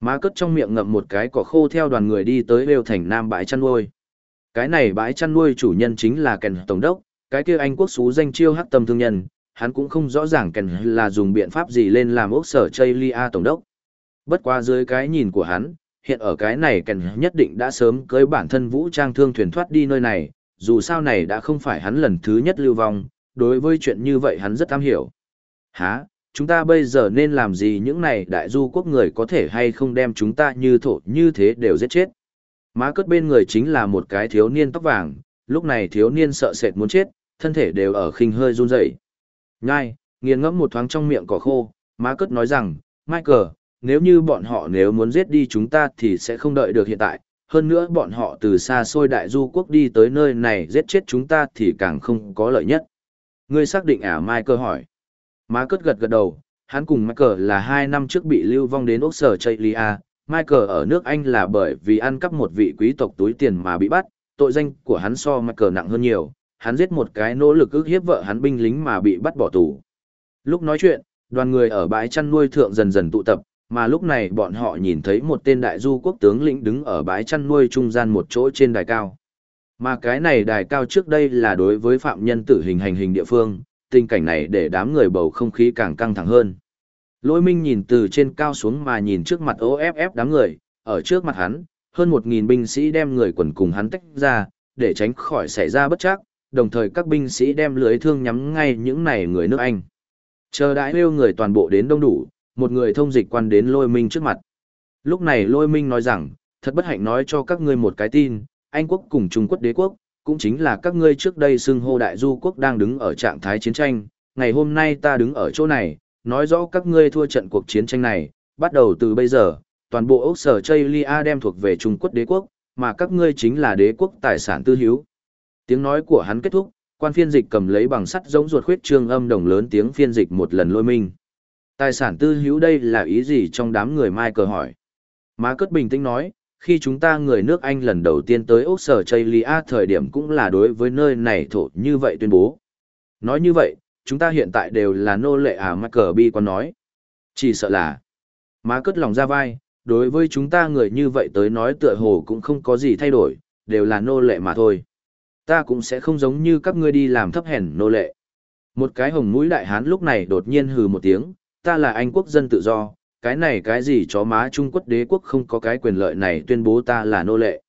Má cất trong miệng ngậm một cái cỏ khô theo đoàn người đi tới Bêu Thành Nam bãi chăn nuôi. Cái này bãi chăn nuôi chủ nhân chính là Kèn Tổng đốc, cái kia Anh quốc xú danh chiêu hắc tâm thương nhân, hắn cũng không rõ ràng Kèn là dùng biện pháp gì lên làm ốc sở Chaylia Tổng đốc. Bất qua dưới cái nhìn của hắn, hiện ở cái này Kèn nhất định đã sớm cưới bản thân vũ trang thương thuyền thoát đi nơi này, dù sao này đã không phải hắn lần thứ nhất lưu vong, đối với chuyện như vậy hắn rất am hiểu. Hả, chúng ta bây giờ nên làm gì những này đại du quốc người có thể hay không đem chúng ta như thổ như thế đều giết chết. Má cất bên người chính là một cái thiếu niên tóc vàng, lúc này thiếu niên sợ sệt muốn chết, thân thể đều ở khinh hơi run rẩy. Nhai, nghiền ngẫm một thoáng trong miệng cỏ khô, má cất nói rằng, Michael, nếu như bọn họ nếu muốn giết đi chúng ta thì sẽ không đợi được hiện tại, hơn nữa bọn họ từ xa xôi đại du quốc đi tới nơi này giết chết chúng ta thì càng không có lợi nhất. Ngươi xác định à Michael hỏi. Má cất gật gật đầu, hắn cùng Michael là hai năm trước bị lưu vong đến ốc sở Chaylia. Michael ở nước Anh là bởi vì ăn cắp một vị quý tộc túi tiền mà bị bắt, tội danh của hắn so Michael nặng hơn nhiều, hắn giết một cái nỗ lực ức hiếp vợ hắn binh lính mà bị bắt bỏ tù. Lúc nói chuyện, đoàn người ở bãi chăn nuôi thượng dần dần tụ tập, mà lúc này bọn họ nhìn thấy một tên đại du quốc tướng lĩnh đứng ở bãi chăn nuôi trung gian một chỗ trên đài cao. Mà cái này đài cao trước đây là đối với phạm nhân tử hình hành hình địa phương, tình cảnh này để đám người bầu không khí càng căng thẳng hơn. Lôi minh nhìn từ trên cao xuống mà nhìn trước mặt OFF đám người, ở trước mặt hắn, hơn một nghìn binh sĩ đem người quần cùng hắn tách ra, để tránh khỏi xảy ra bất chắc, đồng thời các binh sĩ đem lưới thương nhắm ngay những này người nước Anh. Chờ đãi yêu người toàn bộ đến đông đủ, một người thông dịch quan đến lôi minh trước mặt. Lúc này lôi minh nói rằng, thật bất hạnh nói cho các ngươi một cái tin, Anh quốc cùng Trung Quốc đế quốc, cũng chính là các ngươi trước đây xưng hô đại du quốc đang đứng ở trạng thái chiến tranh, ngày hôm nay ta đứng ở chỗ này, nói rõ các ngươi thua trận cuộc chiến tranh này, bắt đầu từ bây giờ, toàn bộ ốc sở Chaylia đem thuộc về Trung Quốc đế quốc, mà các ngươi chính là đế quốc tài sản tư hiếu. Tiếng nói của hắn kết thúc, quan phiên dịch cầm lấy bằng sắt giống ruột khuyết trương âm đồng lớn tiếng phiên dịch một lần lôi minh. Tài sản tư hữu đây là ý gì trong đám người mai cờ hỏi. Má cất bình tĩnh nói, khi chúng ta người nước Anh lần đầu tiên tới Úc Sở Chaylia thời điểm cũng là đối với nơi này thổ như vậy tuyên bố. Nói như vậy, chúng ta hiện tại đều là nô lệ à mắc cờ bi còn nói. Chỉ sợ là, má cất lòng ra vai, đối với chúng ta người như vậy tới nói tựa hồ cũng không có gì thay đổi, đều là nô lệ mà thôi. Ta cũng sẽ không giống như các ngươi đi làm thấp hèn nô lệ. Một cái hồng mũi đại hán lúc này đột nhiên hừ một tiếng, ta là Anh quốc dân tự do, cái này cái gì chó má Trung Quốc đế quốc không có cái quyền lợi này tuyên bố ta là nô lệ.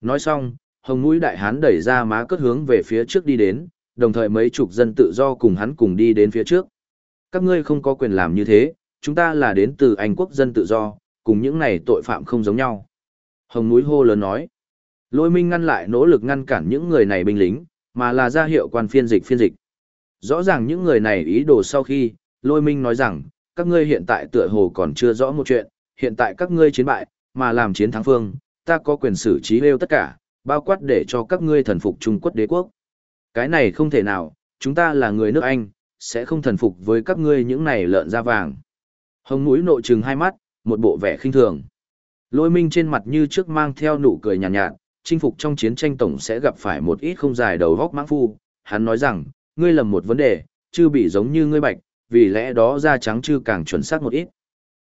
Nói xong, hồng mũi đại hán đẩy ra má cất hướng về phía trước đi đến, đồng thời mấy chục dân tự do cùng hắn cùng đi đến phía trước. Các ngươi không có quyền làm như thế, chúng ta là đến từ Anh quốc dân tự do, cùng những này tội phạm không giống nhau. Hồng núi hô lớn nói. Lôi minh ngăn lại nỗ lực ngăn cản những người này binh lính, mà là ra hiệu quan phiên dịch phiên dịch. Rõ ràng những người này ý đồ sau khi, lôi minh nói rằng, các ngươi hiện tại tựa hồ còn chưa rõ một chuyện, hiện tại các ngươi chiến bại, mà làm chiến thắng phương, ta có quyền xử trí lêu tất cả, bao quát để cho các ngươi thần phục Trung Quốc đế quốc. Cái này không thể nào, chúng ta là người nước Anh, sẽ không thần phục với các ngươi những này lợn da vàng. Hồng mũi nộ trừng hai mắt, một bộ vẻ khinh thường. Lôi minh trên mặt như trước mang theo nụ cười nhàn nhạt, nhạt, chinh phục trong chiến tranh tổng sẽ gặp phải một ít không dài đầu góc mãng phu. Hắn nói rằng, ngươi lầm một vấn đề, chưa bị giống như ngươi bạch, vì lẽ đó da trắng chư càng chuẩn xác một ít.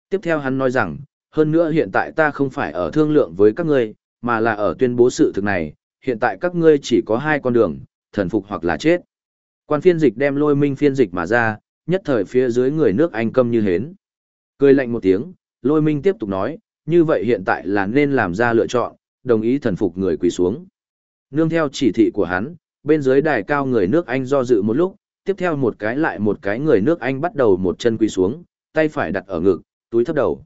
Tiếp theo hắn nói rằng, hơn nữa hiện tại ta không phải ở thương lượng với các ngươi, mà là ở tuyên bố sự thực này, hiện tại các ngươi chỉ có hai con đường, thần phục hoặc là chết. Quan phiên dịch đem lôi minh phiên dịch mà ra, nhất thời phía dưới người nước Anh câm như hến. Cười lạnh một tiếng, lôi minh tiếp tục nói, như vậy hiện tại là nên làm ra lựa chọn, đồng ý thần phục người quỳ xuống. Nương theo chỉ thị của hắn, bên dưới đài cao người nước Anh do dự một lúc, tiếp theo một cái lại một cái người nước Anh bắt đầu một chân quỳ xuống, tay phải đặt ở ngực, túi thấp đầu.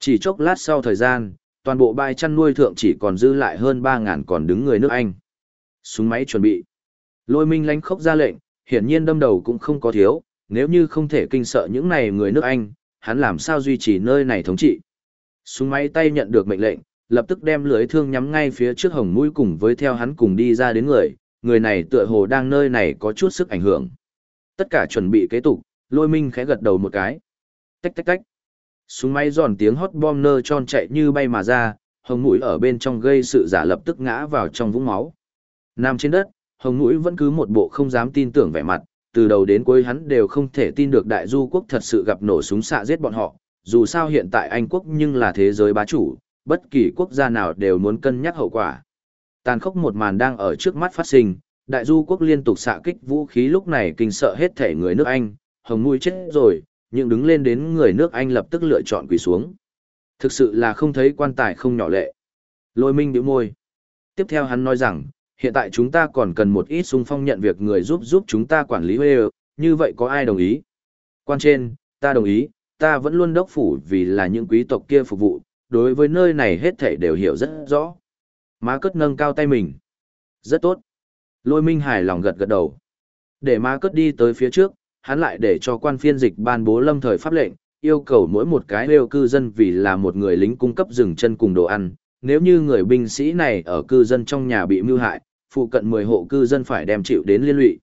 Chỉ chốc lát sau thời gian, toàn bộ bãi chăn nuôi thượng chỉ còn dư lại hơn 3.000 còn đứng người nước Anh. Súng máy chuẩn bị. Lôi minh lánh khốc ra lệnh, hiển nhiên đâm đầu cũng không có thiếu, nếu như không thể kinh sợ những này người nước Anh, hắn làm sao duy trì nơi này thống trị. Súng máy tay nhận được mệnh lệnh, lập tức đem lưới thương nhắm ngay phía trước hồng mũi cùng với theo hắn cùng đi ra đến người, người này tựa hồ đang nơi này có chút sức ảnh hưởng. Tất cả chuẩn bị kế tục, lôi minh khẽ gật đầu một cái. Tách tách tách. Súng máy giòn tiếng hot bom nơ tròn chạy như bay mà ra, hồng mũi ở bên trong gây sự giả lập tức ngã vào trong vũng máu. Nằm trên đất, hồng mũi vẫn cứ một bộ không dám tin tưởng vẻ mặt, từ đầu đến cuối hắn đều không thể tin được đại du quốc thật sự gặp nổ súng xạ giết bọn họ, dù sao hiện tại Anh quốc nhưng là thế giới bá chủ, bất kỳ quốc gia nào đều muốn cân nhắc hậu quả. Tàn khốc một màn đang ở trước mắt phát sinh, đại du quốc liên tục xạ kích vũ khí lúc này kinh sợ hết thể người nước Anh, hồng mũi chết rồi, nhưng đứng lên đến người nước Anh lập tức lựa chọn quỳ xuống. Thực sự là không thấy quan tài không nhỏ lệ. Lôi minh điệu môi. Tiếp theo hắn nói rằng, hiện tại chúng ta còn cần một ít xung phong nhận việc người giúp giúp chúng ta quản lý Huê, như vậy có ai đồng ý? Quan trên, ta đồng ý, ta vẫn luôn đốc phủ vì là những quý tộc kia phục vụ, đối với nơi này hết thảy đều hiểu rất rõ. Má cất nâng cao tay mình. Rất tốt. Lôi minh hài lòng gật gật đầu. Để ma cất đi tới phía trước, hắn lại để cho quan phiên dịch ban bố lâm thời pháp lệnh, yêu cầu mỗi một cái lêu cư dân vì là một người lính cung cấp rừng chân cùng đồ ăn. Nếu như người binh sĩ này ở cư dân trong nhà bị mưu hại, phụ cận 10 hộ cư dân phải đem chịu đến liên lụy.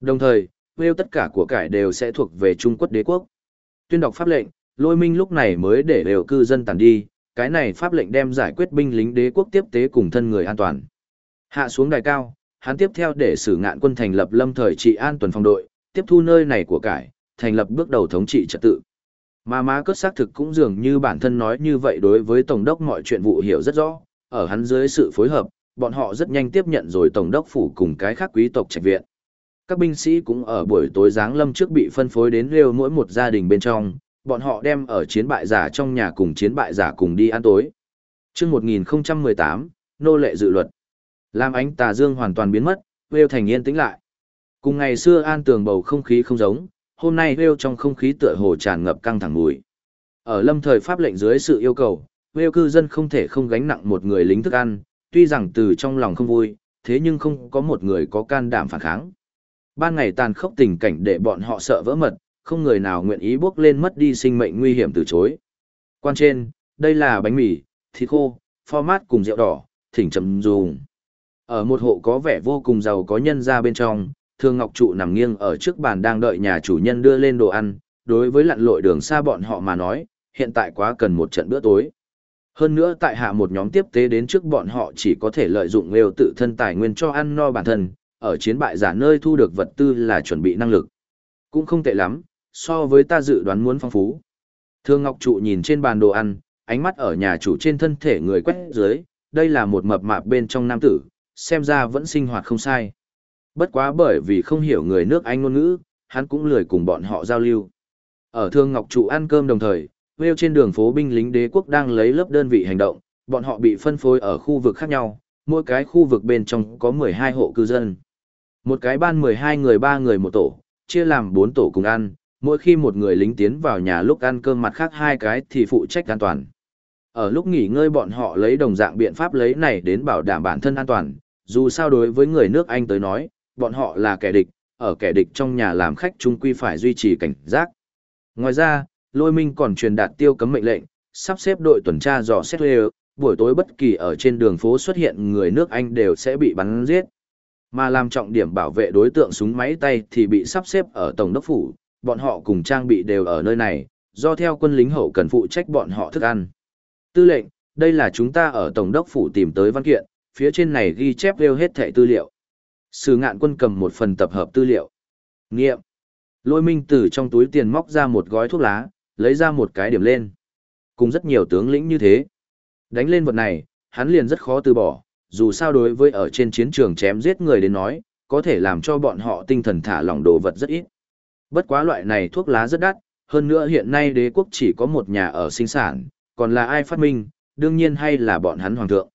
Đồng thời, Wales tất cả của cải đều sẽ thuộc về Trung Quốc đế quốc. Tuyên đọc pháp lệnh, lôi minh lúc này mới để đều cư dân tàn đi, cái này pháp lệnh đem giải quyết binh lính đế quốc tiếp tế cùng thân người an toàn. Hạ xuống đài cao, hắn tiếp theo để sử ngạn quân thành lập lâm thời trị an tuần phòng đội, tiếp thu nơi này của cải, thành lập bước đầu thống trị trật tự. Mà má cất xác thực cũng dường như bản thân nói như vậy đối với Tổng đốc mọi chuyện vụ hiểu rất rõ, ở hắn dưới sự phối hợp, bọn họ rất nhanh tiếp nhận rồi Tổng đốc phủ cùng cái khác quý tộc trạch viện. Các binh sĩ cũng ở buổi tối giáng lâm trước bị phân phối đến rêu mỗi một gia đình bên trong, bọn họ đem ở chiến bại giả trong nhà cùng chiến bại giả cùng đi ăn tối. Trước 1018, nô lệ dự luật. Làm ánh tà dương hoàn toàn biến mất, Wales thành yên tĩnh lại. Cùng ngày xưa an tường bầu không khí không giống, hôm nay Wales trong không khí tựa hồ tràn ngập căng thẳng mùi. Ở lâm thời pháp lệnh dưới sự yêu cầu, Wales cư dân không thể không gánh nặng một người lính thức ăn, tuy rằng từ trong lòng không vui, thế nhưng không có một người có can đảm phản kháng. Ban ngày tàn khốc tình cảnh để bọn họ sợ vỡ mật, không người nào nguyện ý bước lên mất đi sinh mệnh nguy hiểm từ chối. Quan trên, đây là bánh mì, thịt khô, format cùng rượu đỏ, thỉnh chấm dùng. Ở một hộ có vẻ vô cùng giàu có nhân ra bên trong, Thương Ngọc Trụ nằm nghiêng ở trước bàn đang đợi nhà chủ nhân đưa lên đồ ăn, đối với lặn lội đường xa bọn họ mà nói, hiện tại quá cần một trận bữa tối. Hơn nữa tại hạ một nhóm tiếp tế đến trước bọn họ chỉ có thể lợi dụng lều tự thân tài nguyên cho ăn no bản thân, ở chiến bại giả nơi thu được vật tư là chuẩn bị năng lực. Cũng không tệ lắm, so với ta dự đoán muốn phong phú. Thương Ngọc Trụ nhìn trên bàn đồ ăn, ánh mắt ở nhà chủ trên thân thể người quét dưới, đây là một mập mạp bên trong nam tử, xem ra vẫn sinh hoạt không sai. Bất quá bởi vì không hiểu người nước Anh ngôn ngữ, hắn cũng lười cùng bọn họ giao lưu. Ở Thương Ngọc Trụ ăn cơm đồng thời, Wales trên đường phố binh lính đế quốc đang lấy lớp đơn vị hành động, bọn họ bị phân phối ở khu vực khác nhau, mỗi cái khu vực bên trong có 12 hộ cư dân. Một cái ban 12 người ba người một tổ, chia làm 4 tổ cùng ăn, mỗi khi một người lính tiến vào nhà lúc ăn cơm mặt khác hai cái thì phụ trách an toàn. Ở lúc nghỉ ngơi bọn họ lấy đồng dạng biện pháp lấy này đến bảo đảm bản thân an toàn, dù sao đối với người nước Anh tới nói, bọn họ là kẻ địch, ở kẻ địch trong nhà làm khách chung quy phải duy trì cảnh giác. Ngoài ra, Lôi Minh còn truyền đạt tiêu cấm mệnh lệnh, sắp xếp đội tuần tra dò xét thuê, buổi tối bất kỳ ở trên đường phố xuất hiện người nước Anh đều sẽ bị bắn giết. Mà làm trọng điểm bảo vệ đối tượng súng máy tay thì bị sắp xếp ở Tổng đốc phủ, bọn họ cùng trang bị đều ở nơi này, do theo quân lính hậu cần phụ trách bọn họ thức ăn. Tư lệnh, đây là chúng ta ở Tổng đốc phủ tìm tới văn kiện, phía trên này ghi chép đều hết thẻ tư liệu. Sử ngạn quân cầm một phần tập hợp tư liệu. Nghiệm. Lôi minh từ trong túi tiền móc ra một gói thuốc lá, lấy ra một cái điểm lên. Cùng rất nhiều tướng lĩnh như thế. Đánh lên vật này, hắn liền rất khó từ bỏ, dù sao đối với ở trên chiến trường chém giết người đến nói, có thể làm cho bọn họ tinh thần thả lỏng đồ vật rất ít. Bất quá loại này thuốc lá rất đắt, hơn nữa hiện nay đế quốc chỉ có một nhà ở sinh sản, còn là ai phát minh, đương nhiên hay là bọn hắn hoàng thượng.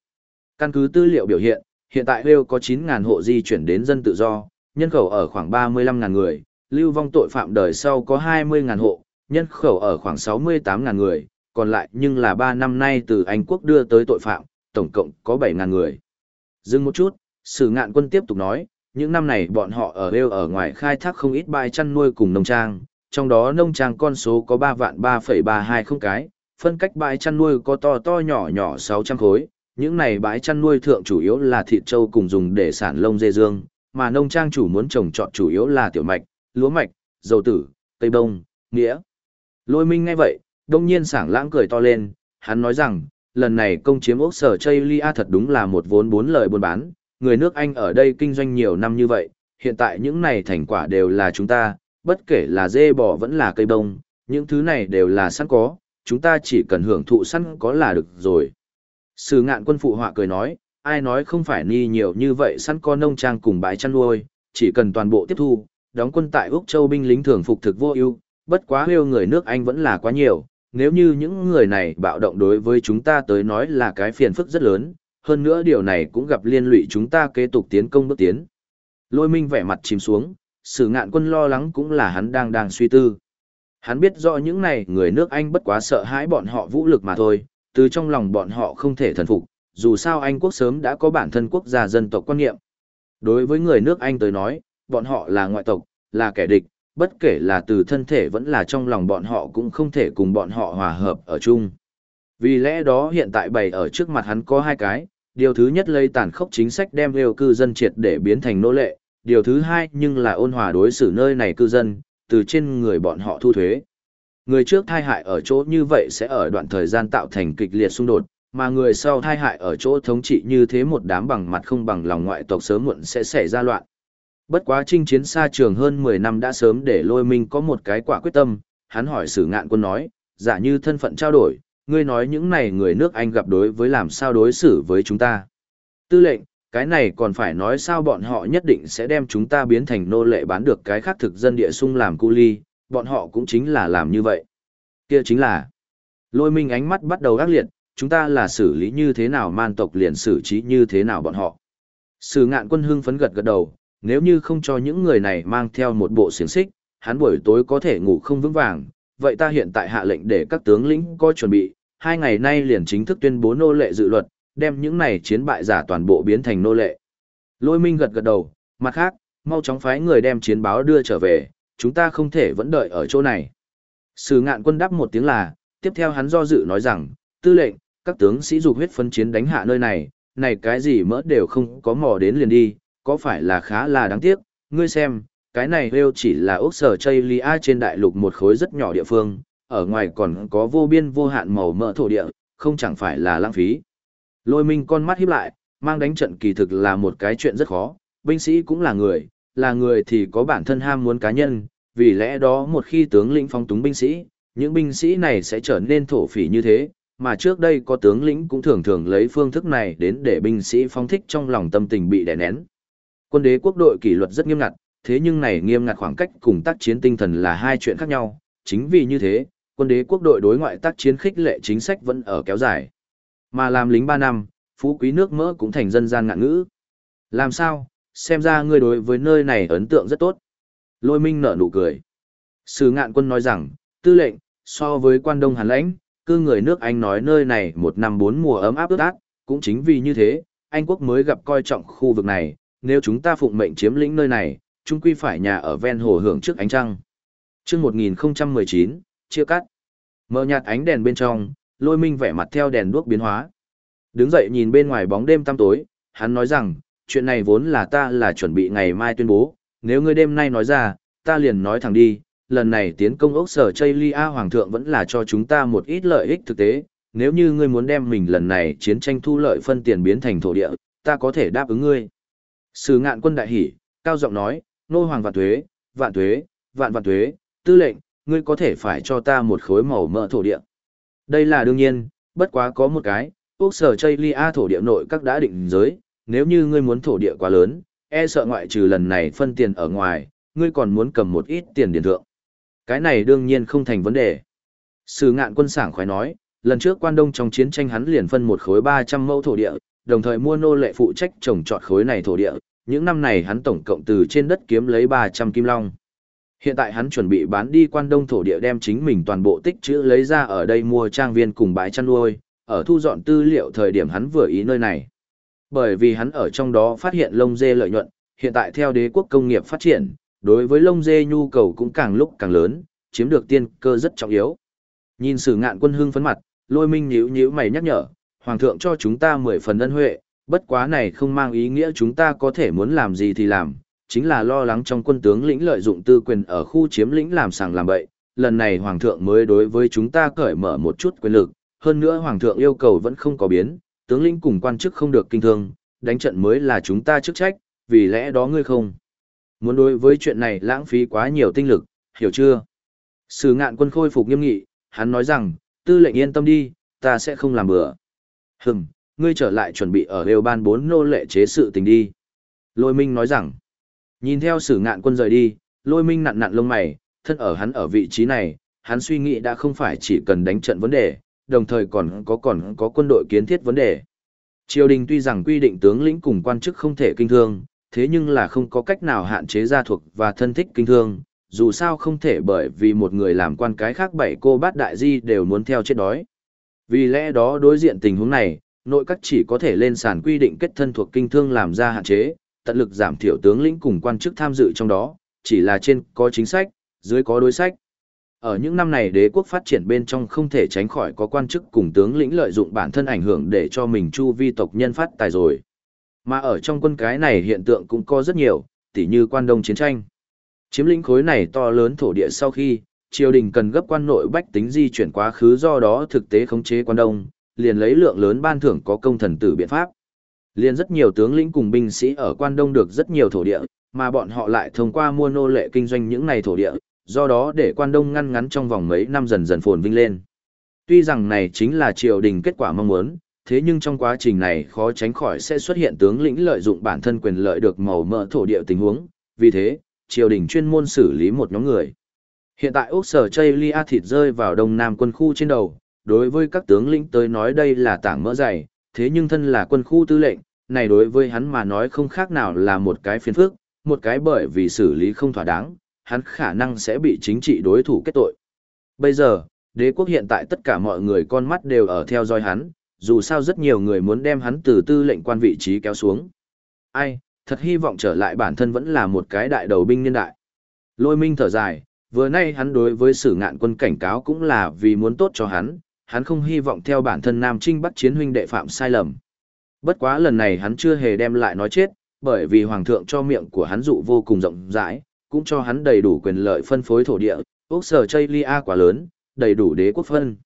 Căn cứ tư liệu biểu hiện, hiện tại Wales có 9.000 hộ di chuyển đến dân tự do, nhân khẩu ở khoảng 35.000 người, lưu vong tội phạm đời sau có 20.000 hộ, nhân khẩu ở khoảng 68.000 người, còn lại nhưng là 3 năm nay từ Anh quốc đưa tới tội phạm, tổng cộng có 7.000 người. Dừng một chút, sử ngạn quân tiếp tục nói, những năm này bọn họ ở Wales ở ngoài khai thác không ít bãi chăn nuôi cùng nông trang, trong đó nông trang con số có 3 vạn 3,320 cái, phân cách bãi chăn nuôi có to to nhỏ nhỏ 600 khối, những này bãi chăn nuôi thượng chủ yếu là thịt trâu cùng dùng để sản lông dê dương, mà nông trang chủ muốn trồng trọt chủ yếu là tiểu mạch, lúa mạch, dầu tử, cây bông, nghĩa. Lôi minh ngay vậy, đông nhiên sảng lãng cười to lên, hắn nói rằng, lần này công chiếm ốc sở Chaylia thật đúng là một vốn bốn lời buôn bán, người nước Anh ở đây kinh doanh nhiều năm như vậy, hiện tại những này thành quả đều là chúng ta, bất kể là dê bò vẫn là cây bông, những thứ này đều là sẵn có, chúng ta chỉ cần hưởng thụ sẵn có là được rồi. Sử ngạn quân phụ họa cười nói, ai nói không phải ni nhiều như vậy săn có nông trang cùng bãi chăn nuôi, chỉ cần toàn bộ tiếp thu, đóng quân tại Úc Châu binh lính thường phục thực vô ưu, bất quá hêu người nước Anh vẫn là quá nhiều, nếu như những người này bạo động đối với chúng ta tới nói là cái phiền phức rất lớn, hơn nữa điều này cũng gặp liên lụy chúng ta kế tục tiến công bước tiến. Lôi minh vẻ mặt chìm xuống, sử ngạn quân lo lắng cũng là hắn đang đang suy tư. Hắn biết rõ những này người nước Anh bất quá sợ hãi bọn họ vũ lực mà thôi, từ trong lòng bọn họ không thể thần phục, dù sao Anh quốc sớm đã có bản thân quốc gia dân tộc quan niệm. Đối với người nước Anh tới nói, bọn họ là ngoại tộc, là kẻ địch, bất kể là từ thân thể vẫn là trong lòng bọn họ cũng không thể cùng bọn họ hòa hợp ở chung. Vì lẽ đó hiện tại bày ở trước mặt hắn có hai cái, điều thứ nhất lây tàn khốc chính sách đem yêu cư dân triệt để biến thành nô lệ, điều thứ hai nhưng là ôn hòa đối xử nơi này cư dân, từ trên người bọn họ thu thuế. Người trước thai hại ở chỗ như vậy sẽ ở đoạn thời gian tạo thành kịch liệt xung đột, mà người sau thai hại ở chỗ thống trị như thế một đám bằng mặt không bằng lòng ngoại tộc sớm muộn sẽ xảy ra loạn. Bất quá chinh chiến xa trường hơn 10 năm đã sớm để lôi minh có một cái quả quyết tâm, hắn hỏi sử ngạn quân nói, giả như thân phận trao đổi, ngươi nói những này người nước Anh gặp đối với làm sao đối xử với chúng ta. Tư lệnh, cái này còn phải nói sao bọn họ nhất định sẽ đem chúng ta biến thành nô lệ bán được cái khác thực dân địa sung làm cu ly, bọn họ cũng chính là làm như vậy. Kia chính là, lôi minh ánh mắt bắt đầu ác liệt, chúng ta là xử lý như thế nào man tộc liền xử trí như thế nào bọn họ. Sử ngạn quân hưng phấn gật gật đầu, nếu như không cho những người này mang theo một bộ xiềng xích, hắn buổi tối có thể ngủ không vững vàng, vậy ta hiện tại hạ lệnh để các tướng lĩnh có chuẩn bị, hai ngày nay liền chính thức tuyên bố nô lệ dự luật, đem những này chiến bại giả toàn bộ biến thành nô lệ. Lôi minh gật gật đầu, mặt khác, mau chóng phái người đem chiến báo đưa trở về, chúng ta không thể vẫn đợi ở chỗ này. Sử ngạn quân đáp một tiếng là, tiếp theo hắn do dự nói rằng, tư lệnh, các tướng sĩ dục huyết phân chiến đánh hạ nơi này, này cái gì mỡ đều không có mò đến liền đi, có phải là khá là đáng tiếc, ngươi xem, cái này đều chỉ là ốc sở chây lia trên đại lục một khối rất nhỏ địa phương, ở ngoài còn có vô biên vô hạn màu mỡ thổ địa, không chẳng phải là lãng phí. Lôi minh con mắt híp lại, mang đánh trận kỳ thực là một cái chuyện rất khó, binh sĩ cũng là người, là người thì có bản thân ham muốn cá nhân, vì lẽ đó một khi tướng lĩnh phong túng binh sĩ, những binh sĩ này sẽ trở nên thổ phỉ như thế, mà trước đây có tướng lĩnh cũng thường thường lấy phương thức này đến để binh sĩ phong thích trong lòng tâm tình bị đè nén. Quân đế quốc đội kỷ luật rất nghiêm ngặt, thế nhưng này nghiêm ngặt khoảng cách cùng tác chiến tinh thần là hai chuyện khác nhau, chính vì như thế, quân đế quốc đội đối ngoại tác chiến khích lệ chính sách vẫn ở kéo dài. Mà làm lính 3 năm, phú quý nước mỡ cũng thành dân gian ngạn ngữ. Làm sao, xem ra ngươi đối với nơi này ấn tượng rất tốt. Lôi minh nở nụ cười. Sử ngạn quân nói rằng, tư lệnh, so với quan đông hàn lãnh, cư người nước Anh nói nơi này một năm bốn mùa ấm áp ướt át, cũng chính vì như thế, Anh quốc mới gặp coi trọng khu vực này, nếu chúng ta phụng mệnh chiếm lĩnh nơi này, chúng quy phải nhà ở ven hồ hưởng trước ánh trăng. chương 1019, chia cắt. Mở nhạt ánh đèn bên trong, lôi minh vẻ mặt theo đèn đuốc biến hóa. Đứng dậy nhìn bên ngoài bóng đêm tăm tối, hắn nói rằng, chuyện này vốn là ta là chuẩn bị ngày mai tuyên bố, nếu ngươi đêm nay nói ra, ta liền nói thẳng đi, lần này tiến công ốc sở Chây Lia Hoàng thượng vẫn là cho chúng ta một ít lợi ích thực tế, nếu như ngươi muốn đem mình lần này chiến tranh thu lợi phân tiền biến thành thổ địa, ta có thể đáp ứng ngươi. Sử ngạn quân đại hỉ, cao giọng nói, nô hoàng vạn tuế, vạn tuế, vạn vạn tuế, tư lệnh, ngươi có thể phải cho ta một khối màu mỡ thổ địa. Đây là đương nhiên, bất quá có một cái, ốc sở Chây Lia thổ địa nội các đã định giới, nếu như ngươi muốn thổ địa quá lớn, e sợ ngoại trừ lần này phân tiền ở ngoài, ngươi còn muốn cầm một ít tiền điền thượng. Cái này đương nhiên không thành vấn đề. Sử ngạn quân sảng khoái nói, lần trước quan đông trong chiến tranh hắn liền phân một khối 300 mẫu thổ địa, đồng thời mua nô lệ phụ trách trồng trọt khối này thổ địa, những năm này hắn tổng cộng từ trên đất kiếm lấy 300 kim long. Hiện tại hắn chuẩn bị bán đi quan đông thổ địa đem chính mình toàn bộ tích trữ lấy ra ở đây mua trang viên cùng bãi chăn nuôi, ở thu dọn tư liệu thời điểm hắn vừa ý nơi này. Bởi vì hắn ở trong đó phát hiện lông dê lợi nhuận, hiện tại theo đế quốc công nghiệp phát triển, đối với lông dê nhu cầu cũng càng lúc càng lớn, chiếm được tiên cơ rất trọng yếu. Nhìn sử ngạn quân hưng phấn mặt, lôi minh nhíu nhíu mày nhắc nhở, hoàng thượng cho chúng ta mười phần ân huệ, bất quá này không mang ý nghĩa chúng ta có thể muốn làm gì thì làm, chính là lo lắng trong quân tướng lĩnh lợi dụng tư quyền ở khu chiếm lĩnh làm sàng làm bậy, lần này hoàng thượng mới đối với chúng ta cởi mở một chút quyền lực, hơn nữa hoàng thượng yêu cầu vẫn không có biến, tướng lĩnh cùng quan chức không được kinh thương, đánh trận mới là chúng ta chức trách, vì lẽ đó ngươi không. Muốn đối với chuyện này lãng phí quá nhiều tinh lực, hiểu chưa? Sử ngạn quân khôi phục nghiêm nghị, hắn nói rằng, tư lệnh yên tâm đi, ta sẽ không làm bừa. Hừm, ngươi trở lại chuẩn bị ở đều ban bốn nô lệ chế sự tình đi. Lôi Minh nói rằng, nhìn theo sử ngạn quân rời đi, Lôi Minh nặn nặn lông mày, thân ở hắn ở vị trí này, hắn suy nghĩ đã không phải chỉ cần đánh trận vấn đề, đồng thời còn có còn có quân đội kiến thiết vấn đề. Triều đình tuy rằng quy định tướng lĩnh cùng quan chức không thể kinh thương, thế nhưng là không có cách nào hạn chế gia thuộc và thân thích kinh thương, dù sao không thể bởi vì một người làm quan cái khác bảy cô bát đại di đều muốn theo chết đói. Vì lẽ đó đối diện tình huống này, nội các chỉ có thể lên sàn quy định kết thân thuộc kinh thương làm ra hạn chế, tận lực giảm thiểu tướng lĩnh cùng quan chức tham dự trong đó, chỉ là trên có chính sách, dưới có đối sách. Ở những năm này đế quốc phát triển bên trong không thể tránh khỏi có quan chức cùng tướng lĩnh lợi dụng bản thân ảnh hưởng để cho mình chu vi tộc nhân phát tài rồi. Mà ở trong quân cái này hiện tượng cũng có rất nhiều, tỉ như quan đông chiến tranh. Chiếm lĩnh khối này to lớn thổ địa sau khi, triều đình cần gấp quan nội bách tính di chuyển quá khứ do đó thực tế khống chế quan đông, liền lấy lượng lớn ban thưởng có công thần tử biện pháp. Liền rất nhiều tướng lĩnh cùng binh sĩ ở quan đông được rất nhiều thổ địa, mà bọn họ lại thông qua mua nô lệ kinh doanh những này thổ địa, do đó để quan đông ngăn ngắn trong vòng mấy năm dần dần phồn vinh lên. Tuy rằng này chính là triều đình kết quả mong muốn, thế nhưng trong quá trình này khó tránh khỏi sẽ xuất hiện tướng lĩnh lợi dụng bản thân quyền lợi được màu mỡ thổ địa tình huống, vì thế, triều đình chuyên môn xử lý một nhóm người. Hiện tại Úc Sở Chây Lia thịt rơi vào đông nam quân khu trên đầu, đối với các tướng lĩnh tới nói đây là tảng mỡ dày, thế nhưng thân là quân khu tư lệnh, này đối với hắn mà nói không khác nào là một cái phiền phức, một cái bởi vì xử lý không thỏa đáng, hắn khả năng sẽ bị chính trị đối thủ kết tội. Bây giờ, đế quốc hiện tại tất cả mọi người con mắt đều ở theo dõi hắn, dù sao rất nhiều người muốn đem hắn từ tư lệnh quan vị trí kéo xuống. Ai, thật hy vọng trở lại bản thân vẫn là một cái đại đầu binh niên đại. Lôi minh thở dài, vừa nay hắn đối với sử ngạn quân cảnh cáo cũng là vì muốn tốt cho hắn, hắn không hy vọng theo bản thân Nam Trinh bắt chiến huynh đệ phạm sai lầm. Bất quá lần này hắn chưa hề đem lại nói chết, bởi vì hoàng thượng cho miệng của hắn dụ vô cùng rộng rãi, cũng cho hắn đầy đủ quyền lợi phân phối thổ địa, quốc sở chây lia quá lớn, đầy đủ đế quốc phân.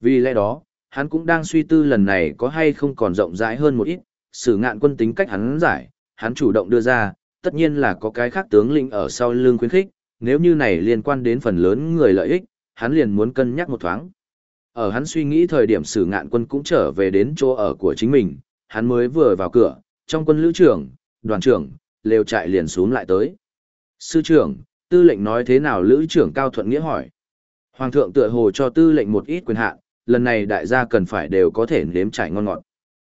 Vì lẽ đó, hắn cũng đang suy tư lần này có hay không còn rộng rãi hơn một ít, sử ngạn quân tính cách hắn giải, hắn chủ động đưa ra, tất nhiên là có cái khác tướng lĩnh ở sau lưng khuyến khích, nếu như này liên quan đến phần lớn người lợi ích, hắn liền muốn cân nhắc một thoáng. Ở hắn suy nghĩ thời điểm sử ngạn quân cũng trở về đến chỗ ở của chính mình, hắn mới vừa vào cửa, trong quân lữ trưởng, đoàn trưởng, lều trại liền xuống lại tới. Sư trưởng, tư lệnh nói thế nào lữ trưởng Cao Thuận Nghĩa hỏi. Hoàng thượng tựa hồ cho tư lệnh một ít quyền hạn, lần này đại gia cần phải đều có thể nếm trải ngon ngọt.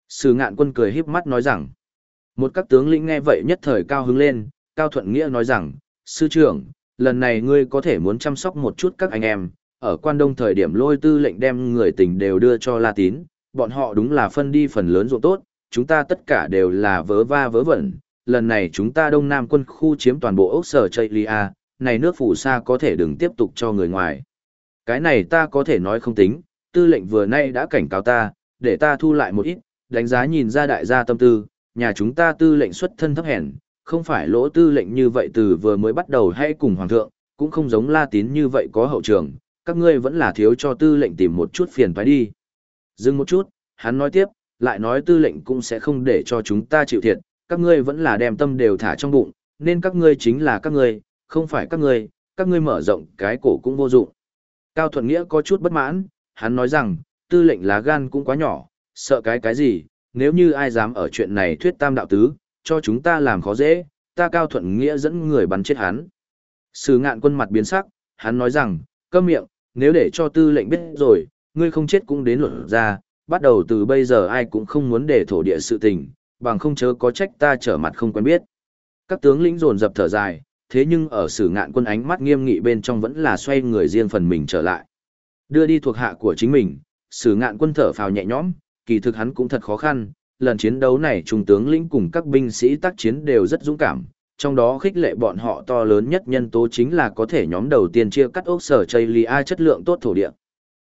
Sử ngạn quân cười híp mắt nói rằng, một các tướng lĩnh nghe vậy nhất thời cao hứng lên, Cao Thuận Nghĩa nói rằng, sư trưởng, lần này ngươi có thể muốn chăm sóc một chút các anh em, ở quan đông thời điểm lôi tư lệnh đem người tình đều đưa cho La Tín, bọn họ đúng là phân đi phần lớn ruộng tốt, chúng ta tất cả đều là vớ va vớ vẩn, lần này chúng ta đông nam quân khu chiếm toàn bộ ốc sở Chaylia, này nước phủ xa có thể đừng tiếp tục cho người ngoài. Cái này ta có thể nói không tính, tư lệnh vừa nay đã cảnh cáo ta, để ta thu lại một ít, đánh giá nhìn ra đại gia tâm tư, nhà chúng ta tư lệnh xuất thân thấp hèn, không phải lỗ tư lệnh như vậy từ vừa mới bắt đầu hay cùng hoàng thượng, cũng không giống la tín như vậy có hậu trường, các ngươi vẫn là thiếu cho tư lệnh tìm một chút phiền phải đi. Dừng một chút, hắn nói tiếp, lại nói tư lệnh cũng sẽ không để cho chúng ta chịu thiệt, các ngươi vẫn là đem tâm đều thả trong bụng, nên các ngươi chính là các ngươi, không phải các ngươi, các ngươi mở rộng cái cổ cũng vô dụng. Cao Thuận Nghĩa có chút bất mãn, hắn nói rằng, tư lệnh lá gan cũng quá nhỏ, sợ cái cái gì, nếu như ai dám ở chuyện này thuyết tam đạo tứ, cho chúng ta làm khó dễ, ta Cao Thuận Nghĩa dẫn người bắn chết hắn. Sử ngạn quân mặt biến sắc, hắn nói rằng, câm miệng, nếu để cho tư lệnh biết rồi, ngươi không chết cũng đến luật ra, bắt đầu từ bây giờ ai cũng không muốn để thổ địa sự tình, bằng không chớ có trách ta trở mặt không quen biết. Các tướng lĩnh dồn dập thở dài, thế nhưng ở sử ngạn quân ánh mắt nghiêm nghị bên trong vẫn là xoay người riêng phần mình trở lại. Đưa đi thuộc hạ của chính mình, sử ngạn quân thở phào nhẹ nhõm, kỳ thực hắn cũng thật khó khăn, lần chiến đấu này trung tướng lĩnh cùng các binh sĩ tác chiến đều rất dũng cảm, trong đó khích lệ bọn họ to lớn nhất nhân tố chính là có thể nhóm đầu tiên chia cắt ốc sở chây lia chất lượng tốt thổ địa.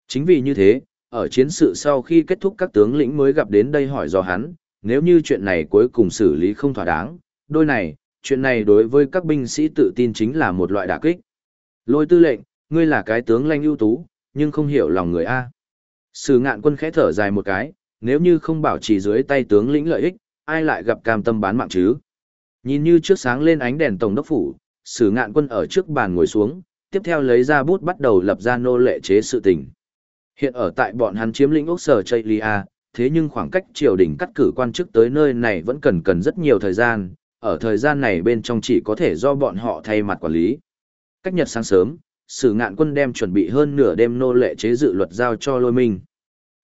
Chính vì như thế, ở chiến sự sau khi kết thúc các tướng lĩnh mới gặp đến đây hỏi do hắn, nếu như chuyện này cuối cùng xử lý không thỏa đáng, đôi này, chuyện này đối với các binh sĩ tự tin chính là một loại đả kích. Lôi tư lệnh, ngươi là cái tướng lanh ưu tú, nhưng không hiểu lòng người A. Sử ngạn quân khẽ thở dài một cái, nếu như không bảo trì dưới tay tướng lĩnh lợi ích, ai lại gặp cam tâm bán mạng chứ? Nhìn như trước sáng lên ánh đèn tổng đốc phủ, sử ngạn quân ở trước bàn ngồi xuống, tiếp theo lấy ra bút bắt đầu lập ra nô lệ chế sự tình. Hiện ở tại bọn hắn chiếm lĩnh Úc Sở Chaylia, thế nhưng khoảng cách triều đình cắt cử quan chức tới nơi này vẫn cần cần rất nhiều thời gian, ở thời gian này bên trong chỉ có thể do bọn họ thay mặt quản lý. Cách nhật sáng sớm, sử ngạn quân đem chuẩn bị hơn nửa đêm nô lệ chế dự luật giao cho lôi minh.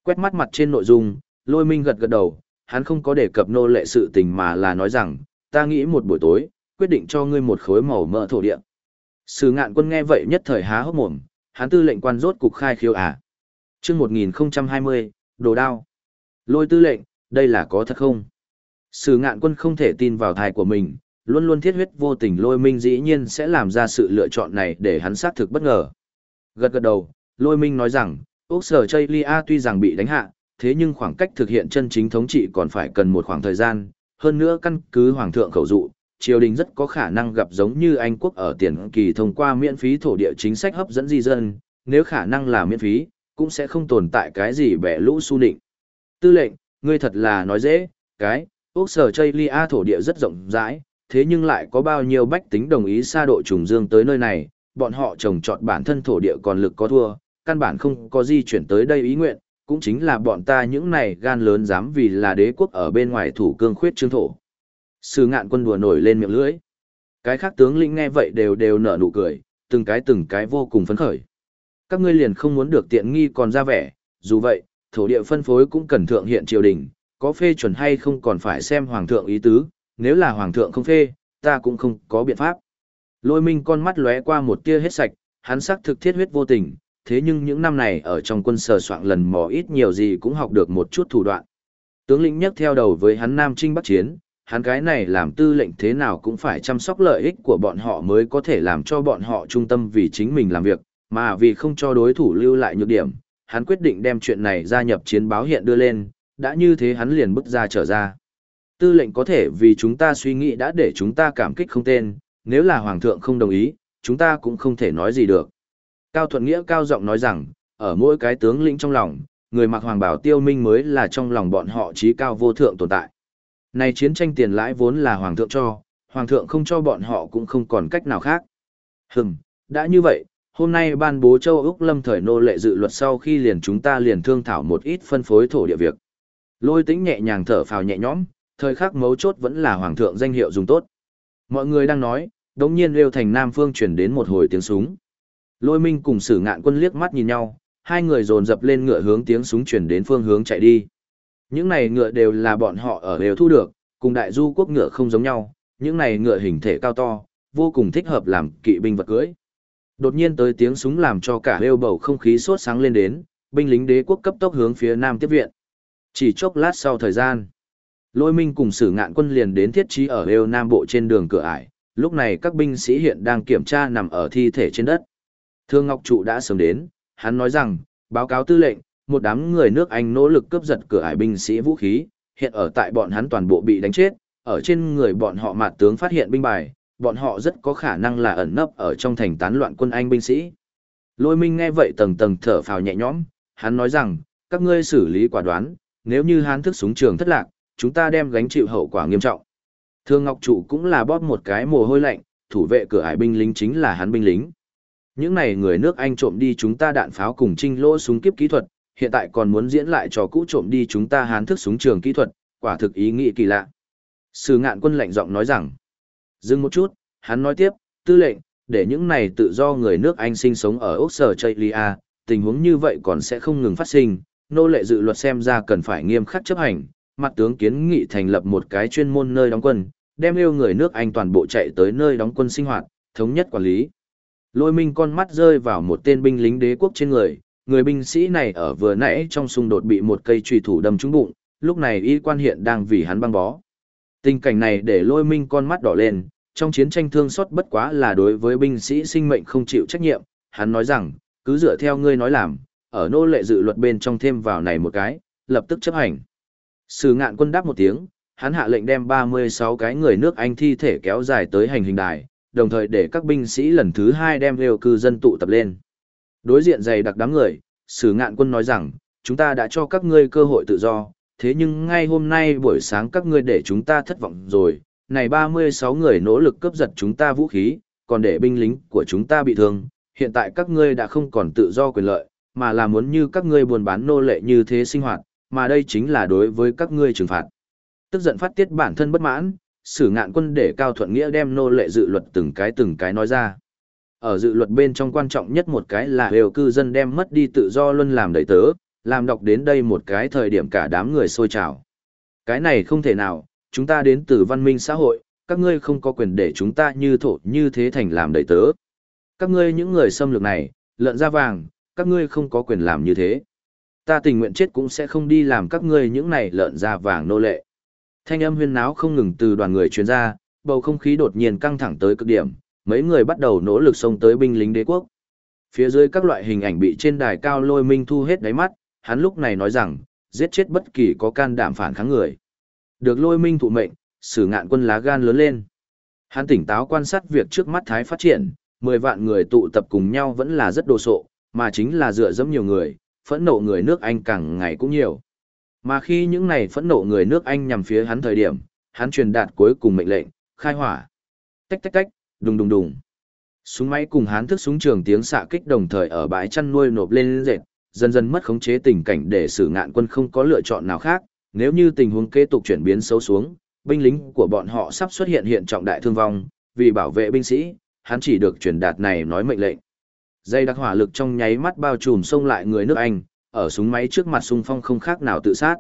Quét mắt mặt trên nội dung, lôi minh gật gật đầu, hắn không có đề cập nô lệ sự tình mà là nói rằng, ta nghĩ một buổi tối, quyết định cho ngươi một khối màu mỡ thổ địa. Sử ngạn quân nghe vậy nhất thời há hốc mồm, hắn tư lệnh quan rốt cục khai khiêu à. Trước 1020, đồ đao. Lôi tư lệnh, đây là có thật không? Sử ngạn quân không thể tin vào thai của mình, luôn luôn thiết huyết vô tình lôi minh dĩ nhiên sẽ làm ra sự lựa chọn này để hắn xác thực bất ngờ. Gật gật đầu, lôi minh nói rằng, Úc sở Chây Lia tuy rằng bị đánh hạ, thế nhưng khoảng cách thực hiện chân chính thống trị còn phải cần một khoảng thời gian, hơn nữa căn cứ Hoàng thượng khẩu dụ, triều đình rất có khả năng gặp giống như Anh quốc ở tiền kỳ thông qua miễn phí thổ địa chính sách hấp dẫn di dân, nếu khả năng là miễn phí, cũng sẽ không tồn tại cái gì bẻ lũ su định. Tư lệnh, ngươi thật là nói dễ, cái, quốc sở Chây Lia thổ địa rất rộng rãi, thế nhưng lại có bao nhiêu bách tính đồng ý xa độ trùng dương tới nơi này, bọn họ trồng trọt bản thân thổ địa còn lực có thua, căn bản không có di chuyển tới đây ý nguyện, cũng chính là bọn ta những này gan lớn dám vì là đế quốc ở bên ngoài thủ cương khuyết trương thổ. Sư ngạn quân đùa nổi lên miệng lưỡi. Cái khác tướng lĩnh nghe vậy đều đều nở nụ cười, từng cái từng cái vô cùng phấn khởi. Các ngươi liền không muốn được tiện nghi còn ra vẻ, dù vậy, thổ địa phân phối cũng cần thượng hiện triều đình, có phê chuẩn hay không còn phải xem hoàng thượng ý tứ, nếu là hoàng thượng không phê, ta cũng không có biện pháp. Lôi minh con mắt lóe qua một tia hết sạch, hắn sắc thực thiết huyết vô tình, thế nhưng những năm này ở trong quân sờ soạn lần mò ít nhiều gì cũng học được một chút thủ đoạn. Tướng lĩnh nhắc theo đầu với hắn Nam Trinh Bắc Chiến, hắn cái này làm tư lệnh thế nào cũng phải chăm sóc lợi ích của bọn họ mới có thể làm cho bọn họ trung tâm vì chính mình làm việc, mà vì không cho đối thủ lưu lại nhược điểm, hắn quyết định đem chuyện này gia nhập chiến báo hiện đưa lên, đã như thế hắn liền bước ra trở ra. Tư lệnh có thể vì chúng ta suy nghĩ đã để chúng ta cảm kích không tên, nếu là hoàng thượng không đồng ý, chúng ta cũng không thể nói gì được. Cao Thuận Nghĩa cao giọng nói rằng, ở mỗi cái tướng lĩnh trong lòng, người mặc hoàng bảo tiêu minh mới là trong lòng bọn họ trí cao vô thượng tồn tại. Này chiến tranh tiền lãi vốn là hoàng thượng cho, hoàng thượng không cho bọn họ cũng không còn cách nào khác. Hừm, đã như vậy, hôm nay ban bố châu Úc lâm thời nô lệ dự luật sau khi liền chúng ta liền thương thảo một ít phân phối thổ địa việc. Lôi tĩnh nhẹ nhàng thở phào nhẹ nhõm, thời khắc mấu chốt vẫn là hoàng thượng danh hiệu dùng tốt. Mọi người đang nói, đống nhiên rêu thành Nam Phương chuyển đến một hồi tiếng súng. Lôi minh cùng sử ngạn quân liếc mắt nhìn nhau, hai người dồn dập lên ngựa hướng tiếng súng chuyển đến phương hướng chạy đi. Những này ngựa đều là bọn họ ở đều thu được, cùng đại du quốc ngựa không giống nhau, những này ngựa hình thể cao to, vô cùng thích hợp làm kỵ binh vật cưới. Đột nhiên tới tiếng súng làm cho cả hêu bầu không khí sốt sáng lên đến, binh lính đế quốc cấp tốc hướng phía nam tiếp viện. Chỉ chốc lát sau thời gian, Lôi Minh cùng Sử Ngạn Quân liền đến thiết trí ở Eo Nam Bộ trên đường cửa ải, lúc này các binh sĩ hiện đang kiểm tra nằm ở thi thể trên đất. Thương Ngọc Trụ đã sớm đến, hắn nói rằng, báo cáo tư lệnh, một đám người nước Anh nỗ lực cướp giật cửa ải binh sĩ vũ khí, hiện ở tại bọn hắn toàn bộ bị đánh chết, ở trên người bọn họ mạt tướng phát hiện binh bài, bọn họ rất có khả năng là ẩn nấp ở trong thành tán loạn quân Anh binh sĩ. Lôi Minh nghe vậy tầng tầng thở phào nhẹ nhõm, hắn nói rằng, các ngươi xử lý quả đoán, nếu như hắn thức súng trường thất lạc, chúng ta đem gánh chịu hậu quả nghiêm trọng. Thương Ngọc Trụ cũng là bóp một cái mồ hôi lạnh, thủ vệ cửa ải binh lính chính là hắn binh lính. Những này người nước Anh trộm đi chúng ta đạn pháo cùng trinh lỗ súng kiếp kỹ thuật, hiện tại còn muốn diễn lại trò cũ trộm đi chúng ta hán thức súng trường kỹ thuật, quả thực ý nghĩ kỳ lạ. Sử ngạn quân lạnh giọng nói rằng, dừng một chút, hắn nói tiếp, tư lệnh, để những này tự do người nước Anh sinh sống ở Úc Sở Chaylia, tình huống như vậy còn sẽ không ngừng phát sinh, nô lệ dự luật xem ra cần phải nghiêm khắc chấp hành, mặt tướng kiến nghị thành lập một cái chuyên môn nơi đóng quân, đem yêu người nước Anh toàn bộ chạy tới nơi đóng quân sinh hoạt, thống nhất quản lý. Lôi minh con mắt rơi vào một tên binh lính đế quốc trên người, người binh sĩ này ở vừa nãy trong xung đột bị một cây trùy thủ đâm trúng bụng, lúc này y quan hiện đang vì hắn băng bó. Tình cảnh này để lôi minh con mắt đỏ lên, trong chiến tranh thương xót bất quá là đối với binh sĩ sinh mệnh không chịu trách nhiệm, hắn nói rằng, cứ dựa theo ngươi nói làm, ở nô lệ dự luật bên trong thêm vào này một cái, lập tức chấp hành. Sử ngạn quân đáp một tiếng, hắn hạ lệnh đem 36 cái người nước Anh thi thể kéo dài tới hành hình đài, đồng thời để các binh sĩ lần thứ hai đem rêu cư dân tụ tập lên. Đối diện dày đặc đám người, sử ngạn quân nói rằng, chúng ta đã cho các ngươi cơ hội tự do, thế nhưng ngay hôm nay buổi sáng các ngươi để chúng ta thất vọng rồi, này 36 người nỗ lực cướp giật chúng ta vũ khí, còn để binh lính của chúng ta bị thương, hiện tại các ngươi đã không còn tự do quyền lợi, mà là muốn như các ngươi buôn bán nô lệ như thế sinh hoạt, mà đây chính là đối với các ngươi trừng phạt. Tức giận phát tiết bản thân bất mãn, sử ngạn quân để cao thuận nghĩa đem nô lệ dự luật từng cái từng cái nói ra. Ở dự luật bên trong quan trọng nhất một cái là đều cư dân đem mất đi tự do luôn làm đầy tớ, làm đọc đến đây một cái thời điểm cả đám người sôi trào. Cái này không thể nào, chúng ta đến từ văn minh xã hội, các ngươi không có quyền để chúng ta như thổ như thế thành làm đầy tớ. Các ngươi những người xâm lược này, lợn da vàng, các ngươi không có quyền làm như thế. Ta tình nguyện chết cũng sẽ không đi làm các ngươi những này lợn da vàng nô lệ. Thanh âm huyên náo không ngừng từ đoàn người truyền ra, bầu không khí đột nhiên căng thẳng tới cực điểm, mấy người bắt đầu nỗ lực xông tới binh lính đế quốc. Phía dưới các loại hình ảnh bị trên đài cao lôi minh thu hết đáy mắt, hắn lúc này nói rằng, giết chết bất kỳ có can đảm phản kháng người. Được lôi minh thụ mệnh, sử ngạn quân lá gan lớn lên. Hắn tỉnh táo quan sát việc trước mắt Thái phát triển, 10 vạn người tụ tập cùng nhau vẫn là rất đồ sộ, mà chính là dựa dẫm nhiều người, phẫn nộ người nước Anh càng ngày cũng nhiều. Mà khi những này phẫn nộ người nước Anh nhằm phía hắn thời điểm, hắn truyền đạt cuối cùng mệnh lệnh, khai hỏa. Tách tách tách, đùng đùng đùng. Súng máy cùng hắn thức súng trường tiếng xạ kích đồng thời ở bãi chăn nuôi nộp lên dệt, dần dần mất khống chế tình cảnh để sử ngạn quân không có lựa chọn nào khác, nếu như tình huống kế tục chuyển biến xấu xuống, binh lính của bọn họ sắp xuất hiện hiện trọng đại thương vong, vì bảo vệ binh sĩ, hắn chỉ được truyền đạt này nói mệnh lệnh. Dây đặc hỏa lực trong nháy mắt bao trùm xông lại người nước Anh, ở súng máy trước mặt xung phong không khác nào tự sát.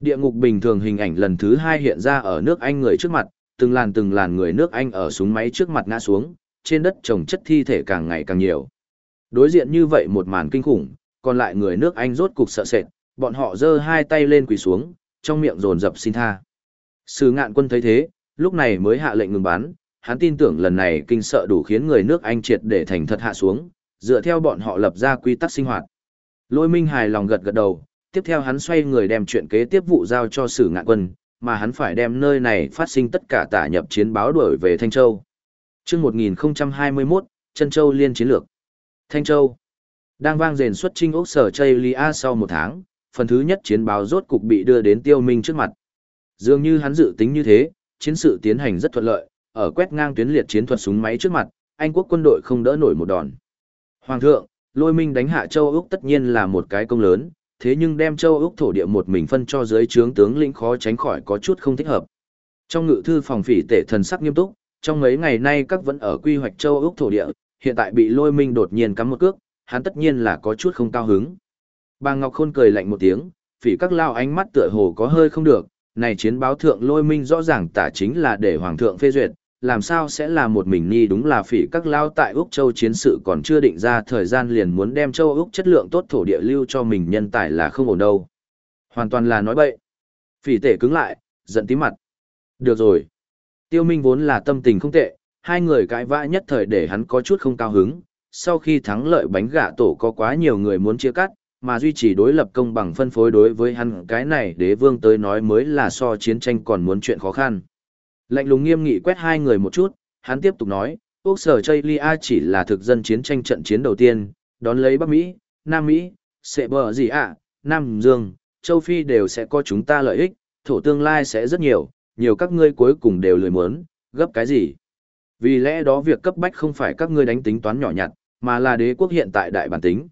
Địa ngục bình thường hình ảnh lần thứ hai hiện ra ở nước Anh người trước mặt, từng làn từng làn người nước Anh ở súng máy trước mặt ngã xuống, trên đất trồng chất thi thể càng ngày càng nhiều. Đối diện như vậy một màn kinh khủng, còn lại người nước Anh rốt cục sợ sệt, bọn họ giơ hai tay lên quỳ xuống, trong miệng dồn dập xin tha. Sử ngạn quân thấy thế, lúc này mới hạ lệnh ngừng bắn, hắn tin tưởng lần này kinh sợ đủ khiến người nước Anh triệt để thành thật hạ xuống, dựa theo bọn họ lập ra quy tắc sinh hoạt. Lôi Minh hài lòng gật gật đầu, tiếp theo hắn xoay người đem chuyện kế tiếp vụ giao cho Sử Ngạn Quân, mà hắn phải đem nơi này phát sinh tất cả tả nhập chiến báo đuổi về Thanh Châu. Chương 1021, Chân Châu liên chiến lược. Thanh Châu đang vang rền xuất trinh ốc sở Chây Lia sau một tháng, phần thứ nhất chiến báo rốt cục bị đưa đến Tiêu Minh trước mặt. Dường như hắn dự tính như thế, chiến sự tiến hành rất thuận lợi, ở quét ngang tuyến liệt chiến thuật súng máy trước mặt, Anh quốc quân đội không đỡ nổi một đòn. Hoàng thượng, lôi minh đánh hạ châu Úc tất nhiên là một cái công lớn, thế nhưng đem châu Úc thổ địa một mình phân cho dưới trướng tướng lĩnh khó tránh khỏi có chút không thích hợp. Trong ngự thư phòng phỉ tể thần sắc nghiêm túc, trong mấy ngày nay các vẫn ở quy hoạch châu Úc thổ địa, hiện tại bị lôi minh đột nhiên cắm một cước, hắn tất nhiên là có chút không cao hứng. Bà Ngọc Khôn cười lạnh một tiếng, phỉ các lao ánh mắt tựa hồ có hơi không được, này chiến báo thượng lôi minh rõ ràng tả chính là để hoàng thượng phê duyệt, làm sao sẽ là một mình nhi đúng là phỉ các lao tại Úc Châu chiến sự còn chưa định ra thời gian liền muốn đem châu Úc chất lượng tốt thổ địa lưu cho mình nhân tài là không ổn đâu. Hoàn toàn là nói bậy. Phỉ tể cứng lại, giận tí mặt. Được rồi. Tiêu Minh vốn là tâm tình không tệ, hai người cãi vã nhất thời để hắn có chút không cao hứng. Sau khi thắng lợi bánh gạ tổ có quá nhiều người muốn chia cắt, mà duy trì đối lập công bằng phân phối đối với hắn cái này đế vương tới nói mới là so chiến tranh còn muốn chuyện khó khăn. Lạnh lùng nghiêm nghị quét hai người một chút, hắn tiếp tục nói, Úc sở Chây Lia chỉ là thực dân chiến tranh trận chiến đầu tiên, đón lấy Bắc Mỹ, Nam Mỹ, sẽ bờ gì ạ, Nam Dương, Châu Phi đều sẽ có chúng ta lợi ích, thổ tương lai sẽ rất nhiều, nhiều các ngươi cuối cùng đều lười muốn, gấp cái gì. Vì lẽ đó việc cấp bách không phải các ngươi đánh tính toán nhỏ nhặt, mà là đế quốc hiện tại đại bản tính.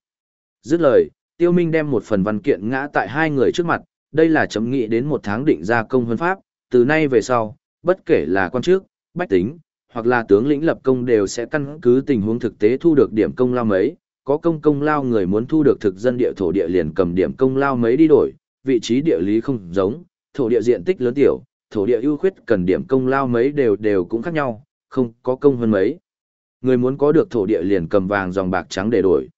Dứt lời, Tiêu Minh đem một phần văn kiện ngã tại hai người trước mặt, đây là chấm nghị đến một tháng định ra công huân pháp, từ nay về sau, bất kể là quan chức, bách tính, hoặc là tướng lĩnh lập công đều sẽ căn cứ tình huống thực tế thu được điểm công lao mấy, có công công lao người muốn thu được thực dân địa thổ địa liền cầm điểm công lao mấy đi đổi, vị trí địa lý không giống, thổ địa diện tích lớn tiểu, thổ địa ưu khuyết cần điểm công lao mấy đều đều cũng khác nhau, không có công hơn mấy. Người muốn có được thổ địa liền cầm vàng dòng bạc trắng để đổi.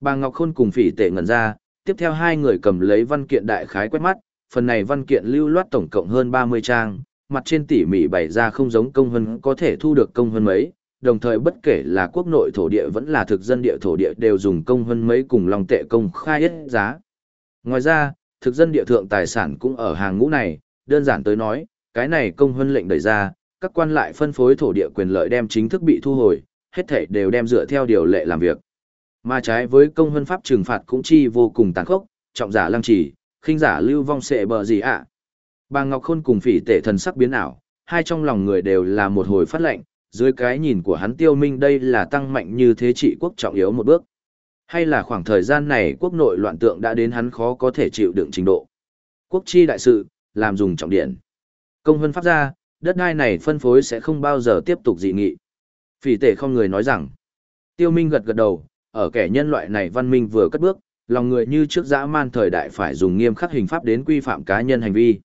Bà Ngọc Khôn cùng phỉ tệ ngẩn ra, tiếp theo hai người cầm lấy văn kiện đại khái quét mắt, phần này văn kiện lưu loát tổng cộng hơn 30 trang, mặt trên tỉ mỉ bày ra không giống công hân có thể thu được công hân mấy, đồng thời bất kể là quốc nội thổ địa vẫn là thực dân địa thổ địa đều dùng công hân mấy cùng lòng tệ công khai hết giá. Ngoài ra, thực dân địa thượng tài sản cũng ở hàng ngũ này, đơn giản tới nói, cái này công hân lệnh đẩy ra, các quan lại phân phối thổ địa quyền lợi đem chính thức bị thu hồi, hết thảy đều đem dựa theo điều lệ làm việc. Mà trái với công hơn pháp trừng phạt cũng chi vô cùng tàn khốc, trọng giả lăng trì, khinh giả lưu vong sệ bờ gì ạ. Bà Ngọc Khôn cùng phỉ tể thần sắc biến ảo, hai trong lòng người đều là một hồi phát lệnh, dưới cái nhìn của hắn tiêu minh đây là tăng mạnh như thế trị quốc trọng yếu một bước. Hay là khoảng thời gian này quốc nội loạn tượng đã đến hắn khó có thể chịu đựng trình độ. Quốc chi đại sự, làm dùng trọng điện. Công hơn pháp ra, đất đai này phân phối sẽ không bao giờ tiếp tục dị nghị. Phỉ tể không người nói rằng, tiêu minh gật gật đầu, ở kẻ nhân loại này văn minh vừa cất bước, lòng người như trước dã man thời đại phải dùng nghiêm khắc hình pháp đến quy phạm cá nhân hành vi.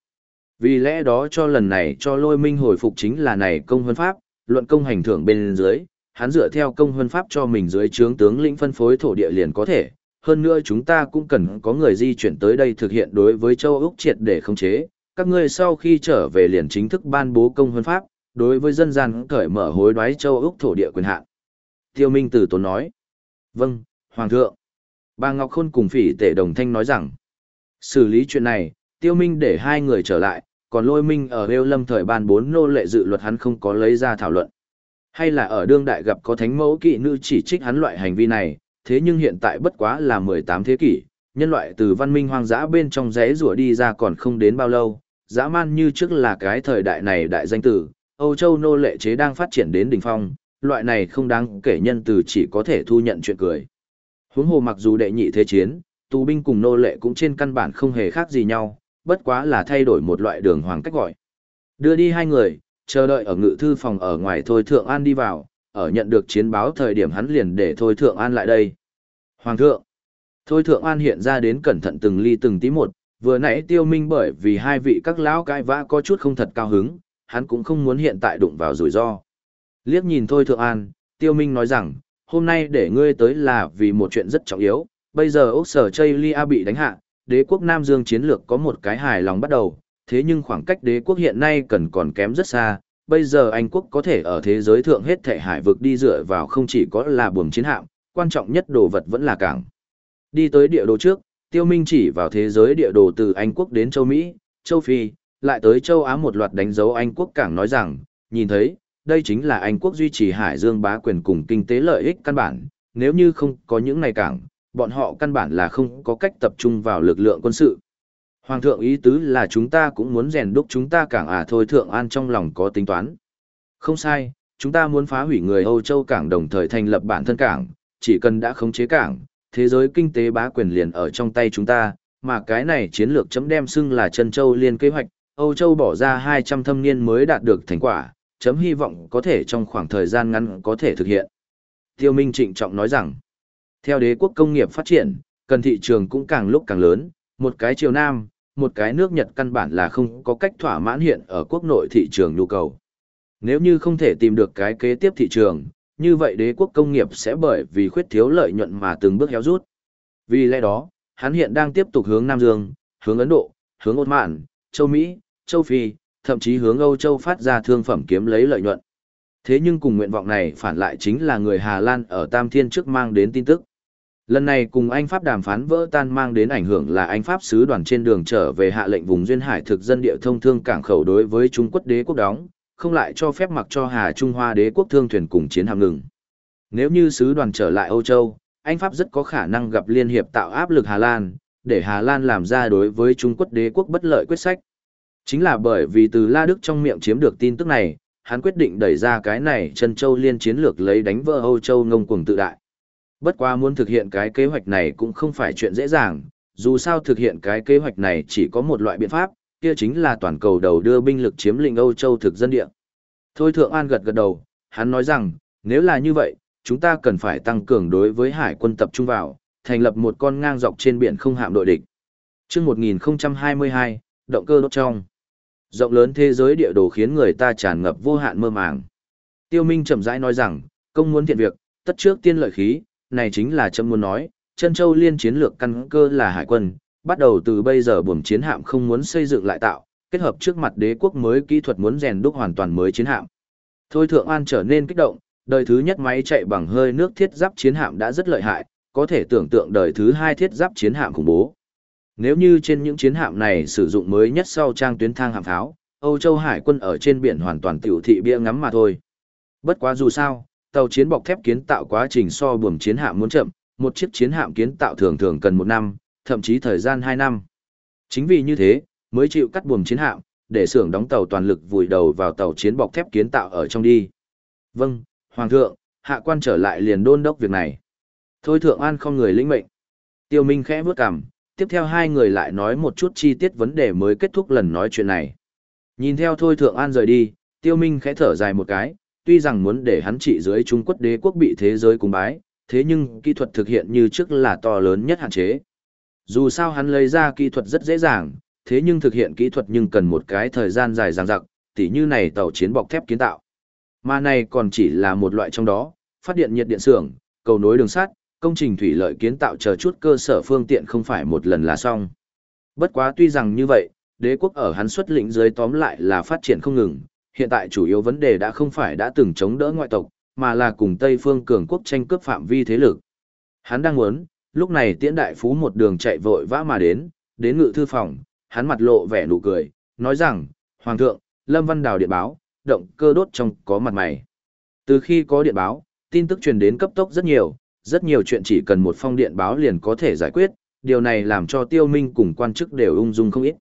Vì lẽ đó cho lần này cho lôi minh hồi phục chính là này công huân pháp, luận công hành thưởng bên dưới, hắn dựa theo công huân pháp cho mình dưới trướng tướng lĩnh phân phối thổ địa liền có thể. Hơn nữa chúng ta cũng cần có người di chuyển tới đây thực hiện đối với châu Úc triệt để khống chế. Các ngươi sau khi trở về liền chính thức ban bố công huân pháp, đối với dân gian cởi mở hối đoái châu Úc thổ địa quyền hạn. Tiêu Minh Tử Tốn nói. Vâng, Hoàng thượng. Bà Ngọc Khôn cùng phỉ tể đồng thanh nói rằng. Xử lý chuyện này, Tiêu Minh để hai người trở lại, còn lôi minh ở rêu Lâm thời ban bốn nô lệ dự luật hắn không có lấy ra thảo luận. Hay là ở đương đại gặp có thánh mẫu kỵ nữ chỉ trích hắn loại hành vi này, thế nhưng hiện tại bất quá là 18 thế kỷ, nhân loại từ văn minh hoang dã bên trong rẽ rùa đi ra còn không đến bao lâu, dã man như trước là cái thời đại này đại danh tử, Âu Châu nô lệ chế đang phát triển đến đỉnh phong, loại này không đáng kể nhân từ chỉ có thể thu nhận chuyện cười. Huống hồ mặc dù đệ nhị thế chiến, tù binh cùng nô lệ cũng trên căn bản không hề khác gì nhau, bất quá là thay đổi một loại đường hoàng cách gọi. Đưa đi hai người, chờ đợi ở ngự thư phòng ở ngoài Thôi Thượng An đi vào, ở nhận được chiến báo thời điểm hắn liền để Thôi Thượng An lại đây. Hoàng thượng! Thôi Thượng An hiện ra đến cẩn thận từng ly từng tí một, vừa nãy tiêu minh bởi vì hai vị các lão cãi vã có chút không thật cao hứng, hắn cũng không muốn hiện tại đụng vào rủi ro. Liếc nhìn Thôi Thượng An, tiêu minh nói rằng, hôm nay để ngươi tới là vì một chuyện rất trọng yếu, bây giờ Úc Sở Chây Lia bị đánh hạ, đế quốc Nam Dương chiến lược có một cái hài lòng bắt đầu, thế nhưng khoảng cách đế quốc hiện nay cần còn kém rất xa, bây giờ Anh quốc có thể ở thế giới thượng hết thể hải vực đi dựa vào không chỉ có là buồm chiến hạm, quan trọng nhất đồ vật vẫn là cảng. Đi tới địa đồ trước, Tiêu Minh chỉ vào thế giới địa đồ từ Anh quốc đến châu Mỹ, châu Phi, lại tới châu Á một loạt đánh dấu Anh quốc cảng nói rằng, nhìn thấy, đây chính là Anh quốc duy trì hải dương bá quyền cùng kinh tế lợi ích căn bản, nếu như không có những này cảng, bọn họ căn bản là không có cách tập trung vào lực lượng quân sự. Hoàng thượng ý tứ là chúng ta cũng muốn rèn đúc chúng ta cảng à thôi thượng an trong lòng có tính toán. Không sai, chúng ta muốn phá hủy người Âu Châu cảng đồng thời thành lập bản thân cảng, chỉ cần đã khống chế cảng, thế giới kinh tế bá quyền liền ở trong tay chúng ta, mà cái này chiến lược chấm đem xưng là chân châu liên kế hoạch, Âu Châu bỏ ra 200 thâm niên mới đạt được thành quả, chấm hy vọng có thể trong khoảng thời gian ngắn có thể thực hiện. Tiêu Minh trịnh trọng nói rằng, theo đế quốc công nghiệp phát triển, cần thị trường cũng càng lúc càng lớn, một cái triều Nam, một cái nước Nhật căn bản là không có cách thỏa mãn hiện ở quốc nội thị trường nhu cầu. Nếu như không thể tìm được cái kế tiếp thị trường, như vậy đế quốc công nghiệp sẽ bởi vì khuyết thiếu lợi nhuận mà từng bước héo rút. Vì lẽ đó, hắn hiện đang tiếp tục hướng Nam Dương, hướng Ấn Độ, hướng ốt Mạn, châu Mỹ, châu Phi, thậm chí hướng Âu Châu phát ra thương phẩm kiếm lấy lợi nhuận. Thế nhưng cùng nguyện vọng này phản lại chính là người Hà Lan ở Tam Thiên trước mang đến tin tức. Lần này cùng Anh Pháp đàm phán vỡ tan mang đến ảnh hưởng là Anh Pháp sứ đoàn trên đường trở về hạ lệnh vùng duyên hải thực dân địa thông thương cảng khẩu đối với Trung Quốc đế quốc đóng, không lại cho phép mặc cho Hà Trung Hoa đế quốc thương thuyền cùng chiến hạm ngừng. Nếu như sứ đoàn trở lại Âu Châu, Anh Pháp rất có khả năng gặp liên hiệp tạo áp lực Hà Lan, để Hà Lan làm ra đối với Trung Quốc đế quốc bất lợi quyết sách. Chính là bởi vì từ La Đức trong miệng chiếm được tin tức này, hắn quyết định đẩy ra cái này chân châu liên chiến lược lấy đánh vỡ Âu Châu ngông cuồng tự đại. Bất quá muốn thực hiện cái kế hoạch này cũng không phải chuyện dễ dàng, dù sao thực hiện cái kế hoạch này chỉ có một loại biện pháp, kia chính là toàn cầu đầu đưa binh lực chiếm lĩnh Âu Châu thực dân địa. Thôi Thượng An gật gật đầu, hắn nói rằng, nếu là như vậy, chúng ta cần phải tăng cường đối với hải quân tập trung vào, thành lập một con ngang dọc trên biển không hạm đội địch. Trước 1022, động cơ đốt trong. Rộng lớn thế giới địa đồ khiến người ta tràn ngập vô hạn mơ màng. Tiêu Minh chậm rãi nói rằng, công muốn thiện việc, tất trước tiên lợi khí, này chính là châm muốn nói, chân châu liên chiến lược căn cơ là hải quân, bắt đầu từ bây giờ buồm chiến hạm không muốn xây dựng lại tạo, kết hợp trước mặt đế quốc mới kỹ thuật muốn rèn đúc hoàn toàn mới chiến hạm. Thôi Thượng An trở nên kích động, đời thứ nhất máy chạy bằng hơi nước thiết giáp chiến hạm đã rất lợi hại, có thể tưởng tượng đời thứ hai thiết giáp chiến hạm khủng bố. Nếu như trên những chiến hạm này sử dụng mới nhất sau trang tuyến thang hạm pháo, Âu Châu Hải quân ở trên biển hoàn toàn tiểu thị bia ngắm mà thôi. Bất quá dù sao, tàu chiến bọc thép kiến tạo quá trình so buồm chiến hạm muốn chậm, một chiếc chiến hạm kiến tạo thường thường cần một năm, thậm chí thời gian hai năm. Chính vì như thế, mới chịu cắt buồm chiến hạm, để xưởng đóng tàu toàn lực vùi đầu vào tàu chiến bọc thép kiến tạo ở trong đi. Vâng, Hoàng thượng, hạ quan trở lại liền đôn đốc việc này. Thôi Thượng An không người lĩnh mệnh. Tiêu Minh khẽ bước cằm, tiếp theo hai người lại nói một chút chi tiết vấn đề mới kết thúc lần nói chuyện này. Nhìn theo Thôi Thượng An rời đi, Tiêu Minh khẽ thở dài một cái, tuy rằng muốn để hắn trị dưới Trung Quốc đế quốc bị thế giới cung bái, thế nhưng kỹ thuật thực hiện như trước là to lớn nhất hạn chế. Dù sao hắn lấy ra kỹ thuật rất dễ dàng, thế nhưng thực hiện kỹ thuật nhưng cần một cái thời gian dài dằng dặc, tỉ như này tàu chiến bọc thép kiến tạo. Mà này còn chỉ là một loại trong đó, phát điện nhiệt điện xưởng, cầu nối đường sắt, công trình thủy lợi kiến tạo chờ chút cơ sở phương tiện không phải một lần là xong. Bất quá tuy rằng như vậy, đế quốc ở hắn xuất lĩnh dưới tóm lại là phát triển không ngừng, hiện tại chủ yếu vấn đề đã không phải đã từng chống đỡ ngoại tộc, mà là cùng Tây phương cường quốc tranh cướp phạm vi thế lực. Hắn đang muốn, lúc này tiễn đại phú một đường chạy vội vã mà đến, đến ngự thư phòng, hắn mặt lộ vẻ nụ cười, nói rằng, Hoàng thượng, Lâm Văn Đào điện báo, động cơ đốt trong có mặt mày. Từ khi có điện báo, tin tức truyền đến cấp tốc rất nhiều, rất nhiều chuyện chỉ cần một phong điện báo liền có thể giải quyết, điều này làm cho tiêu minh cùng quan chức đều ung dung không ít.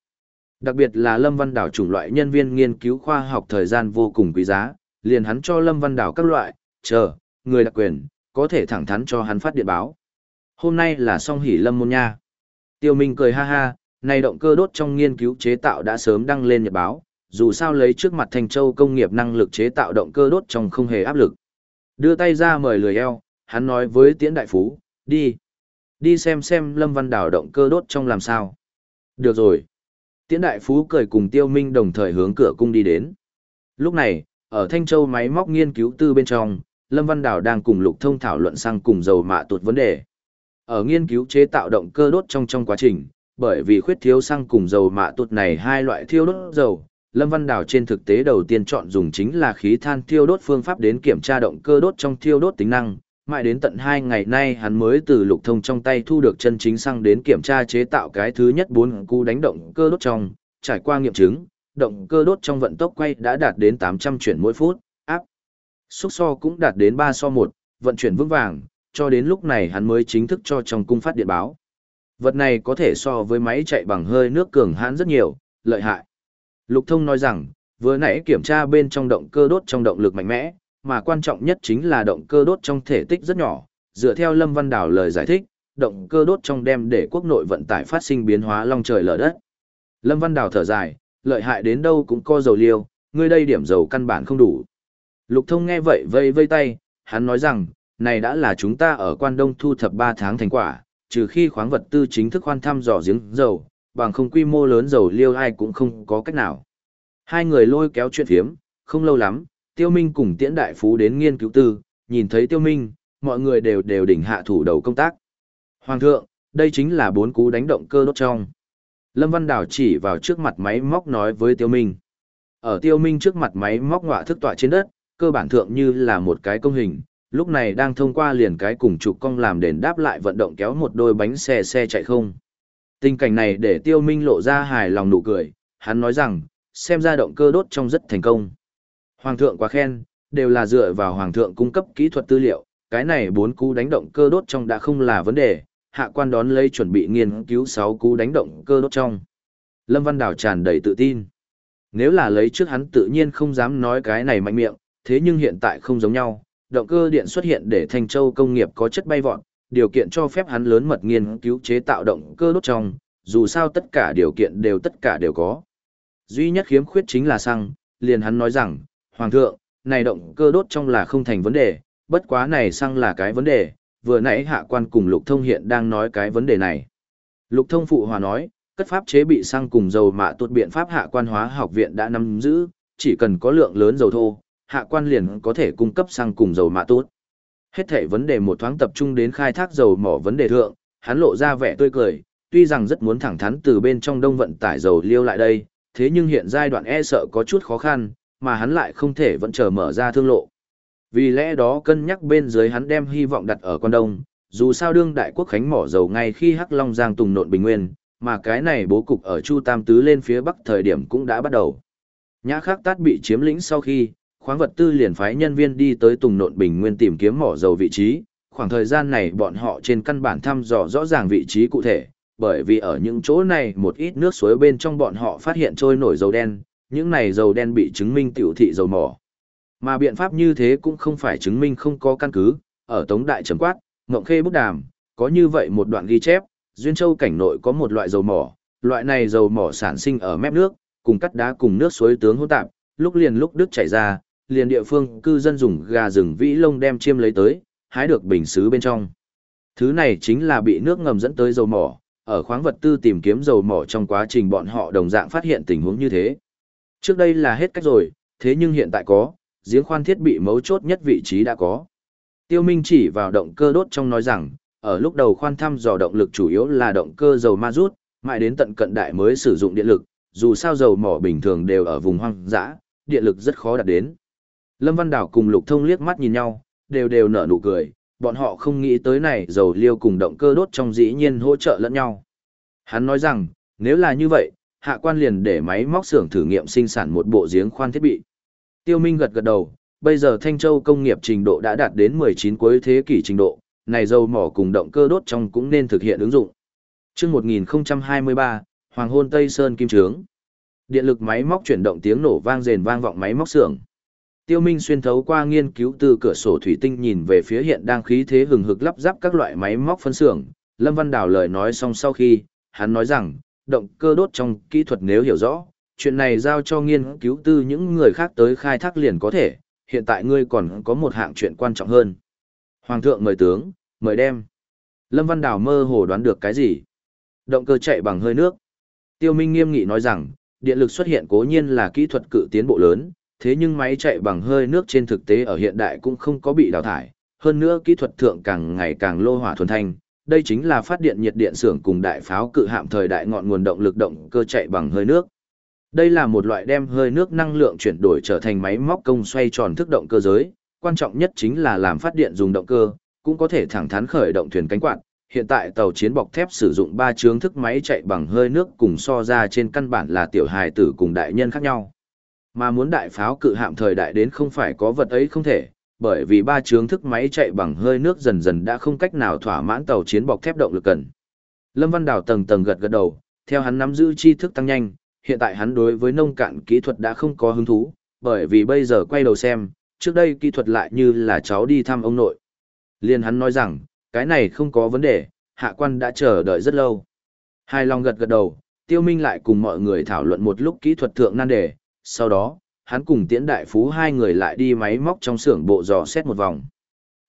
Đặc biệt là Lâm Văn Đảo chủng loại nhân viên nghiên cứu khoa học thời gian vô cùng quý giá, liền hắn cho Lâm Văn Đảo các loại, chờ, người đặc quyền, có thể thẳng thắn cho hắn phát điện báo. Hôm nay là song hỷ Lâm Môn Nha. Tiêu Minh cười ha ha, này động cơ đốt trong nghiên cứu chế tạo đã sớm đăng lên nhật báo, dù sao lấy trước mặt Thành Châu công nghiệp năng lực chế tạo động cơ đốt trong không hề áp lực. Đưa tay ra mời lười eo, hắn nói với Tiễn Đại Phú, đi. Đi xem xem Lâm Văn Đảo động cơ đốt trong làm sao. Được rồi. Tiễn Đại Phú cười cùng Tiêu Minh đồng thời hướng cửa cung đi đến. Lúc này, ở Thanh Châu máy móc nghiên cứu tư bên trong, Lâm Văn Đảo đang cùng Lục Thông thảo luận sang cùng dầu mạ tuột vấn đề. Ở nghiên cứu chế tạo động cơ đốt trong trong quá trình, bởi vì khuyết thiếu xăng cùng dầu mạ tuột này hai loại thiêu đốt dầu, Lâm Văn Đào trên thực tế đầu tiên chọn dùng chính là khí than thiêu đốt phương pháp đến kiểm tra động cơ đốt trong thiêu đốt tính năng. Mãi đến tận hai ngày nay hắn mới từ lục thông trong tay thu được chân chính xăng đến kiểm tra chế tạo cái thứ nhất bốn cú đánh động cơ đốt trong, trải qua nghiệm chứng, động cơ đốt trong vận tốc quay đã đạt đến 800 chuyển mỗi phút, áp. Xúc so cũng đạt đến 3 so 1, vận chuyển vững vàng, cho đến lúc này hắn mới chính thức cho trong cung phát điện báo. Vật này có thể so với máy chạy bằng hơi nước cường hãn rất nhiều, lợi hại. Lục Thông nói rằng, vừa nãy kiểm tra bên trong động cơ đốt trong động lực mạnh mẽ, mà quan trọng nhất chính là động cơ đốt trong thể tích rất nhỏ. Dựa theo Lâm Văn Đào lời giải thích, động cơ đốt trong đem để quốc nội vận tải phát sinh biến hóa long trời lở đất. Lâm Văn Đào thở dài, lợi hại đến đâu cũng co dầu liêu, ngươi đây điểm dầu căn bản không đủ. Lục Thông nghe vậy vây vây tay, hắn nói rằng, này đã là chúng ta ở quan đông thu thập 3 tháng thành quả, trừ khi khoáng vật tư chính thức khoan thăm dò giếng dầu, bằng không quy mô lớn dầu liêu ai cũng không có cách nào. Hai người lôi kéo chuyện phiếm, không lâu lắm, Tiêu Minh cùng Tiễn Đại Phú đến nghiên cứu tư, nhìn thấy Tiêu Minh, mọi người đều đều đỉnh hạ thủ đầu công tác. Hoàng thượng, đây chính là bốn cú đánh động cơ đốt trong. Lâm Văn Đào chỉ vào trước mặt máy móc nói với Tiêu Minh. Ở Tiêu Minh trước mặt máy móc ngọa thức tọa trên đất, cơ bản thượng như là một cái công hình, lúc này đang thông qua liền cái cùng trục cong làm đền đáp lại vận động kéo một đôi bánh xe xe chạy không. Tình cảnh này để tiêu minh lộ ra hài lòng nụ cười, hắn nói rằng, xem ra động cơ đốt trong rất thành công. Hoàng thượng quá khen, đều là dựa vào hoàng thượng cung cấp kỹ thuật tư liệu, cái này bốn cú đánh động cơ đốt trong đã không là vấn đề, hạ quan đón lấy chuẩn bị nghiên cứu sáu cú đánh động cơ đốt trong. Lâm Văn Đào tràn đầy tự tin. Nếu là lấy trước hắn tự nhiên không dám nói cái này mạnh miệng, thế nhưng hiện tại không giống nhau, động cơ điện xuất hiện để Thanh Châu công nghiệp có chất bay vọt, điều kiện cho phép hắn lớn mật nghiên cứu chế tạo động cơ đốt trong, dù sao tất cả điều kiện đều tất cả đều có. Duy nhất khiếm khuyết chính là xăng, liền hắn nói rằng, Hoàng thượng, này động cơ đốt trong là không thành vấn đề, bất quá này xăng là cái vấn đề, vừa nãy hạ quan cùng Lục Thông hiện đang nói cái vấn đề này. Lục Thông phụ hòa nói, cất pháp chế bị xăng cùng dầu mạ tuột biện pháp hạ quan hóa học viện đã nắm giữ, chỉ cần có lượng lớn dầu thô, hạ quan liền có thể cung cấp xăng cùng dầu mạ tuốt. Hết thể vấn đề một thoáng tập trung đến khai thác dầu mỏ vấn đề thượng, hắn lộ ra vẻ tươi cười, tuy rằng rất muốn thẳng thắn từ bên trong đông vận tải dầu liêu lại đây, thế nhưng hiện giai đoạn e sợ có chút khó khăn, mà hắn lại không thể vẫn chờ mở ra thương lộ. Vì lẽ đó cân nhắc bên dưới hắn đem hy vọng đặt ở quan đông, dù sao đương đại quốc khánh mỏ dầu ngay khi Hắc Long Giang tùng nộn bình nguyên, mà cái này bố cục ở Chu Tam Tứ lên phía bắc thời điểm cũng đã bắt đầu. Nhã khắc tát bị chiếm lĩnh sau khi, khoáng vật tư liền phái nhân viên đi tới Tùng Nộn Bình Nguyên tìm kiếm mỏ dầu vị trí. Khoảng thời gian này bọn họ trên căn bản thăm dò rõ ràng vị trí cụ thể, bởi vì ở những chỗ này một ít nước suối bên trong bọn họ phát hiện trôi nổi dầu đen, những này dầu đen bị chứng minh tiểu thị dầu mỏ. Mà biện pháp như thế cũng không phải chứng minh không có căn cứ, ở Tống Đại trầm quát, Ngộng Khê bút đàm, có như vậy một đoạn ghi chép, Duyên Châu cảnh nội có một loại dầu mỏ, loại này dầu mỏ sản sinh ở mép nước, cùng cắt đá cùng nước suối tướng hỗn tạp, lúc liền lúc đứt chảy ra, liền địa phương cư dân dùng gà rừng vĩ lông đem chiêm lấy tới, hái được bình xứ bên trong. Thứ này chính là bị nước ngầm dẫn tới dầu mỏ, ở khoáng vật tư tìm kiếm dầu mỏ trong quá trình bọn họ đồng dạng phát hiện tình huống như thế. Trước đây là hết cách rồi, thế nhưng hiện tại có, giếng khoan thiết bị mấu chốt nhất vị trí đã có. Tiêu Minh chỉ vào động cơ đốt trong nói rằng, ở lúc đầu khoan thăm dò động lực chủ yếu là động cơ dầu ma rút, mãi đến tận cận đại mới sử dụng điện lực, dù sao dầu mỏ bình thường đều ở vùng hoang dã, điện lực rất khó đạt đến. Lâm Văn Đảo cùng Lục Thông liếc mắt nhìn nhau, đều đều nở nụ cười, bọn họ không nghĩ tới này dầu liêu cùng động cơ đốt trong dĩ nhiên hỗ trợ lẫn nhau. Hắn nói rằng, nếu là như vậy, hạ quan liền để máy móc xưởng thử nghiệm sinh sản một bộ giếng khoan thiết bị. Tiêu Minh gật gật đầu, bây giờ Thanh Châu công nghiệp trình độ đã đạt đến 19 cuối thế kỷ trình độ, này dầu mỏ cùng động cơ đốt trong cũng nên thực hiện ứng dụng. Trước 1023, Hoàng hôn Tây Sơn Kim Trướng. Điện lực máy móc chuyển động tiếng nổ vang rền vang vọng máy móc xưởng. Tiêu Minh xuyên thấu qua nghiên cứu từ cửa sổ thủy tinh nhìn về phía hiện đang khí thế hừng hực lắp ráp các loại máy móc phân xưởng. Lâm Văn Đào lời nói xong sau khi, hắn nói rằng, động cơ đốt trong kỹ thuật nếu hiểu rõ, chuyện này giao cho nghiên cứu tư những người khác tới khai thác liền có thể, hiện tại ngươi còn có một hạng chuyện quan trọng hơn. Hoàng thượng mời tướng, mời đem. Lâm Văn Đào mơ hồ đoán được cái gì? Động cơ chạy bằng hơi nước. Tiêu Minh nghiêm nghị nói rằng, điện lực xuất hiện cố nhiên là kỹ thuật cự tiến bộ lớn, thế nhưng máy chạy bằng hơi nước trên thực tế ở hiện đại cũng không có bị đào thải, hơn nữa kỹ thuật thượng càng ngày càng lô hỏa thuần thanh, đây chính là phát điện nhiệt điện xưởng cùng đại pháo cự hạm thời đại ngọn nguồn động lực động cơ chạy bằng hơi nước. Đây là một loại đem hơi nước năng lượng chuyển đổi trở thành máy móc công xoay tròn thức động cơ giới, quan trọng nhất chính là làm phát điện dùng động cơ, cũng có thể thẳng thắn khởi động thuyền cánh quạt. Hiện tại tàu chiến bọc thép sử dụng ba chướng thức máy chạy bằng hơi nước cùng so ra trên căn bản là tiểu hài tử cùng đại nhân khác nhau. Mà muốn đại pháo cự hạm thời đại đến không phải có vật ấy không thể, bởi vì ba chướng thức máy chạy bằng hơi nước dần dần đã không cách nào thỏa mãn tàu chiến bọc thép động lực cần. Lâm Văn Đào tầng tầng gật gật đầu, theo hắn nắm giữ tri thức tăng nhanh, hiện tại hắn đối với nông cạn kỹ thuật đã không có hứng thú, bởi vì bây giờ quay đầu xem, trước đây kỹ thuật lại như là cháu đi thăm ông nội. Liên hắn nói rằng, cái này không có vấn đề, hạ quan đã chờ đợi rất lâu. Hai lòng gật gật đầu, tiêu minh lại cùng mọi người thảo luận một lúc kỹ thuật thượng nan đề, sau đó, hắn cùng tiễn đại phú hai người lại đi máy móc trong xưởng bộ dò xét một vòng.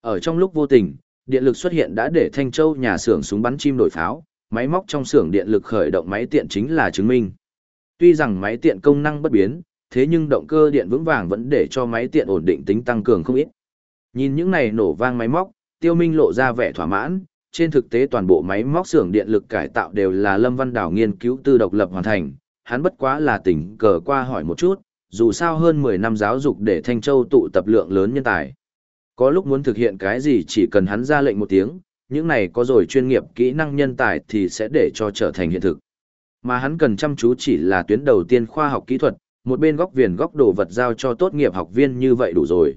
Ở trong lúc vô tình, điện lực xuất hiện đã để Thanh Châu nhà xưởng súng bắn chim đổi pháo, máy móc trong xưởng điện lực khởi động máy tiện chính là chứng minh. Tuy rằng máy tiện công năng bất biến, thế nhưng động cơ điện vững vàng vẫn để cho máy tiện ổn định tính tăng cường không ít. Nhìn những này nổ vang máy móc, Tiêu Minh lộ ra vẻ thỏa mãn, trên thực tế toàn bộ máy móc xưởng điện lực cải tạo đều là Lâm Văn Đào nghiên cứu tư độc lập hoàn thành, hắn bất quá là tỉnh cờ qua hỏi một chút, dù sao hơn 10 năm giáo dục để Thanh Châu tụ tập lượng lớn nhân tài. Có lúc muốn thực hiện cái gì chỉ cần hắn ra lệnh một tiếng, những này có rồi chuyên nghiệp kỹ năng nhân tài thì sẽ để cho trở thành hiện thực. Mà hắn cần chăm chú chỉ là tuyến đầu tiên khoa học kỹ thuật, một bên góc viền góc đồ vật giao cho tốt nghiệp học viên như vậy đủ rồi.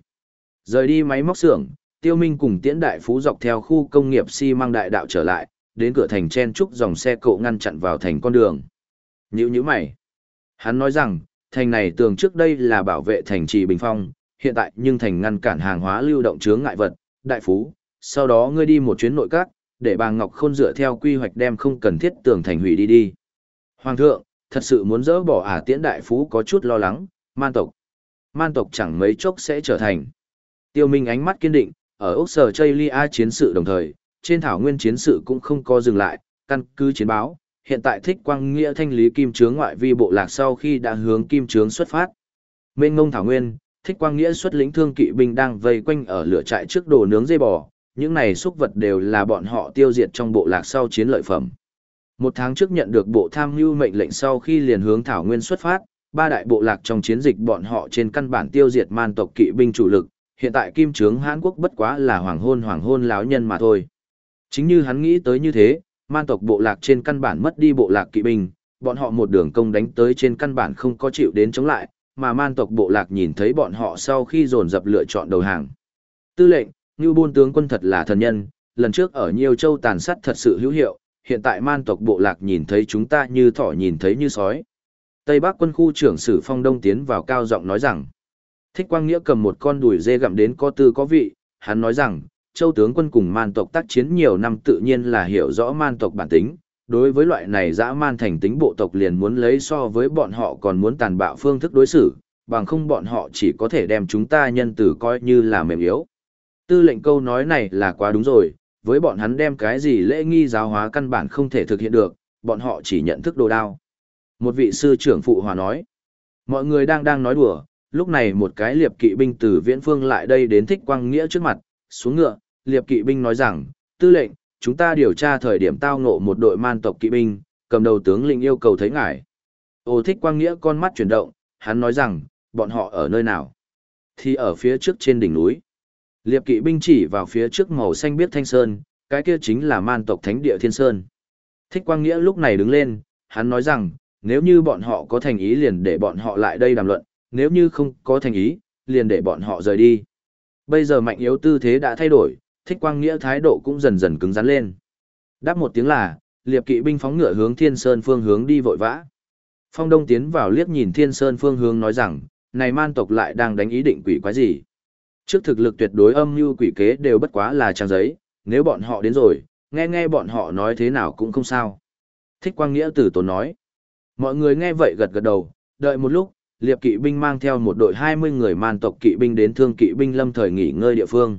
Rời đi máy móc xưởng, Tiêu Minh cùng Tiễn Đại Phú dọc theo khu công nghiệp xi si măng đại đạo trở lại, đến cửa thành chen trúc dòng xe cộ ngăn chặn vào thành con đường. Nhữ nhữ mày. Hắn nói rằng, thành này tường trước đây là bảo vệ thành trì bình phong, hiện tại nhưng thành ngăn cản hàng hóa lưu động chướng ngại vật, đại phú, sau đó ngươi đi một chuyến nội các, để bà Ngọc Khôn dựa theo quy hoạch đem không cần thiết tường thành hủy đi đi. Hoàng thượng, thật sự muốn dỡ bỏ ả tiễn đại phú có chút lo lắng, man tộc. Man tộc chẳng mấy chốc sẽ trở thành. Tiêu Minh ánh mắt kiên định, ở Úc Sở Chaylia chiến sự đồng thời, trên thảo nguyên chiến sự cũng không có dừng lại, căn cứ chiến báo, hiện tại thích quang nghĩa thanh lý kim trướng ngoại vi bộ lạc sau khi đã hướng kim trướng xuất phát. Mênh ngông thảo nguyên, thích quang nghĩa xuất lĩnh thương kỵ binh đang vây quanh ở lửa trại trước đồ nướng dây bò, những này xúc vật đều là bọn họ tiêu diệt trong bộ lạc sau chiến lợi phẩm. Một tháng trước nhận được bộ tham mưu mệnh lệnh sau khi liền hướng thảo nguyên xuất phát, ba đại bộ lạc trong chiến dịch bọn họ trên căn bản tiêu diệt man tộc kỵ binh chủ lực, hiện tại kim trướng Hán Quốc bất quá là hoàng hôn hoàng hôn láo nhân mà thôi. Chính như hắn nghĩ tới như thế, man tộc bộ lạc trên căn bản mất đi bộ lạc kỵ binh, bọn họ một đường công đánh tới trên căn bản không có chịu đến chống lại, mà man tộc bộ lạc nhìn thấy bọn họ sau khi dồn dập lựa chọn đầu hàng. Tư lệnh, như buôn tướng quân thật là thần nhân, lần trước ở nhiều châu tàn sát thật sự hữu hiệu, hiện tại man tộc bộ lạc nhìn thấy chúng ta như thỏ nhìn thấy như sói. Tây Bắc quân khu trưởng Sử Phong Đông tiến vào cao giọng nói rằng, Thích Quang Nghĩa cầm một con đùi dê gặm đến có tư có vị, hắn nói rằng, châu tướng quân cùng man tộc tác chiến nhiều năm tự nhiên là hiểu rõ man tộc bản tính, đối với loại này dã man thành tính bộ tộc liền muốn lấy so với bọn họ còn muốn tàn bạo phương thức đối xử, bằng không bọn họ chỉ có thể đem chúng ta nhân từ coi như là mềm yếu. Tư lệnh câu nói này là quá đúng rồi, với bọn hắn đem cái gì lễ nghi giáo hóa căn bản không thể thực hiện được, bọn họ chỉ nhận thức đồ đao. Một vị sư trưởng phụ hòa nói, mọi người đang đang nói đùa, lúc này một cái liệp kỵ binh từ viễn phương lại đây đến thích quang nghĩa trước mặt, xuống ngựa, liệp kỵ binh nói rằng, tư lệnh, chúng ta điều tra thời điểm tao ngộ một đội man tộc kỵ binh, cầm đầu tướng lĩnh yêu cầu thấy ngài. Ô thích quang nghĩa con mắt chuyển động, hắn nói rằng, bọn họ ở nơi nào? Thì ở phía trước trên đỉnh núi. Liệp kỵ binh chỉ vào phía trước màu xanh biết thanh sơn, cái kia chính là man tộc thánh địa thiên sơn. Thích quang nghĩa lúc này đứng lên, hắn nói rằng, nếu như bọn họ có thành ý liền để bọn họ lại đây đàm luận, nếu như không có thành ý, liền để bọn họ rời đi. Bây giờ mạnh yếu tư thế đã thay đổi, thích quang nghĩa thái độ cũng dần dần cứng rắn lên. Đáp một tiếng là, liệp kỵ binh phóng ngựa hướng thiên sơn phương hướng đi vội vã. Phong Đông tiến vào liếc nhìn thiên sơn phương hướng nói rằng, này man tộc lại đang đánh ý định quỷ quái gì. Trước thực lực tuyệt đối âm mưu quỷ kế đều bất quá là trang giấy, nếu bọn họ đến rồi, nghe nghe bọn họ nói thế nào cũng không sao. Thích quang nghĩa tử tốn nói. Mọi người nghe vậy gật gật đầu, đợi một lúc, liệp kỵ binh mang theo một đội 20 người man tộc kỵ binh đến thương kỵ binh lâm thời nghỉ ngơi địa phương.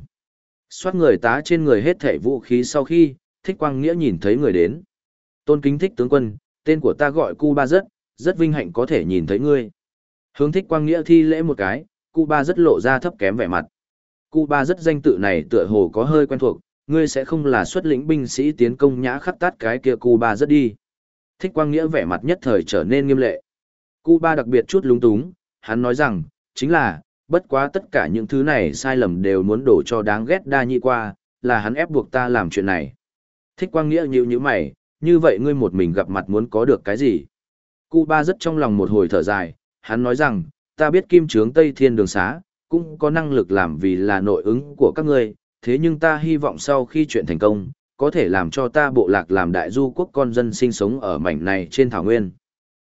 Xoát người tá trên người hết thể vũ khí sau khi, thích quang nghĩa nhìn thấy người đến. Tôn kính thích tướng quân, tên của ta gọi Cu Ba rất, rất vinh hạnh có thể nhìn thấy ngươi. Hướng thích quang nghĩa thi lễ một cái, Cu Ba rất lộ ra thấp kém vẻ mặt. Cu Ba rất danh tự này tựa hồ có hơi quen thuộc, ngươi sẽ không là xuất lĩnh binh sĩ tiến công nhã khắp tát cái kia Cu Ba rất đi. Thích quang nghĩa vẻ mặt nhất thời trở nên nghiêm lệ. Cu Ba đặc biệt chút lúng túng, hắn nói rằng, chính là, bất quá tất cả những thứ này sai lầm đều muốn đổ cho đáng ghét đa Nhi qua, là hắn ép buộc ta làm chuyện này. Thích quang nghĩa như như mày, như vậy ngươi một mình gặp mặt muốn có được cái gì? Cụ Ba rất trong lòng một hồi thở dài, hắn nói rằng, ta biết kim trướng Tây Thiên đường xá, cũng có năng lực làm vì là nội ứng của các ngươi, thế nhưng ta hy vọng sau khi chuyện thành công, có thể làm cho ta bộ lạc làm đại du quốc con dân sinh sống ở mảnh này trên thảo nguyên.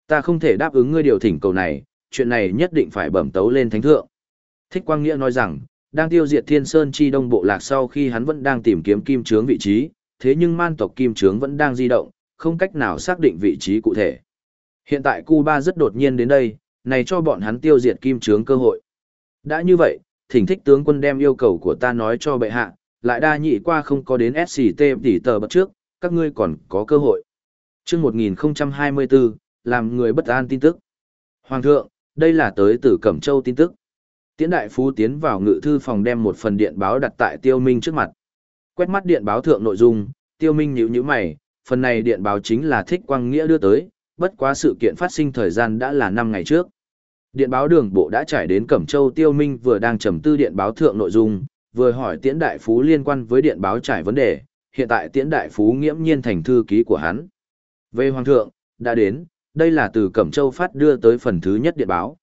Ta không thể đáp ứng ngươi điều thỉnh cầu này, chuyện này nhất định phải bẩm tấu lên thánh thượng. Thích Quang Nghĩa nói rằng, đang tiêu diệt Thiên Sơn chi đông bộ lạc sau khi hắn vẫn đang tìm kiếm kim trướng vị trí, thế nhưng man tộc kim trướng vẫn đang di động, không cách nào xác định vị trí cụ thể. Hiện tại Cuba rất đột nhiên đến đây, này cho bọn hắn tiêu diệt kim trướng cơ hội. Đã như vậy, thỉnh thích tướng quân đem yêu cầu của ta nói cho bệ hạ, lại đa nhị qua không có đến SCT tỷ tờ bật trước, các ngươi còn có cơ hội. Trước 1024, làm người bất an tin tức. Hoàng thượng, đây là tới từ Cẩm Châu tin tức. Tiễn đại phú tiến vào ngự thư phòng đem một phần điện báo đặt tại tiêu minh trước mặt. Quét mắt điện báo thượng nội dung, tiêu minh nhíu nhíu mày, phần này điện báo chính là thích quang nghĩa đưa tới, bất quá sự kiện phát sinh thời gian đã là 5 ngày trước. Điện báo đường bộ đã trải đến Cẩm Châu tiêu minh vừa đang trầm tư điện báo thượng nội dung, vừa hỏi tiễn đại phú liên quan với điện báo trải vấn đề, hiện tại tiễn đại phú nghiễm nhiên thành thư ký của hắn. Về hoàng thượng, đã đến, đây là từ Cẩm Châu phát đưa tới phần thứ nhất điện báo.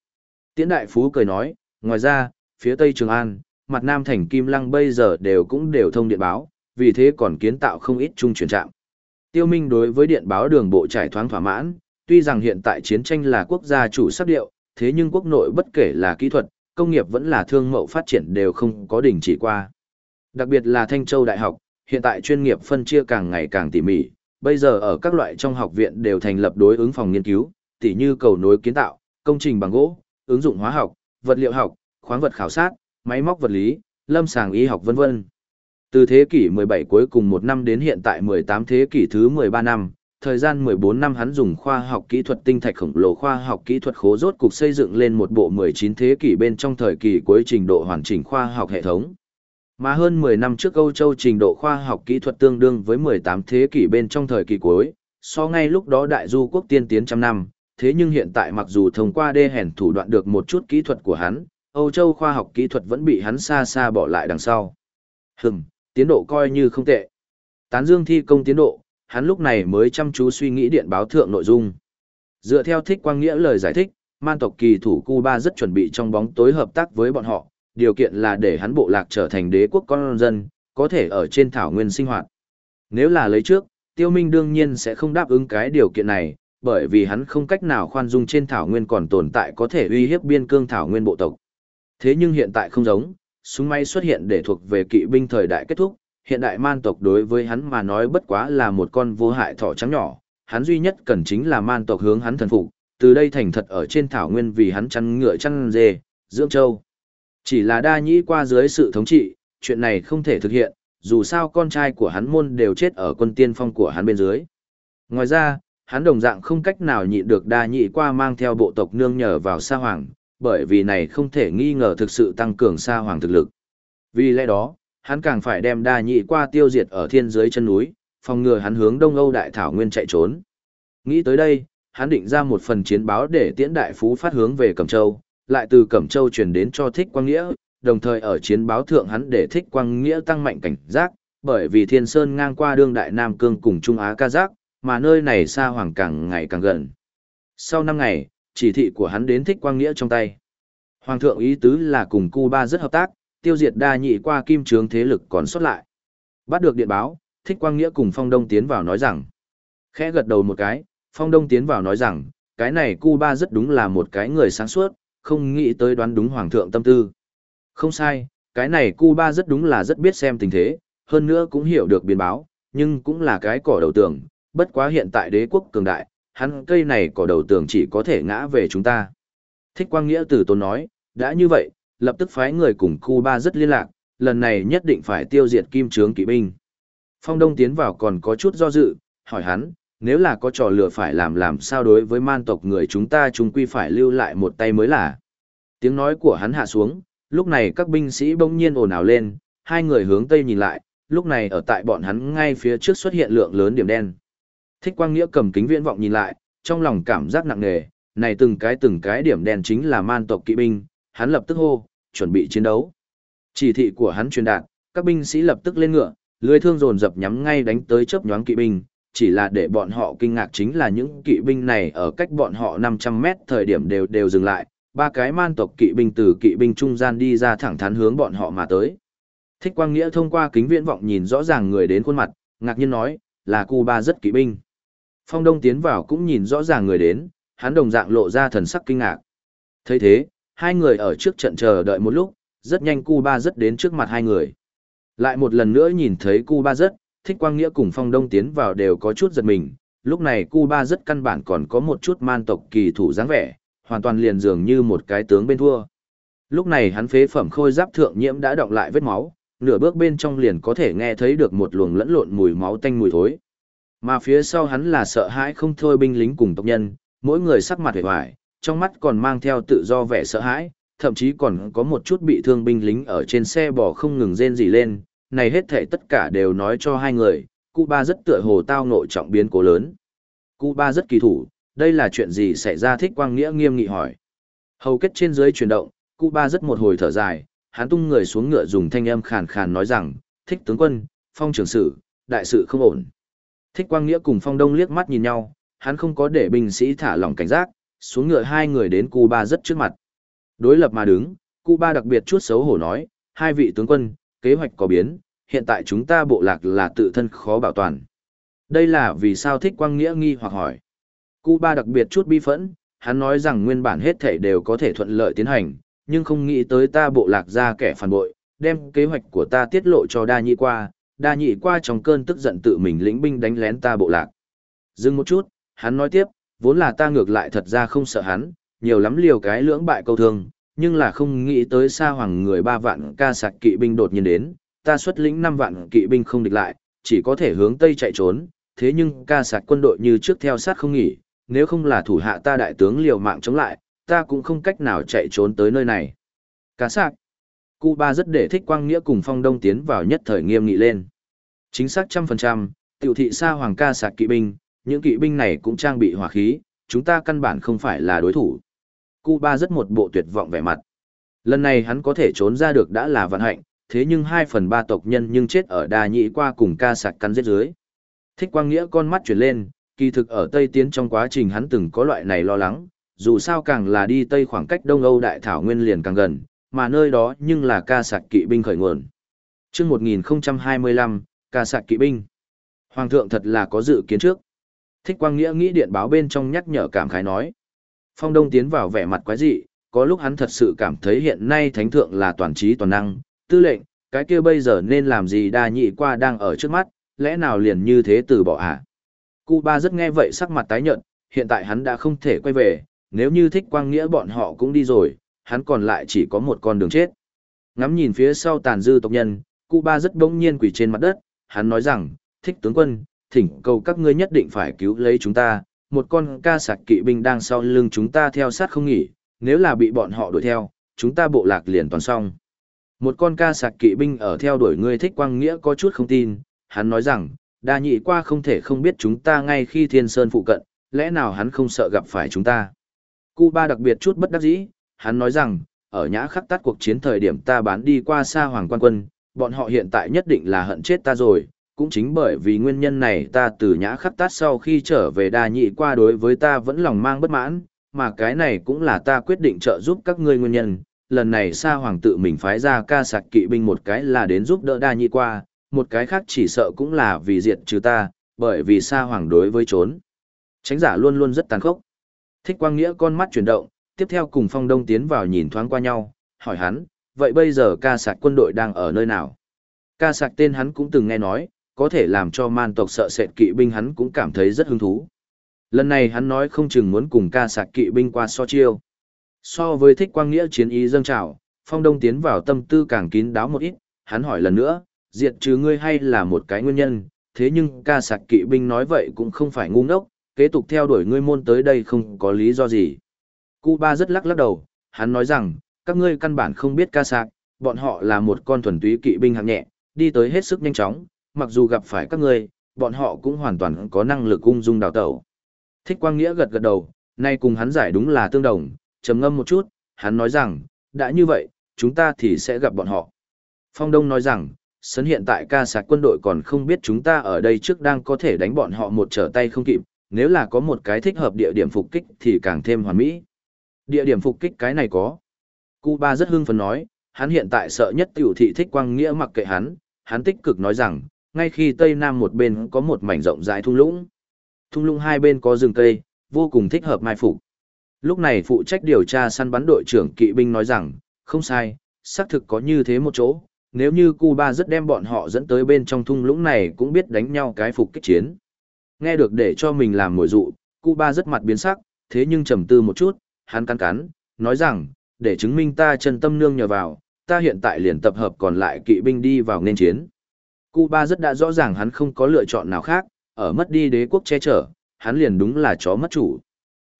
Tiễn đại phú cười nói, ngoài ra, phía Tây Trường An, mặt Nam thành Kim Lăng bây giờ đều cũng đều thông điện báo, vì thế còn kiến tạo không ít trung chuyển trạm. Tiêu Minh đối với điện báo đường bộ trải thoáng thỏa mãn, tuy rằng hiện tại chiến tranh là quốc gia chủ sắc điệu, thế nhưng quốc nội bất kể là kỹ thuật, công nghiệp vẫn là thương mậu phát triển đều không có đỉnh chỉ qua. Đặc biệt là Thanh Châu Đại học, hiện tại chuyên nghiệp phân chia càng ngày càng tỉ mỉ, bây giờ ở các loại trong học viện đều thành lập đối ứng phòng nghiên cứu, tỉ như cầu nối kiến tạo, công trình bằng gỗ, ứng dụng hóa học, vật liệu học, khoáng vật khảo sát, máy móc vật lý, lâm sàng y học vân vân. Từ thế kỷ 17 cuối cùng một năm đến hiện tại 18 thế kỷ thứ 13 năm, thời gian 14 năm hắn dùng khoa học kỹ thuật tinh thạch khổng lồ khoa học kỹ thuật khố rốt cục xây dựng lên một bộ 19 thế kỷ bên trong thời kỳ cuối trình độ hoàn chỉnh khoa học hệ thống. Mà hơn 10 năm trước Âu Châu trình độ khoa học kỹ thuật tương đương với 18 thế kỷ bên trong thời kỳ cuối, so ngay lúc đó đại du quốc tiên tiến trăm năm, thế nhưng hiện tại mặc dù thông qua đê hèn thủ đoạn được một chút kỹ thuật của hắn, Âu Châu khoa học kỹ thuật vẫn bị hắn xa xa bỏ lại đằng sau. Hừm, tiến độ coi như không tệ. Tán dương thi công tiến độ, hắn lúc này mới chăm chú suy nghĩ điện báo thượng nội dung. Dựa theo thích quang nghĩa lời giải thích, man tộc kỳ thủ Cuba rất chuẩn bị trong bóng tối hợp tác với bọn họ, điều kiện là để hắn bộ lạc trở thành đế quốc con dân, có thể ở trên thảo nguyên sinh hoạt. Nếu là lấy trước, tiêu minh đương nhiên sẽ không đáp ứng cái điều kiện này, bởi vì hắn không cách nào khoan dung trên thảo nguyên còn tồn tại có thể uy hiếp biên cương thảo nguyên bộ tộc. Thế nhưng hiện tại không giống, súng máy xuất hiện để thuộc về kỵ binh thời đại kết thúc, hiện đại man tộc đối với hắn mà nói bất quá là một con vô hại thỏ trắng nhỏ, hắn duy nhất cần chính là man tộc hướng hắn thần phục, từ đây thành thật ở trên thảo nguyên vì hắn chăn ngựa chăn dê, dưỡng châu. Chỉ là đa nhĩ qua dưới sự thống trị, chuyện này không thể thực hiện, dù sao con trai của hắn môn đều chết ở quân tiên phong của hắn bên dưới. Ngoài ra, hắn đồng dạng không cách nào nhịn được đa nhị qua mang theo bộ tộc nương nhờ vào sa hoàng, bởi vì này không thể nghi ngờ thực sự tăng cường sa hoàng thực lực. Vì lẽ đó, hắn càng phải đem đa nhị qua tiêu diệt ở thiên dưới chân núi, phòng ngừa hắn hướng Đông Âu đại thảo nguyên chạy trốn. Nghĩ tới đây, hắn định ra một phần chiến báo để tiễn đại phú phát hướng về Cẩm Châu, lại từ Cẩm Châu truyền đến cho Thích Quang Nghĩa, đồng thời ở chiến báo thượng hắn để Thích Quang Nghĩa tăng mạnh cảnh giác, bởi vì Thiên Sơn ngang qua đương đại Nam Cương cùng Trung Á Ca Giác, mà nơi này xa hoàng càng ngày càng gần. Sau 5 ngày, chỉ thị của hắn đến Thích Quang Nghĩa trong tay. Hoàng thượng ý tứ là cùng Cuba rất hợp tác, tiêu diệt đa nhị qua kim trướng thế lực còn xuất lại. Bắt được điện báo, Thích Quang Nghĩa cùng Phong Đông tiến vào nói rằng. Khẽ gật đầu một cái, Phong Đông tiến vào nói rằng, cái này Cuba rất đúng là một cái người sáng suốt, không nghĩ tới đoán đúng Hoàng thượng tâm tư. Không sai, cái này Cuba rất đúng là rất biết xem tình thế, hơn nữa cũng hiểu được biến báo, nhưng cũng là cái cỏ đầu tường, bất quá hiện tại đế quốc cường đại, hắn cây này cỏ đầu tường chỉ có thể ngã về chúng ta. Thích Quang Nghĩa từ tôn nói, đã như vậy, lập tức phái người cùng Cuba rất liên lạc, lần này nhất định phải tiêu diệt kim trướng kỵ binh. Phong Đông tiến vào còn có chút do dự, hỏi hắn, nếu là có trò lừa phải làm làm sao đối với man tộc người chúng ta chúng quy phải lưu lại một tay mới là. Tiếng nói của hắn hạ xuống, lúc này các binh sĩ bỗng nhiên ồn ào lên, hai người hướng tây nhìn lại, lúc này ở tại bọn hắn ngay phía trước xuất hiện lượng lớn điểm đen. Thích Quang Nghĩa cầm kính viễn vọng nhìn lại, trong lòng cảm giác nặng nề, này từng cái từng cái điểm đen chính là man tộc kỵ binh, hắn lập tức hô, chuẩn bị chiến đấu. Chỉ thị của hắn truyền đạt, các binh sĩ lập tức lên ngựa, lưới thương dồn dập nhắm ngay đánh tới chớp nhoáng kỵ binh, chỉ là để bọn họ kinh ngạc chính là những kỵ binh này ở cách bọn họ 500 mét thời điểm đều đều dừng lại, ba cái man tộc kỵ binh từ kỵ binh trung gian đi ra thẳng thắn hướng bọn họ mà tới. Thích Quang Nghĩa thông qua kính viễn vọng nhìn rõ ràng người đến khuôn mặt, ngạc nhiên nói, là Cuba rất kỵ binh. Phong Đông tiến vào cũng nhìn rõ ràng người đến, hắn đồng dạng lộ ra thần sắc kinh ngạc. thấy thế, hai người ở trước trận chờ đợi một lúc, rất nhanh Cuba rất đến trước mặt hai người. Lại một lần nữa nhìn thấy Cuba rất, thích quang nghĩa cùng phong đông tiến vào đều có chút giật mình, lúc này Cuba rất căn bản còn có một chút man tộc kỳ thủ dáng vẻ, hoàn toàn liền dường như một cái tướng bên thua. Lúc này hắn phế phẩm khôi giáp thượng nhiễm đã động lại vết máu, nửa bước bên trong liền có thể nghe thấy được một luồng lẫn lộn mùi máu tanh mùi thối. Mà phía sau hắn là sợ hãi không thôi binh lính cùng tộc nhân, mỗi người sắc mặt hề hoài, trong mắt còn mang theo tự do vẻ sợ hãi, thậm chí còn có một chút bị thương binh lính ở trên xe bò không ngừng rên gì lên, này hết thể tất cả đều nói cho hai người, Cuba rất tựa hồ tao nội trọng biến cố lớn. Cuba rất kỳ thủ, đây là chuyện gì xảy ra thích quang nghĩa nghiêm nghị hỏi. Hầu kết trên dưới chuyển động, Cuba rất một hồi thở dài, hắn tung người xuống ngựa dùng thanh âm khàn khàn nói rằng, thích tướng quân, phong trưởng sử, đại sự không ổn. Thích quang nghĩa cùng phong đông liếc mắt nhìn nhau, hắn không có để binh sĩ thả lỏng cảnh giác, xuống ngựa hai người đến Cuba rất trước mặt. Đối lập mà đứng, Cuba đặc biệt chút xấu hổ nói, hai vị tướng quân, kế hoạch có biến, hiện tại chúng ta bộ lạc là tự thân khó bảo toàn. Đây là vì sao thích quang nghĩa nghi hoặc hỏi. Cuba đặc biệt chút bi phẫn, hắn nói rằng nguyên bản hết thể đều có thể thuận lợi tiến hành, nhưng không nghĩ tới ta bộ lạc ra kẻ phản bội, đem kế hoạch của ta tiết lộ cho đa nhi qua, đa nhị qua trong cơn tức giận tự mình lĩnh binh đánh lén ta bộ lạc. Dừng một chút, hắn nói tiếp, vốn là ta ngược lại thật ra không sợ hắn, nhiều lắm liều cái lưỡng bại câu thương, nhưng là không nghĩ tới xa hoàng người ba vạn ca sạc kỵ binh đột nhiên đến, ta xuất lĩnh năm vạn kỵ binh không địch lại, chỉ có thể hướng tây chạy trốn, thế nhưng ca sạc quân đội như trước theo sát không nghỉ, nếu không là thủ hạ ta đại tướng liều mạng chống lại, ta cũng không cách nào chạy trốn tới nơi này. Ca sạc. Cuba rất để thích quang nghĩa cùng phong đông tiến vào nhất thời nghiêm nghị lên. Chính xác trăm phần trăm, tiểu thị xa hoàng ca sạc kỵ binh, những kỵ binh này cũng trang bị hỏa khí, chúng ta căn bản không phải là đối thủ. Cuba rất một bộ tuyệt vọng vẻ mặt. Lần này hắn có thể trốn ra được đã là vận hạnh, thế nhưng hai phần ba tộc nhân nhưng chết ở đà nhị qua cùng ca sạc cắn giết dưới. Thích quang nghĩa con mắt chuyển lên, kỳ thực ở Tây Tiến trong quá trình hắn từng có loại này lo lắng, dù sao càng là đi Tây khoảng cách Đông Âu Đại Thảo Nguyên liền càng gần, mà nơi đó nhưng là ca sạc kỵ binh khởi nguồn. Trước 1025, ca sạc kỵ binh. Hoàng thượng thật là có dự kiến trước. Thích quang nghĩa nghĩ điện báo bên trong nhắc nhở cảm khái nói. Phong Đông tiến vào vẻ mặt quái dị, có lúc hắn thật sự cảm thấy hiện nay thánh thượng là toàn trí toàn năng, tư lệnh, cái kia bây giờ nên làm gì đa nhị qua đang ở trước mắt, lẽ nào liền như thế từ bỏ à? hả? Cuba rất nghe vậy sắc mặt tái nhợt, hiện tại hắn đã không thể quay về, nếu như thích quang nghĩa bọn họ cũng đi rồi, hắn còn lại chỉ có một con đường chết. Ngắm nhìn phía sau tàn dư tộc nhân, Cuba rất bỗng nhiên quỳ trên mặt đất, hắn nói rằng, thích tướng quân, thỉnh cầu các ngươi nhất định phải cứu lấy chúng ta, một con ca sạc kỵ binh đang sau lưng chúng ta theo sát không nghỉ, nếu là bị bọn họ đuổi theo, chúng ta bộ lạc liền toàn xong. Một con ca sạc kỵ binh ở theo đuổi ngươi thích quang nghĩa có chút không tin, hắn nói rằng, đa nhị qua không thể không biết chúng ta ngay khi thiên sơn phụ cận, lẽ nào hắn không sợ gặp phải chúng ta. Cuba đặc biệt chút bất đắc dĩ, hắn nói rằng, ở nhã khắc tắt cuộc chiến thời điểm ta bán đi qua xa hoàng quan quân, bọn họ hiện tại nhất định là hận chết ta rồi, cũng chính bởi vì nguyên nhân này ta từ nhã khắc tát sau khi trở về đa nhị qua đối với ta vẫn lòng mang bất mãn, mà cái này cũng là ta quyết định trợ giúp các ngươi nguyên nhân. Lần này Sa Hoàng tự mình phái ra ca sạc kỵ binh một cái là đến giúp đỡ đa nhị qua, một cái khác chỉ sợ cũng là vì diệt trừ ta, bởi vì Sa Hoàng đối với trốn. Tránh giả luôn luôn rất tàn khốc. Thích Quang Nghĩa con mắt chuyển động, tiếp theo cùng Phong Đông tiến vào nhìn thoáng qua nhau, hỏi hắn, vậy bây giờ ca sạc quân đội đang ở nơi nào? Ca sạc tên hắn cũng từng nghe nói, có thể làm cho man tộc sợ sệt kỵ binh hắn cũng cảm thấy rất hứng thú. Lần này hắn nói không chừng muốn cùng ca sạc kỵ binh qua so chiêu. So với thích quang nghĩa chiến ý dâng trào, phong đông tiến vào tâm tư càng kín đáo một ít, hắn hỏi lần nữa, diệt trừ ngươi hay là một cái nguyên nhân, thế nhưng ca sạc kỵ binh nói vậy cũng không phải ngu ngốc, kế tục theo đuổi ngươi môn tới đây không có lý do gì. Cuba rất lắc lắc đầu, hắn nói rằng, các ngươi căn bản không biết ca sạc, bọn họ là một con thuần túy kỵ binh hạng nhẹ, đi tới hết sức nhanh chóng, mặc dù gặp phải các ngươi, bọn họ cũng hoàn toàn có năng lực ung dung đào tẩu. Thích Quang Nghĩa gật gật đầu, nay cùng hắn giải đúng là tương đồng, trầm ngâm một chút, hắn nói rằng, đã như vậy, chúng ta thì sẽ gặp bọn họ. Phong Đông nói rằng, sấn hiện tại ca sạc quân đội còn không biết chúng ta ở đây trước đang có thể đánh bọn họ một trở tay không kịp, nếu là có một cái thích hợp địa điểm phục kích thì càng thêm hoàn mỹ. Địa điểm phục kích cái này có. Cuba rất hưng phấn nói, hắn hiện tại sợ nhất tiểu thị thích quang nghĩa mặc kệ hắn, hắn tích cực nói rằng, ngay khi tây nam một bên có một mảnh rộng rãi thung lũng. Thung lũng hai bên có rừng cây, vô cùng thích hợp mai phục. Lúc này phụ trách điều tra săn bắn đội trưởng kỵ binh nói rằng, không sai, xác thực có như thế một chỗ, nếu như Cuba rất đem bọn họ dẫn tới bên trong thung lũng này cũng biết đánh nhau cái phục kích chiến. Nghe được để cho mình làm mồi dụ, Cuba rất mặt biến sắc, thế nhưng trầm tư một chút, hắn cắn cắn, nói rằng, để chứng minh ta chân tâm nương nhờ vào, ta hiện tại liền tập hợp còn lại kỵ binh đi vào nên chiến. Cuba rất đã rõ ràng hắn không có lựa chọn nào khác, ở mất đi đế quốc che chở, hắn liền đúng là chó mất chủ.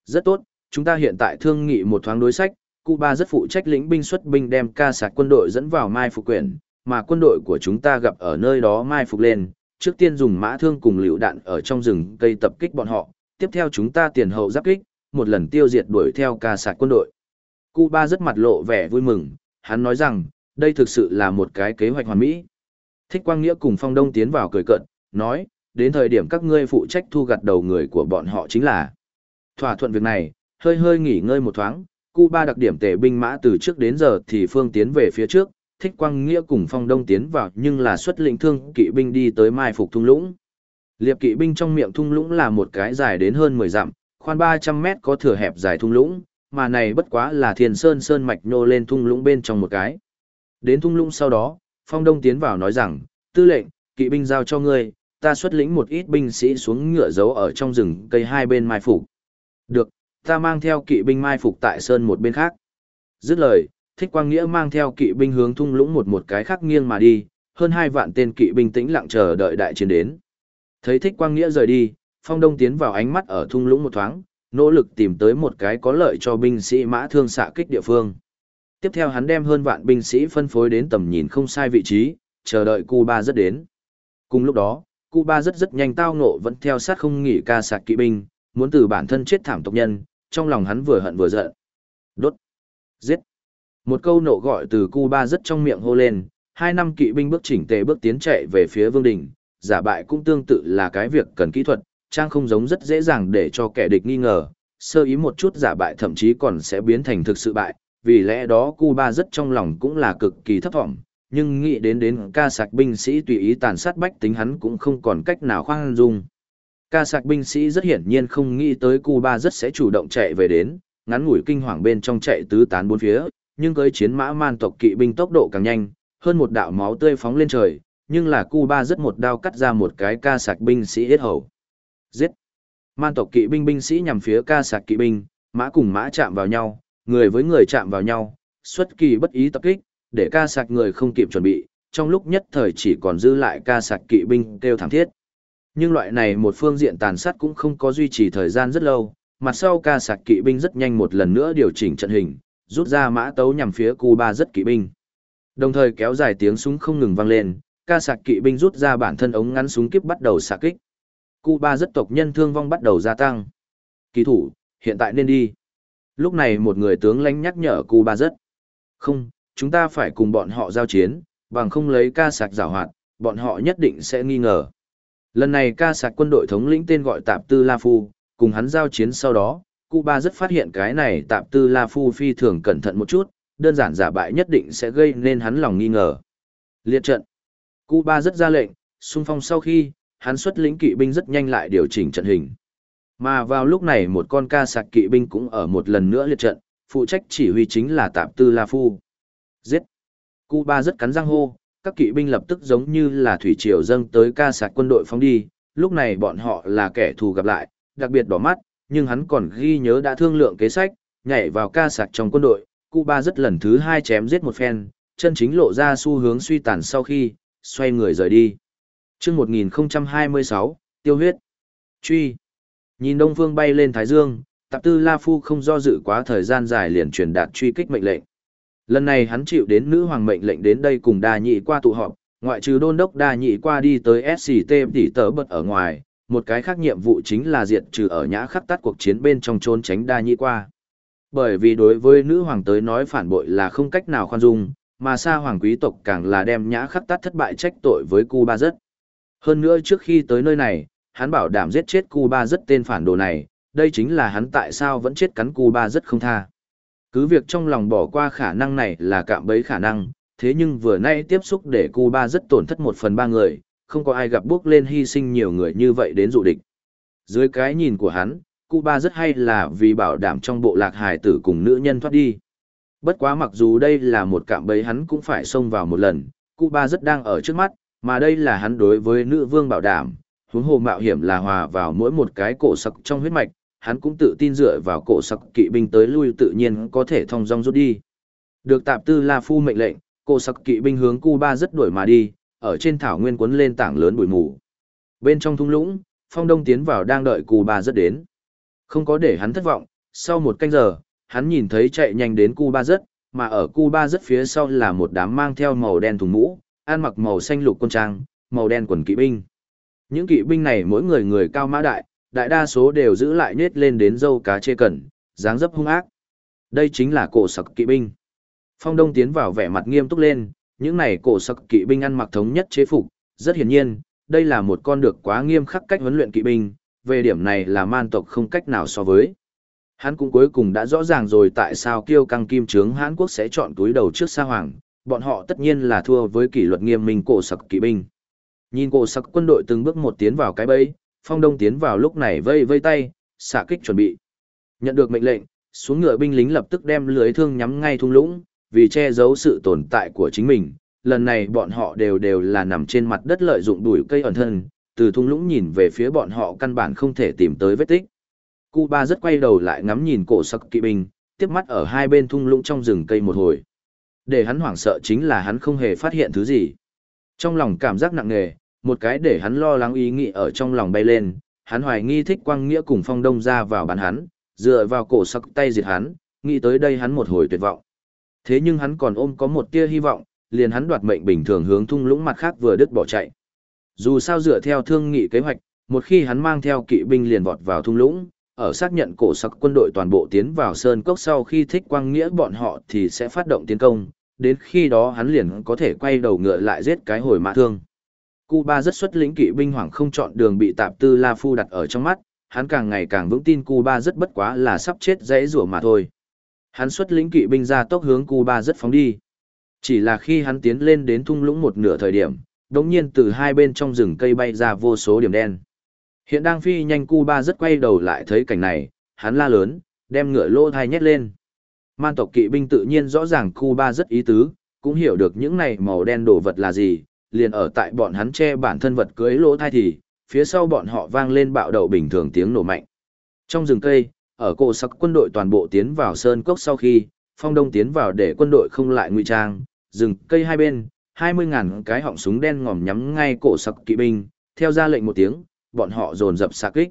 Rất tốt, chúng ta hiện tại thương nghị một thoáng đối sách, Cuba rất phụ trách lĩnh binh xuất binh đem ca sạc quân đội dẫn vào Mai Phục quyển, mà quân đội của chúng ta gặp ở nơi đó Mai Phục lên, trước tiên dùng mã thương cùng liều đạn ở trong rừng cây tập kích bọn họ, tiếp theo chúng ta tiền hậu giáp kích, một lần tiêu diệt đuổi theo ca sạc quân đội. Cuba rất mặt lộ vẻ vui mừng, hắn nói rằng, đây thực sự là một cái kế hoạch hoàn mỹ. Thích Quang Nghĩa cùng Phong Đông tiến vào cười cận, nói, đến thời điểm các ngươi phụ trách thu gặt đầu người của bọn họ chính là. Thỏa thuận việc này, hơi hơi nghỉ ngơi một thoáng, Cuba đặc điểm tể binh mã từ trước đến giờ thì phương tiến về phía trước, Thích Quang Nghĩa cùng Phong Đông tiến vào nhưng là xuất lĩnh thương kỵ binh đi tới mai phục thung lũng. Liệp kỵ binh trong miệng thung lũng là một cái dài đến hơn 10 dặm, khoan 300 mét có thửa hẹp dài thung lũng, mà này bất quá là thiền sơn sơn mạch nô lên thung lũng bên trong một cái. Đến thung lũng sau đó, Phong Đông tiến vào nói rằng, tư lệnh, kỵ binh giao cho ngươi, ta xuất lĩnh một ít binh sĩ xuống ngựa giấu ở trong rừng cây hai bên mai phục. Được, ta mang theo kỵ binh mai phục tại sơn một bên khác. Dứt lời, Thích Quang Nghĩa mang theo kỵ binh hướng thung lũng một một cái khác nghiêng mà đi, hơn hai vạn tên kỵ binh tĩnh lặng chờ đợi đại chiến đến. Thấy Thích Quang Nghĩa rời đi, Phong Đông tiến vào ánh mắt ở thung lũng một thoáng, nỗ lực tìm tới một cái có lợi cho binh sĩ mã thương xạ kích địa phương. Tiếp theo hắn đem hơn vạn binh sĩ phân phối đến tầm nhìn không sai vị trí, chờ đợi Cuba rất đến. Cùng lúc đó, Cuba rất rất nhanh tao ngộ vẫn theo sát không nghỉ ca sạc kỵ binh, muốn từ bản thân chết thảm tộc nhân, trong lòng hắn vừa hận vừa giận. Đốt! Giết! Một câu nộ gọi từ Cuba rất trong miệng hô lên, hai năm kỵ binh bước chỉnh tề bước tiến chạy về phía vương đình, giả bại cũng tương tự là cái việc cần kỹ thuật, trang không giống rất dễ dàng để cho kẻ địch nghi ngờ, sơ ý một chút giả bại thậm chí còn sẽ biến thành thực sự bại, vì lẽ đó Cuba rất trong lòng cũng là cực kỳ thấp vọng, nhưng nghĩ đến đến ca sạc binh sĩ tùy ý tàn sát bách tính hắn cũng không còn cách nào khoan dung. Ca sạc binh sĩ rất hiển nhiên không nghĩ tới Cuba rất sẽ chủ động chạy về đến, ngắn ngủi kinh hoàng bên trong chạy tứ tán bốn phía, nhưng cưới chiến mã man tộc kỵ binh tốc độ càng nhanh, Hơn một đạo máu tươi phóng lên trời, nhưng là Cuba rất một đao cắt ra một cái ca sạc binh sĩ hết hầu. Giết! Man tộc kỵ binh binh sĩ nhằm phía ca sạc kỵ binh, mã cùng mã chạm vào nhau, người với người chạm vào nhau, xuất kỳ bất ý tập kích, để ca sạc người không kịp chuẩn bị, trong lúc nhất thời chỉ còn dư lại ca sạc kỵ binh kêu thảm thiết. Nhưng loại này một phương diện tàn sát cũng không có duy trì thời gian rất lâu, mặt sau ca sạc kỵ binh rất nhanh một lần nữa điều chỉnh trận hình, rút ra mã tấu nhằm phía Cuba rất kỵ binh. Đồng thời kéo dài tiếng súng không ngừng vang lên, ca sạc kỵ binh rút ra bản thân ống ngắn súng kiếp bắt đầu xạ kích. Cuba rất tộc nhân thương vong bắt đầu gia tăng. Kỳ thủ, hiện tại nên đi. Lúc này một người tướng lãnh nhắc nhở Cuba rất. Không, chúng ta phải cùng bọn họ giao chiến, bằng không lấy ca sạc giảo hoạt, bọn họ nhất định sẽ nghi ngờ. Lần này ca sạc quân đội thống lĩnh tên gọi Tạp Tư La Phu, cùng hắn giao chiến sau đó, Cuba rất phát hiện cái này Tạp Tư La Phu phi thường cẩn thận một chút, đơn giản giả bại nhất định sẽ gây nên hắn lòng nghi ngờ. Liệt trận. Cuba rất ra lệnh, xung phong sau khi, hắn xuất lĩnh kỵ binh rất nhanh lại điều chỉnh trận hình. Mà vào lúc này một con ca sạc kỵ binh cũng ở một lần nữa liệt trận, phụ trách chỉ huy chính là Tạp Tư La Phu. Giết! Cuba rất cắn răng hô, các kỵ binh lập tức giống như là thủy triều dâng tới ca sạc quân đội phóng đi, lúc này bọn họ là kẻ thù gặp lại, đặc biệt đỏ mắt, nhưng hắn còn ghi nhớ đã thương lượng kế sách, nhảy vào ca sạc trong quân đội, Cuba rất lần thứ hai chém giết một phen, chân chính lộ ra xu hướng suy tàn sau khi, xoay người rời đi. Trước 1026, tiêu huyết. Truy. Nhìn Đông Phương bay lên Thái Dương, Tạp Tư La Phu không do dự quá thời gian dài liền truyền đạt truy kích mệnh lệnh. Lần này hắn chịu đến nữ hoàng mệnh lệnh đến đây cùng đa nhị qua tụ họp, ngoại trừ đôn đốc đa nhị qua đi tới SCT tỉ tớ bật ở ngoài, một cái khác nhiệm vụ chính là diệt trừ ở nhã khắc tắt cuộc chiến bên trong trốn tránh đa nhị qua. Bởi vì đối với nữ hoàng tới nói phản bội là không cách nào khoan dung, mà xa hoàng quý tộc càng là đem nhã khắc tắt thất bại trách tội với Cuba rất. Hơn nữa trước khi tới nơi này, hắn bảo đảm giết chết Cuba rất tên phản đồ này, đây chính là hắn tại sao vẫn chết cắn Cuba rất không tha. Cứ việc trong lòng bỏ qua khả năng này là cạm bấy khả năng, thế nhưng vừa nay tiếp xúc để Cuba rất tổn thất một phần ba người, không có ai gặp bước lên hy sinh nhiều người như vậy đến dụ địch. Dưới cái nhìn của hắn, Cuba rất hay là vì bảo đảm trong bộ lạc hài tử cùng nữ nhân thoát đi. Bất quá mặc dù đây là một cạm bẫy hắn cũng phải xông vào một lần, Cuba rất đang ở trước mắt, mà đây là hắn đối với nữ vương bảo đảm, huống hồ mạo hiểm là hòa vào mỗi một cái cổ sặc trong huyết mạch, hắn cũng tự tin dựa vào cổ sặc kỵ binh tới lui tự nhiên có thể thông dong rút đi. Được tạp tư La Phu mệnh lệnh, cổ sặc kỵ binh hướng Cuba rất đuổi mà đi, ở trên thảo nguyên cuốn lên tảng lớn bụi mù. Bên trong thung lũng, phong đông tiến vào đang đợi Cuba rất đến. Không có để hắn thất vọng, sau một canh giờ, hắn nhìn thấy chạy nhanh đến Cuba rất, mà ở Cuba rất phía sau là một đám mang theo màu đen thùng mũ, ăn mặc màu xanh lục quân trang, màu đen quần kỵ binh. Những kỵ binh này mỗi người người cao mã đại, đại đa số đều giữ lại nết lên đến dâu cá chê cẩn, dáng dấp hung ác. Đây chính là cổ sặc kỵ binh. Phong Đông tiến vào vẻ mặt nghiêm túc lên, những này cổ sặc kỵ binh ăn mặc thống nhất chế phục, rất hiển nhiên, đây là một con được quá nghiêm khắc cách huấn luyện kỵ binh, về điểm này là man tộc không cách nào so với. Hắn cũng cuối cùng đã rõ ràng rồi tại sao kiêu căng kim trướng Hán Quốc sẽ chọn túi đầu trước sa hoàng, bọn họ tất nhiên là thua với kỷ luật nghiêm minh cổ sặc kỵ binh. Nhìn cổ sặc quân đội từng bước một tiến vào cái bẫy, phong đông tiến vào lúc này vây vây tay, xạ kích chuẩn bị. Nhận được mệnh lệnh, xuống ngựa binh lính lập tức đem lưới thương nhắm ngay thung lũng, vì che giấu sự tồn tại của chính mình. Lần này bọn họ đều đều là nằm trên mặt đất lợi dụng đuổi cây ẩn thân, từ thung lũng nhìn về phía bọn họ căn bản không thể tìm tới vết tích. Cuba rất quay đầu lại ngắm nhìn cổ sặc kỵ binh, tiếp mắt ở hai bên thung lũng trong rừng cây một hồi. Để hắn hoảng sợ chính là hắn không hề phát hiện thứ gì. Trong lòng cảm giác nặng nề, một cái để hắn lo lắng ý nghĩ ở trong lòng bay lên, hắn hoài nghi thích quang nghĩa cùng phong đông ra vào bàn hắn, dựa vào cổ sắc tay diệt hắn, nghĩ tới đây hắn một hồi tuyệt vọng. Thế nhưng hắn còn ôm có một tia hy vọng, liền hắn đoạt mệnh bình thường hướng thung lũng mặt khác vừa đứt bỏ chạy. Dù sao dựa theo thương nghị kế hoạch, một khi hắn mang theo kỵ binh liền vọt vào thung lũng, ở xác nhận cổ sắc quân đội toàn bộ tiến vào sơn cốc sau khi thích quang nghĩa bọn họ thì sẽ phát động tiến công, đến khi đó hắn liền có thể quay đầu ngựa lại giết cái hồi mã thương. Cuba rất xuất lĩnh kỵ binh hoàng không chọn đường bị tạp tư La Phu đặt ở trong mắt, hắn càng ngày càng vững tin Cuba rất bất quá là sắp chết dễ rủa mà thôi. Hắn xuất lĩnh kỵ binh ra tốc hướng Cuba rất phóng đi. Chỉ là khi hắn tiến lên đến thung lũng một nửa thời điểm, đột nhiên từ hai bên trong rừng cây bay ra vô số điểm đen. Hiện đang phi nhanh Cuba rất quay đầu lại thấy cảnh này, hắn la lớn, đem ngựa lô thai nhét lên. Man tộc kỵ binh tự nhiên rõ ràng Cuba rất ý tứ, cũng hiểu được những này màu đen đồ vật là gì, liền ở tại bọn hắn che bản thân vật cưới lỗ thai thì, phía sau bọn họ vang lên bạo đậu bình thường tiếng nổ mạnh. Trong rừng cây, ở cổ sắc quân đội toàn bộ tiến vào sơn cốc sau khi, phong đông tiến vào để quân đội không lại ngụy trang, rừng cây hai bên, 20.000 cái họng súng đen ngòm nhắm ngay cổ sặc kỵ binh, theo ra lệnh một tiếng, bọn họ dồn dập xạ kích.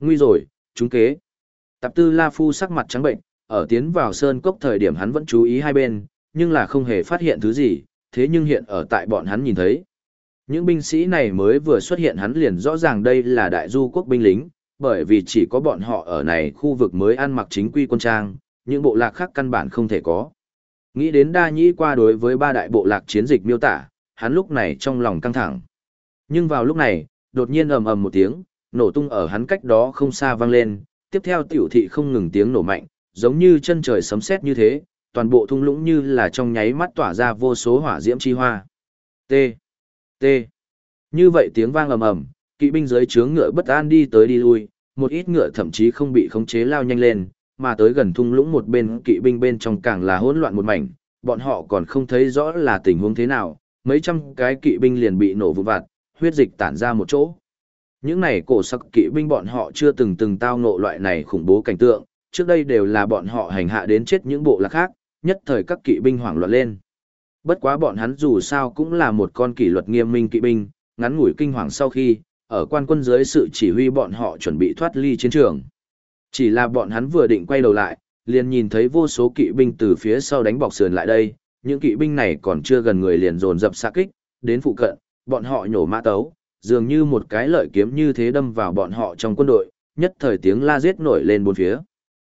Nguy rồi, chúng kế. Tạp tư La Phu sắc mặt trắng bệnh, ở tiến vào sơn cốc thời điểm hắn vẫn chú ý hai bên, nhưng là không hề phát hiện thứ gì, thế nhưng hiện ở tại bọn hắn nhìn thấy. Những binh sĩ này mới vừa xuất hiện hắn liền rõ ràng đây là đại du quốc binh lính, bởi vì chỉ có bọn họ ở này khu vực mới ăn mặc chính quy quân trang, những bộ lạc khác căn bản không thể có. Nghĩ đến đa nhĩ qua đối với ba đại bộ lạc chiến dịch miêu tả, hắn lúc này trong lòng căng thẳng. Nhưng vào lúc này, đột nhiên ầm ầm một tiếng, nổ tung ở hắn cách đó không xa vang lên, tiếp theo tiểu thị không ngừng tiếng nổ mạnh, giống như chân trời sấm sét như thế, toàn bộ thung lũng như là trong nháy mắt tỏa ra vô số hỏa diễm chi hoa. T. T. Như vậy tiếng vang ầm ầm, kỵ binh dưới trướng ngựa bất an đi tới đi lui, một ít ngựa thậm chí không bị khống chế lao nhanh lên, mà tới gần thung lũng một bên kỵ binh bên trong càng là hỗn loạn một mảnh, bọn họ còn không thấy rõ là tình huống thế nào, mấy trăm cái kỵ binh liền bị nổ vụn vặt, huyết dịch tản ra một chỗ. Những này cổ sắc kỵ binh bọn họ chưa từng từng tao ngộ loại này khủng bố cảnh tượng, trước đây đều là bọn họ hành hạ đến chết những bộ lạc khác, nhất thời các kỵ binh hoảng loạn lên. Bất quá bọn hắn dù sao cũng là một con kỷ luật nghiêm minh kỵ binh, ngắn ngủi kinh hoàng sau khi, ở quan quân dưới sự chỉ huy bọn họ chuẩn bị thoát ly chiến trường. Chỉ là bọn hắn vừa định quay đầu lại, liền nhìn thấy vô số kỵ binh từ phía sau đánh bọc sườn lại đây, những kỵ binh này còn chưa gần người liền dồn dập xa kích, đến phụ cận, bọn họ nhổ mã tấu, dường như một cái lợi kiếm như thế đâm vào bọn họ trong quân đội, nhất thời tiếng la giết nổi lên bốn phía.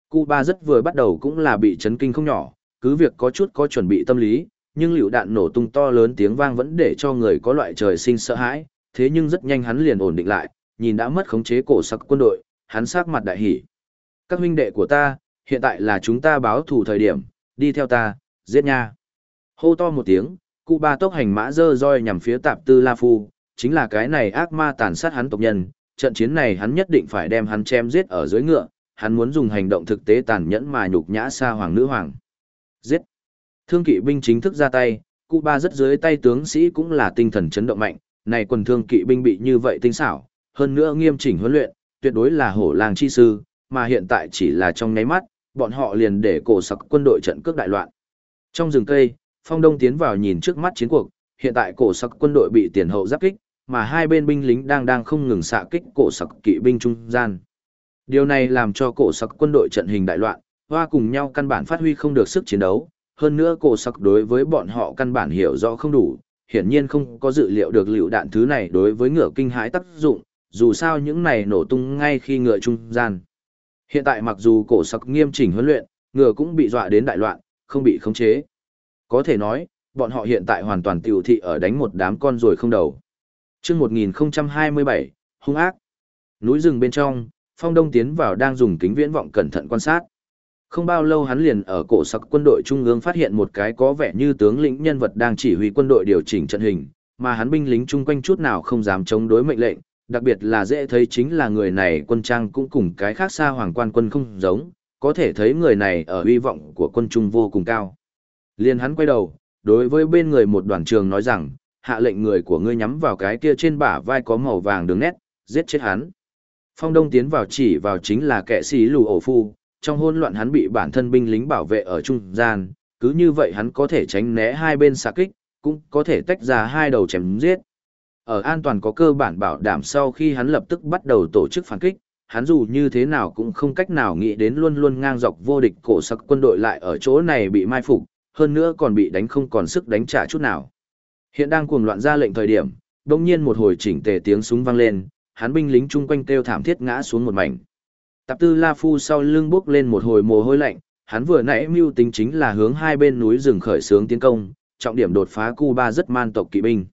Cuba rất vừa bắt đầu cũng là bị chấn kinh không nhỏ, cứ việc có chút có chuẩn bị tâm lý, nhưng liều đạn nổ tung to lớn tiếng vang vẫn để cho người có loại trời sinh sợ hãi, thế nhưng rất nhanh hắn liền ổn định lại, nhìn đã mất khống chế cổ sặc quân đội, hắn sắc mặt đại hỉ. Các huynh đệ của ta, hiện tại là chúng ta báo thù thời điểm, đi theo ta, giết nha. Hô to một tiếng, Cuba tốc hành mã dơ roi nhằm phía tạp tư La Phu, chính là cái này ác ma tàn sát hắn tộc nhân, trận chiến này hắn nhất định phải đem hắn chém giết ở dưới ngựa, hắn muốn dùng hành động thực tế tàn nhẫn mà nhục nhã xa hoàng nữ hoàng. Giết! Thương kỵ binh chính thức ra tay, cụ ba rất dưới tay tướng sĩ cũng là tinh thần chấn động mạnh, này quần thương kỵ binh bị như vậy tinh xảo, hơn nữa nghiêm chỉnh huấn luyện, tuyệt đối là hổ làng chi sư, mà hiện tại chỉ là trong nháy mắt, bọn họ liền để cổ sặc quân đội trận cước đại loạn. Trong rừng cây, Phong Đông tiến vào nhìn trước mắt chiến cuộc, hiện tại cổ sặc quân đội bị tiền hậu giáp kích, mà hai bên binh lính đang đang không ngừng xạ kích cổ sặc kỵ binh trung gian. Điều này làm cho cổ sặc quân đội trận hình đại loạn, hoa cùng nhau căn bản phát huy không được sức chiến đấu, hơn nữa cổ sặc đối với bọn họ căn bản hiểu rõ không đủ, hiển nhiên không có dự liệu được liệu đạn thứ này đối với ngựa kinh hãi tác dụng, dù sao những này nổ tung ngay khi ngựa trung gian. Hiện tại mặc dù cổ sặc nghiêm chỉnh huấn luyện, ngựa cũng bị dọa đến đại loạn, không bị khống chế. Có thể nói, bọn họ hiện tại hoàn toàn tiểu thị ở đánh một đám con rồi không đầu. Trước 1027, hung ác. Núi rừng bên trong, Phong Đông tiến vào đang dùng kính viễn vọng cẩn thận quan sát. Không bao lâu hắn liền ở cổ sặc quân đội trung ương phát hiện một cái có vẻ như tướng lĩnh nhân vật đang chỉ huy quân đội điều chỉnh trận hình, mà hắn binh lính chung quanh chút nào không dám chống đối mệnh lệnh, đặc biệt là dễ thấy chính là người này quân trang cũng cùng cái khác xa hoàng quan quân không giống, có thể thấy người này ở uy vọng của quân trung vô cùng cao. Liên hắn quay đầu, đối với bên người một đoàn trường nói rằng, hạ lệnh người của ngươi nhắm vào cái kia trên bả vai có màu vàng đường nét, giết chết hắn. Phong Đông tiến vào chỉ vào chính là kẻ sĩ lù ổ phu, trong hỗn loạn hắn bị bản thân binh lính bảo vệ ở trung gian, cứ như vậy hắn có thể tránh né hai bên xạ kích, cũng có thể tách ra hai đầu chém giết. Ở an toàn có cơ bản bảo đảm sau khi hắn lập tức bắt đầu tổ chức phản kích, hắn dù như thế nào cũng không cách nào nghĩ đến luôn luôn ngang dọc vô địch cổ sặc quân đội lại ở chỗ này bị mai phục, hơn nữa còn bị đánh không còn sức đánh trả chút nào. Hiện đang cuồng loạn ra lệnh thời điểm, đột nhiên một hồi chỉnh tề tiếng súng vang lên, hắn binh lính chung quanh kêu thảm thiết ngã xuống một mảnh. Tạp tư La Phu sau lưng bước lên một hồi mồ hôi lạnh, hắn vừa nãy mưu tính chính là hướng hai bên núi rừng khởi xướng tiến công, trọng điểm đột phá Cuba rất man tộc kỵ binh.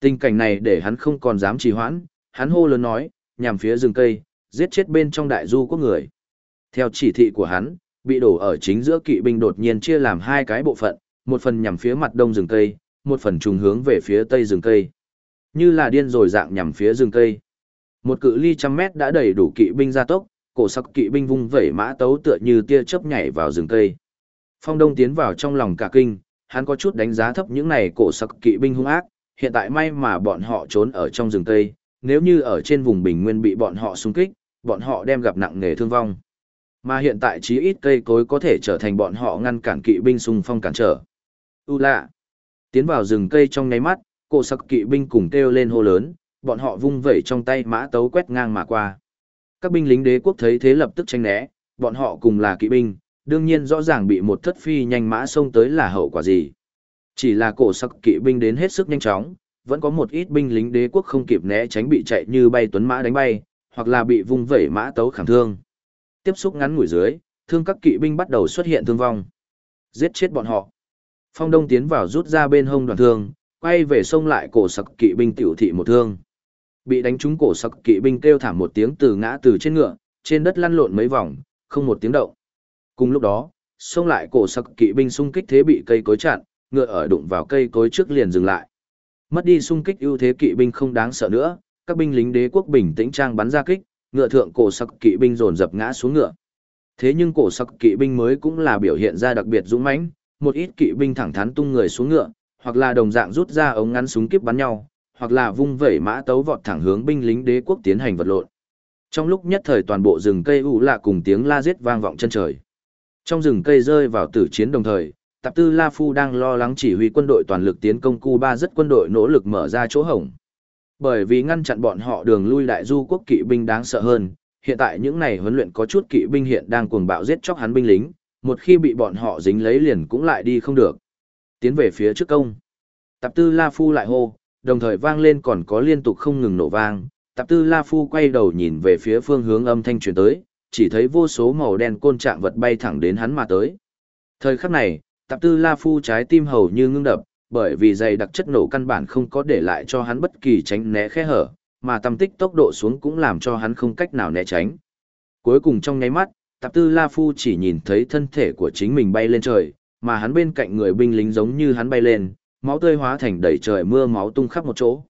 Tình cảnh này để hắn không còn dám trì hoãn, hắn hô lớn nói, nhằm phía rừng cây, giết chết bên trong đại du quốc người. Theo chỉ thị của hắn, bị đổ ở chính giữa kỵ binh đột nhiên chia làm hai cái bộ phận, một phần nhằm phía mặt đông rừng cây, một phần trùng hướng về phía tây rừng cây. Như là điên rồi dạng nhằm phía rừng cây. Một cự ly trăm mét đã đầy đủ kỵ binh ra tốc, cổ sắc kỵ binh vung vẩy mã tấu tựa như tia chớp nhảy vào rừng cây. Phong Đông tiến vào trong lòng cả kinh, hắn có chút đánh giá thấp những này cổ sặc kỵ binh hung ác, hiện tại may mà bọn họ trốn ở trong rừng cây, nếu như ở trên vùng bình nguyên bị bọn họ xung kích, bọn họ đem gặp nặng nề thương vong. Mà hiện tại chí ít cây cối có thể trở thành bọn họ ngăn cản kỵ binh xung phong cản trở. U lạ. Tiến vào rừng cây trong nháy mắt, cổ sặc kỵ binh cùng kêu lên hô lớn, bọn họ vung vẩy trong tay mã tấu quét ngang mà qua. Các binh lính đế quốc thấy thế lập tức tránh né, bọn họ cùng là kỵ binh, đương nhiên rõ ràng bị một thất phi nhanh mã xông tới là hậu quả gì. Chỉ là cổ sắc kỵ binh đến hết sức nhanh chóng, vẫn có một ít binh lính đế quốc không kịp né tránh bị chạy như bay tuấn mã đánh bay, hoặc là bị vung vẩy mã tấu khảm thương. Tiếp xúc ngắn ngủi dưới, thương các kỵ binh bắt đầu xuất hiện thương vong. Giết chết bọn họ. Phong Đông tiến vào rút ra bên hông đoàn thương, quay về sông lại cổ sặc kỵ binh tiểu thị một thương. Bị đánh trúng cổ sặc kỵ binh kêu thảm một tiếng từ ngã từ trên ngựa, trên đất lăn lộn mấy vòng, không một tiếng động. Cùng lúc đó, xông lại cổ sặc kỵ binh xung kích thế bị cây cối chặn, ngựa ở đụng vào cây cối trước liền dừng lại. Mất đi xung kích ưu thế kỵ binh không đáng sợ nữa, các binh lính đế quốc bình tĩnh trang bắn ra kích, ngựa thượng cổ sặc kỵ binh dồn dập ngã xuống ngựa. Thế nhưng cổ sặc kỵ binh mới cũng là biểu hiện ra đặc biệt dũng mãnh, một ít kỵ binh thẳng thắn tung người xuống ngựa, hoặc là đồng dạng rút ra ống ngắn súng kiếp bắn nhau, hoặc là vung vẩy mã tấu vọt thẳng hướng binh lính đế quốc tiến hành vật lộn. Trong lúc nhất thời toàn bộ rừng cây u lạ cùng tiếng la giết vang vọng chân trời. Trong rừng cây rơi vào tử chiến đồng thời, Tạp Tư La Phu đang lo lắng chỉ huy quân đội toàn lực tiến công Cuba rất quân đội nỗ lực mở ra chỗ hổng. Bởi vì ngăn chặn bọn họ đường lui đại du quốc kỵ binh đáng sợ hơn, hiện tại những này huấn luyện có chút kỵ binh hiện đang cuồng bạo giết chóc hắn binh lính, một khi bị bọn họ dính lấy liền cũng lại đi không được. Tiến về phía trước công. Tạp Tư La Phu lại hô, đồng thời vang lên còn có liên tục không ngừng nổ vang. Tạp Tư La Phu quay đầu nhìn về phía phương hướng âm thanh truyền tới, chỉ thấy vô số màu đen côn trạng vật bay thẳng đến hắn mà tới. Thời khắc này, Tạp Tư La Phu trái tim hầu như ngưng đập, bởi vì dày đặc chất nổ căn bản không có để lại cho hắn bất kỳ tránh né khe hở, mà tâm tích tốc độ xuống cũng làm cho hắn không cách nào né tránh. Cuối cùng trong nháy mắt, Tạp Tư La Phu chỉ nhìn thấy thân thể của chính mình bay lên trời, mà hắn bên cạnh người binh lính giống như hắn bay lên, máu tươi hóa thành đầy trời mưa máu tung khắp một chỗ.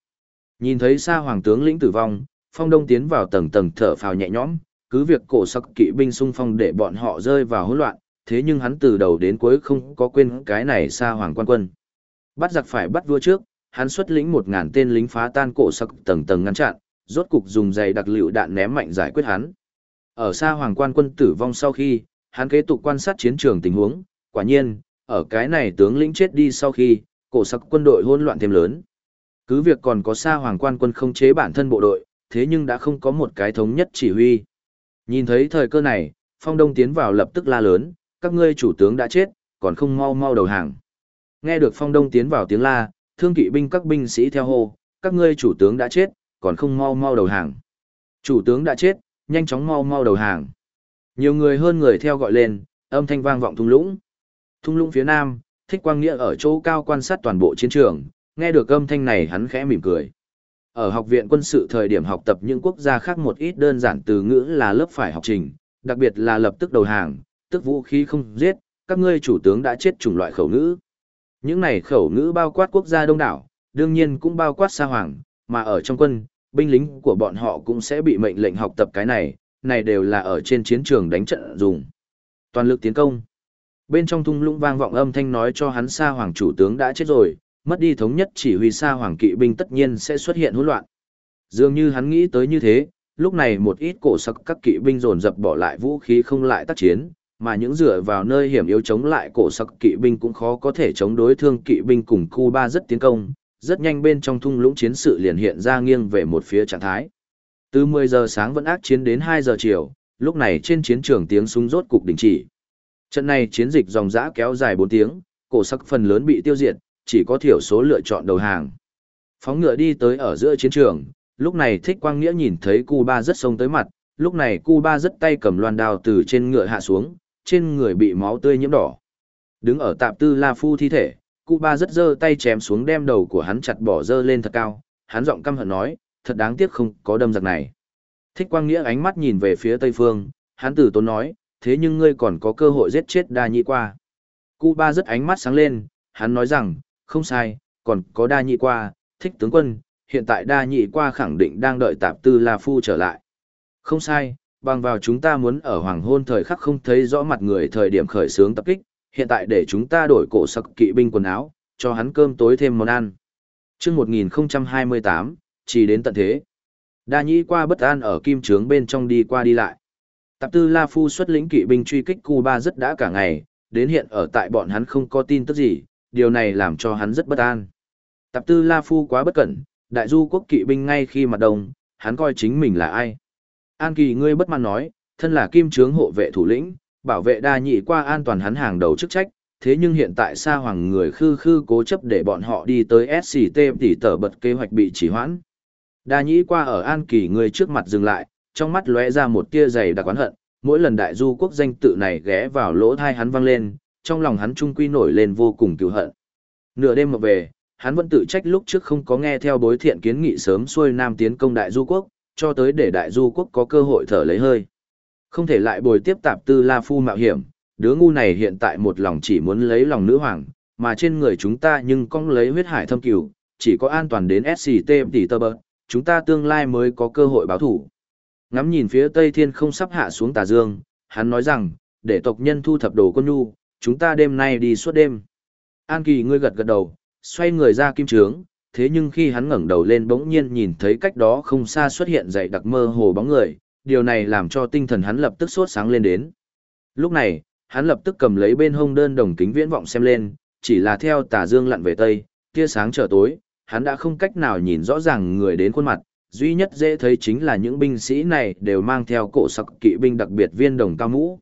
Nhìn thấy xa hoàng tướng lĩnh tử vong, Phong Đông tiến vào tầng tầng thở phào nhẹ nhõm, cứ việc cổ sắc kỵ binh xung phong để bọn họ rơi vào hỗn loạn, thế nhưng hắn từ đầu đến cuối không có quên cái này xa hoàng quan quân. Bắt giặc phải bắt vua trước, hắn xuất lĩnh một ngàn tên lính phá tan cổ sắc tầng tầng ngăn chặn, rốt cục dùng giày đặc lựu đạn ném mạnh giải quyết hắn. Ở xa hoàng quan quân tử vong sau khi, hắn kế tục quan sát chiến trường tình huống, quả nhiên, ở cái này tướng lĩnh chết đi sau khi, cổ sắc quân đội hỗn loạn thêm lớn. Cứ việc còn có xa hoàng quan quân không chế bản thân bộ đội, thế nhưng đã không có một cái thống nhất chỉ huy. Nhìn thấy thời cơ này, Phong Đông tiến vào lập tức la lớn, các ngươi chủ tướng đã chết, còn không mau mau đầu hàng. Nghe được Phong Đông tiến vào tiếng la, thương kỵ binh các binh sĩ theo hô, các ngươi chủ tướng đã chết, còn không mau mau đầu hàng. Chủ tướng đã chết, nhanh chóng mau mau đầu hàng. Nhiều người hơn người theo gọi lên, âm thanh vang vọng thung lũng. Thung lũng phía nam, Thích Quang Nghĩa ở chỗ cao quan sát toàn bộ chiến trường, nghe được âm thanh này hắn khẽ mỉm cười. Ở học viện quân sự thời điểm học tập những quốc gia khác một ít đơn giản từ ngữ là lớp phải học trình, đặc biệt là lập tức đầu hàng, tức vũ khí không giết, các ngươi chủ tướng đã chết chủng loại khẩu ngữ. Những này khẩu ngữ bao quát quốc gia đông đảo, đương nhiên cũng bao quát xa hoàng, mà ở trong quân, binh lính của bọn họ cũng sẽ bị mệnh lệnh học tập cái này, này đều là ở trên chiến trường đánh trận dùng. Toàn lực tiến công. Bên trong thung lũng vang vọng âm thanh nói cho hắn Sa hoàng chủ tướng đã chết rồi, mất đi thống nhất chỉ huy Sa hoàng kỵ binh tất nhiên sẽ xuất hiện hỗn loạn. Dường như hắn nghĩ tới như thế, lúc này một ít cổ sắc các kỵ binh dồn dập bỏ lại vũ khí không lại tác chiến, mà những dựa vào nơi hiểm yếu chống lại cổ sắc kỵ binh cũng khó có thể chống đối thương kỵ binh cùng Cuba rất tiến công, rất nhanh bên trong thung lũng chiến sự liền hiện ra nghiêng về một phía trạng thái. Từ 10 giờ sáng vẫn ác chiến đến 2 giờ chiều, lúc này trên chiến trường tiếng súng rốt cục đình chỉ. Trận này chiến dịch dòng dã kéo dài 4 tiếng, cổ sắc phần lớn bị tiêu diệt, chỉ có thiểu số lựa chọn đầu hàng. Phóng ngựa đi tới ở giữa chiến trường, lúc này Thích Quang Nghĩa nhìn thấy Cuba rất sông tới mặt, lúc này Cuba rất tay cầm loan đao từ trên ngựa hạ xuống, trên người bị máu tươi nhiễm đỏ. Đứng ở tạp tư La Phu thi thể, Cuba rất giơ tay chém xuống đem đầu của hắn chặt bỏ dơ lên thật cao, hắn giọng căm hận nói, thật đáng tiếc không có đâm giặc này. Thích Quang Nghĩa ánh mắt nhìn về phía tây phương, hắn tử tốn nói, thế nhưng ngươi còn có cơ hội giết chết đa nhị qua. Cuba rất ánh mắt sáng lên, hắn nói rằng, không sai, còn có đa nhị qua, thích tướng quân, hiện tại đa nhị qua khẳng định đang đợi tạp tư La Phu trở lại. Không sai, bằng vào chúng ta muốn ở hoàng hôn thời khắc không thấy rõ mặt người thời điểm khởi sướng tập kích, Hiện tại để chúng ta đổi cổ sặc kỵ binh quần áo, cho hắn cơm tối thêm món ăn. chương 1028, chỉ đến tận thế. Đa nhĩ qua bất an ở kim trướng bên trong đi qua đi lại. Tạp tư La Phu xuất lĩnh kỵ binh truy kích Cuba rất đã cả ngày, đến hiện ở tại bọn hắn không có tin tức gì, điều này làm cho hắn rất bất an. Tạp tư La Phu quá bất cẩn, đại du quốc kỵ binh ngay khi mặt đông, hắn coi chính mình là ai. An Kỳ ngươi bất mãn nói, thân là kim trướng hộ vệ thủ lĩnh, bảo vệ đa nhị qua an toàn hắn hàng đầu chức trách, thế nhưng hiện tại sa hoàng người khư khư cố chấp để bọn họ đi tới SCT tỉ tở bật kế hoạch bị chỉ hoãn. Đa nhĩ qua ở An Kỳ người trước mặt dừng lại, trong mắt lóe ra một tia dày đặc oán hận, mỗi lần đại du quốc danh tự này ghé vào lỗ thai hắn vang lên, trong lòng hắn trung quy nổi lên vô cùng cứu hận. Nửa đêm mà về, hắn vẫn tự trách lúc trước không có nghe theo bối thiện kiến nghị sớm xuôi nam tiến công đại du quốc, cho tới để đại du quốc có cơ hội thở lấy hơi. Không thể lại bồi tiếp tạp tư La Phu mạo hiểm, đứa ngu này hiện tại một lòng chỉ muốn lấy lòng nữ hoàng, mà trên người chúng ta nhưng cong lấy huyết hải thâm cửu, chỉ có an toàn đến SCT tỷ tơ bơ, chúng ta tương lai mới có cơ hội báo thủ. Ngắm nhìn phía tây thiên không sắp hạ xuống tà dương, hắn nói rằng, để tộc nhân thu thập đồ quân nhu, chúng ta đêm nay đi suốt đêm. An kỳ ngươi gật gật đầu, xoay người ra kim trướng, thế nhưng khi hắn ngẩng đầu lên bỗng nhiên nhìn thấy cách đó không xa xuất hiện dậy đặc mơ hồ bóng người, điều này làm cho tinh thần hắn lập tức sốt sáng lên đến. Lúc này, hắn lập tức cầm lấy bên hông đơn đồng kính viễn vọng xem lên, chỉ là theo tà dương lặn về tây, tia sáng trở tối, hắn đã không cách nào nhìn rõ ràng người đến khuôn mặt, duy nhất dễ thấy chính là những binh sĩ này đều mang theo cổ sặc kỵ binh đặc biệt viên đồng cao mũ.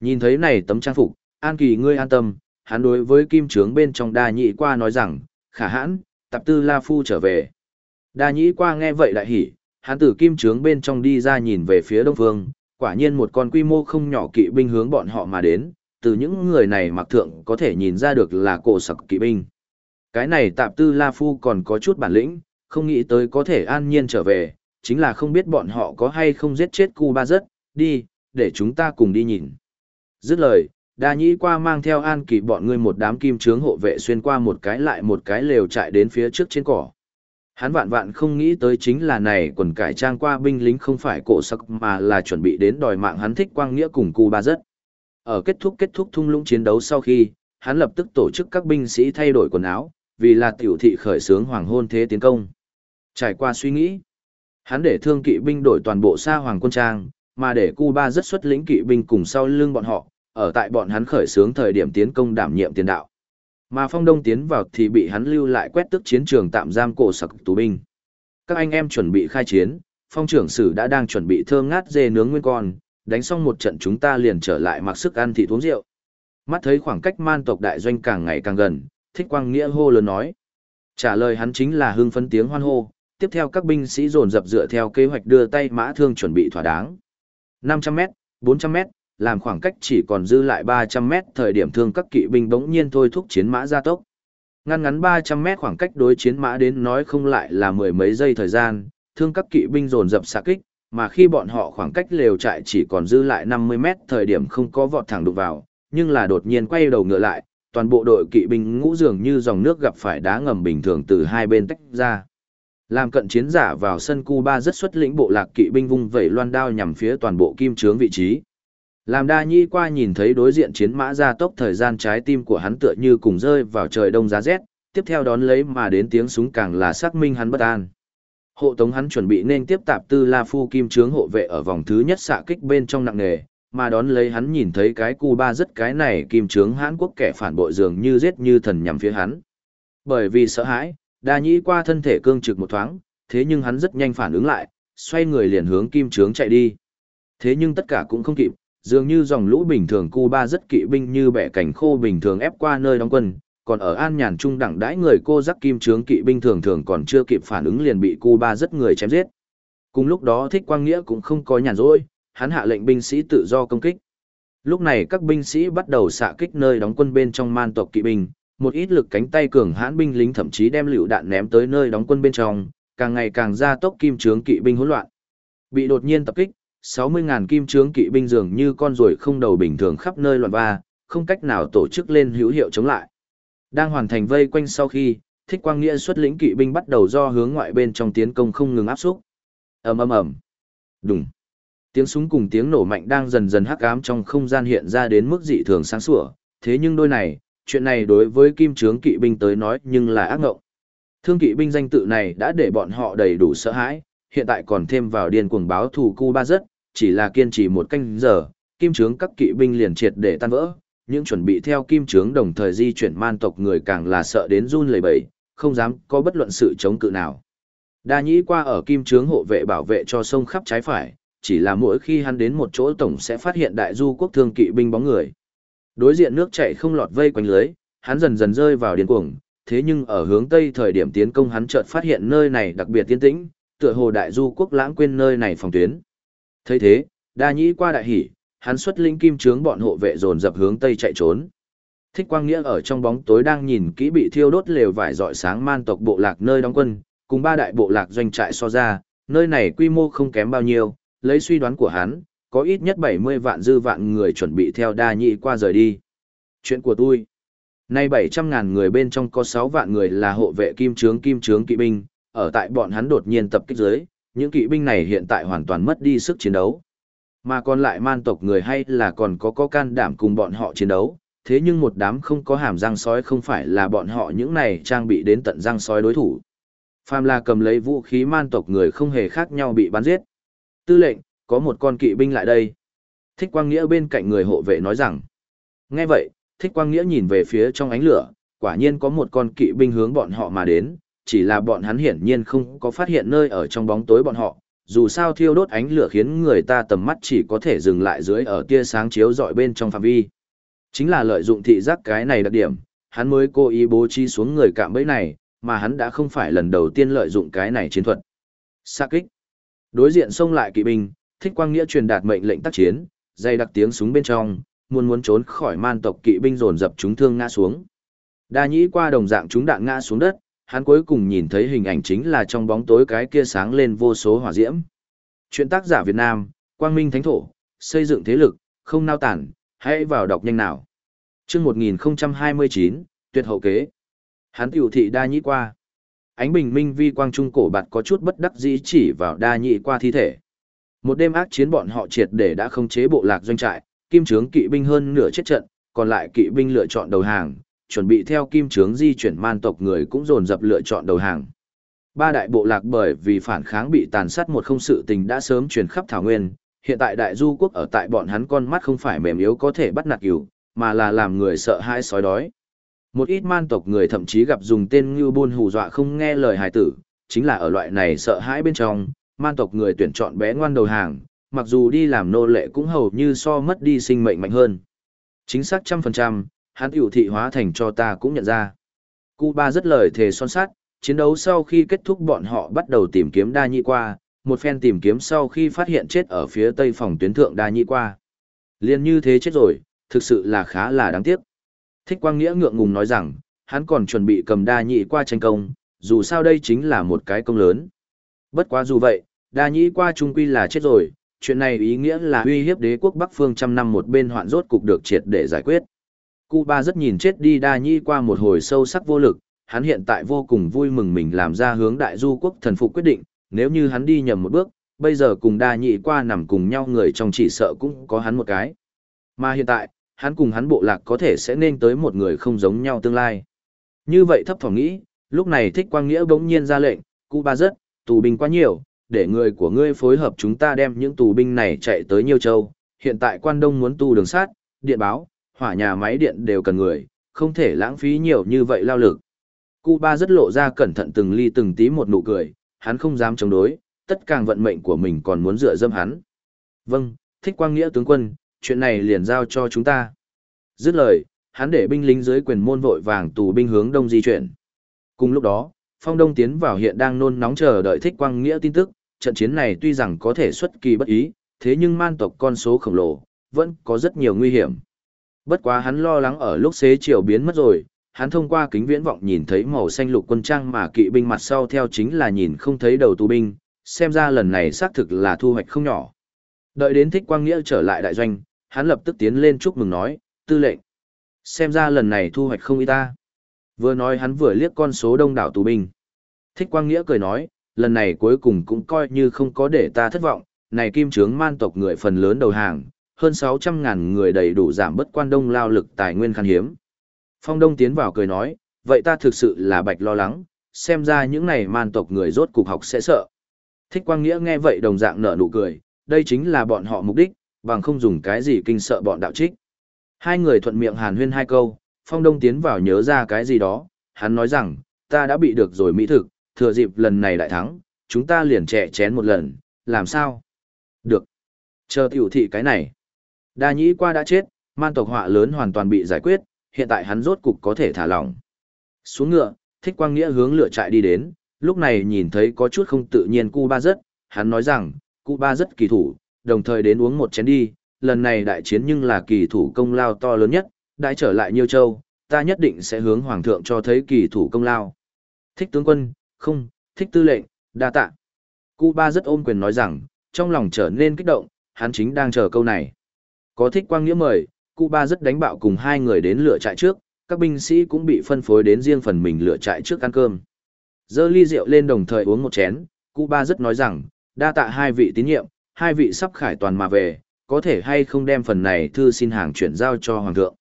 Nhìn thấy này tấm trang phục, An Kỳ ngươi an tâm, hắn đối với kim trướng bên trong đa nhị qua nói rằng, khả hãn, tập tư La Phu trở về. Đa nhị qua nghe vậy đại hỉ, hắn từ kim trướng bên trong đi ra nhìn về phía đông phương, quả nhiên một con quy mô không nhỏ kỵ binh hướng bọn họ mà đến, từ những người này mặc thượng có thể nhìn ra được là cổ sặc kỵ binh. Cái này tạp tư La Phu còn có chút bản lĩnh, không nghĩ tới có thể an nhiên trở về, chính là không biết bọn họ có hay không giết chết cu ba rất, đi, để chúng ta cùng đi nhìn. Dứt lời, đa nhĩ qua mang theo an kỳ bọn ngươi một đám kim trướng hộ vệ xuyên qua một cái lại một cái lều chạy đến phía trước trên cỏ. Hắn vạn vạn không nghĩ tới chính là này quần cải trang qua binh lính không phải cổ sắc mà là chuẩn bị đến đòi mạng hắn thích quang nghĩa cùng cu ba rất. Ở kết thúc kết thúc thung lũng chiến đấu sau khi, hắn lập tức tổ chức các binh sĩ thay đổi quần áo, vì là tiểu thị khởi sướng hoàng hôn thế tiến công. Trải qua suy nghĩ, hắn để thương kỵ binh đổi toàn bộ xa hoàng quân trang, mà để Cuba rất xuất lĩnh kỵ binh cùng sau lưng bọn họ, ở tại bọn hắn khởi sướng thời điểm tiến công đảm nhiệm tiền đạo. Mà phong đông tiến vào thì bị hắn lưu lại quét tức chiến trường tạm giam cổ sặc tù binh. Các anh em chuẩn bị khai chiến, phong trưởng sử đã đang chuẩn bị thơm ngát dê nướng nguyên con, đánh xong một trận chúng ta liền trở lại mặc sức ăn thịt uống rượu. Mắt thấy khoảng cách man tộc đại doanh càng ngày càng gần, thích quang nghĩa hô lớn nói. Trả lời hắn chính là hưng phấn tiếng hoan hô, tiếp theo các binh sĩ dồn dập dựa theo kế hoạch đưa tay mã thương chuẩn bị thỏa đáng. 500m, 400m, làm khoảng cách chỉ còn dư lại 300m thời điểm thương các kỵ binh bỗng nhiên thôi thúc chiến mã gia tốc. Ngăn ngắn 300m khoảng cách đối chiến mã đến nói không lại là mười mấy giây thời gian, thương các kỵ binh dồn dập xạ kích, mà khi bọn họ khoảng cách lều trại chỉ còn dư lại 50m thời điểm không có vọt thẳng đụng vào, nhưng là đột nhiên quay đầu ngựa lại, toàn bộ đội kỵ binh ngũ dường như dòng nước gặp phải đá ngầm bình thường từ hai bên tách ra. Làm cận chiến giả vào sân Cuba rất xuất lĩnh bộ lạc kỵ binh vung vẩy loan đao nhằm phía toàn bộ kim trướng vị trí. Làm đa nhi qua nhìn thấy đối diện chiến mã ra tốc thời gian trái tim của hắn tựa như cùng rơi vào trời đông giá rét, tiếp theo đón lấy mà đến tiếng súng càng là xác minh hắn bất an. Hộ tống hắn chuẩn bị nên tiếp tạp tư La Phu kim trướng hộ vệ ở vòng thứ nhất xạ kích bên trong nặng nghề, mà đón lấy hắn nhìn thấy cái Cuba rất cái này kim trướng Hán Quốc kẻ phản bội dường như giết như thần nhằm phía hắn. Bởi vì sợ hãi, đa nhĩ qua thân thể cương trực một thoáng, thế nhưng hắn rất nhanh phản ứng lại, xoay người liền hướng kim trướng chạy đi. Thế nhưng tất cả cũng không kịp, dường như dòng lũ bình thường Cuba rất kỵ binh như bẻ cảnh khô bình thường ép qua nơi đóng quân, còn ở an nhàn trung đẳng đãi người cô giác kim trướng kỵ binh thường thường còn chưa kịp phản ứng liền bị Cuba rất người chém giết. Cùng lúc đó thích quang nghĩa cũng không có nhàn rỗi, hắn hạ lệnh binh sĩ tự do công kích. Lúc này các binh sĩ bắt đầu xạ kích nơi đóng quân bên trong man tộc kỵ binh, một ít lực cánh tay cường hãn binh lính thậm chí đem lựu đạn ném tới nơi đóng quân bên trong, càng ngày càng gia tốc kim trướng kỵ binh hỗn loạn. Bị đột nhiên tập kích, 60.000 kim trướng kỵ binh dường như con ruồi không đầu bình thường khắp nơi loạn va, không cách nào tổ chức lên hữu hiệu chống lại. Đang hoàn thành vây quanh sau khi, Thích Quang Nghĩa xuất lĩnh kỵ binh bắt đầu do hướng ngoại bên trong tiến công không ngừng áp xúc. Ầm ầm ầm. Đùng. Tiếng súng cùng tiếng nổ mạnh đang dần dần hắc ám trong không gian hiện ra đến mức dị thường sáng sủa, thế nhưng đôi này, chuyện này đối với kim trướng kỵ binh tới nói nhưng là ác ngộng. Thương kỵ binh danh tự này đã để bọn họ đầy đủ sợ hãi, hiện tại còn thêm vào điên cuồng báo thù cu ba rất, chỉ là kiên trì một canh giờ, kim trướng các kỵ binh liền triệt để tan vỡ, những chuẩn bị theo kim trướng đồng thời di chuyển man tộc người càng là sợ đến run lẩy bẩy, không dám có bất luận sự chống cự nào. Đa nhĩ qua ở kim trướng hộ vệ bảo vệ cho sông khắp trái phải, chỉ là mỗi khi hắn đến một chỗ tổng sẽ phát hiện đại du quốc thương kỵ binh bóng người. Đối diện nước chảy không lọt vây quanh lưới, hắn dần dần rơi vào điên cuồng, thế nhưng ở hướng tây thời điểm tiến công hắn chợt phát hiện nơi này đặc biệt tiên tĩnh, tựa hồ đại du quốc lãng quên nơi này phòng tuyến. thấy thế, đa nhĩ qua đại hỉ, hắn xuất linh kim trướng bọn hộ vệ dồn dập hướng tây chạy trốn. Thích Quang Nghĩa ở trong bóng tối đang nhìn kỹ bị thiêu đốt lều vải rọi sáng man tộc bộ lạc nơi đóng quân, cùng ba đại bộ lạc doanh trại so ra, nơi này quy mô không kém bao nhiêu, lấy suy đoán của hắn, có ít nhất 70 vạn dư vạn người chuẩn bị theo đa nhị qua rời đi. Chuyện của tôi. Nay 700 ngàn người bên trong có 6 vạn người là hộ vệ kim trướng kim trướng kỵ binh, ở tại bọn hắn đột nhiên tập kích dưới, những kỵ binh này hiện tại hoàn toàn mất đi sức chiến đấu. Mà còn lại man tộc người hay là còn có có can đảm cùng bọn họ chiến đấu, thế nhưng một đám không có hàm răng sói không phải là bọn họ những này trang bị đến tận răng sói đối thủ. Phàm là cầm lấy vũ khí man tộc người không hề khác nhau bị bắn giết. Tư lệnh, có một con kỵ binh lại đây. Thích Quang Nghĩa bên cạnh người hộ vệ nói rằng. Nghe vậy, Thích Quang Nghĩa nhìn về phía trong ánh lửa, quả nhiên có một con kỵ binh hướng bọn họ mà đến, chỉ là bọn hắn hiển nhiên không có phát hiện nơi ở trong bóng tối bọn họ, dù sao thiêu đốt ánh lửa khiến người ta tầm mắt chỉ có thể dừng lại dưới ở tia sáng chiếu dọi bên trong phạm vi. Chính là lợi dụng thị giác cái này đặc điểm, hắn mới cố ý bố trí xuống người cạm bẫy này, mà hắn đã không phải lần đầu tiên lợi dụng cái này chiến thuật. Sa kích. Đối diện xông lại kỵ binh, Thích Quang Nghĩa truyền đạt mệnh lệnh tác chiến, dày đặc tiếng súng bên trong, muốn muốn trốn khỏi man tộc kỵ binh dồn dập chúng thương ngã xuống. Đa nhĩ qua đồng dạng chúng đạn ngã xuống đất, hắn cuối cùng nhìn thấy hình ảnh chính là trong bóng tối cái kia sáng lên vô số hỏa diễm. Chuyện tác giả Việt Nam, Quang Minh Thánh Thổ, xây dựng thế lực, không nao tản, hãy vào đọc nhanh nào. chương 1029, tuyệt hậu kế. Hắn tiểu thị đa nhĩ qua. Ánh bình minh vi quang trung cổ bạt có chút bất đắc dĩ chỉ vào đa nhĩ qua thi thể. Một đêm ác chiến bọn họ triệt để đã không chế bộ lạc doanh trại, kim trướng kỵ binh hơn nửa chết trận, còn lại kỵ binh lựa chọn đầu hàng, chuẩn bị theo kim trướng di chuyển man tộc người cũng dồn dập lựa chọn đầu hàng. Ba đại bộ lạc bởi vì phản kháng bị tàn sát một không sự tình đã sớm truyền khắp thảo nguyên, hiện tại đại du quốc ở tại bọn hắn con mắt không phải mềm yếu có thể bắt nạt cừu, mà là làm người sợ hãi sói đói. Một ít man tộc người thậm chí gặp dùng tên như buôn hù dọa không nghe lời hài tử, chính là ở loại này sợ hãi bên trong, man tộc người tuyển chọn bé ngoan đầu hàng, mặc dù đi làm nô lệ cũng hầu như so mất đi sinh mệnh mạnh hơn. Chính xác trăm phần trăm, hắn tiểu thị hóa thành cho ta cũng nhận ra. Cuba rất lời thề son sát, chiến đấu sau khi kết thúc bọn họ bắt đầu tìm kiếm đa nhị qua, một phen tìm kiếm sau khi phát hiện chết ở phía tây phòng tuyến thượng đa nhị qua. Liên như thế chết rồi, thực sự là khá là đáng tiếc. Thích Quang Nghĩa ngượng ngùng nói rằng, hắn còn chuẩn bị cầm đa nhị qua tranh công, dù sao đây chính là một cái công lớn. Bất quá dù vậy, đa nhĩ qua trung quy là chết rồi, chuyện này ý nghĩa là uy hiếp đế quốc Bắc phương trăm năm một bên hoạn rốt cục được triệt để giải quyết. Cuba rất nhìn chết đi đa nhĩ qua một hồi sâu sắc vô lực, hắn hiện tại vô cùng vui mừng mình làm ra hướng đại du quốc thần phục quyết định, nếu như hắn đi nhầm một bước, bây giờ cùng đa nhĩ qua nằm cùng nhau người trong chỉ sợ cũng có hắn một cái. Mà hiện tại, hắn cùng hắn bộ lạc có thể sẽ nên tới một người không giống nhau tương lai. Như vậy thấp thỏm nghĩ, lúc này thích quang nghĩa bỗng nhiên ra lệnh, Cuba ba rất, tù binh quá nhiều, để người của ngươi phối hợp chúng ta đem những tù binh này chạy tới Nhiêu Châu. Hiện tại quan đông muốn tu đường sát, điện báo, hỏa nhà máy điện đều cần người, không thể lãng phí nhiều như vậy lao lực. Cụ ba rất lộ ra cẩn thận từng ly từng tí một nụ cười, hắn không dám chống đối, tất càng vận mệnh của mình còn muốn dựa dâm hắn. Vâng, thích quang nghĩa tướng quân, chuyện này liền giao cho chúng ta. Dứt lời, hắn để binh lính dưới quyền môn vội vàng tù binh hướng đông di chuyển. Cùng lúc đó, phong đông tiến vào hiện đang nôn nóng chờ đợi thích quang nghĩa tin tức, trận chiến này tuy rằng có thể xuất kỳ bất ý, thế nhưng man tộc con số khổng lồ, vẫn có rất nhiều nguy hiểm. Bất quá hắn lo lắng ở lúc xế chiều biến mất rồi, hắn thông qua kính viễn vọng nhìn thấy màu xanh lục quân trang mà kỵ binh mặt sau theo chính là nhìn không thấy đầu tù binh, xem ra lần này xác thực là thu hoạch không nhỏ. Đợi đến thích quang nghĩa trở lại đại doanh, hắn lập tức tiến lên chúc mừng nói, tư lệnh. Xem ra lần này thu hoạch không ít ta. Vừa nói hắn vừa liếc con số đông đảo tù binh. Thích quang nghĩa cười nói, lần này cuối cùng cũng coi như không có để ta thất vọng, này kim trướng man tộc người phần lớn đầu hàng, hơn 600.000 người đầy đủ giảm bất quan đông lao lực tài nguyên khan hiếm. Phong Đông tiến vào cười nói, vậy ta thực sự là bạch lo lắng, xem ra những này man tộc người rốt cục học sẽ sợ. Thích Quang Nghĩa nghe vậy đồng dạng nở nụ cười, đây chính là bọn họ mục đích, bằng không dùng cái gì kinh sợ bọn đạo trích. Hai người thuận miệng hàn huyên hai câu, Phong Đông tiến vào nhớ ra cái gì đó, hắn nói rằng, ta đã bị được rồi mỹ thực, thừa dịp lần này đại thắng, chúng ta liền trẻ chén một lần, làm sao? Được. Chờ tiểu thị cái này. Đa nhĩ qua đã chết, man tộc họa lớn hoàn toàn bị giải quyết, hiện tại hắn rốt cục có thể thả lỏng. Xuống ngựa, thích quang nghĩa hướng lửa trại đi đến, lúc này nhìn thấy có chút không tự nhiên cu ba rất, hắn nói rằng, cu ba rất kỳ thủ, đồng thời đến uống một chén đi, lần này đại chiến nhưng là kỳ thủ công lao to lớn nhất, đãi trở lại Nhiêu Châu, ta nhất định sẽ hướng hoàng thượng cho thấy kỳ thủ công lao. Thích tướng quân, không, thích tư lệnh, đa tạ. cụ ba rất ôm quyền nói rằng, trong lòng trở nên kích động, hắn chính đang chờ câu này. Có thích quang nghĩa mời, cụ ba rất đánh bạo cùng hai người đến lửa trại trước, các binh sĩ cũng bị phân phối đến riêng phần mình lửa trại trước ăn cơm. Dơ ly rượu lên đồng thời uống một chén, cụ ba rất nói rằng, đa tạ hai vị tín nhiệm, hai vị sắp khải toàn mà về, có thể hay không đem phần này thư xin hàng chuyển giao cho hoàng thượng.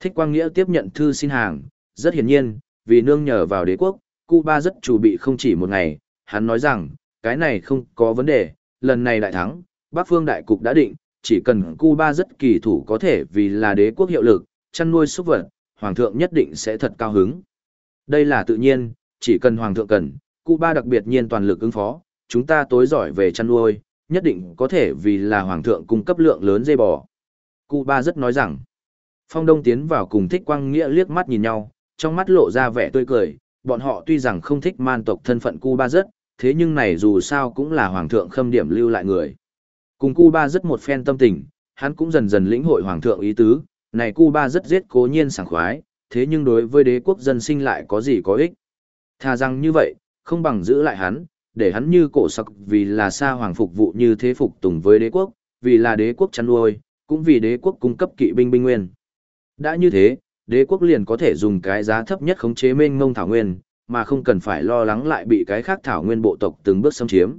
Thích Quang Nghĩa tiếp nhận thư xin hàng, rất hiển nhiên, vì nương nhờ vào đế quốc, Cuba rất chủ bị không chỉ một ngày, hắn nói rằng, cái này không có vấn đề, lần này đại thắng, Bắc phương đại cục đã định, chỉ cần Cuba rất kỳ thủ có thể vì là đế quốc hiệu lực, chăn nuôi súc vật, hoàng thượng nhất định sẽ thật cao hứng. Đây là tự nhiên, chỉ cần hoàng thượng cần, Cuba đặc biệt nhiên toàn lực ứng phó, chúng ta tối giỏi về chăn nuôi, nhất định có thể vì là hoàng thượng cung cấp lượng lớn dây bò. Cuba rất nói rằng, Phong Đông tiến vào cùng thích quang nghĩa liếc mắt nhìn nhau, trong mắt lộ ra vẻ tươi cười, bọn họ tuy rằng không thích man tộc thân phận Cuba rất, thế nhưng này dù sao cũng là hoàng thượng khâm điểm lưu lại người. Cùng Cuba rất một phen tâm tình, hắn cũng dần dần lĩnh hội hoàng thượng ý tứ, này Cuba rất giết cố nhiên sảng khoái, thế nhưng đối với đế quốc dân sinh lại có gì có ích. Thà rằng như vậy, không bằng giữ lại hắn, để hắn như cổ sặc vì là xa hoàng phục vụ như thế phục tùng với đế quốc, vì là đế quốc chăn nuôi, cũng vì đế quốc cung cấp kỵ binh binh nguyên. Đã như thế, đế quốc liền có thể dùng cái giá thấp nhất khống chế mênh ngông thảo nguyên, mà không cần phải lo lắng lại bị cái khác thảo nguyên bộ tộc từng bước xâm chiếm.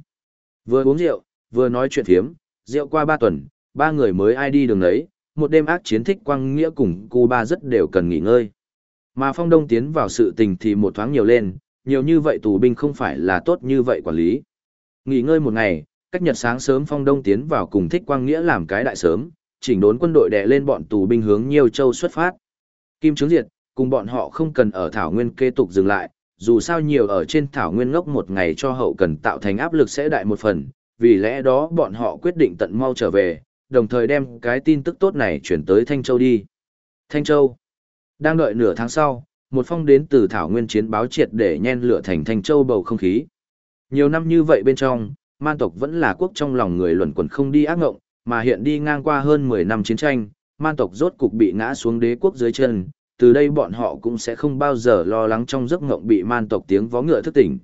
Vừa uống rượu, vừa nói chuyện thiếm, rượu qua ba tuần, ba người mới ai đi đường ấy, một đêm ác chiến thích quang nghĩa cùng cô ba rất đều cần nghỉ ngơi. Mà phong đông tiến vào sự tình thì một thoáng nhiều lên, nhiều như vậy tù binh không phải là tốt như vậy quản lý. Nghỉ ngơi một ngày, cách nhật sáng sớm phong đông tiến vào cùng thích quang nghĩa làm cái đại sớm, chỉnh đốn quân đội đè lên bọn tù binh hướng nhiều châu xuất phát. Kim Trướng Diệt, cùng bọn họ không cần ở Thảo Nguyên kế tục dừng lại, dù sao nhiều ở trên Thảo Nguyên ngốc một ngày cho hậu cần tạo thành áp lực sẽ đại một phần, vì lẽ đó bọn họ quyết định tận mau trở về, đồng thời đem cái tin tức tốt này chuyển tới Thanh Châu đi. Thanh Châu đang đợi nửa tháng sau, một phong đến từ Thảo Nguyên chiến báo triệt để nhen lửa thành Thanh Châu bầu không khí. Nhiều năm như vậy bên trong, man tộc vẫn là quốc trong lòng người luẩn quẩn không đi ác ngộng, mà hiện đi ngang qua hơn 10 năm chiến tranh, man tộc rốt cục bị ngã xuống đế quốc dưới chân, từ đây bọn họ cũng sẽ không bao giờ lo lắng trong giấc ngộng bị man tộc tiếng vó ngựa thức tỉnh.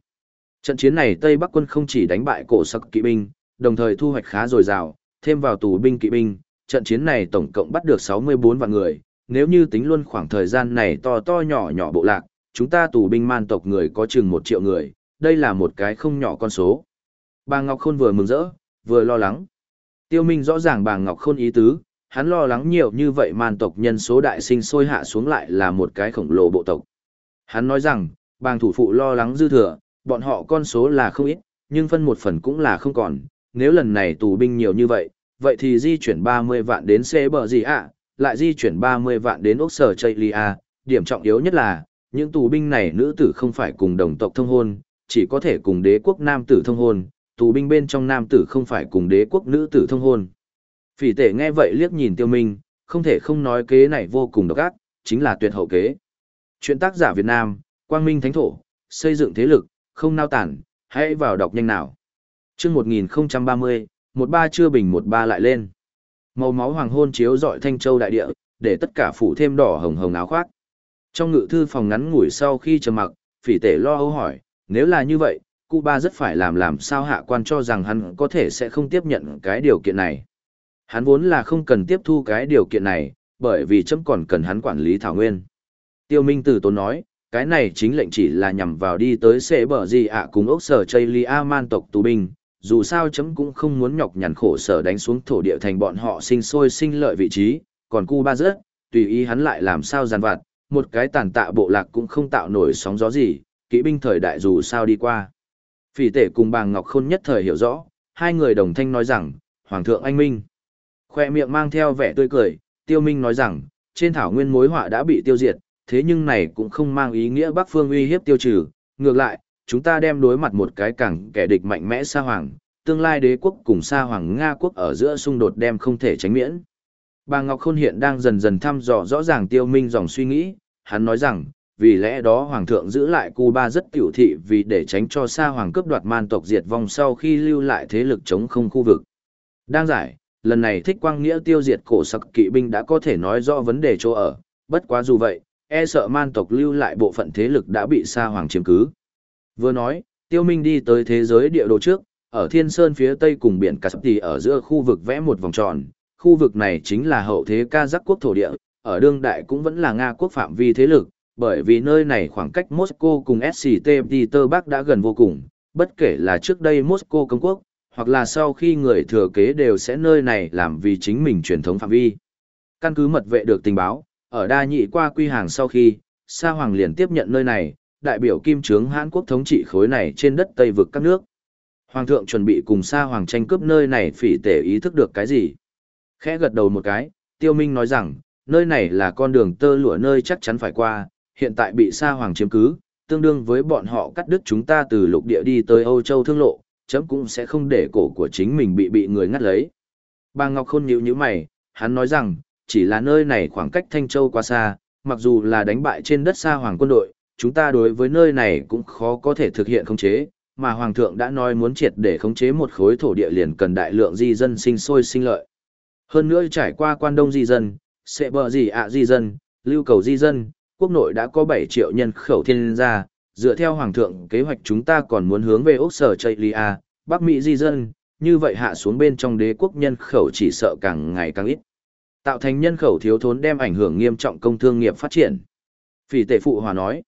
Trận chiến này Tây Bắc quân không chỉ đánh bại cổ sắc kỵ binh, đồng thời thu hoạch khá dồi dào, thêm vào tù binh kỵ binh, trận chiến này tổng cộng bắt được 64 vạn người, nếu như tính luôn khoảng thời gian này to to nhỏ nhỏ bộ lạc, chúng ta tù binh man tộc người có chừng một triệu người, đây là một cái không nhỏ con số. Bà Ngọc Khôn vừa mừng rỡ, vừa lo lắng. Tiêu Minh rõ ràng bà Ngọc Khôn ý tứ, hắn lo lắng nhiều như vậy man tộc nhân số đại sinh sôi hạ xuống lại là một cái khổng lồ bộ tộc. Hắn nói rằng, bàng thủ phụ lo lắng dư thừa, bọn họ con số là không ít, nhưng phân một phần cũng là không còn, nếu lần này tù binh nhiều như vậy, vậy thì di chuyển 30 vạn đến xe bờ gì ạ, lại di chuyển 30 vạn đến ốc sở Chaylia, điểm trọng yếu nhất là, những tù binh này nữ tử không phải cùng đồng tộc thông hôn, chỉ có thể cùng đế quốc nam tử thông hôn, tù binh bên trong nam tử không phải cùng đế quốc nữ tử thông hôn. Phỉ tể nghe vậy liếc nhìn tiêu minh, không thể không nói kế này vô cùng độc ác, chính là tuyệt hậu kế. Chuyện tác giả Việt Nam, Quang Minh Thánh Thổ, xây dựng thế lực, không nao tản, hãy vào đọc nhanh nào. Chương 1030, một ba chưa bình một ba lại lên. Màu máu hoàng hôn chiếu rọi thanh châu đại địa, để tất cả phủ thêm đỏ hồng hồng áo khoác. Trong ngự thư phòng ngắn ngủi sau khi trầm mặc, phỉ tể lo âu hỏi, nếu là như vậy, Cuba rất phải làm làm sao hạ quan cho rằng hắn có thể sẽ không tiếp nhận cái điều kiện này. Hắn vốn là không cần tiếp thu cái điều kiện này, bởi vì chấm còn cần hắn quản lý thảo nguyên. Tiêu Minh Tử Tốn nói, cái này chính lệnh chỉ là nhằm vào đi tới sẽ bở gì ạ cùng ốc sở Chayli A man tộc tù binh, dù sao chấm cũng không muốn nhọc nhằn khổ sở đánh xuống thổ địa thành bọn họ sinh sôi sinh lợi vị trí, còn Cuba rất, tùy ý hắn lại làm sao giàn vặt, một cái tàn tạ bộ lạc cũng không tạo nổi sóng gió gì, kỵ binh thời đại dù sao đi qua. Phỉ tể cùng bàng Ngọc Khôn nhất thời hiểu rõ, hai người đồng thanh nói rằng, Hoàng thượng anh Minh. Khoe miệng mang theo vẻ tươi cười, Tiêu Minh nói rằng, trên thảo nguyên mối họa đã bị tiêu diệt, thế nhưng này cũng không mang ý nghĩa Bắc Phương uy hiếp tiêu trừ, ngược lại, chúng ta đem đối mặt một cái cẳng kẻ địch mạnh mẽ xa hoàng, tương lai đế quốc cùng xa hoàng Nga quốc ở giữa xung đột đem không thể tránh miễn. Bà Ngọc Khôn hiện đang dần dần thăm dò rõ ràng tiêu minh dòng suy nghĩ, hắn nói rằng, vì lẽ đó Hoàng thượng giữ lại Cuba rất tiểu thị vì để tránh cho xa Hoàng cướp đoạt man tộc diệt vong sau khi lưu lại thế lực chống không khu vực. Đang giải, lần này thích quang nghĩa tiêu diệt cổ sặc kỵ binh đã có thể nói rõ vấn đề chỗ ở, bất quá dù vậy, e sợ man tộc lưu lại bộ phận thế lực đã bị xa Hoàng chiếm cứ. Vừa nói, tiêu minh đi tới thế giới địa đồ trước, ở thiên sơn phía tây cùng biển Cà Sắp ở giữa khu vực vẽ một vòng tròn, khu vực này chính là hậu thế ca giác quốc thổ địa, ở đương đại cũng vẫn là Nga quốc phạm vi thế lực, bởi vì nơi này khoảng cách Moscow cùng SCT Petersburg đã gần vô cùng, bất kể là trước đây Moscow công quốc, hoặc là sau khi người thừa kế đều sẽ nơi này làm vì chính mình truyền thống phạm vi. Căn cứ mật vệ được tình báo, ở đa nhị qua quy hàng sau khi, Sa Hoàng liền tiếp nhận nơi này, đại biểu kim trướng Hàn Quốc thống trị khối này trên đất Tây vực các nước. Hoàng thượng chuẩn bị cùng Sa Hoàng tranh cướp nơi này phỉ tể ý thức được cái gì? Khẽ gật đầu một cái, Tiêu Minh nói rằng, nơi này là con đường tơ lụa nơi chắc chắn phải qua, hiện tại bị Sa Hoàng chiếm cứ, tương đương với bọn họ cắt đứt chúng ta từ lục địa đi tới Âu Châu thương lộ, chấm cũng sẽ không để cổ của chính mình bị bị người ngắt lấy. Bà Ngọc Khôn nhíu nhíu mày, hắn nói rằng, chỉ là nơi này khoảng cách Thanh Châu quá xa, mặc dù là đánh bại trên đất Sa Hoàng quân đội, chúng ta đối với nơi này cũng khó có thể thực hiện khống chế, mà Hoàng thượng đã nói muốn triệt để khống chế một khối thổ địa liền cần đại lượng di dân sinh sôi sinh lợi. Hơn nữa trải qua quan đông di dân, sẽ bờ gì ạ di dân, lưu cầu di dân, quốc nội đã có 7 triệu nhân khẩu thiên gia, dựa theo hoàng thượng kế hoạch chúng ta còn muốn hướng về Úc Sở Chaylia, Bắc Mỹ di dân, như vậy hạ xuống bên trong đế quốc nhân khẩu chỉ sợ càng ngày càng ít. Tạo thành nhân khẩu thiếu thốn đem ảnh hưởng nghiêm trọng công thương nghiệp phát triển. Phỉ tệ phụ hòa nói,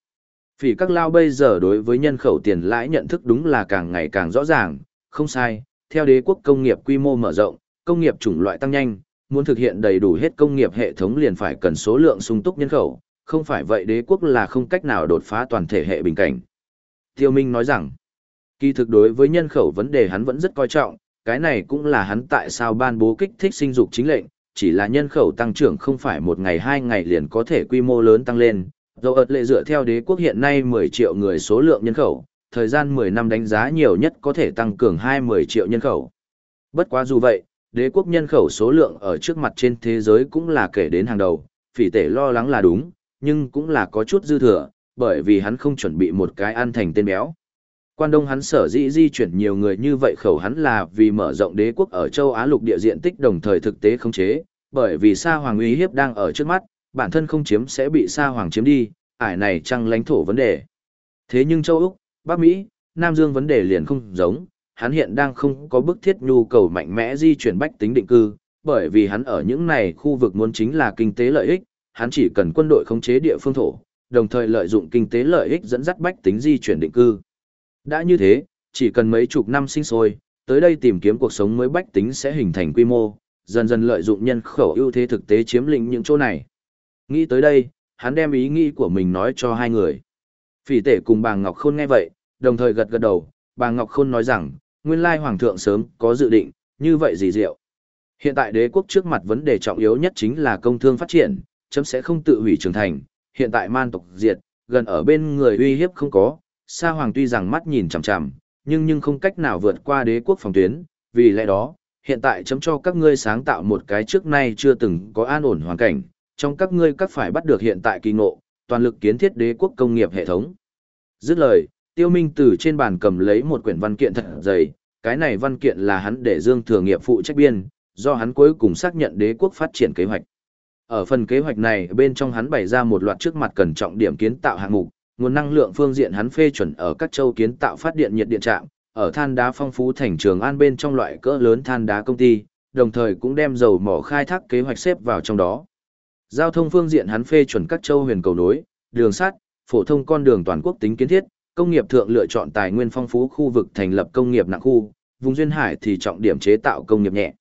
phỉ các lao bây giờ đối với nhân khẩu tiền lãi nhận thức đúng là càng ngày càng rõ ràng, không sai, theo đế quốc công nghiệp quy mô mở rộng, công nghiệp chủng loại tăng nhanh, muốn thực hiện đầy đủ hết công nghiệp hệ thống liền phải cần số lượng sung túc nhân khẩu, không phải vậy đế quốc là không cách nào đột phá toàn thể hệ bình cảnh. Tiêu Minh nói rằng, kỳ thực đối với nhân khẩu vấn đề hắn vẫn rất coi trọng, cái này cũng là hắn tại sao ban bố kích thích sinh dục chính lệnh, chỉ là nhân khẩu tăng trưởng không phải một ngày hai ngày liền có thể quy mô lớn tăng lên. Dẫu ợt lệ dựa theo đế quốc hiện nay 10 triệu người số lượng nhân khẩu, thời gian 10 năm đánh giá nhiều nhất có thể tăng cường 20 triệu nhân khẩu. Bất quá dù vậy, đế quốc nhân khẩu số lượng ở trước mặt trên thế giới cũng là kể đến hàng đầu, phỉ tể lo lắng là đúng, nhưng cũng là có chút dư thừa, bởi vì hắn không chuẩn bị một cái ăn thành tên béo. Quan Đông hắn sở dĩ di chuyển nhiều người như vậy khẩu hắn là vì mở rộng đế quốc ở châu Á lục địa diện tích đồng thời thực tế khống chế, bởi vì Sa Hoàng uy hiếp đang ở trước mắt, bản thân không chiếm sẽ bị Sa Hoàng chiếm đi, ải này chăng lãnh thổ vấn đề. Thế nhưng châu Úc, Bắc Mỹ, Nam Dương vấn đề liền không giống, hắn hiện đang không có bức thiết nhu cầu mạnh mẽ di chuyển bách tính định cư, bởi vì hắn ở những này khu vực muốn chính là kinh tế lợi ích, hắn chỉ cần quân đội khống chế địa phương thổ, đồng thời lợi dụng kinh tế lợi ích dẫn dắt bách tính di chuyển định cư. Đã như thế, chỉ cần mấy chục năm sinh sôi, tới đây tìm kiếm cuộc sống mới bách tính sẽ hình thành quy mô, dần dần lợi dụng nhân khẩu ưu thế thực tế chiếm lĩnh những chỗ này. Nghĩ tới đây, hắn đem ý nghĩ của mình nói cho hai người. Phỉ tể cùng bà Ngọc Khôn nghe vậy, đồng thời gật gật đầu, bà Ngọc Khôn nói rằng, nguyên lai hoàng thượng sớm có dự định, như vậy gì diệu. Hiện tại đế quốc trước mặt vấn đề trọng yếu nhất chính là công thương phát triển, chấm sẽ không tự hủy trưởng thành, hiện tại man tộc diệt, gần ở bên người uy hiếp không có, Sa Hoàng tuy rằng mắt nhìn chằm chằm, nhưng nhưng không cách nào vượt qua đế quốc phòng tuyến, vì lẽ đó, hiện tại chấm cho các ngươi sáng tạo một cái trước nay chưa từng có an ổn hoàn cảnh, trong các ngươi các phải bắt được hiện tại kỳ ngộ, toàn lực kiến thiết đế quốc công nghiệp hệ thống. Dứt lời, Tiêu Minh từ trên bàn cầm lấy một quyển văn kiện thật dày, cái này văn kiện là hắn để Dương Thừa Nghiệp phụ trách biên, do hắn cuối cùng xác nhận đế quốc phát triển kế hoạch. Ở phần kế hoạch này bên trong hắn bày ra một loạt trước mặt cần trọng điểm kiến tạo hạng mục, nguồn năng lượng phương diện hắn phê chuẩn ở các châu kiến tạo phát điện nhiệt điện trạm, ở than đá phong phú thành trường an bên trong loại cỡ lớn than đá công ty, đồng thời cũng đem dầu mỏ khai thác kế hoạch xếp vào trong đó. Giao thông phương diện hắn phê chuẩn các châu huyền cầu nối, đường sắt, phổ thông con đường toàn quốc tính kiến thiết, công nghiệp thượng lựa chọn tài nguyên phong phú khu vực thành lập công nghiệp nặng khu, vùng duyên hải thì trọng điểm chế tạo công nghiệp nhẹ.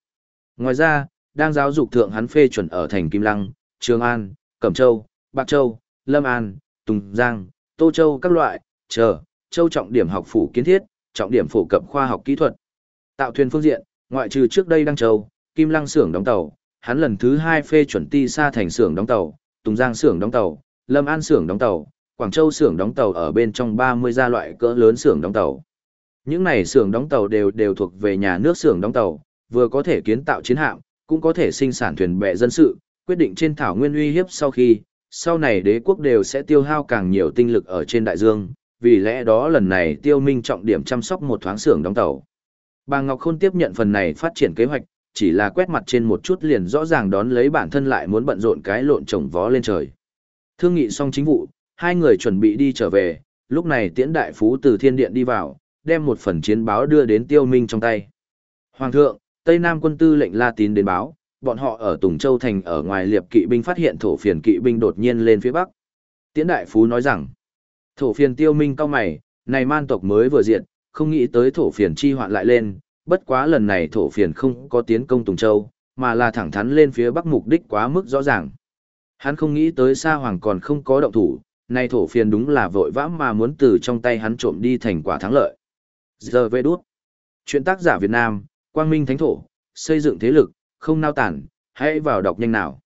Ngoài ra, đang giáo dục thượng hắn phê chuẩn ở thành Kim Lăng, Trường An, Cẩm Châu, Bạc Châu, Lâm An, Tùng Giang, Tô Châu các loại, chờ, châu trọng điểm học phủ kiến thiết, trọng điểm phổ cập khoa học kỹ thuật. Tạo thuyền phương diện, ngoại trừ trước đây đăng châu, Kim Lăng xưởng đóng tàu, hắn lần thứ hai phê chuẩn ti xa thành xưởng đóng tàu, Tùng Giang xưởng đóng tàu, Lâm An xưởng đóng tàu, Quảng Châu xưởng đóng tàu ở bên trong 30 gia loại cỡ lớn xưởng đóng tàu. Những này xưởng đóng tàu đều đều thuộc về nhà nước xưởng đóng tàu, vừa có thể kiến tạo chiến hạm, cũng có thể sinh sản thuyền bè dân sự, quyết định trên thảo nguyên uy hiếp sau khi, sau này đế quốc đều sẽ tiêu hao càng nhiều tinh lực ở trên đại dương, vì lẽ đó lần này tiêu minh trọng điểm chăm sóc một thoáng xưởng đóng tàu. Bà Ngọc Khôn tiếp nhận phần này phát triển kế hoạch, chỉ là quét mặt trên một chút liền rõ ràng đón lấy bản thân lại muốn bận rộn cái lộn trồng vó lên trời. Thương nghị xong chính vụ, hai người chuẩn bị đi trở về, lúc này tiễn đại phú từ thiên điện đi vào, đem một phần chiến báo đưa đến tiêu minh trong tay. Hoàng thượng, Tây Nam quân tư lệnh La Tín đến báo, bọn họ ở Tùng Châu Thành ở ngoài liệp kỵ binh phát hiện thổ phiền kỵ binh đột nhiên lên phía bắc. Tiễn đại phú nói rằng, thổ phiền tiêu minh cao mày, này man tộc mới vừa diện, không nghĩ tới thổ phiền chi hoạn lại lên, bất quá lần này thổ phiền không có tiến công Tùng Châu, mà là thẳng thắn lên phía bắc mục đích quá mức rõ ràng. Hắn không nghĩ tới Sa Hoàng còn không có động thủ, nay thổ phiền đúng là vội vã mà muốn từ trong tay hắn trộm đi thành quả thắng lợi. Giờ về đút. Chuyện tác giả Việt Nam, Quang Minh Thánh Thổ, xây dựng thế lực, không nao tản, hãy vào đọc nhanh nào.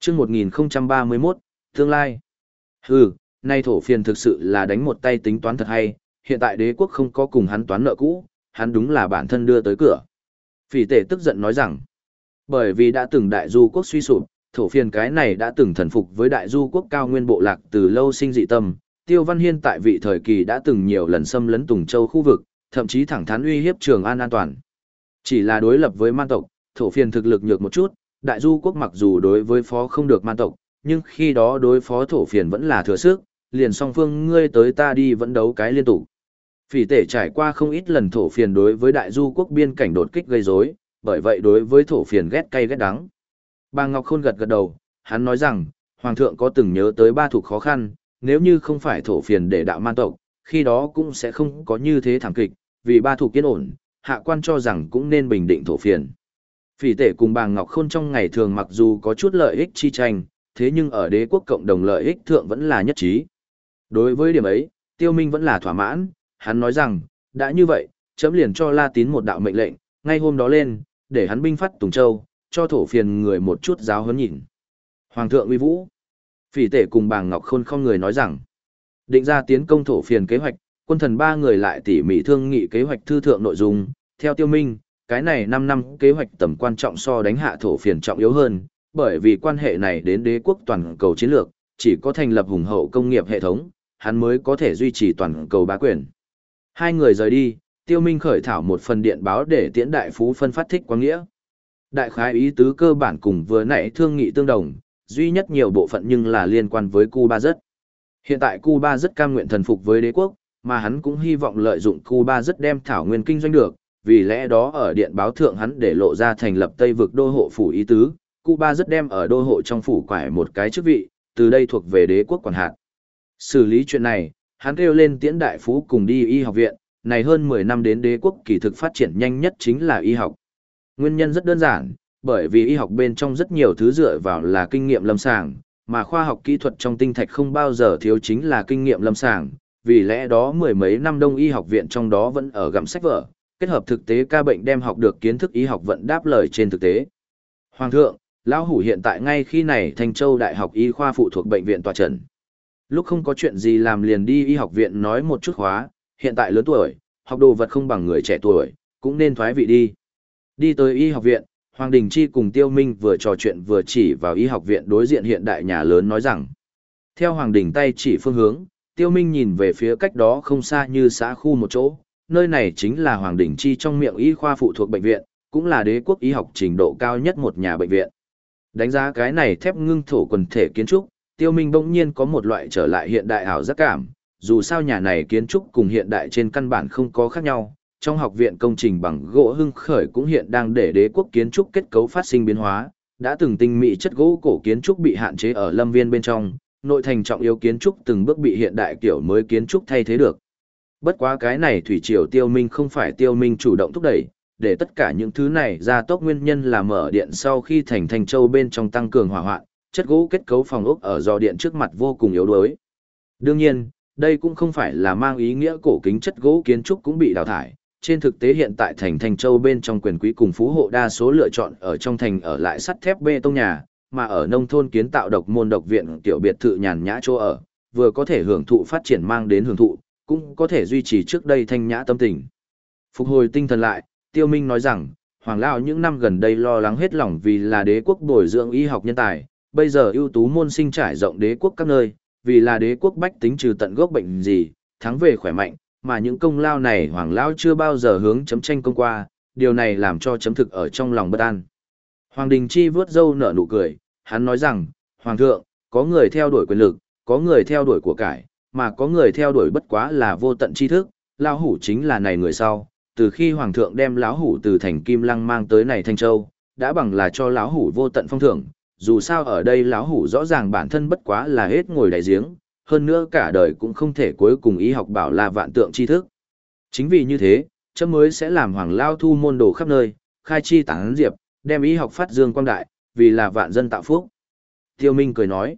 Chương 1031, tương lai. Hừ, nay thổ phiền thực sự là đánh một tay tính toán thật hay, hiện tại đế quốc không có cùng hắn toán nợ cũ, hắn đúng là bản thân đưa tới cửa. Phỉ tể tức giận nói rằng, bởi vì đã từng đại du quốc suy sụp, thổ phiền cái này đã từng thần phục với đại du quốc cao nguyên bộ lạc từ lâu sinh dị tâm. Tiêu Văn Hiên tại vị thời kỳ đã từng nhiều lần xâm lấn Tùng Châu khu vực, thậm chí thẳng thắn uy hiếp Trường An an toàn. Chỉ là đối lập với man tộc, thổ phiền thực lực nhược một chút, đại du quốc mặc dù đối với phó không được man tộc, nhưng khi đó đối phó thổ phiền vẫn là thừa sức, liền song phương ngươi tới ta đi vẫn đấu cái liên tục. Phỉ tể trải qua không ít lần thổ phiền đối với đại du quốc biên cảnh đột kích gây rối, bởi vậy đối với thổ phiền ghét cay ghét đắng. Bà Ngọc Khôn gật gật đầu, hắn nói rằng, Hoàng thượng có từng nhớ tới ba thuộc khó khăn, nếu như không phải thổ phiền để đạo man tộc, khi đó cũng sẽ không có như thế thảm kịch, vì ba thuộc kiên ổn, hạ quan cho rằng cũng nên bình định thổ phiền. Phỉ tể cùng bà Ngọc Khôn trong ngày thường mặc dù có chút lợi ích chi tranh, thế nhưng ở đế quốc cộng đồng lợi ích thượng vẫn là nhất trí. Đối với điểm ấy, tiêu minh vẫn là thỏa mãn, hắn nói rằng, đã như vậy, chấm liền cho La Tín một đạo mệnh lệnh, ngay hôm đó lên, để hắn binh phát Tùng Châu, cho thổ phiền người một chút giáo huấn nhìn. Hoàng thượng uy vũ. Phỉ tể cùng bà Ngọc Khôn không người nói rằng, định ra tiến công thổ phiền kế hoạch, quân thần ba người lại tỉ mỉ thương nghị kế hoạch thư thượng nội dung, theo tiêu minh, cái này 5 năm kế hoạch tầm quan trọng so đánh hạ thổ phiền trọng yếu hơn, bởi vì quan hệ này đến đế quốc toàn cầu chiến lược, chỉ có thành lập hùng hậu công nghiệp hệ thống, hắn mới có thể duy trì toàn cầu bá quyền. Hai người rời đi, tiêu minh khởi thảo một phần điện báo để tiễn đại phú phân phát thích quang nghĩa. Đại khái ý tứ cơ bản cùng vừa nãy thương nghị tương đồng, duy nhất nhiều bộ phận nhưng là liên quan với Cuba rất. Hiện tại Cuba rất cam nguyện thần phục với đế quốc, mà hắn cũng hy vọng lợi dụng Cuba rất đem thảo nguyên kinh doanh được, vì lẽ đó ở điện báo thượng hắn để lộ ra thành lập Tây vực đô hộ phủ ý tứ, Cuba rất đem ở đô hộ trong phủ quải một cái chức vị, từ đây thuộc về đế quốc quản hạt. Xử lý chuyện này, hắn kêu lên tiễn đại phú cùng đi y học viện, này hơn 10 năm đến đế quốc kỳ thực phát triển nhanh nhất chính là y học. Nguyên nhân rất đơn giản, bởi vì y học bên trong rất nhiều thứ dựa vào là kinh nghiệm lâm sàng, mà khoa học kỹ thuật trong tinh thạch không bao giờ thiếu chính là kinh nghiệm lâm sàng, vì lẽ đó mười mấy năm đông y học viện trong đó vẫn ở gặm sách vở, kết hợp thực tế ca bệnh đem học được kiến thức y học vận đáp lời trên thực tế. Hoàng thượng, lão hủ hiện tại ngay khi này Thanh Châu Đại học Y khoa phụ thuộc bệnh viện tòa trần. Lúc không có chuyện gì làm liền đi y học viện nói một chút khóa, hiện tại lớn tuổi, học đồ vật không bằng người trẻ tuổi, cũng nên thoái vị đi. Đi tới y học viện, Hoàng Đình Chi cùng Tiêu Minh vừa trò chuyện vừa chỉ vào y học viện đối diện hiện đại nhà lớn nói rằng. Theo Hoàng Đình tay chỉ phương hướng, Tiêu Minh nhìn về phía cách đó không xa như xã khu một chỗ, nơi này chính là Hoàng Đình Chi trong miệng y khoa phụ thuộc bệnh viện, cũng là đế quốc y học trình độ cao nhất một nhà bệnh viện. Đánh giá cái này thép ngưng thổ quần thể kiến trúc, Tiêu Minh bỗng nhiên có một loại trở lại hiện đại ảo giác cảm, dù sao nhà này kiến trúc cùng hiện đại trên căn bản không có khác nhau. Trong học viện công trình bằng gỗ hưng khởi cũng hiện đang để đế quốc kiến trúc kết cấu phát sinh biến hóa, đã từng tinh mỹ chất gỗ cổ kiến trúc bị hạn chế ở lâm viên bên trong, nội thành trọng yếu kiến trúc từng bước bị hiện đại kiểu mới kiến trúc thay thế được. Bất quá cái này thủy triều tiêu minh không phải tiêu minh chủ động thúc đẩy, để tất cả những thứ này ra tốc nguyên nhân là mở điện sau khi thành thành châu bên trong tăng cường hỏa hoạn, chất gỗ kết cấu phòng ốc ở do điện trước mặt vô cùng yếu đuối. Đương nhiên, đây cũng không phải là mang ý nghĩa cổ kính chất gỗ kiến trúc cũng bị đào thải. Trên thực tế hiện tại thành Thành Châu bên trong quyền quý cùng phú hộ đa số lựa chọn ở trong thành ở lại sắt thép bê tông nhà, mà ở nông thôn kiến tạo độc môn độc viện tiểu biệt thự nhàn nhã chỗ ở, vừa có thể hưởng thụ phát triển mang đến hưởng thụ, cũng có thể duy trì trước đây thanh nhã tâm tình. Phục hồi tinh thần lại, Tiêu Minh nói rằng, Hoàng Lão những năm gần đây lo lắng hết lòng vì là đế quốc bồi dưỡng y học nhân tài, bây giờ ưu tú môn sinh trải rộng đế quốc các nơi, vì là đế quốc bách tính trừ tận gốc bệnh gì, thắng về khỏe mạnh, mà những công lao này Hoàng Lão chưa bao giờ hướng chấm tranh công qua, điều này làm cho chấm thực ở trong lòng bất an. Hoàng Đình Chi vướt dâu nở nụ cười, hắn nói rằng, Hoàng thượng, có người theo đuổi quyền lực, có người theo đuổi của cải, mà có người theo đuổi bất quá là vô tận tri thức, lão hủ chính là này người sau. Từ khi hoàng thượng đem lão hủ từ thành Kim Lăng mang tới này Thanh Châu, đã bằng là cho lão hủ vô tận phong thưởng, dù sao ở đây lão hủ rõ ràng bản thân bất quá là hết ngồi đại giếng, hơn nữa cả đời cũng không thể cuối cùng ý học bảo là vạn tượng tri thức. Chính vì như thế, chấm mới sẽ làm hoàng lao thu môn đồ khắp nơi, khai chi tán diệp, đem ý học phát dương quang đại, vì là vạn dân tạo phúc. Tiêu Minh cười nói.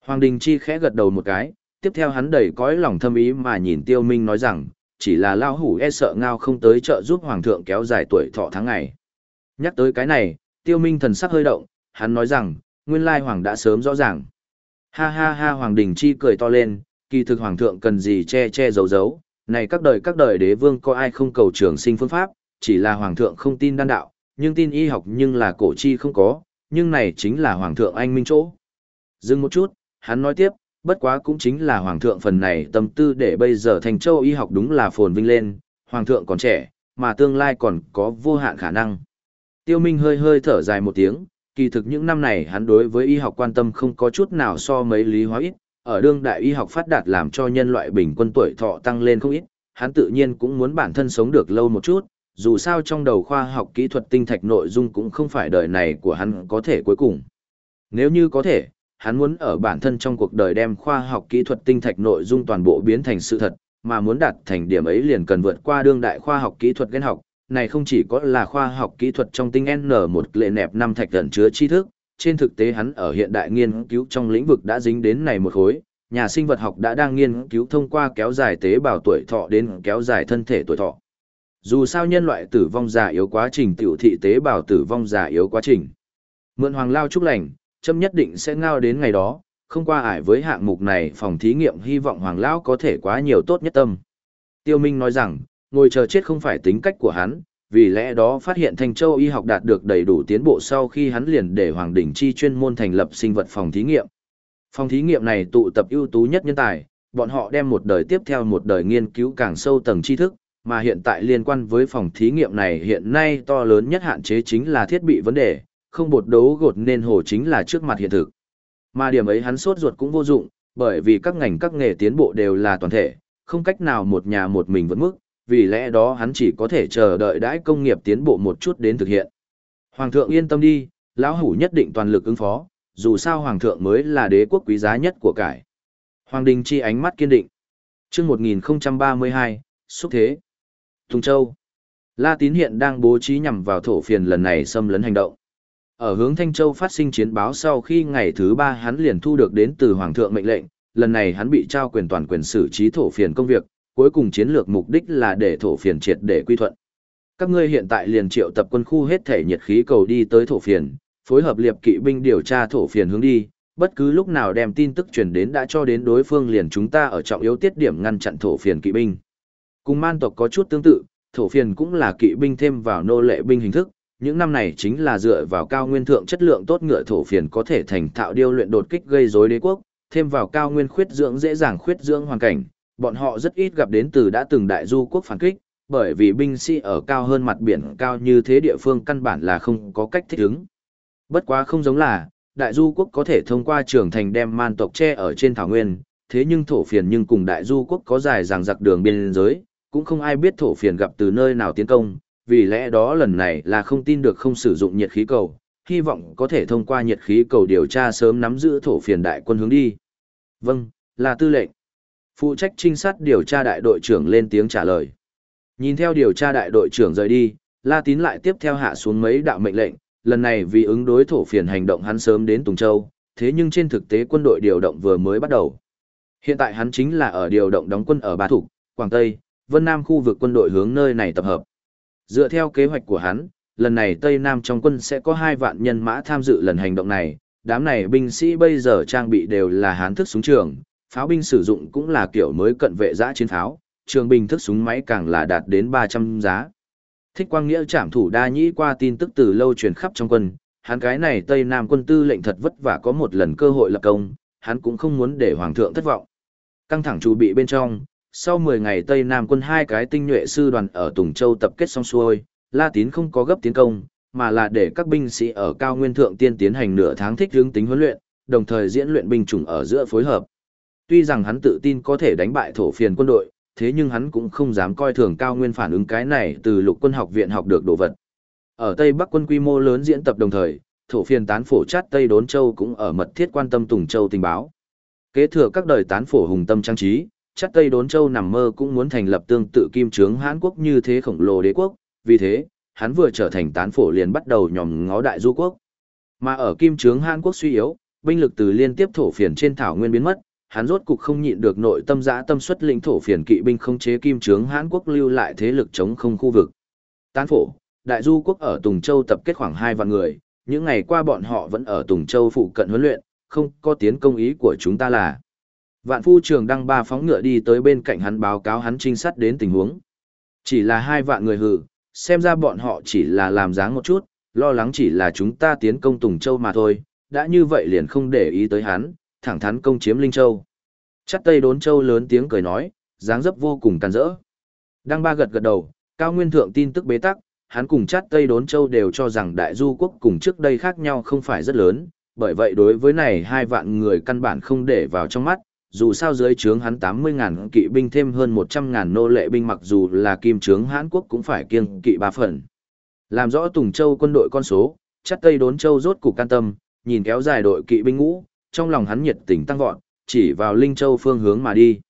Hoàng Đình Chi khẽ gật đầu một cái, tiếp theo hắn đầy cõi lòng thâm ý mà nhìn Tiêu Minh nói rằng, chỉ là lao hủ e sợ ngao không tới trợ giúp Hoàng thượng kéo dài tuổi thọ tháng ngày. Nhắc tới cái này, Tiêu Minh thần sắc hơi động, hắn nói rằng, nguyên lai Hoàng đã sớm rõ ràng. Ha ha ha Hoàng Đình Chi cười to lên, kỳ thực Hoàng thượng cần gì che che giấu giấu, này các đời các đời đế vương có ai không cầu trường sinh phương pháp, chỉ là Hoàng thượng không tin đan đạo, nhưng tin y học nhưng là cổ chi không có, nhưng này chính là Hoàng thượng anh minh chỗ. Dừng một chút, hắn nói tiếp, bất quá cũng chính là Hoàng thượng phần này tâm tư để bây giờ thành châu y học đúng là phồn vinh lên, Hoàng thượng còn trẻ, mà tương lai còn có vô hạn khả năng. Tiêu Minh hơi hơi thở dài một tiếng, kỳ thực những năm này hắn đối với y học quan tâm không có chút nào so mấy lý hóa ít, ở đương đại y học phát đạt làm cho nhân loại bình quân tuổi thọ tăng lên không ít, hắn tự nhiên cũng muốn bản thân sống được lâu một chút, dù sao trong đầu khoa học kỹ thuật tinh thạch nội dung cũng không phải đời này của hắn có thể cuối cùng. Nếu như có thể, hắn muốn ở bản thân trong cuộc đời đem khoa học kỹ thuật tinh thạch nội dung toàn bộ biến thành sự thật, mà muốn đạt thành điểm ấy liền cần vượt qua đương đại khoa học kỹ thuật gen học, này không chỉ có là khoa học kỹ thuật trong tinh N một lệ nẹp năm thạch gần chứa tri thức, trên thực tế hắn ở hiện đại nghiên cứu trong lĩnh vực đã dính đến này một khối, nhà sinh vật học đã đang nghiên cứu thông qua kéo dài tế bào tuổi thọ đến kéo dài thân thể tuổi thọ. Dù sao nhân loại tử vong già yếu quá trình tiểu thị tế bào tử vong già yếu quá trình. Mượn hoàng lao chúc lành, châm nhất định sẽ ngao đến ngày đó, không qua ải với hạng mục này phòng thí nghiệm hy vọng hoàng lão có thể quá nhiều tốt nhất tâm. Tiêu Minh nói rằng, ngồi chờ chết không phải tính cách của hắn, vì lẽ đó phát hiện Thanh Châu y học đạt được đầy đủ tiến bộ sau khi hắn liền để Hoàng Đình Chi chuyên môn thành lập sinh vật phòng thí nghiệm. Phòng thí nghiệm này tụ tập ưu tú nhất nhân tài, bọn họ đem một đời tiếp theo một đời nghiên cứu càng sâu tầng tri thức, mà hiện tại liên quan với phòng thí nghiệm này hiện nay to lớn nhất hạn chế chính là thiết bị vấn đề, không bột đấu gột nên hồ chính là trước mặt hiện thực. Mà điểm ấy hắn sốt ruột cũng vô dụng, bởi vì các ngành các nghề tiến bộ đều là toàn thể, không cách nào một nhà một mình vẫn mức, vì lẽ đó hắn chỉ có thể chờ đợi đãi công nghiệp tiến bộ một chút đến thực hiện. Hoàng thượng yên tâm đi, lão hủ nhất định toàn lực ứng phó, dù sao hoàng thượng mới là đế quốc quý giá nhất của cải. Hoàng đình chi ánh mắt kiên định. Chương 1032, xúc thế. Tùng Châu. La Tín hiện đang bố trí nhằm vào thổ phiền lần này xâm lấn hành động. Ở hướng Thanh Châu phát sinh chiến báo sau khi ngày thứ ba hắn liền thu được đến từ Hoàng thượng mệnh lệnh, lần này hắn bị trao quyền toàn quyền xử trí thổ phiền công việc, cuối cùng chiến lược mục đích là để thổ phiền triệt để quy thuận. Các ngươi hiện tại liền triệu tập quân khu hết thể nhiệt khí cầu đi tới thổ phiền, phối hợp liệp kỵ binh điều tra thổ phiền hướng đi, bất cứ lúc nào đem tin tức truyền đến đã cho đến đối phương liền chúng ta ở trọng yếu tiết điểm ngăn chặn thổ phiền kỵ binh. Cùng man tộc có chút tương tự, thổ phiền cũng là kỵ binh thêm vào nô lệ binh hình thức, những năm này chính là dựa vào cao nguyên thượng chất lượng tốt ngựa thổ phiền có thể thành thạo điêu luyện đột kích gây rối đế quốc, thêm vào cao nguyên khuyết dưỡng dễ dàng khuyết dưỡng hoàn cảnh, bọn họ rất ít gặp đến từ đã từng đại du quốc phản kích, bởi vì binh sĩ ở cao hơn mặt biển cao như thế địa phương căn bản là không có cách thích ứng. Bất quá không giống là, đại du quốc có thể thông qua trường thành đem man tộc che ở trên thảo nguyên, thế nhưng thổ phiền nhưng cùng đại du quốc có dài ràng giặc đường biên giới, cũng không ai biết thổ phiền gặp từ nơi nào tiến công, vì lẽ đó lần này là không tin được không sử dụng nhiệt khí cầu, hy vọng có thể thông qua nhiệt khí cầu điều tra sớm nắm giữ thổ phiền đại quân hướng đi. Vâng, là tư lệnh. Phụ trách trinh sát điều tra đại đội trưởng lên tiếng trả lời. Nhìn theo điều tra đại đội trưởng rời đi, La Tín lại tiếp theo hạ xuống mấy đạo mệnh lệnh, lần này vì ứng đối thổ phiền hành động hắn sớm đến Tùng Châu, thế nhưng trên thực tế quân đội điều động vừa mới bắt đầu. Hiện tại hắn chính là ở điều động đóng quân ở Ba Thục, Quảng Tây, Vân Nam khu vực quân đội hướng nơi này tập hợp. Dựa theo kế hoạch của hắn, lần này Tây Nam trong quân sẽ có 2 vạn nhân mã tham dự lần hành động này, đám này binh sĩ bây giờ trang bị đều là hán thức súng trường, pháo binh sử dụng cũng là kiểu mới cận vệ giã chiến pháo, trường binh thức súng máy càng là đạt đến 300 giá. Thích Quang Nghĩa trảm thủ đa nhĩ qua tin tức từ lâu truyền khắp trong quân, hắn cái này Tây Nam quân tư lệnh thật vất vả có một lần cơ hội lập công, hắn cũng không muốn để Hoàng thượng thất vọng. Căng thẳng chủ bị bên trong, sau 10 ngày Tây Nam quân hai cái tinh nhuệ sư đoàn ở Tùng Châu tập kết xong xuôi, La Tín không có gấp tiến công, mà là để các binh sĩ ở cao nguyên thượng tiên tiến hành nửa tháng thích hướng tính huấn luyện, đồng thời diễn luyện binh chủng ở giữa phối hợp. Tuy rằng hắn tự tin có thể đánh bại thổ phiền quân đội, thế nhưng hắn cũng không dám coi thường cao nguyên phản ứng cái này từ lục quân học viện học được đồ vật. Ở Tây Bắc quân quy mô lớn diễn tập đồng thời, thổ phiền tán phổ chát Tây Đốn Châu cũng ở mật thiết quan tâm Tùng Châu tình báo. Kế thừa các đời tán phổ hùng tâm trang trí, Chắc Tây Đốn Châu nằm mơ cũng muốn thành lập tương tự kim trướng Hán quốc như thế khổng lồ đế quốc, vì thế, hắn vừa trở thành tán phổ liền bắt đầu nhòm ngó đại du quốc. Mà ở kim trướng Hán quốc suy yếu, binh lực từ liên tiếp thổ phiền trên thảo nguyên biến mất, hắn rốt cục không nhịn được nội tâm dã tâm xuất lĩnh thổ phiền kỵ binh không chế kim trướng Hán quốc lưu lại thế lực chống không khu vực. Tán phổ, đại du quốc ở Tùng Châu tập kết khoảng 2 vạn người, những ngày qua bọn họ vẫn ở Tùng Châu phụ cận huấn luyện, không có tiến công ý của chúng ta là. Vạn phu trường đăng ba phóng ngựa đi tới bên cạnh hắn báo cáo hắn trinh sát đến tình huống. Chỉ là hai vạn người hử, xem ra bọn họ chỉ là làm dáng một chút, lo lắng chỉ là chúng ta tiến công Tùng Châu mà thôi, đã như vậy liền không để ý tới hắn, thẳng thắn công chiếm Linh Châu. Chắc Tây Đốn Châu lớn tiếng cười nói, dáng dấp vô cùng càn rỡ. Đăng ba gật gật đầu, cao nguyên thượng tin tức bế tắc, hắn cùng chát Tây Đốn Châu đều cho rằng đại du quốc cùng trước đây khác nhau không phải rất lớn, bởi vậy đối với này hai vạn người căn bản không để vào trong mắt, dù sao dưới trướng hắn 80.000 kỵ binh thêm hơn 100.000 nô lệ binh mặc dù là kim trướng Hán Quốc cũng phải kiêng kỵ ba phần. Làm rõ Tùng Châu quân đội con số, chắc Tây Đốn Châu rốt cục can tâm, nhìn kéo dài đội kỵ binh ngũ, trong lòng hắn nhiệt tình tăng vọt, chỉ vào Linh Châu phương hướng mà đi.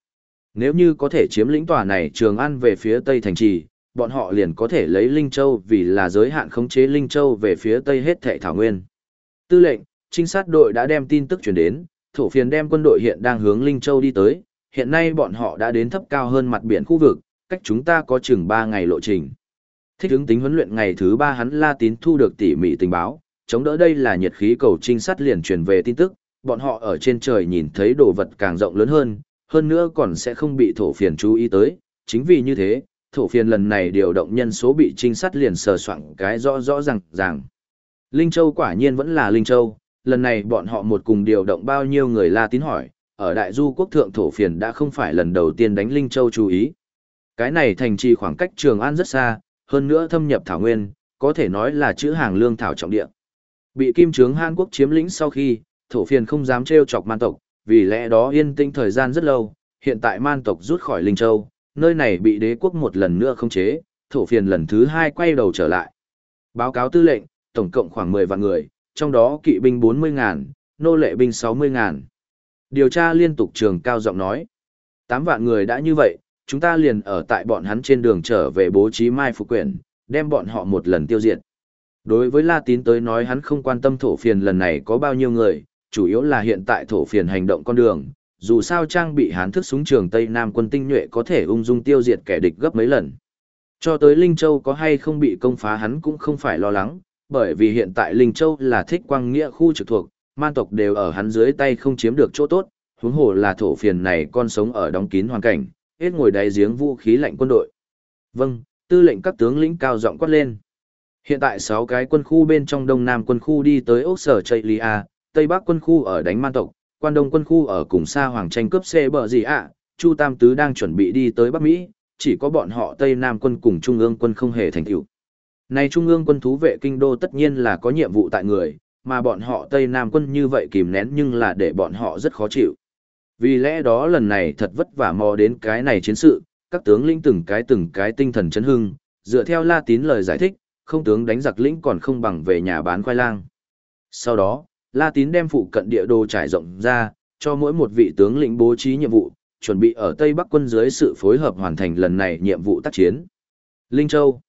Nếu như có thể chiếm lĩnh tòa này trường an về phía Tây thành trì, bọn họ liền có thể lấy Linh Châu vì là giới hạn khống chế Linh Châu về phía Tây hết thệ thảo nguyên. Tư lệnh, trinh sát đội đã đem tin tức truyền đến, thổ phiền đem quân đội hiện đang hướng Linh Châu đi tới, hiện nay bọn họ đã đến thấp cao hơn mặt biển khu vực, cách chúng ta có chừng 3 ngày lộ trình. Thích ứng tính huấn luyện ngày thứ 3 hắn La Tín thu được tỉ mỉ tình báo, chống đỡ đây là nhiệt khí cầu trinh sát liền truyền về tin tức, bọn họ ở trên trời nhìn thấy đồ vật càng rộng lớn hơn, hơn nữa còn sẽ không bị thổ phiền chú ý tới, chính vì như thế, thổ phiền lần này điều động nhân số bị trinh sát liền sờ soạn cái rõ rõ ràng ràng. Linh Châu quả nhiên vẫn là Linh Châu, lần này bọn họ một cùng điều động bao nhiêu người La Tín hỏi, ở Đại Du quốc thượng thổ phiền đã không phải lần đầu tiên đánh Linh Châu chú ý. Cái này thành trì khoảng cách Trường An rất xa, hơn nữa thâm nhập thảo nguyên, có thể nói là chữ hàng lương thảo trọng địa. Bị Kim Trướng Hàn Quốc chiếm lĩnh sau khi, thổ phiền không dám trêu chọc man tộc, vì lẽ đó yên tĩnh thời gian rất lâu, hiện tại man tộc rút khỏi Linh Châu, nơi này bị đế quốc một lần nữa không chế, thổ phiền lần thứ hai quay đầu trở lại. Báo cáo tư lệnh, tổng cộng khoảng 10 vạn người, trong đó kỵ binh 40.000, nô lệ binh 60.000. Điều tra liên tục trường cao giọng nói. 8 vạn người đã như vậy, chúng ta liền ở tại bọn hắn trên đường trở về bố trí mai phục quyển, đem bọn họ một lần tiêu diệt. Đối với La Tín tới nói hắn không quan tâm thổ phiền lần này có bao nhiêu người, chủ yếu là hiện tại thổ phiền hành động con đường, dù sao trang bị hán thức súng trường Tây Nam quân tinh nhuệ có thể ung dung tiêu diệt kẻ địch gấp mấy lần. Cho tới Linh Châu có hay không bị công phá hắn cũng không phải lo lắng, bởi vì hiện tại Linh Châu là thích quang nghĩa khu trực thuộc, man tộc đều ở hắn dưới tay không chiếm được chỗ tốt, huống hồ là thổ phiền này con sống ở đóng kín hoàn cảnh, hết ngồi đáy giếng vũ khí lạnh quân đội. Vâng, tư lệnh các tướng lĩnh cao giọng quát lên. Hiện tại 6 cái quân khu bên trong Đông Nam quân khu đi tới Ốc Sở Chaylia, Tây Bắc quân khu ở đánh man tộc, quan đông quân khu ở cùng xa hoàng tranh cướp xe bờ gì ạ, Chu Tam Tứ đang chuẩn bị đi tới Bắc Mỹ, chỉ có bọn họ Tây Nam quân cùng Trung ương quân không hề thành tựu. Này Trung ương quân thú vệ kinh đô tất nhiên là có nhiệm vụ tại người, mà bọn họ Tây Nam quân như vậy kìm nén nhưng là để bọn họ rất khó chịu. Vì lẽ đó lần này thật vất vả mò đến cái này chiến sự, các tướng lĩnh từng cái từng cái tinh thần chấn hưng, dựa theo La Tín lời giải thích, không tướng đánh giặc lĩnh còn không bằng về nhà bán khoai lang. Sau đó, La Tín đem phụ cận địa đồ trải rộng ra, cho mỗi một vị tướng lĩnh bố trí nhiệm vụ, chuẩn bị ở Tây Bắc quân dưới sự phối hợp hoàn thành lần này nhiệm vụ tác chiến. Linh Châu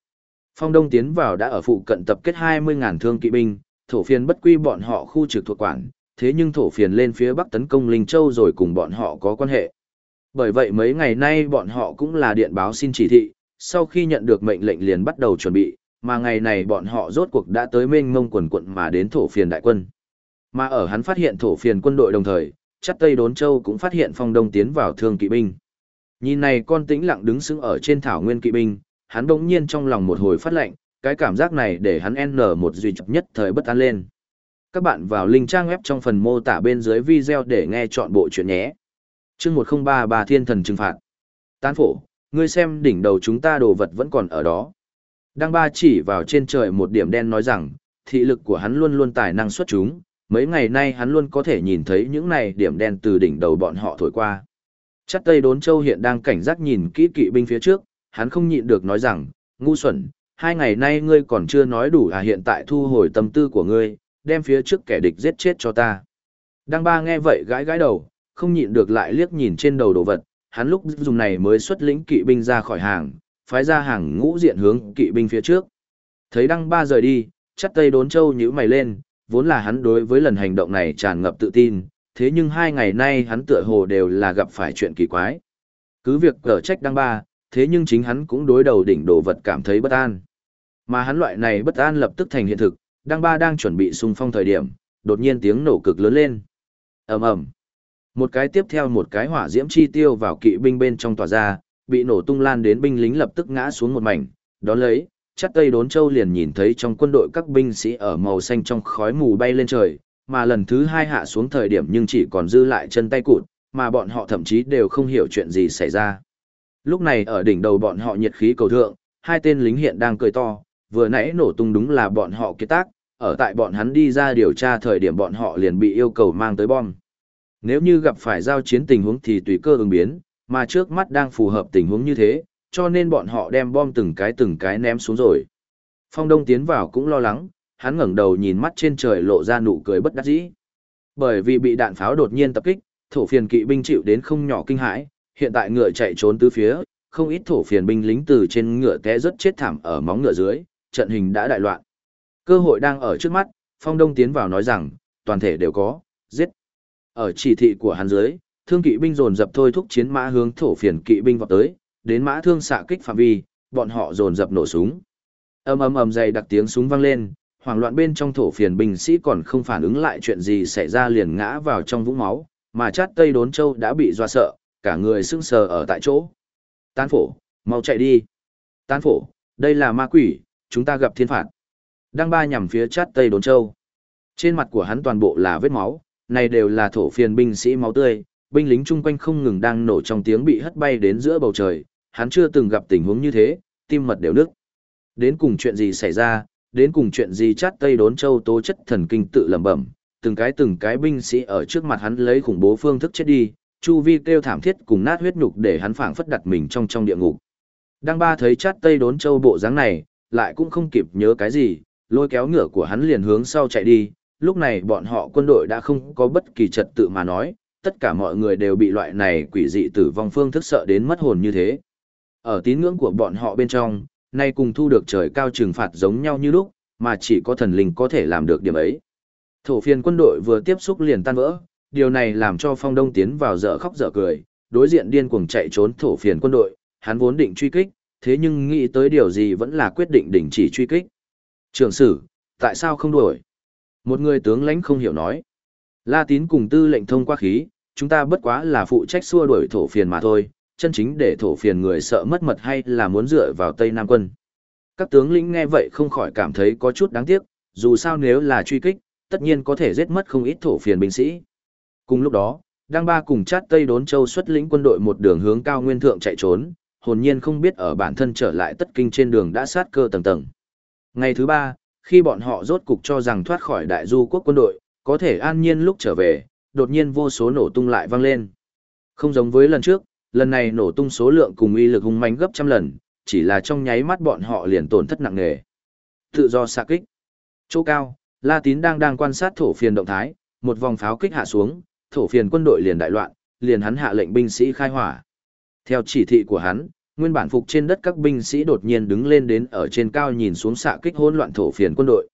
Phong Đông tiến vào đã ở phụ cận tập kết 20.000 thương kỵ binh, thổ phiền bất quy bọn họ khu trực thuộc quản, thế nhưng thổ phiền lên phía Bắc tấn công Linh Châu rồi cùng bọn họ có quan hệ. Bởi vậy mấy ngày nay bọn họ cũng là điện báo xin chỉ thị, sau khi nhận được mệnh lệnh liền bắt đầu chuẩn bị, mà ngày này bọn họ rốt cuộc đã tới mênh mông quần quận mà đến thổ phiền đại quân. Mà ở hắn phát hiện thổ phiền quân đội đồng thời, chắc Tây Đốn Châu cũng phát hiện phong đông tiến vào thương kỵ binh. Nhìn này con tĩnh lặng đứng sững ở trên thảo nguyên kỵ binh, hắn đống nhiên trong lòng một hồi phát lệnh, cái cảm giác này để hắn n một duy chập nhất thời bất an lên. Các bạn vào link trang web trong phần mô tả bên dưới video để nghe chọn bộ chuyện nhé. Chương 1033 Thiên Thần Trừng Phạt Tán phổ, ngươi xem đỉnh đầu chúng ta đồ vật vẫn còn ở đó. Đăng ba chỉ vào trên trời một điểm đen nói rằng, thị lực của hắn luôn luôn tài năng xuất chúng, mấy ngày nay hắn luôn có thể nhìn thấy những này điểm đen từ đỉnh đầu bọn họ thổi qua. Chắc Tây Đốn Châu hiện đang cảnh giác nhìn kỹ kỵ binh phía trước, hắn không nhịn được nói rằng, ngu xuẩn, hai ngày nay ngươi còn chưa nói đủ à hiện tại thu hồi tâm tư của ngươi, đem phía trước kẻ địch giết chết cho ta. Đăng ba nghe vậy gãi gãi đầu, không nhịn được lại liếc nhìn trên đầu đồ vật, hắn lúc dùng này mới xuất lĩnh kỵ binh ra khỏi hàng, phái ra hàng ngũ diện hướng kỵ binh phía trước. Thấy đăng ba rời đi, chắc tây đốn châu nhíu mày lên, vốn là hắn đối với lần hành động này tràn ngập tự tin, thế nhưng hai ngày nay hắn tựa hồ đều là gặp phải chuyện kỳ quái. Cứ việc cở trách đăng ba, thế nhưng chính hắn cũng đối đầu đỉnh đồ vật cảm thấy bất an. Mà hắn loại này bất an lập tức thành hiện thực, đăng ba đang chuẩn bị xung phong thời điểm, đột nhiên tiếng nổ cực lớn lên. ầm ầm Một cái tiếp theo một cái hỏa diễm chi tiêu vào kỵ binh bên trong tòa ra, bị nổ tung lan đến binh lính lập tức ngã xuống một mảnh, đó lấy, chắc tây đốn châu liền nhìn thấy trong quân đội các binh sĩ ở màu xanh trong khói mù bay lên trời, mà lần thứ hai hạ xuống thời điểm nhưng chỉ còn dư lại chân tay cụt, mà bọn họ thậm chí đều không hiểu chuyện gì xảy ra. Lúc này ở đỉnh đầu bọn họ nhiệt khí cầu thượng, hai tên lính hiện đang cười to, vừa nãy nổ tung đúng là bọn họ kết tác, ở tại bọn hắn đi ra điều tra thời điểm bọn họ liền bị yêu cầu mang tới bom. Nếu như gặp phải giao chiến tình huống thì tùy cơ ứng biến, mà trước mắt đang phù hợp tình huống như thế, cho nên bọn họ đem bom từng cái từng cái ném xuống rồi. Phong Đông tiến vào cũng lo lắng, hắn ngẩng đầu nhìn mắt trên trời lộ ra nụ cười bất đắc dĩ. Bởi vì bị đạn pháo đột nhiên tập kích, thổ phiền kỵ binh chịu đến không nhỏ kinh hãi, hiện tại ngựa chạy trốn tứ phía, không ít thổ phiền binh lính từ trên ngựa té rất chết thảm ở móng ngựa dưới, trận hình đã đại loạn. Cơ hội đang ở trước mắt, Phong Đông tiến vào nói rằng, toàn thể đều có, giết. Ở chỉ thị của hắn dưới, thương kỵ binh dồn dập thôi thúc chiến mã hướng thổ phiền kỵ binh vào tới, đến mã thương xạ kích phạm vi, bọn họ dồn dập nổ súng. Ầm ầm ầm dày đặc tiếng súng vang lên, hoảng loạn bên trong thổ phiền binh sĩ còn không phản ứng lại chuyện gì xảy ra liền ngã vào trong vũng máu, mà chát Tây Đốn Châu đã bị dọa sợ, cả người sững sờ ở tại chỗ. Tán phổ, mau chạy đi. Tán phổ, đây là ma quỷ, chúng ta gặp thiên phạt. Đăng ba nhằm phía chát Tây Đốn Châu. Trên mặt của hắn toàn bộ là vết máu, này đều là thổ phiền binh sĩ máu tươi, binh lính chung quanh không ngừng đang nổ trong tiếng bị hất bay đến giữa bầu trời, hắn chưa từng gặp tình huống như thế, tim mật đều nức. Đến cùng chuyện gì xảy ra, đến cùng chuyện gì chát Tây Đốn Châu tố chất thần kinh tự lẩm bẩm, từng cái từng cái binh sĩ ở trước mặt hắn lấy khủng bố phương thức chết đi, chu vi kêu thảm thiết cùng nát huyết nhục để hắn phảng phất đặt mình trong trong địa ngục. Đăng ba thấy chát Tây Đốn Châu bộ dáng này, lại cũng không kịp nhớ cái gì, lôi kéo ngựa của hắn liền hướng sau chạy đi, lúc này bọn họ quân đội đã không có bất kỳ trật tự mà nói, tất cả mọi người đều bị loại này quỷ dị tử vong phương thức sợ đến mất hồn như thế. Ở tín ngưỡng của bọn họ bên trong, nay cùng thu được trời cao trừng phạt giống nhau như lúc, mà chỉ có thần linh có thể làm được điểm ấy. Thổ phiền quân đội vừa tiếp xúc liền tan vỡ, điều này làm cho phong đông tiến vào dở khóc dở cười, đối diện điên cuồng chạy trốn thổ phiền quân đội, hắn vốn định truy kích, thế nhưng nghĩ tới điều gì vẫn là quyết định đình chỉ truy kích. Trường sử, tại sao không đuổi? Một người tướng lãnh không hiểu nói. La tín cùng tư lệnh thông qua khí, chúng ta bất quá là phụ trách xua đuổi thổ phiền mà thôi, chân chính để thổ phiền người sợ mất mật hay là muốn dựa vào Tây Nam quân. Các tướng lĩnh nghe vậy không khỏi cảm thấy có chút đáng tiếc, dù sao nếu là truy kích, tất nhiên có thể giết mất không ít thổ phiền binh sĩ. Cùng lúc đó, Đăng Ba cùng chát Tây Đốn Châu xuất lĩnh quân đội một đường hướng cao nguyên thượng chạy trốn, hồn nhiên không biết ở bản thân trở lại tất kinh trên đường đã sát cơ tầng tầng. Ngày thứ ba, khi bọn họ rốt cục cho rằng thoát khỏi đại du quốc quân đội, có thể an nhiên lúc trở về, đột nhiên vô số nổ tung lại vang lên. Không giống với lần trước, lần này nổ tung số lượng cùng uy lực hung mãnh gấp trăm lần, chỉ là trong nháy mắt bọn họ liền tổn thất nặng nề. Tự do xạ kích. Chỗ cao, La Tín đang đang quan sát thổ phiền động thái, một vòng pháo kích hạ xuống, thổ phiền quân đội liền đại loạn, liền hắn hạ lệnh binh sĩ khai hỏa. Theo chỉ thị của hắn, nguyên bản phục trên đất các binh sĩ đột nhiên đứng lên đến ở trên cao nhìn xuống xạ kích hỗn loạn thổ phiền quân đội.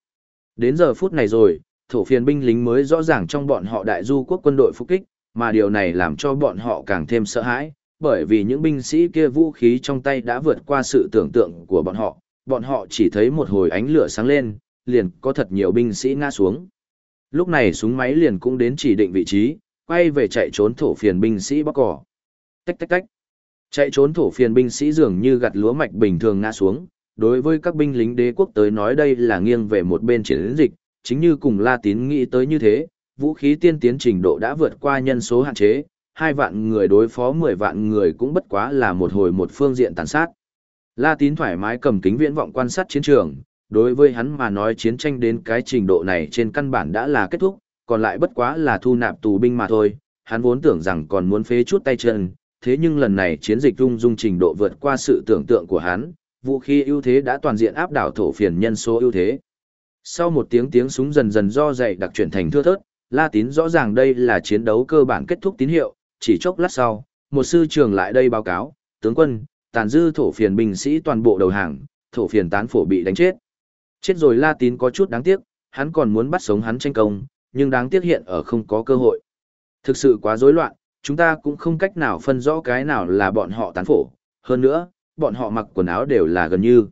Đến giờ phút này rồi, thổ phiền binh lính mới rõ ràng trong bọn họ đại du quốc quân đội phục kích, mà điều này làm cho bọn họ càng thêm sợ hãi, bởi vì những binh sĩ kia vũ khí trong tay đã vượt qua sự tưởng tượng của bọn họ, bọn họ chỉ thấy một hồi ánh lửa sáng lên, liền có thật nhiều binh sĩ ngã xuống. Lúc này súng máy liền cũng đến chỉ định vị trí, quay về chạy trốn thổ phiền binh sĩ bóc cỏ. Tách tách tách. Chạy trốn thổ phiền binh sĩ dường như gặt lúa mạch bình thường ngã xuống, đối với các binh lính đế quốc tới nói đây là nghiêng về một bên chiến dịch, chính như cùng La Tín nghĩ tới như thế, vũ khí tiên tiến trình độ đã vượt qua nhân số hạn chế, hai vạn người đối phó mười vạn người cũng bất quá là một hồi một phương diện tàn sát. La Tín thoải mái cầm kính viễn vọng quan sát chiến trường, đối với hắn mà nói chiến tranh đến cái trình độ này trên căn bản đã là kết thúc, còn lại bất quá là thu nạp tù binh mà thôi, hắn vốn tưởng rằng còn muốn phế chút tay chân, thế nhưng lần này chiến dịch rung dung trình độ vượt qua sự tưởng tượng của hắn, vũ khí ưu thế đã toàn diện áp đảo thổ phiền nhân số ưu thế. Sau một tiếng tiếng súng dần dần do dậy đặc chuyển thành thưa thớt, La Tín rõ ràng đây là chiến đấu cơ bản kết thúc tín hiệu, chỉ chốc lát sau, một sư trưởng lại đây báo cáo, tướng quân, tàn dư thổ phiền binh sĩ toàn bộ đầu hàng, thổ phiền tán phổ bị đánh chết. Chết rồi La Tín có chút đáng tiếc, hắn còn muốn bắt sống hắn tranh công, nhưng đáng tiếc hiện ở không có cơ hội. Thực sự quá rối loạn, chúng ta cũng không cách nào phân rõ cái nào là bọn họ tán phổ, hơn nữa, bọn họ mặc quần áo đều là gần như.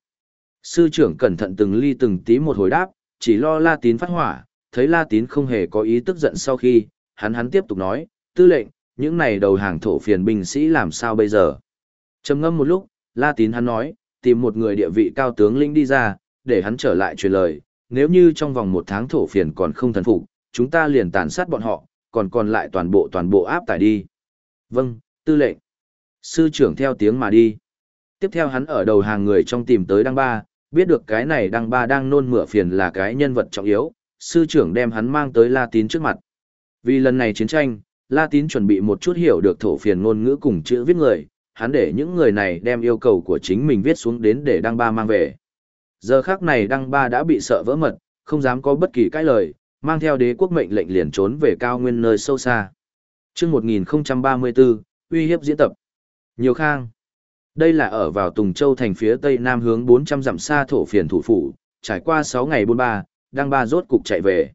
Sư trưởng cẩn thận từng ly từng tí một hồi đáp, chỉ lo La Tín phát hỏa, thấy La Tín không hề có ý tức giận sau khi, hắn hắn tiếp tục nói, tư lệnh, những này đầu hàng thổ phiền binh sĩ làm sao bây giờ? trầm ngâm một lúc, La Tín hắn nói, tìm một người địa vị cao tướng lĩnh đi ra, để hắn trở lại truyền lời, nếu như trong vòng một tháng thổ phiền còn không thần phục, chúng ta liền tàn sát bọn họ, còn còn lại toàn bộ toàn bộ áp tải đi. Vâng, tư lệnh. Sư trưởng theo tiếng mà đi. Tiếp theo hắn ở đầu hàng người trong tìm tới Đăng Ba, biết được cái này Đăng Ba đang nôn mửa phiền là cái nhân vật trọng yếu, sư trưởng đem hắn mang tới La Tín trước mặt. Vì lần này chiến tranh, La Tín chuẩn bị một chút hiểu được thổ phiền ngôn ngữ cùng chữ viết người, hắn để những người này đem yêu cầu của chính mình viết xuống đến để Đăng Ba mang về. Giờ khác này Đăng Ba đã bị sợ vỡ mật, không dám có bất kỳ cái lời, mang theo đế quốc mệnh lệnh liền trốn về cao nguyên nơi sâu xa. Trước 1034, uy hiếp diễn tập. Nhiều khang. Đây là ở vào Tùng Châu thành phía tây nam hướng 400 dặm xa thổ phiền thủ phủ, trải qua 6 ngày buôn ba, đang ba rốt cục chạy về.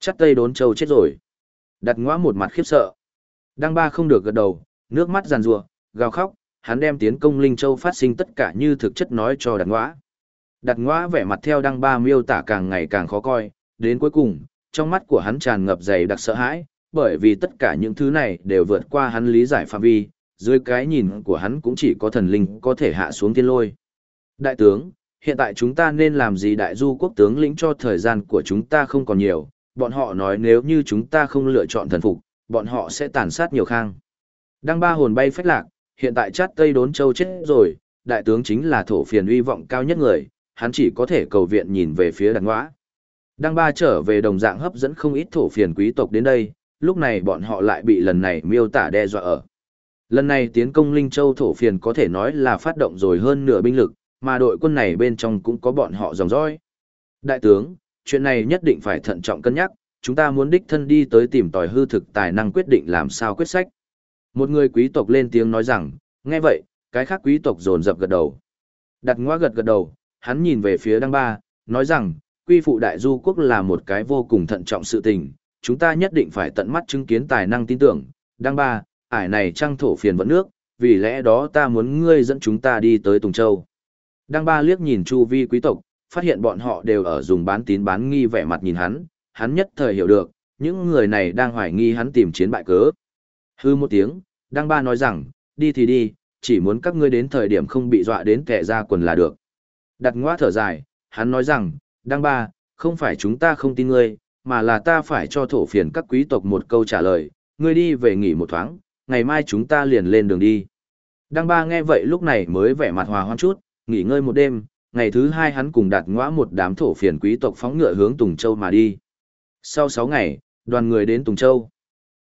Chắc tây đốn châu chết rồi. Đặt Ngõa một mặt khiếp sợ. Đang ba không được gật đầu, nước mắt giàn rùa, gào khóc, hắn đem tiến công Linh Châu phát sinh tất cả như thực chất nói cho đặt Ngõa. Đặt Ngõa vẻ mặt theo đăng ba miêu tả càng ngày càng khó coi, đến cuối cùng, trong mắt của hắn tràn ngập dày đặc sợ hãi, bởi vì tất cả những thứ này đều vượt qua hắn lý giải phạm vi, dưới cái nhìn của hắn cũng chỉ có thần linh có thể hạ xuống tiên lôi. Đại tướng, hiện tại chúng ta nên làm gì đại du quốc tướng lĩnh cho thời gian của chúng ta không còn nhiều, bọn họ nói nếu như chúng ta không lựa chọn thần phục, bọn họ sẽ tàn sát nhiều khang. Đăng ba hồn bay phách lạc, hiện tại chát Tây Đốn Châu chết rồi, đại tướng chính là thổ phiền uy vọng cao nhất người, hắn chỉ có thể cầu viện nhìn về phía đằng ngõa. Đăng ba trở về đồng dạng hấp dẫn không ít thổ phiền quý tộc đến đây, lúc này bọn họ lại bị lần này miêu tả đe dọa ở. Lần này tiến công Linh Châu thổ phiền có thể nói là phát động rồi hơn nửa binh lực, mà đội quân này bên trong cũng có bọn họ dòng dõi. Đại tướng, chuyện này nhất định phải thận trọng cân nhắc, chúng ta muốn đích thân đi tới tìm tòi hư thực tài năng quyết định làm sao quyết sách. Một người quý tộc lên tiếng nói rằng, nghe vậy, cái khác quý tộc dồn dập gật đầu. Đặt ngoa gật gật đầu, hắn nhìn về phía đăng ba, nói rằng, quy phụ đại du quốc là một cái vô cùng thận trọng sự tình, chúng ta nhất định phải tận mắt chứng kiến tài năng tin tưởng. Đăng ba, ải này trăng thổ phiền vẫn nước, vì lẽ đó ta muốn ngươi dẫn chúng ta đi tới Tùng Châu. Đăng ba liếc nhìn chu vi quý tộc, phát hiện bọn họ đều ở dùng bán tín bán nghi vẻ mặt nhìn hắn, hắn nhất thời hiểu được, những người này đang hoài nghi hắn tìm chiến bại cớ. Hư một tiếng, Đăng ba nói rằng, đi thì đi, chỉ muốn các ngươi đến thời điểm không bị dọa đến kẻ ra quần là được. Đặt ngoa thở dài, hắn nói rằng, Đăng ba, không phải chúng ta không tin ngươi, mà là ta phải cho thổ phiền các quý tộc một câu trả lời, ngươi đi về nghỉ một thoáng, ngày mai chúng ta liền lên đường đi. Đăng ba nghe vậy lúc này mới vẻ mặt hòa hoan chút, nghỉ ngơi một đêm, ngày thứ hai hắn cùng đặt ngõa một đám thổ phiền quý tộc phóng ngựa hướng Tùng Châu mà đi. Sau sáu ngày, đoàn người đến Tùng Châu.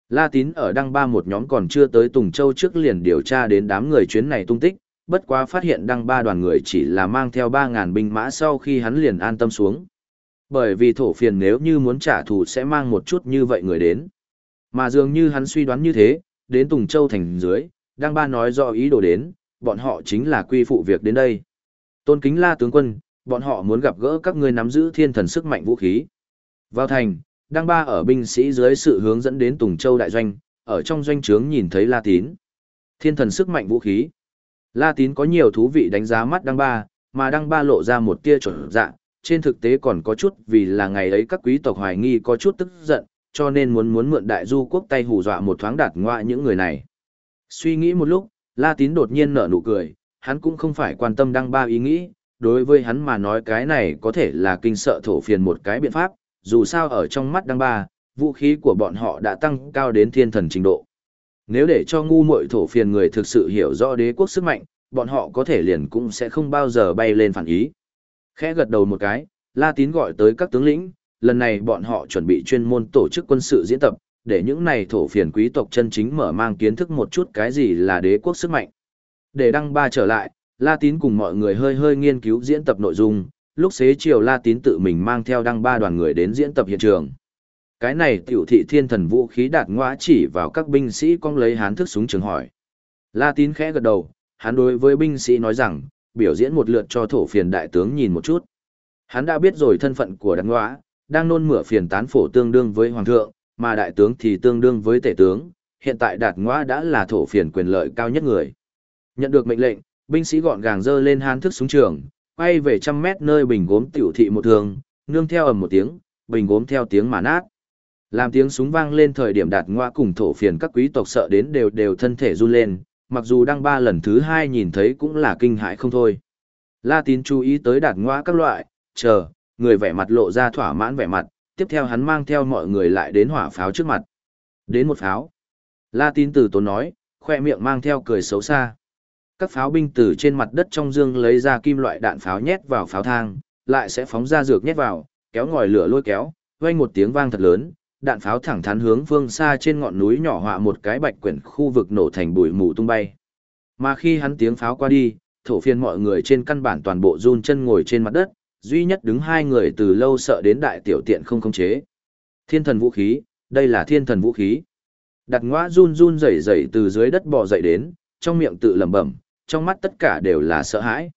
La Tín ở Đăng Ba một nhóm còn chưa tới Tùng Châu trước liền điều tra đến đám người chuyến này tung tích, bất quá phát hiện Đăng Ba đoàn người chỉ là mang theo 3.000 binh mã sau khi hắn liền an tâm xuống. Bởi vì thổ phiền nếu như muốn trả thù sẽ mang một chút như vậy người đến. Mà dường như hắn suy đoán như thế, đến Tùng Châu thành dưới, đang ba nói rõ ý đồ đến, bọn họ chính là quy phụ việc đến đây. Tôn kính la tướng quân, bọn họ muốn gặp gỡ các ngươi nắm giữ thiên thần sức mạnh vũ khí. Vào thành, đang ba ở binh sĩ dưới sự hướng dẫn đến Tùng Châu đại doanh, ở trong doanh trướng nhìn thấy La Tín. Thiên thần sức mạnh vũ khí. La Tín có nhiều thú vị đánh giá mắt Đăng Ba, mà Đăng Ba lộ ra một tia chuẩn dạ, trên thực tế còn có chút vì là ngày ấy các quý tộc hoài nghi có chút tức giận, cho nên muốn muốn mượn đại du quốc tay hù dọa một thoáng đạt ngoại những người này. Suy nghĩ một lúc, La Tín đột nhiên nở nụ cười, hắn cũng không phải quan tâm Đăng Ba ý nghĩ, đối với hắn mà nói cái này có thể là kinh sợ thổ phiền một cái biện pháp, dù sao ở trong mắt Đăng Ba, vũ khí của bọn họ đã tăng cao đến thiên thần trình độ. Nếu để cho ngu muội thổ phiền người thực sự hiểu rõ đế quốc sức mạnh, bọn họ có thể liền cũng sẽ không bao giờ bay lên phản ý. Khẽ gật đầu một cái, La Tín gọi tới các tướng lĩnh, lần này bọn họ chuẩn bị chuyên môn tổ chức quân sự diễn tập, để những này thổ phiền quý tộc chân chính mở mang kiến thức một chút cái gì là đế quốc sức mạnh. Để đăng ba trở lại, La Tín cùng mọi người hơi hơi nghiên cứu diễn tập nội dung, lúc xế chiều La Tín tự mình mang theo đăng ba đoàn người đến diễn tập hiện trường. Cái này tiểu thị thiên thần vũ khí đạt ngoã chỉ vào các binh sĩ cong lấy hán thức súng trường hỏi. La tín khẽ gật đầu, hắn đối với binh sĩ nói rằng, biểu diễn một lượt cho thổ phiền đại tướng nhìn một chút. Hắn đã biết rồi thân phận của đạt ngoã, đang nôn mửa phiền tán phổ tương đương với hoàng thượng, mà đại tướng thì tương đương với tể tướng, hiện tại đạt ngoã đã là thổ phiền quyền lợi cao nhất người. Nhận được mệnh lệnh, binh sĩ gọn gàng dơ lên hán thức súng trường, quay về trăm mét nơi bình gốm tiểu thị một thường, nương theo ầm một tiếng, bình gốm theo tiếng mà nát. Làm tiếng súng vang lên thời điểm đạt ngoa cùng thổ phiền các quý tộc sợ đến đều đều thân thể run lên, mặc dù đang ba lần thứ hai nhìn thấy cũng là kinh hãi không thôi. La tín chú ý tới đạt ngoa các loại, chờ, người vẻ mặt lộ ra thỏa mãn vẻ mặt, tiếp theo hắn mang theo mọi người lại đến hỏa pháo trước mặt. Đến một pháo. La tín từ tốn nói, khoe miệng mang theo cười xấu xa. Các pháo binh từ trên mặt đất trong dương lấy ra kim loại đạn pháo nhét vào pháo thang, lại sẽ phóng ra dược nhét vào, kéo ngòi lửa lôi kéo, vang một tiếng vang thật lớn, đạn pháo thẳng thắn hướng phương xa trên ngọn núi nhỏ họa một cái bạch quyển khu vực nổ thành bụi mù tung bay. Mà khi hắn tiếng pháo qua đi, thổ phiên mọi người trên căn bản toàn bộ run chân ngồi trên mặt đất, duy nhất đứng hai người từ lâu sợ đến đại tiểu tiện không khống chế. Thiên thần vũ khí, đây là thiên thần vũ khí. Đặt ngõa run run rẩy rẩy từ dưới đất bò dậy đến, trong miệng tự lẩm bẩm, trong mắt tất cả đều là sợ hãi.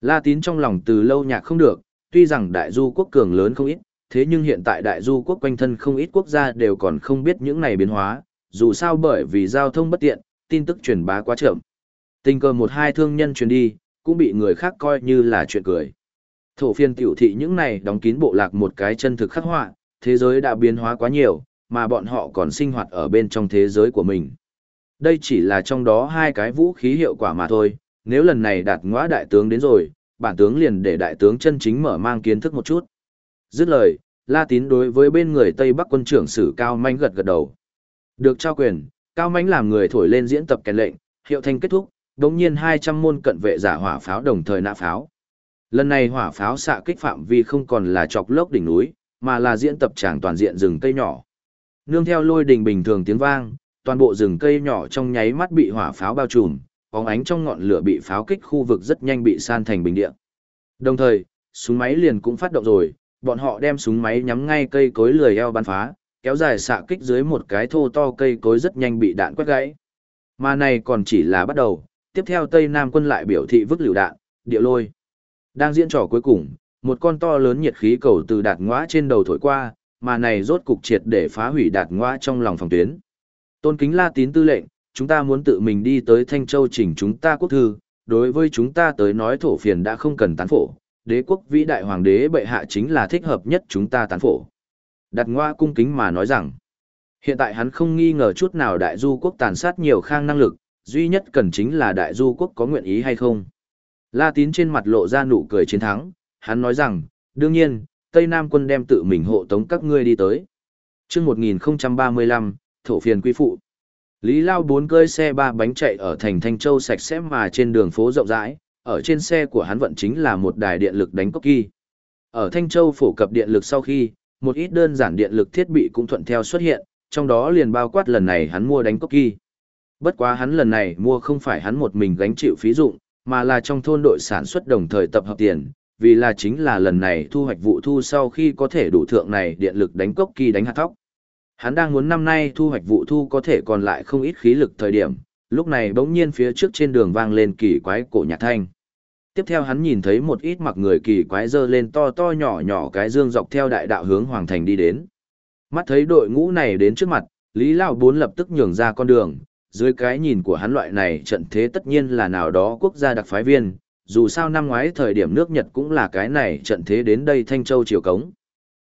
La tín trong lòng từ lâu nhạc không được, tuy rằng đại du quốc cường lớn không ít, thế nhưng hiện tại đại du quốc quanh thân không ít quốc gia đều còn không biết những này biến hóa, dù sao bởi vì giao thông bất tiện, tin tức truyền bá quá chậm. Tình cờ một hai thương nhân truyền đi, cũng bị người khác coi như là chuyện cười. Thổ phiên tiểu thị những này đóng kín bộ lạc một cái chân thực khắc họa, thế giới đã biến hóa quá nhiều, mà bọn họ còn sinh hoạt ở bên trong thế giới của mình. Đây chỉ là trong đó hai cái vũ khí hiệu quả mà thôi, nếu lần này đạt ngõa đại tướng đến rồi, bản tướng liền để đại tướng chân chính mở mang kiến thức một chút. Dứt lời, La Tín đối với bên người Tây Bắc quân trưởng sử Cao Mánh gật gật đầu. Được trao quyền, Cao Mánh làm người thổi lên diễn tập kèn lệnh, hiệu thanh kết thúc, đống nhiên 200 môn cận vệ giả hỏa pháo đồng thời nã pháo. Lần này hỏa pháo xạ kích phạm vi không còn là chọc lốc đỉnh núi, mà là diễn tập tràng toàn diện rừng cây nhỏ. Nương theo lôi đình bình thường tiếng vang, toàn bộ rừng cây nhỏ trong nháy mắt bị hỏa pháo bao trùm, bóng ánh trong ngọn lửa bị pháo kích khu vực rất nhanh bị san thành bình địa. Đồng thời, súng máy liền cũng phát động rồi, bọn họ đem súng máy nhắm ngay cây cối lười eo bắn phá, kéo dài xạ kích dưới một cái thô to cây cối rất nhanh bị đạn quét gãy. Mà này còn chỉ là bắt đầu, tiếp theo Tây Nam quân lại biểu thị vứt lựu đạn, địa lôi. Đang diễn trò cuối cùng, một con to lớn nhiệt khí cầu từ đạt ngõa trên đầu thổi qua, mà này rốt cục triệt để phá hủy đạt ngõa trong lòng phòng tuyến. Tôn kính la tín tư lệnh, chúng ta muốn tự mình đi tới Thanh Châu chỉnh chúng ta quốc thư, đối với chúng ta tới nói thổ phiền đã không cần tán phổ, đế quốc vĩ đại hoàng đế bệ hạ chính là thích hợp nhất chúng ta tán phổ. Đặt ngoa cung kính mà nói rằng, hiện tại hắn không nghi ngờ chút nào đại du quốc tàn sát nhiều khang năng lực, duy nhất cần chính là đại du quốc có nguyện ý hay không. La tín trên mặt lộ ra nụ cười chiến thắng, hắn nói rằng, đương nhiên, Tây Nam quân đem tự mình hộ tống các ngươi đi tới. Trước 1035, thổ phiền quy phụ. Lý Lao bốn cơi xe ba bánh chạy ở thành Thanh Châu sạch sẽ mà trên đường phố rộng rãi, ở trên xe của hắn vận chính là một đài điện lực đánh cốc kỳ. Ở Thanh Châu phổ cập điện lực sau khi, một ít đơn giản điện lực thiết bị cũng thuận theo xuất hiện, trong đó liền bao quát lần này hắn mua đánh cốc kỳ. Bất quá hắn lần này mua không phải hắn một mình gánh chịu phí dụng, mà là trong thôn đội sản xuất đồng thời tập hợp tiền, vì là chính là lần này thu hoạch vụ thu sau khi có thể đủ thượng này điện lực đánh cốc kỳ đánh hạt thóc. Hắn đang muốn năm nay thu hoạch vụ thu có thể còn lại không ít khí lực thời điểm, lúc này bỗng nhiên phía trước trên đường vang lên kỳ quái cổ nhạc thanh. Tiếp theo hắn nhìn thấy một ít mặc người kỳ quái dơ lên to to nhỏ nhỏ cái dương dọc theo đại đạo hướng Hoàng Thành đi đến. Mắt thấy đội ngũ này đến trước mặt, Lý Lao Bốn lập tức nhường ra con đường, dưới cái nhìn của hắn loại này trận thế tất nhiên là nào đó quốc gia đặc phái viên, dù sao năm ngoái thời điểm nước Nhật cũng là cái này trận thế đến đây Thanh Châu Triều Cống.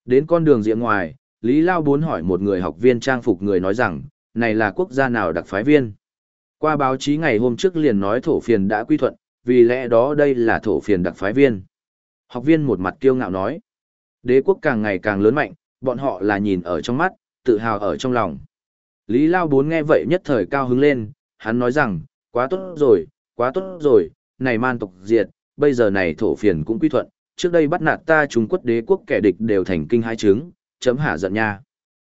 Đến con đường diện ngoài, Lý Lao Bốn hỏi một người học viên trang phục người nói rằng, này là quốc gia nào đặc phái viên. Qua báo chí ngày hôm trước liền nói thổ phiền đã quy thuận, vì lẽ đó đây là thổ phiền đặc phái viên. Học viên một mặt kiêu ngạo nói, đế quốc càng ngày càng lớn mạnh, bọn họ là nhìn ở trong mắt, tự hào ở trong lòng. Lý Lao Bốn nghe vậy nhất thời cao hứng lên, hắn nói rằng, quá tốt rồi, quá tốt rồi, này man tộc diệt, bây giờ này thổ phiền cũng quy thuận, trước đây bắt nạt ta Trung Quốc đế quốc kẻ địch đều thành kinh hai chứng, chấm hả giận nha.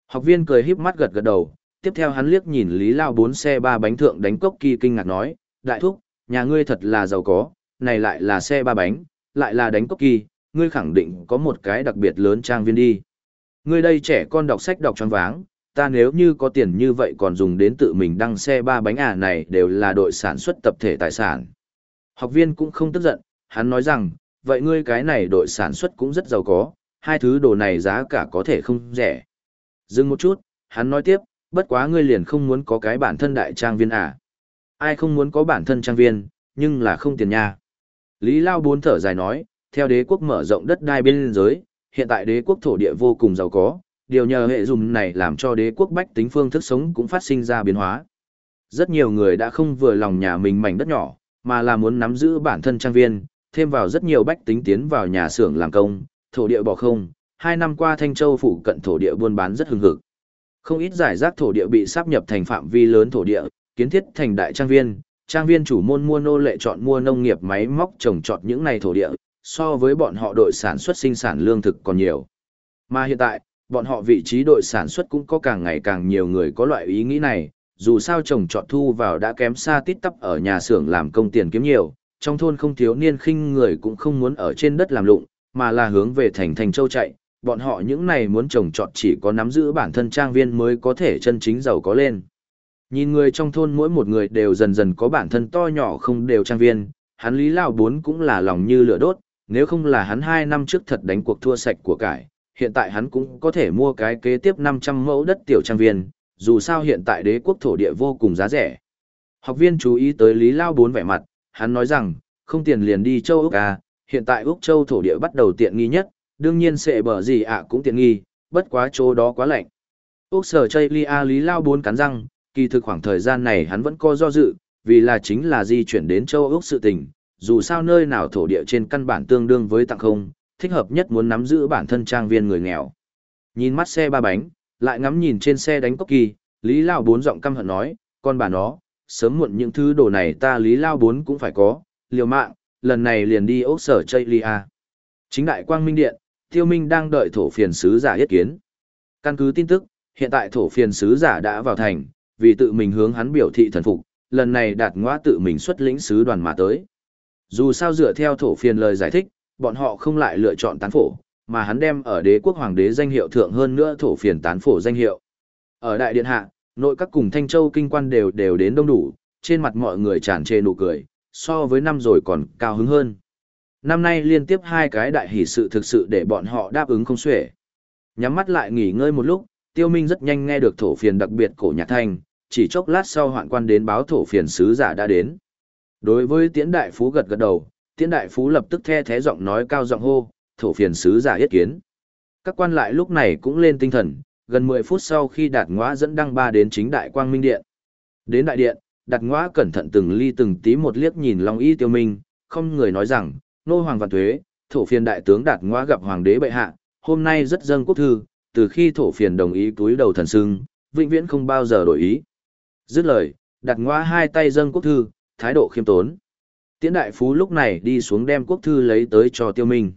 Học viên cười híp mắt gật gật đầu, tiếp theo hắn liếc nhìn Lý Lao bốn xe ba bánh thượng đánh cốc kỳ kinh ngạc nói, đại thúc, nhà ngươi thật là giàu có, này lại là xe ba bánh, lại là đánh cốc kỳ, ngươi khẳng định có một cái đặc biệt lớn trang viên đi. Ngươi đây trẻ con đọc sách đọc choáng váng, ta nếu như có tiền như vậy còn dùng đến tự mình đăng xe ba bánh à này đều là đội sản xuất tập thể tài sản. Học viên cũng không tức giận, hắn nói rằng, vậy ngươi cái này đội sản xuất cũng rất giàu có, hai thứ đồ này giá cả có thể không rẻ. Dừng một chút, hắn nói tiếp, bất quá ngươi liền không muốn có cái bản thân đại trang viên à. Ai không muốn có bản thân trang viên, nhưng là không tiền nha. Lý Lao bốn thở dài nói, theo đế quốc mở rộng đất đai biên giới, hiện tại đế quốc thổ địa vô cùng giàu có, điều nhờ hệ dùng này làm cho đế quốc bách tính phương thức sống cũng phát sinh ra biến hóa. Rất nhiều người đã không vừa lòng nhà mình mảnh đất nhỏ, mà là muốn nắm giữ bản thân trang viên, thêm vào rất nhiều bách tính tiến vào nhà xưởng làm công, thổ địa bỏ không, hai năm qua Thanh Châu phủ cận thổ địa buôn bán rất hưng hực. Không ít giải rác thổ địa bị sáp nhập thành phạm vi lớn thổ địa, kiến thiết thành đại trang viên, trang viên chủ môn mua nô lệ chọn mua nông nghiệp máy móc trồng trọt những này thổ địa, so với bọn họ đội sản xuất sinh sản lương thực còn nhiều. Mà hiện tại, bọn họ vị trí đội sản xuất cũng có càng ngày càng nhiều người có loại ý nghĩ này, dù sao trồng trọt thu vào đã kém xa tít tắp ở nhà xưởng làm công tiền kiếm nhiều, trong thôn không thiếu niên khinh người cũng không muốn ở trên đất làm lụng, mà là hướng về thành thành châu chạy, bọn họ những này muốn trồng trọt chỉ có nắm giữ bản thân trang viên mới có thể chân chính giàu có lên. Nhìn người trong thôn mỗi một người đều dần dần có bản thân to nhỏ không đều trang viên, hắn Lý Lao Bốn cũng là lòng như lửa đốt, nếu không là hắn hai năm trước thật đánh cuộc thua sạch của cải, hiện tại hắn cũng có thể mua cái kế tiếp 500 mẫu đất tiểu trang viên, dù sao hiện tại đế quốc thổ địa vô cùng giá rẻ. Học viên chú ý tới Lý Lao Bốn vẻ mặt, hắn nói rằng, không tiền liền đi châu Úc à, hiện tại Úc châu thổ địa bắt đầu tiện nghi nhất, đương nhiên sẽ bở gì ạ cũng tiện nghi, bất quá chỗ đó quá lạnh. Úc sở chây Lia Lý Lao Bốn cắn răng, kỳ thực khoảng thời gian này hắn vẫn có do dự, vì là chính là di chuyển đến châu Úc sự tình, dù sao nơi nào thổ địa trên căn bản tương đương với tặng không, thích hợp nhất muốn nắm giữ bản thân trang viên người nghèo. Nhìn mắt xe ba bánh, lại ngắm nhìn trên xe đánh cốc kỳ, Lý Lao bốn giọng căm hận nói, con bà nó, sớm muộn những thứ đồ này ta Lý Lao bốn cũng phải có, liều mạng, lần này liền đi Úc sở chây lia. Chính đại quang minh điện, tiêu minh đang đợi thổ phiền sứ giả yết kiến. Căn cứ tin tức, hiện tại thổ phiền sứ giả đã vào thành, vì tự mình hướng hắn biểu thị thần phục, lần này đạt ngõa tự mình xuất lĩnh sứ đoàn mà tới. Dù sao dựa theo thổ phiền lời giải thích, bọn họ không lại lựa chọn tán phổ, mà hắn đem ở đế quốc hoàng đế danh hiệu thượng hơn nữa thổ phiền tán phổ danh hiệu. Ở đại điện hạ, nội các cùng Thanh Châu kinh quan đều đều đến đông đủ, trên mặt mọi người tràn trề nụ cười, so với năm rồi còn cao hứng hơn. Năm nay liên tiếp hai cái đại hỷ sự thực sự để bọn họ đáp ứng không xuể. Nhắm mắt lại nghỉ ngơi một lúc, Tiêu Minh rất nhanh nghe được thổ phiền đặc biệt cổ nhạc thanh, chỉ chốc lát sau hoạn quan đến báo thổ phiền sứ giả đã đến. Đối với Tiễn Đại Phú gật gật đầu, Tiễn Đại Phú lập tức the thế giọng nói cao giọng hô, thổ phiền sứ giả yết kiến. Các quan lại lúc này cũng lên tinh thần, gần 10 phút sau khi đạt ngõa dẫn đăng ba đến chính đại quang minh điện. Đến đại điện, đạt ngõa cẩn thận từng ly từng tí một liếc nhìn Long Y Tiêu Minh, không người nói rằng, nô hoàng vạn thuế, thổ phiền đại tướng đạt ngõa gặp hoàng đế bệ hạ, hôm nay rất dâng quốc thư, từ khi thổ phiền đồng ý túi đầu thần sưng, vĩnh viễn không bao giờ đổi ý. Dứt lời, đặt ngoa hai tay dâng quốc thư, thái độ khiêm tốn. Tiễn đại phú lúc này đi xuống đem quốc thư lấy tới cho tiêu minh.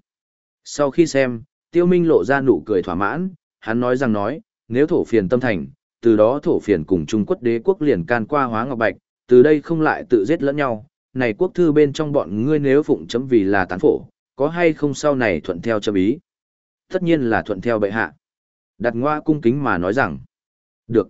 Sau khi xem, tiêu minh lộ ra nụ cười thỏa mãn, hắn nói rằng nói, nếu thổ phiền tâm thành, từ đó thổ phiền cùng Trung Quốc đế quốc liền can qua hóa ngọc bạch, từ đây không lại tự giết lẫn nhau. Này quốc thư bên trong bọn ngươi nếu phụng chấm vì là tán phổ, có hay không sau này thuận theo chấm ý? Tất nhiên là thuận theo bệ hạ. Đặt ngoa cung kính mà nói rằng, Được.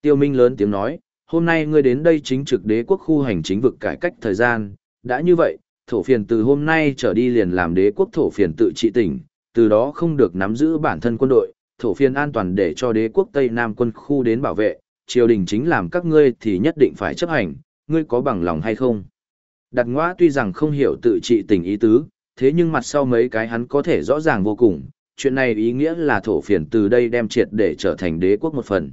Tiêu Minh lớn tiếng nói, hôm nay ngươi đến đây chính trực đế quốc khu hành chính vực cải cách thời gian, đã như vậy, thổ phiền từ hôm nay trở đi liền làm đế quốc thổ phiền tự trị tỉnh, từ đó không được nắm giữ bản thân quân đội, thổ phiền an toàn để cho đế quốc Tây Nam quân khu đến bảo vệ, triều đình chính làm các ngươi thì nhất định phải chấp hành, ngươi có bằng lòng hay không? Đặt ngõa tuy rằng không hiểu tự trị tình ý tứ, thế nhưng mặt sau mấy cái hắn có thể rõ ràng vô cùng, chuyện này ý nghĩa là thổ phiền từ đây đem triệt để trở thành đế quốc một phần.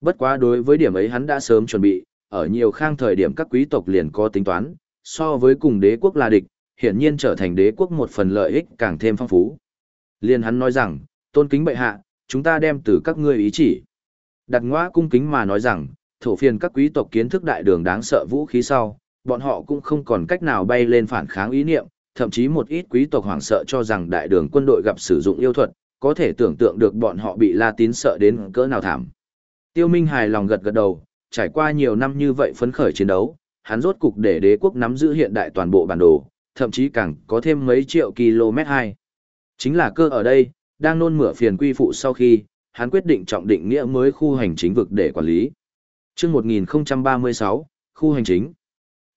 Bất quá đối với điểm ấy hắn đã sớm chuẩn bị, ở nhiều khang thời điểm các quý tộc liền có tính toán, so với cùng đế quốc là địch, hiển nhiên trở thành đế quốc một phần lợi ích càng thêm phong phú. Liên hắn nói rằng, tôn kính bệ hạ, chúng ta đem từ các ngươi ý chỉ. Đặt ngoa cung kính mà nói rằng, thổ phiền các quý tộc kiến thức đại đường đáng sợ vũ khí sau, bọn họ cũng không còn cách nào bay lên phản kháng ý niệm, thậm chí một ít quý tộc hoảng sợ cho rằng đại đường quân đội gặp sử dụng yêu thuật, có thể tưởng tượng được bọn họ bị La Tín sợ đến cỡ nào thảm. Tiêu Minh hài lòng gật gật đầu, trải qua nhiều năm như vậy phấn khởi chiến đấu, hắn rốt cục để đế quốc nắm giữ hiện đại toàn bộ bản đồ, thậm chí càng có thêm mấy triệu km2. Chính là cơ ở đây, đang nôn mửa phiền quy phụ sau khi, hắn quyết định trọng định nghĩa mới khu hành chính vực để quản lý. Trước 1036, khu hành chính.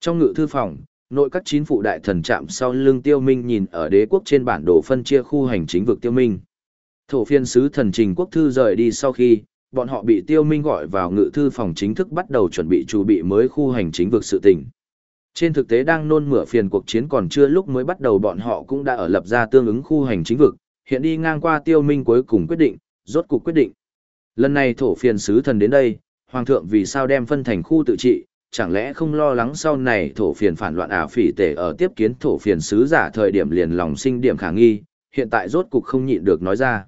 Trong ngự thư phòng, nội các chín phụ đại thần chạm sau lưng tiêu minh nhìn ở đế quốc trên bản đồ phân chia khu hành chính vực tiêu minh. Thổ phiên sứ thần trình quốc thư rời đi sau khi, bọn họ bị tiêu minh gọi vào ngự thư phòng chính thức bắt đầu chuẩn bị chuẩn bị mới khu hành chính vực sự tình. Trên thực tế đang nôn mửa phiền cuộc chiến còn chưa lúc mới bắt đầu bọn họ cũng đã ở lập ra tương ứng khu hành chính vực, hiện đi ngang qua tiêu minh cuối cùng quyết định, rốt cuộc quyết định. Lần này thổ phiền sứ thần đến đây, hoàng thượng vì sao đem phân thành khu tự trị, chẳng lẽ không lo lắng sau này thổ phiền phản loạn ả phỉ tể ở tiếp kiến thổ phiền sứ giả thời điểm liền lòng sinh điểm khả nghi, hiện tại rốt cục không nhịn được nói ra.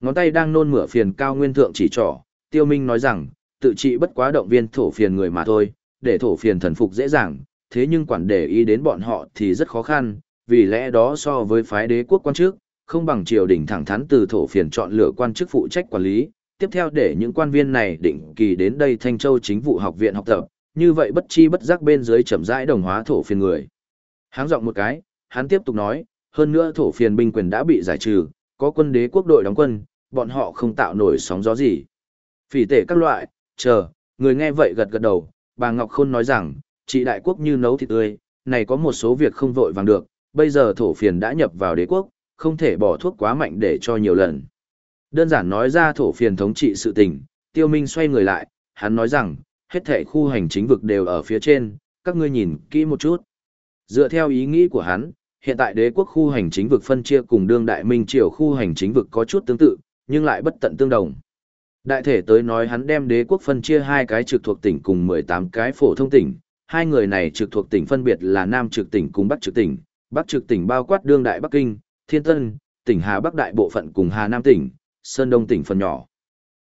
Ngón tay đang nôn mửa phiền cao nguyên thượng chỉ trỏ, tiêu minh nói rằng, tự trị bất quá động viên thổ phiền người mà thôi, để thổ phiền thần phục dễ dàng, thế nhưng quản để ý đến bọn họ thì rất khó khăn, vì lẽ đó so với phái đế quốc quan chức, không bằng triều đình thẳng thắn từ thổ phiền chọn lựa quan chức phụ trách quản lý, tiếp theo để những quan viên này định kỳ đến đây Thanh Châu chính vụ học viện học tập, như vậy bất chi bất giác bên dưới chậm rãi đồng hóa thổ phiền người. Háng giọng một cái, hắn tiếp tục nói, hơn nữa thổ phiền binh quyền đã bị giải trừ, có quân đế quốc đội đóng quân, bọn họ không tạo nổi sóng gió gì. Phỉ tể các loại, chờ, người nghe vậy gật gật đầu, bà Ngọc Khôn nói rằng, chị đại quốc như nấu thịt tươi, này có một số việc không vội vàng được, bây giờ thổ phiền đã nhập vào đế quốc, không thể bỏ thuốc quá mạnh để cho nhiều lần. Đơn giản nói ra thổ phiền thống trị sự tình, tiêu minh xoay người lại, hắn nói rằng, hết thảy khu hành chính vực đều ở phía trên, các ngươi nhìn kỹ một chút. Dựa theo ý nghĩ của hắn, hiện tại đế quốc khu hành chính vực phân chia cùng đương đại minh triều khu hành chính vực có chút tương tự, nhưng lại bất tận tương đồng. Đại thể tới nói hắn đem đế quốc phân chia hai cái trực thuộc tỉnh cùng 18 cái phổ thông tỉnh, hai người này trực thuộc tỉnh phân biệt là Nam trực tỉnh cùng Bắc trực tỉnh, Bắc trực tỉnh bao quát đương đại Bắc Kinh, Thiên Tân, tỉnh Hà Bắc đại bộ phận cùng Hà Nam tỉnh, Sơn Đông tỉnh phần nhỏ.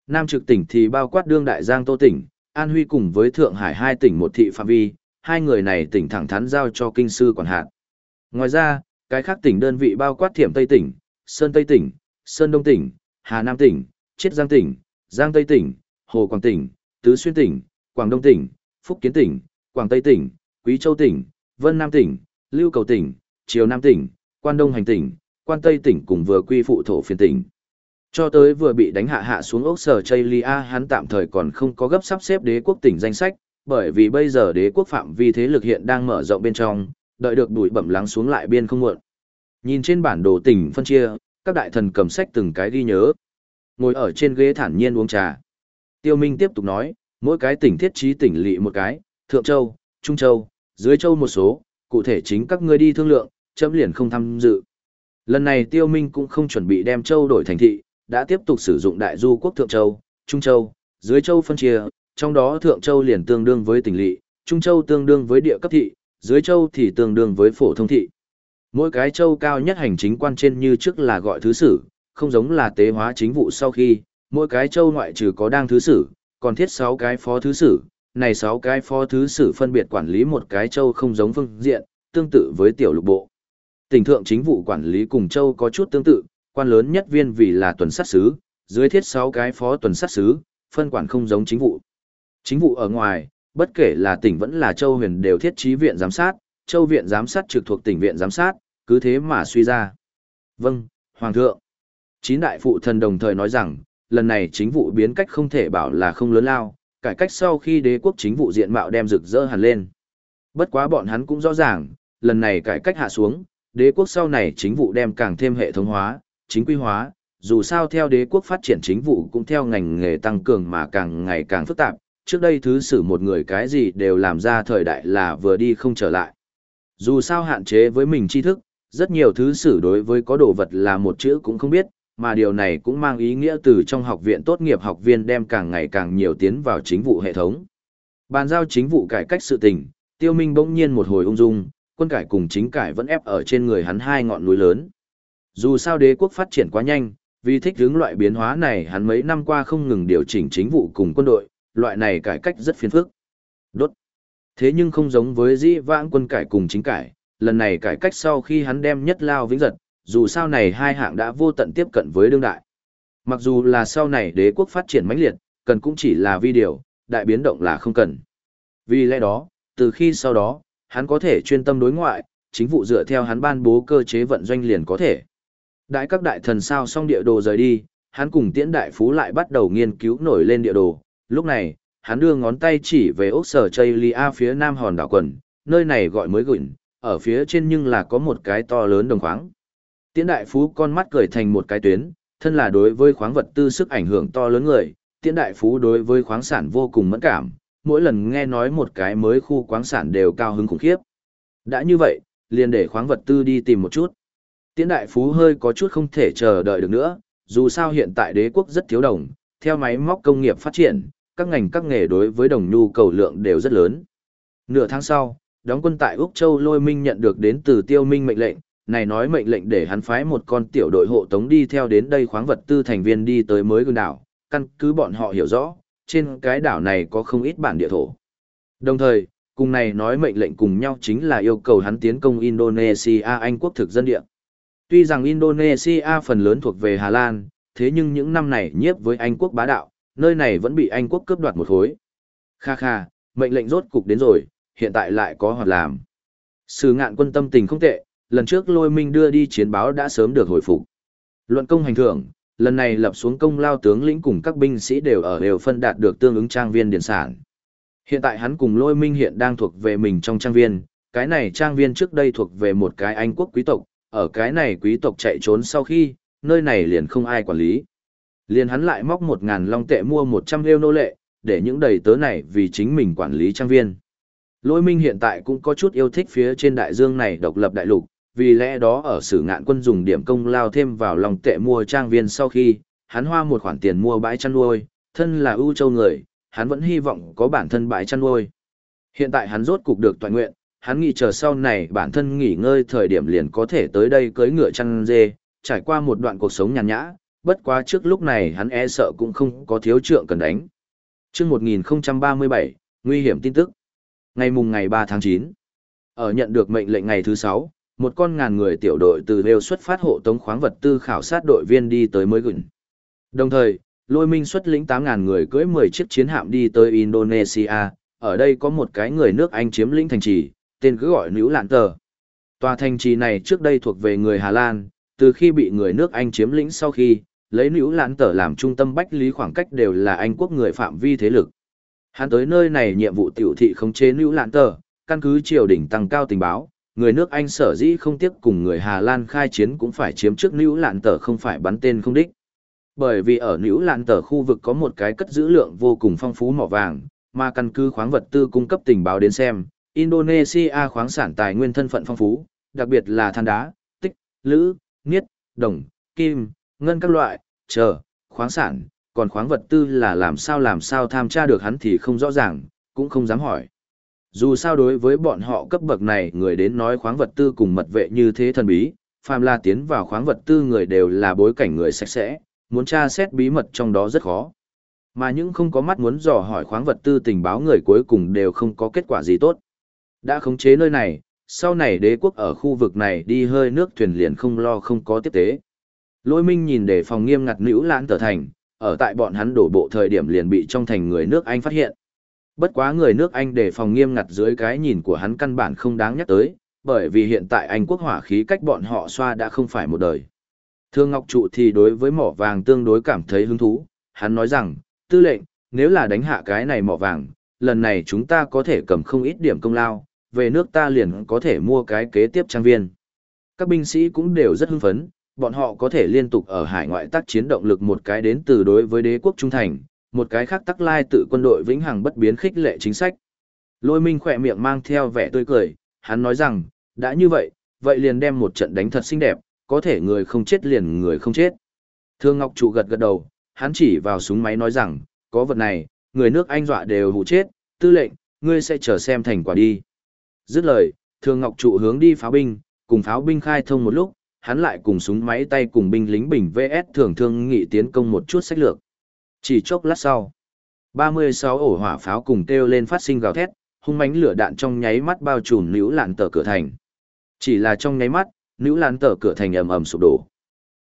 Nam trực tỉnh thì bao quát đương đại Giang Tô tỉnh, An Huy cùng với Thượng Hải hai tỉnh một thị phạm vi, hai người này tỉnh thẳng thắn giao cho kinh sư quản hạt. Ngoài ra, cái khác tỉnh đơn vị bao quát Thiểm Tây tỉnh, Sơn Tây tỉnh, Sơn Đông tỉnh, Hà Nam tỉnh, Chiết Giang tỉnh, Giang Tây tỉnh, Hồ Quảng tỉnh, Tứ Xuyên tỉnh, Quảng Đông tỉnh, Phúc Kiến tỉnh, Quảng Tây tỉnh, Quý Châu tỉnh, Vân Nam tỉnh, Lưu Cầu tỉnh, Triều Nam tỉnh, Quan Đông hành tỉnh, Quan Tây tỉnh cùng vừa quy phụ thổ phiên tỉnh. Cho tới vừa bị đánh hạ hạ xuống ốc sở Chaylia hắn tạm thời còn không có gấp sắp xếp đế quốc tỉnh danh sách, bởi vì bây giờ đế quốc phạm vi thế lực hiện đang mở rộng bên trong, đợi được đuổi bẩm lắng xuống lại biên không muộn. Nhìn trên bản đồ tỉnh phân chia, các đại thần cầm sách từng cái ghi nhớ. Ngồi ở trên ghế thản nhiên uống trà. Tiêu Minh tiếp tục nói, mỗi cái tỉnh thiết trí tỉnh lỵ một cái, Thượng Châu, Trung Châu, dưới Châu một số, cụ thể chính các ngươi đi thương lượng, chấm liền không tham dự. Lần này Tiêu Minh cũng không chuẩn bị đem Châu đổi thành thị, đã tiếp tục sử dụng đại du quốc Thượng Châu, Trung Châu, dưới Châu phân chia, trong đó Thượng Châu liền tương đương với tỉnh lỵ, Trung Châu tương đương với địa cấp thị, dưới Châu thì tương đương với phổ thông thị. Mỗi cái châu cao nhất hành chính quan trên như trước là gọi thứ sử, không giống là tế hóa chính vụ sau khi, mỗi cái châu ngoại trừ có đang thứ sử, còn thiết 6 cái phó thứ sử, này 6 cái phó thứ sử phân biệt quản lý một cái châu không giống phương diện, tương tự với tiểu lục bộ. Tỉnh thượng chính vụ quản lý cùng châu có chút tương tự, quan lớn nhất viên vì là tuần sát sứ, dưới thiết 6 cái phó tuần sát sứ, phân quản không giống chính vụ. Chính vụ ở ngoài, bất kể là tỉnh vẫn là châu huyền đều thiết trí viện giám sát, châu viện giám sát trực thuộc tỉnh viện giám sát, cứ thế mà suy ra. Vâng, Hoàng thượng. Chín đại phụ thần đồng thời nói rằng, lần này chính vụ biến cách không thể bảo là không lớn lao, cải cách sau khi đế quốc chính vụ diện mạo đem rực rỡ hẳn lên. Bất quá bọn hắn cũng rõ ràng, lần này cải cách hạ xuống, đế quốc sau này chính vụ đem càng thêm hệ thống hóa, chính quy hóa, dù sao theo đế quốc phát triển chính vụ cũng theo ngành nghề tăng cường mà càng ngày càng phức tạp, trước đây thứ sử một người cái gì đều làm ra thời đại là vừa đi không trở lại. Dù sao hạn chế với mình tri thức, rất nhiều thứ sử đối với có đồ vật là một chữ cũng không biết, mà điều này cũng mang ý nghĩa từ trong học viện tốt nghiệp học viên đem càng ngày càng nhiều tiến vào chính vụ hệ thống. Bàn giao chính vụ cải cách sự tình, tiêu minh bỗng nhiên một hồi ung dung, quân cải cùng chính cải vẫn ép ở trên người hắn hai ngọn núi lớn. Dù sao đế quốc phát triển quá nhanh, vì thích hướng loại biến hóa này hắn mấy năm qua không ngừng điều chỉnh chính vụ cùng quân đội, loại này cải cách rất phiền phức. Đốt. Thế nhưng không giống với dĩ vãng quân cải cùng chính cải, lần này cải cách sau khi hắn đem nhất lao vĩnh giật, dù sao này hai hạng đã vô tận tiếp cận với đương đại. Mặc dù là sau này đế quốc phát triển mãnh liệt, cần cũng chỉ là vi điều, đại biến động là không cần. Vì lẽ đó, từ khi sau đó, hắn có thể chuyên tâm đối ngoại, chính vụ dựa theo hắn ban bố cơ chế vận doanh liền có thể. Đại các đại thần sao xong địa đồ rời đi, hắn cùng tiễn đại phú lại bắt đầu nghiên cứu nổi lên địa đồ. Lúc này, hắn đưa ngón tay chỉ về ốc sở chây lia phía nam hòn đảo quần, nơi này gọi mới gửi, ở phía trên nhưng là có một cái to lớn đồng khoáng. Tiễn đại phú con mắt cười thành một cái tuyến, thân là đối với khoáng vật tư sức ảnh hưởng to lớn người, tiễn đại phú đối với khoáng sản vô cùng mẫn cảm, mỗi lần nghe nói một cái mới khu khoáng sản đều cao hứng khủng khiếp. Đã như vậy, liền để khoáng vật tư đi tìm một chút. Tiễn đại phú hơi có chút không thể chờ đợi được nữa, dù sao hiện tại đế quốc rất thiếu đồng, theo máy móc công nghiệp phát triển, các ngành các nghề đối với đồng nhu cầu lượng đều rất lớn. Nửa tháng sau, đóng quân tại Úc Châu Lôi Minh nhận được đến từ Tiêu Minh mệnh lệnh, này nói mệnh lệnh để hắn phái một con tiểu đội hộ tống đi theo đến đây khoáng vật tư thành viên đi tới mới gần đảo, căn cứ bọn họ hiểu rõ, trên cái đảo này có không ít bản địa thổ. Đồng thời, cùng này nói mệnh lệnh cùng nhau chính là yêu cầu hắn tiến công Indonesia Anh quốc thực dân địa. Tuy rằng Indonesia phần lớn thuộc về Hà Lan, thế nhưng những năm này nhiếp với Anh quốc bá đạo, nơi này vẫn bị Anh quốc cướp đoạt một khối. Kha kha, mệnh lệnh rốt cục đến rồi, hiện tại lại có hoạt làm. Sử ngạn quân tâm tình không tệ, lần trước lôi minh đưa đi chiến báo đã sớm được hồi phục. Luận công hành thưởng, lần này lập xuống công lao tướng lĩnh cùng các binh sĩ đều ở đều phân đạt được tương ứng trang viên điện sản. Hiện tại hắn cùng lôi minh hiện đang thuộc về mình trong trang viên, cái này trang viên trước đây thuộc về một cái Anh quốc quý tộc, ở cái này quý tộc chạy trốn sau khi, nơi này liền không ai quản lý. Liền hắn lại móc một ngàn long tệ mua một trăm lêu nô lệ, để những đầy tớ này vì chính mình quản lý trang viên. Lôi minh hiện tại cũng có chút yêu thích phía trên đại dương này độc lập đại lục, vì lẽ đó ở sử ngạn quân dùng điểm công lao thêm vào lòng tệ mua trang viên sau khi, hắn hoa một khoản tiền mua bãi chăn nuôi, thân là ưu châu người, hắn vẫn hy vọng có bản thân bãi chăn nuôi. Hiện tại hắn rốt cục được toàn nguyện, hắn nghĩ chờ sau này bản thân nghỉ ngơi thời điểm liền có thể tới đây cưới ngựa chăn dê, trải qua một đoạn cuộc sống nhàn nhã, bất quá trước lúc này hắn e sợ cũng không có thiếu trượng cần đánh. chương 1037, nguy hiểm tin tức. Ngày mùng ngày 3 tháng 9, ở nhận được mệnh lệnh ngày thứ 6, một con ngàn người tiểu đội từ đều xuất phát hộ tống khoáng vật tư khảo sát đội viên đi tới mới gửi. Đồng thời, lôi minh xuất lĩnh 8.000 người cưỡi 10 chiếc chiến hạm đi tới Indonesia, ở đây có một cái người nước Anh chiếm lĩnh thành trì, tên cứ gọi Nữ Lạn Tờ. Tòa thành trì này trước đây thuộc về người Hà Lan, từ khi bị người nước Anh chiếm lĩnh sau khi, lấy Nữ Lạn Tờ làm trung tâm bách lý khoảng cách đều là Anh quốc người phạm vi thế lực. Hắn tới nơi này nhiệm vụ tiểu thị khống chế Nữ Lạn Tờ, căn cứ triều đỉnh tăng cao tình báo, người nước Anh sở dĩ không tiếc cùng người Hà Lan khai chiến cũng phải chiếm trước Nữ Lạn Tờ không phải bắn tên không đích. Bởi vì ở Nữ Lạn Tờ khu vực có một cái cất giữ lượng vô cùng phong phú mỏ vàng, mà căn cứ khoáng vật tư cung cấp tình báo đến xem, Indonesia khoáng sản tài nguyên thân phận phong phú, đặc biệt là than đá, tích, lữ, niết, đồng, kim, ngân các loại, chờ, khoáng sản, còn khoáng vật tư là làm sao làm sao tham tra được hắn thì không rõ ràng, cũng không dám hỏi. Dù sao đối với bọn họ cấp bậc này người đến nói khoáng vật tư cùng mật vệ như thế thần bí, phàm là tiến vào khoáng vật tư người đều là bối cảnh người sạch sẽ, muốn tra xét bí mật trong đó rất khó. Mà những không có mắt muốn dò hỏi khoáng vật tư tình báo người cuối cùng đều không có kết quả gì tốt. Đã khống chế nơi này, sau này đế quốc ở khu vực này đi hơi nước thuyền liền không lo không có tiếp tế. Lôi minh nhìn để phòng nghiêm ngặt nữ lãn tờ thành, ở tại bọn hắn đổ bộ thời điểm liền bị trong thành người nước Anh phát hiện. Bất quá người nước Anh để phòng nghiêm ngặt dưới cái nhìn của hắn căn bản không đáng nhắc tới, bởi vì hiện tại Anh quốc hỏa khí cách bọn họ xoa đã không phải một đời. Thương Ngọc Trụ thì đối với mỏ vàng tương đối cảm thấy hứng thú, hắn nói rằng, tư lệnh, nếu là đánh hạ cái này mỏ vàng, lần này chúng ta có thể cầm không ít điểm công lao, về nước ta liền có thể mua cái kế tiếp trang viên. Các binh sĩ cũng đều rất hưng phấn, bọn họ có thể liên tục ở hải ngoại tác chiến động lực một cái đến từ đối với đế quốc trung thành, một cái khác tắc lai tự quân đội vĩnh hằng bất biến khích lệ chính sách. Lôi minh khỏe miệng mang theo vẻ tươi cười, hắn nói rằng, đã như vậy, vậy liền đem một trận đánh thật xinh đẹp, có thể người không chết liền người không chết. Thương Ngọc Trụ gật gật đầu, hắn chỉ vào súng máy nói rằng, có vật này, người nước Anh dọa đều hụ chết, tư lệnh, ngươi sẽ chờ xem thành quả đi. Dứt lời, thường Ngọc Trụ hướng đi pháo binh, cùng pháo binh khai thông một lúc, hắn lại cùng súng máy tay cùng binh lính bình VS thường thương nghị tiến công một chút sách lược. Chỉ chốc lát sau, 36 ổ hỏa pháo cùng kêu lên phát sinh gào thét, hung mãnh lửa đạn trong nháy mắt bao trùm nữ lạn tờ cửa thành. Chỉ là trong nháy mắt, nữ lạn tờ cửa thành ầm ầm sụp đổ.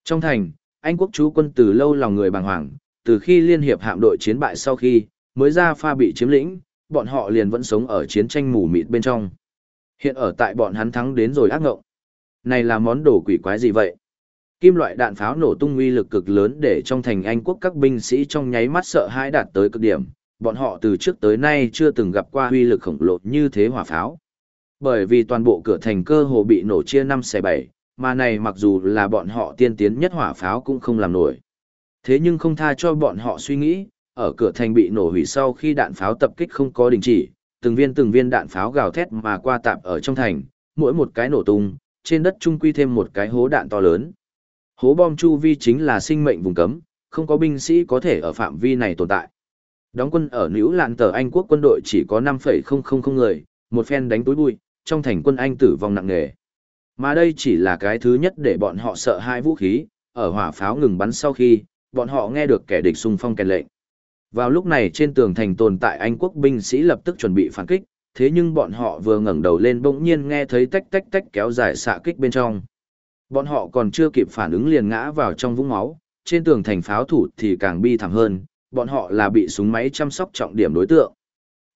Trong thành, Anh quốc chú quân từ lâu lòng người bàng hoàng, từ khi liên hiệp hạm đội chiến bại sau khi, mới ra pha bị chiếm lĩnh, bọn họ liền vẫn sống ở chiến tranh mù mịt bên trong. Hiện ở tại bọn hắn thắng đến rồi ác ngộng. Này là món đồ quỷ quái gì vậy? Kim loại đạn pháo nổ tung uy lực cực lớn để trong thành Anh quốc các binh sĩ trong nháy mắt sợ hãi đạt tới cực điểm, bọn họ từ trước tới nay chưa từng gặp qua uy lực khổng lồ như thế hỏa pháo. Bởi vì toàn bộ cửa thành cơ hồ bị nổ chia năm xe bảy, mà này mặc dù là bọn họ tiên tiến nhất hỏa pháo cũng không làm nổi. Thế nhưng không tha cho bọn họ suy nghĩ, ở cửa thành bị nổ hủy sau khi đạn pháo tập kích không có đình chỉ, từng viên từng viên đạn pháo gào thét mà qua tạp ở trong thành, mỗi một cái nổ tung, trên đất trung quy thêm một cái hố đạn to lớn. Hố bom chu vi chính là sinh mệnh vùng cấm, không có binh sĩ có thể ở phạm vi này tồn tại. Đóng quân ở Nữ Lạn tờ Anh quốc quân đội chỉ có 5,000 người, một phen đánh túi bụi, trong thành quân Anh tử vong nặng nề. Mà đây chỉ là cái thứ nhất để bọn họ sợ hai vũ khí, ở hỏa pháo ngừng bắn sau khi, bọn họ nghe được kẻ địch xung phong kèn lệnh. Vào lúc này trên tường thành tồn tại Anh quốc binh sĩ lập tức chuẩn bị phản kích, thế nhưng bọn họ vừa ngẩng đầu lên bỗng nhiên nghe thấy tách tách tách kéo dài xạ kích bên trong. Bọn họ còn chưa kịp phản ứng liền ngã vào trong vũng máu, trên tường thành pháo thủ thì càng bi thảm hơn, bọn họ là bị súng máy chăm sóc trọng điểm đối tượng.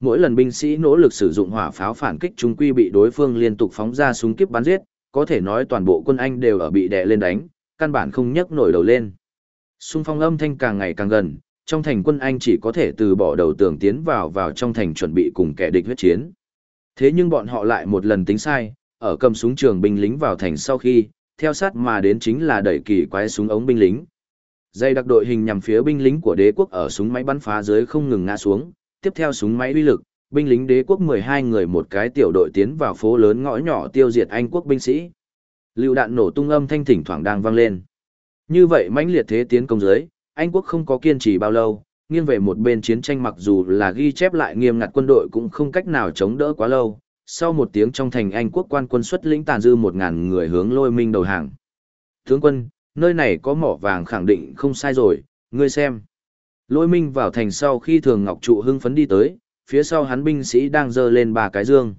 Mỗi lần binh sĩ nỗ lực sử dụng hỏa pháo phản kích chúng quy bị đối phương liên tục phóng ra súng kiếp bắn giết, có thể nói toàn bộ quân Anh đều ở bị đè lên đánh, căn bản không nhấc nổi đầu lên. Xung phong âm thanh càng ngày càng gần, trong thành quân Anh chỉ có thể từ bỏ đầu tường tiến vào vào trong thành chuẩn bị cùng kẻ địch huyết chiến. Thế nhưng bọn họ lại một lần tính sai, ở cầm súng trường binh lính vào thành sau khi, theo sát mà đến chính là đẩy kỳ quái súng ống binh lính. Dây đặc đội hình nhằm phía binh lính của đế quốc ở súng máy bắn phá dưới không ngừng ngã xuống, tiếp theo súng máy uy lực, binh lính đế quốc 12 người một cái tiểu đội tiến vào phố lớn ngõ nhỏ tiêu diệt Anh quốc binh sĩ. Lưu đạn nổ tung âm thanh thỉnh thoảng đang vang lên. Như vậy mãnh liệt thế tiến công dưới, anh quốc không có kiên trì bao lâu, nghiêng về một bên chiến tranh mặc dù là ghi chép lại nghiêm ngặt quân đội cũng không cách nào chống đỡ quá lâu. Sau một tiếng trong thành Anh quốc quan quân xuất lĩnh tàn dư 1.000 người hướng lôi minh đầu hàng. Tướng quân, nơi này có mỏ vàng khẳng định không sai rồi, ngươi xem. Lôi minh vào thành sau khi thường ngọc trụ hưng phấn đi tới, phía sau hắn binh sĩ đang dơ lên ba cái dương.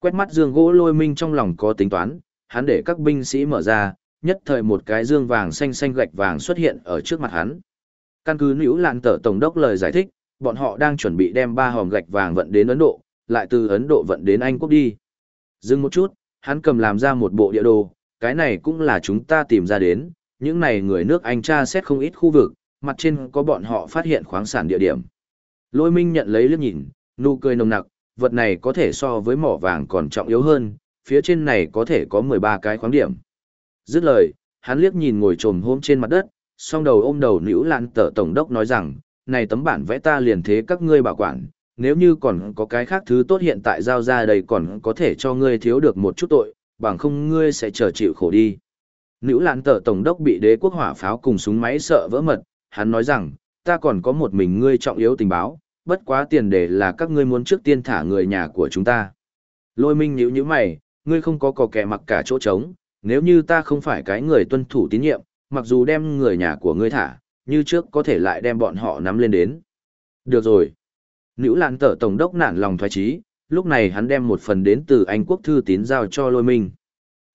Quét mắt dương gỗ lôi minh trong lòng có tính toán, hắn để các binh sĩ mở ra, nhất thời một cái dương vàng xanh xanh gạch vàng xuất hiện ở trước mặt hắn. Căn cứ nữ lạn tờ tổng đốc lời giải thích, bọn họ đang chuẩn bị đem ba hòm gạch vàng vận đến Ấn Độ, lại từ Ấn Độ vận đến Anh quốc đi. Dừng một chút, hắn cầm làm ra một bộ địa đồ, cái này cũng là chúng ta tìm ra đến, những này người nước Anh tra xét không ít khu vực, mặt trên có bọn họ phát hiện khoáng sản địa điểm. Lôi Minh nhận lấy liếc nhìn, nụ cười nồng nặc, vật này có thể so với mỏ vàng còn trọng yếu hơn, phía trên này có thể có 13 cái khoáng điểm. Dứt lời, hắn liếc nhìn ngồi trồm hôm trên mặt đất, song đầu ôm đầu nữ lạn tờ tổng đốc nói rằng, này tấm bản vẽ ta liền thế các ngươi bảo quản, nếu như còn có cái khác thứ tốt hiện tại giao ra đây còn có thể cho ngươi thiếu được một chút tội, bằng không ngươi sẽ chờ chịu khổ đi. Nữ lạn tờ tổng đốc bị đế quốc hỏa pháo cùng súng máy sợ vỡ mật, hắn nói rằng, ta còn có một mình ngươi trọng yếu tình báo, bất quá tiền đề là các ngươi muốn trước tiên thả người nhà của chúng ta. Lôi minh nhíu nhíu mày, ngươi không có cò kẻ mặc cả chỗ trống, nếu như ta không phải cái người tuân thủ tín nhiệm, mặc dù đem người nhà của ngươi thả, như trước có thể lại đem bọn họ nắm lên đến. Được rồi. Nữ lạn tở tổng đốc nản lòng thoái trí, lúc này hắn đem một phần đến từ Anh quốc thư tín giao cho lôi minh.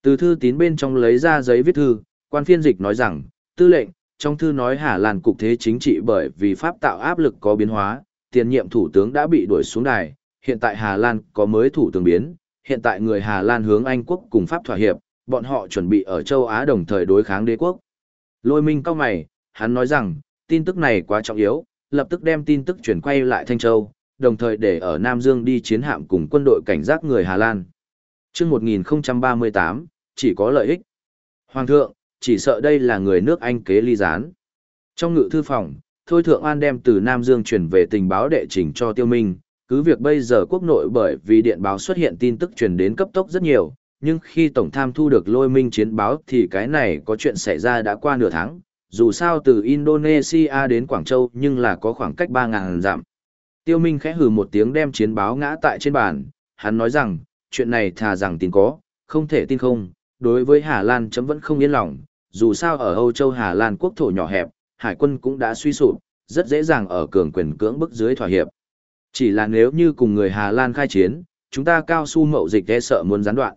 Từ thư tín bên trong lấy ra giấy viết thư, quan phiên dịch nói rằng, tư lệnh, trong thư nói Hà Lan cục thế chính trị bởi vì Pháp tạo áp lực có biến hóa, tiền nhiệm thủ tướng đã bị đuổi xuống đài, hiện tại Hà Lan có mới thủ tướng biến, hiện tại người Hà Lan hướng Anh quốc cùng Pháp thỏa hiệp, bọn họ chuẩn bị ở châu Á đồng thời đối kháng đế quốc. Lôi minh cao mày, hắn nói rằng, tin tức này quá trọng yếu, lập tức đem tin tức chuyển quay lại Thanh Châu, đồng thời để ở Nam Dương đi chiến hạm cùng quân đội cảnh giác người Hà Lan. Chương 1038, chỉ có lợi ích. Hoàng thượng, chỉ sợ đây là người nước Anh kế ly gián. Trong ngự thư phòng, Thôi Thượng An đem từ Nam Dương chuyển về tình báo đệ trình cho Tiêu Minh, cứ việc bây giờ quốc nội bởi vì điện báo xuất hiện tin tức truyền đến cấp tốc rất nhiều, nhưng khi Tổng tham thu được lôi minh chiến báo thì cái này có chuyện xảy ra đã qua nửa tháng, dù sao từ Indonesia đến Quảng Châu nhưng là có khoảng cách 3.000 dặm. Tiêu Minh khẽ hừ một tiếng đem chiến báo ngã tại trên bàn, hắn nói rằng, chuyện này thà rằng tin có, không thể tin không, đối với Hà Lan chấm vẫn không yên lòng, dù sao ở Âu Châu Hà Lan quốc thổ nhỏ hẹp, hải quân cũng đã suy sụp, rất dễ dàng ở cường quyền cưỡng bức dưới thỏa hiệp. Chỉ là nếu như cùng người Hà Lan khai chiến, chúng ta cao su mậu dịch e sợ muốn gián đoạn.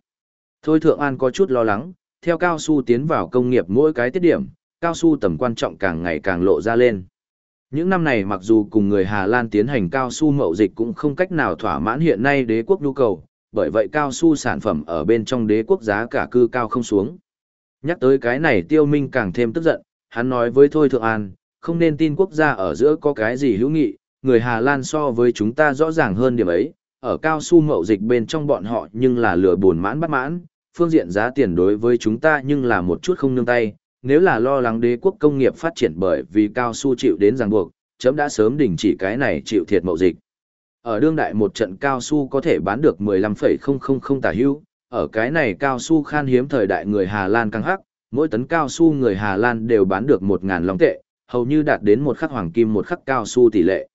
Thôi Thượng An có chút lo lắng, theo cao su tiến vào công nghiệp mỗi cái tiết điểm, cao su tầm quan trọng càng ngày càng lộ ra lên. Những năm này mặc dù cùng người Hà Lan tiến hành cao su mậu dịch cũng không cách nào thỏa mãn hiện nay đế quốc nhu cầu, bởi vậy cao su sản phẩm ở bên trong đế quốc giá cả cư cao không xuống. Nhắc tới cái này tiêu minh càng thêm tức giận, hắn nói với Thôi Thượng An, không nên tin quốc gia ở giữa có cái gì hữu nghị, người Hà Lan so với chúng ta rõ ràng hơn điểm ấy, ở cao su mậu dịch bên trong bọn họ nhưng là lừa buồn mãn bắt mãn, phương diện giá tiền đối với chúng ta nhưng là một chút không nương tay, nếu là lo lắng đế quốc công nghiệp phát triển bởi vì cao su chịu đến ràng buộc, chấm đã sớm đình chỉ cái này chịu thiệt mậu dịch. Ở đương đại một trận cao su có thể bán được 15,000 tả hưu, ở cái này cao su khan hiếm thời đại người Hà Lan căng hắc, mỗi tấn cao su người Hà Lan đều bán được 1.000 long tệ, hầu như đạt đến một khắc hoàng kim một khắc cao su tỷ lệ.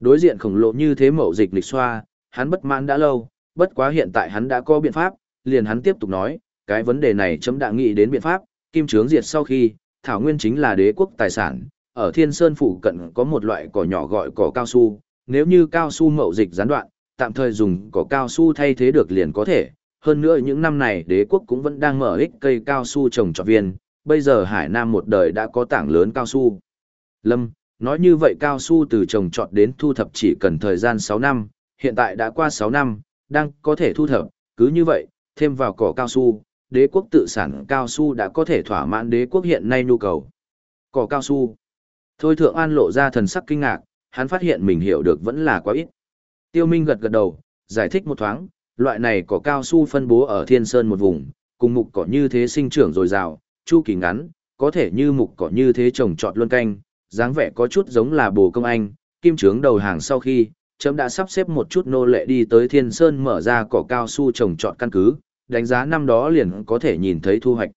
Đối diện khổng lồ như thế mậu dịch lịch xoa, hắn bất mãn đã lâu, bất quá hiện tại hắn đã có biện pháp, liền hắn tiếp tục nói, cái vấn đề này chấm đã nghĩ đến biện pháp, kim trướng diệt sau khi, thảo nguyên chính là đế quốc tài sản, ở thiên sơn phủ cận có một loại cỏ nhỏ gọi cỏ cao su, nếu như cao su mậu dịch gián đoạn, tạm thời dùng cỏ cao su thay thế được liền có thể. Hơn nữa những năm này đế quốc cũng vẫn đang mở ích cây cao su trồng trọt viên, bây giờ Hải Nam một đời đã có tảng lớn cao su. Lâm, nói như vậy cao su từ trồng trọt đến thu thập chỉ cần thời gian 6 năm, hiện tại đã qua 6 năm, đang có thể thu thập, cứ như vậy, thêm vào cỏ cao su, đế quốc tự sản cao su đã có thể thỏa mãn đế quốc hiện nay nhu cầu. Cỏ cao su. Thôi Thượng An lộ ra thần sắc kinh ngạc, hắn phát hiện mình hiểu được vẫn là quá ít. Tiêu Minh gật gật đầu, giải thích một thoáng, loại này cỏ cao su phân bố ở thiên sơn một vùng, cùng mục cỏ như thế sinh trưởng dồi dào, chu kỳ ngắn, có thể như mục cỏ như thế trồng trọt luân canh, dáng vẻ có chút giống là bồ công anh, kim trướng đầu hàng sau khi, chấm đã sắp xếp một chút nô lệ đi tới thiên sơn mở ra cỏ cao su trồng trọt căn cứ, đánh giá năm đó liền có thể nhìn thấy thu hoạch.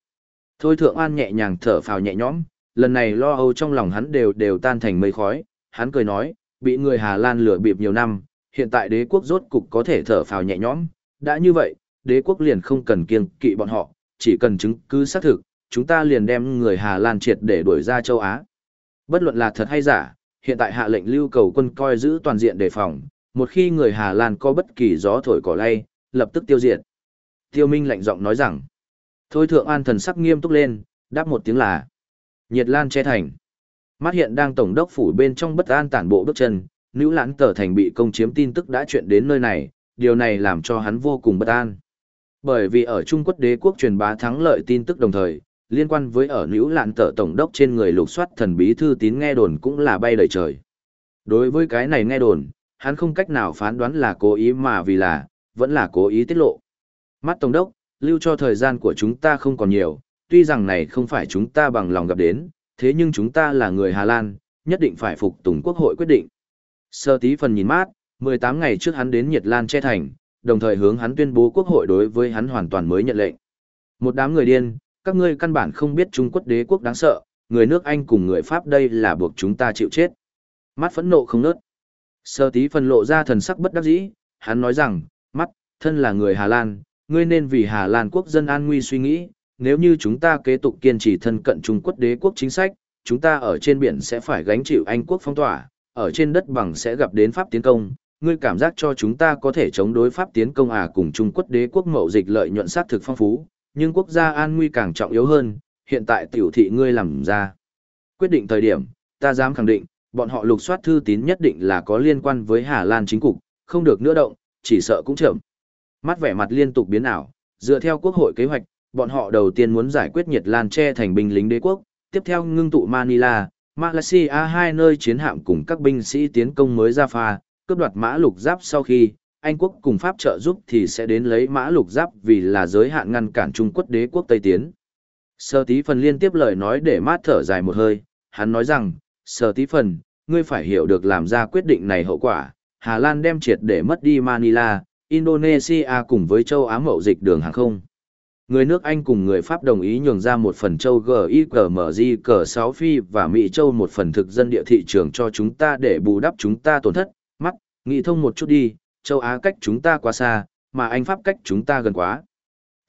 Thôi Thượng An nhẹ nhàng thở phào nhẹ nhõm, lần này lo âu trong lòng hắn đều đều tan thành mây khói, hắn cười nói, bị người Hà Lan lừa bịp nhiều năm, hiện tại đế quốc rốt cục có thể thở phào nhẹ nhõm, đã như vậy, đế quốc liền không cần kiêng kỵ bọn họ, chỉ cần chứng cứ xác thực, chúng ta liền đem người Hà Lan triệt để đuổi ra châu Á. Bất luận là thật hay giả, hiện tại hạ lệnh lưu cầu quân coi giữ toàn diện đề phòng, một khi người Hà Lan có bất kỳ gió thổi cỏ lay, lập tức tiêu diệt. Tiêu Minh lạnh giọng nói rằng, thôi thượng an thần sắc nghiêm túc lên, đáp một tiếng là, nhiệt lan che thành. Mắt hiện đang tổng đốc phủ bên trong bất an tản bộ bước chân, nữ lãn tờ thành bị công chiếm tin tức đã chuyện đến nơi này, điều này làm cho hắn vô cùng bất an. Bởi vì ở Trung Quốc đế quốc truyền bá thắng lợi tin tức đồng thời, liên quan với ở nữ lạn tờ tổng đốc trên người lục soát thần bí thư tín nghe đồn cũng là bay đầy trời. Đối với cái này nghe đồn, hắn không cách nào phán đoán là cố ý mà vì là, vẫn là cố ý tiết lộ. Mắt tổng đốc, lưu cho thời gian của chúng ta không còn nhiều, tuy rằng này không phải chúng ta bằng lòng gặp đến, thế nhưng chúng ta là người Hà Lan, nhất định phải phục tùng quốc hội quyết định. Sơ tí phần nhìn mát, 18 ngày trước hắn đến Nhiệt Lan che thành, đồng thời hướng hắn tuyên bố quốc hội đối với hắn hoàn toàn mới nhận lệnh. Một đám người điên, các ngươi căn bản không biết Trung Quốc đế quốc đáng sợ, người nước Anh cùng người Pháp đây là buộc chúng ta chịu chết. Mắt phẫn nộ không nớt. Sơ tí phần lộ ra thần sắc bất đắc dĩ, hắn nói rằng, mắt, thân là người Hà Lan, ngươi nên vì Hà Lan quốc dân an nguy suy nghĩ, nếu như chúng ta kế tục kiên trì thân cận Trung Quốc đế quốc chính sách, chúng ta ở trên biển sẽ phải gánh chịu Anh quốc phong tỏa, ở trên đất bằng sẽ gặp đến Pháp tiến công. Ngươi cảm giác cho chúng ta có thể chống đối Pháp tiến công à cùng Trung Quốc đế quốc mậu dịch lợi nhuận sát thực phong phú, nhưng quốc gia an nguy càng trọng yếu hơn, hiện tại tiểu thị ngươi làm ra. Quyết định thời điểm, ta dám khẳng định, bọn họ lục soát thư tín nhất định là có liên quan với Hà Lan chính cục, không được nữa động, chỉ sợ cũng chậm. Mắt vẻ mặt liên tục biến ảo, dựa theo quốc hội kế hoạch, bọn họ đầu tiên muốn giải quyết Nhiệt Lan che thành binh lính đế quốc, tiếp theo ngưng tụ Manila, Malaysia hai nơi chiến hạm cùng các binh sĩ tiến công mới ra pha, cướp đoạt mã lục giáp sau khi, anh quốc cùng Pháp trợ giúp thì sẽ đến lấy mã lục giáp vì là giới hạn ngăn cản Trung Quốc đế quốc Tây Tiến. Sơ tí phần liên tiếp lời nói để mát thở dài một hơi, hắn nói rằng, sơ tí phần, ngươi phải hiểu được làm ra quyết định này hậu quả, Hà Lan đem triệt để mất đi Manila, Indonesia cùng với châu Á mậu dịch đường hàng không. Người nước Anh cùng người Pháp đồng ý nhường ra một phần châu GIGMG cờ 6 phi và Mỹ châu một phần thực dân địa thị trường cho chúng ta để bù đắp chúng ta tổn thất, mắt, nghĩ thông một chút đi, châu Á cách chúng ta quá xa, mà Anh Pháp cách chúng ta gần quá.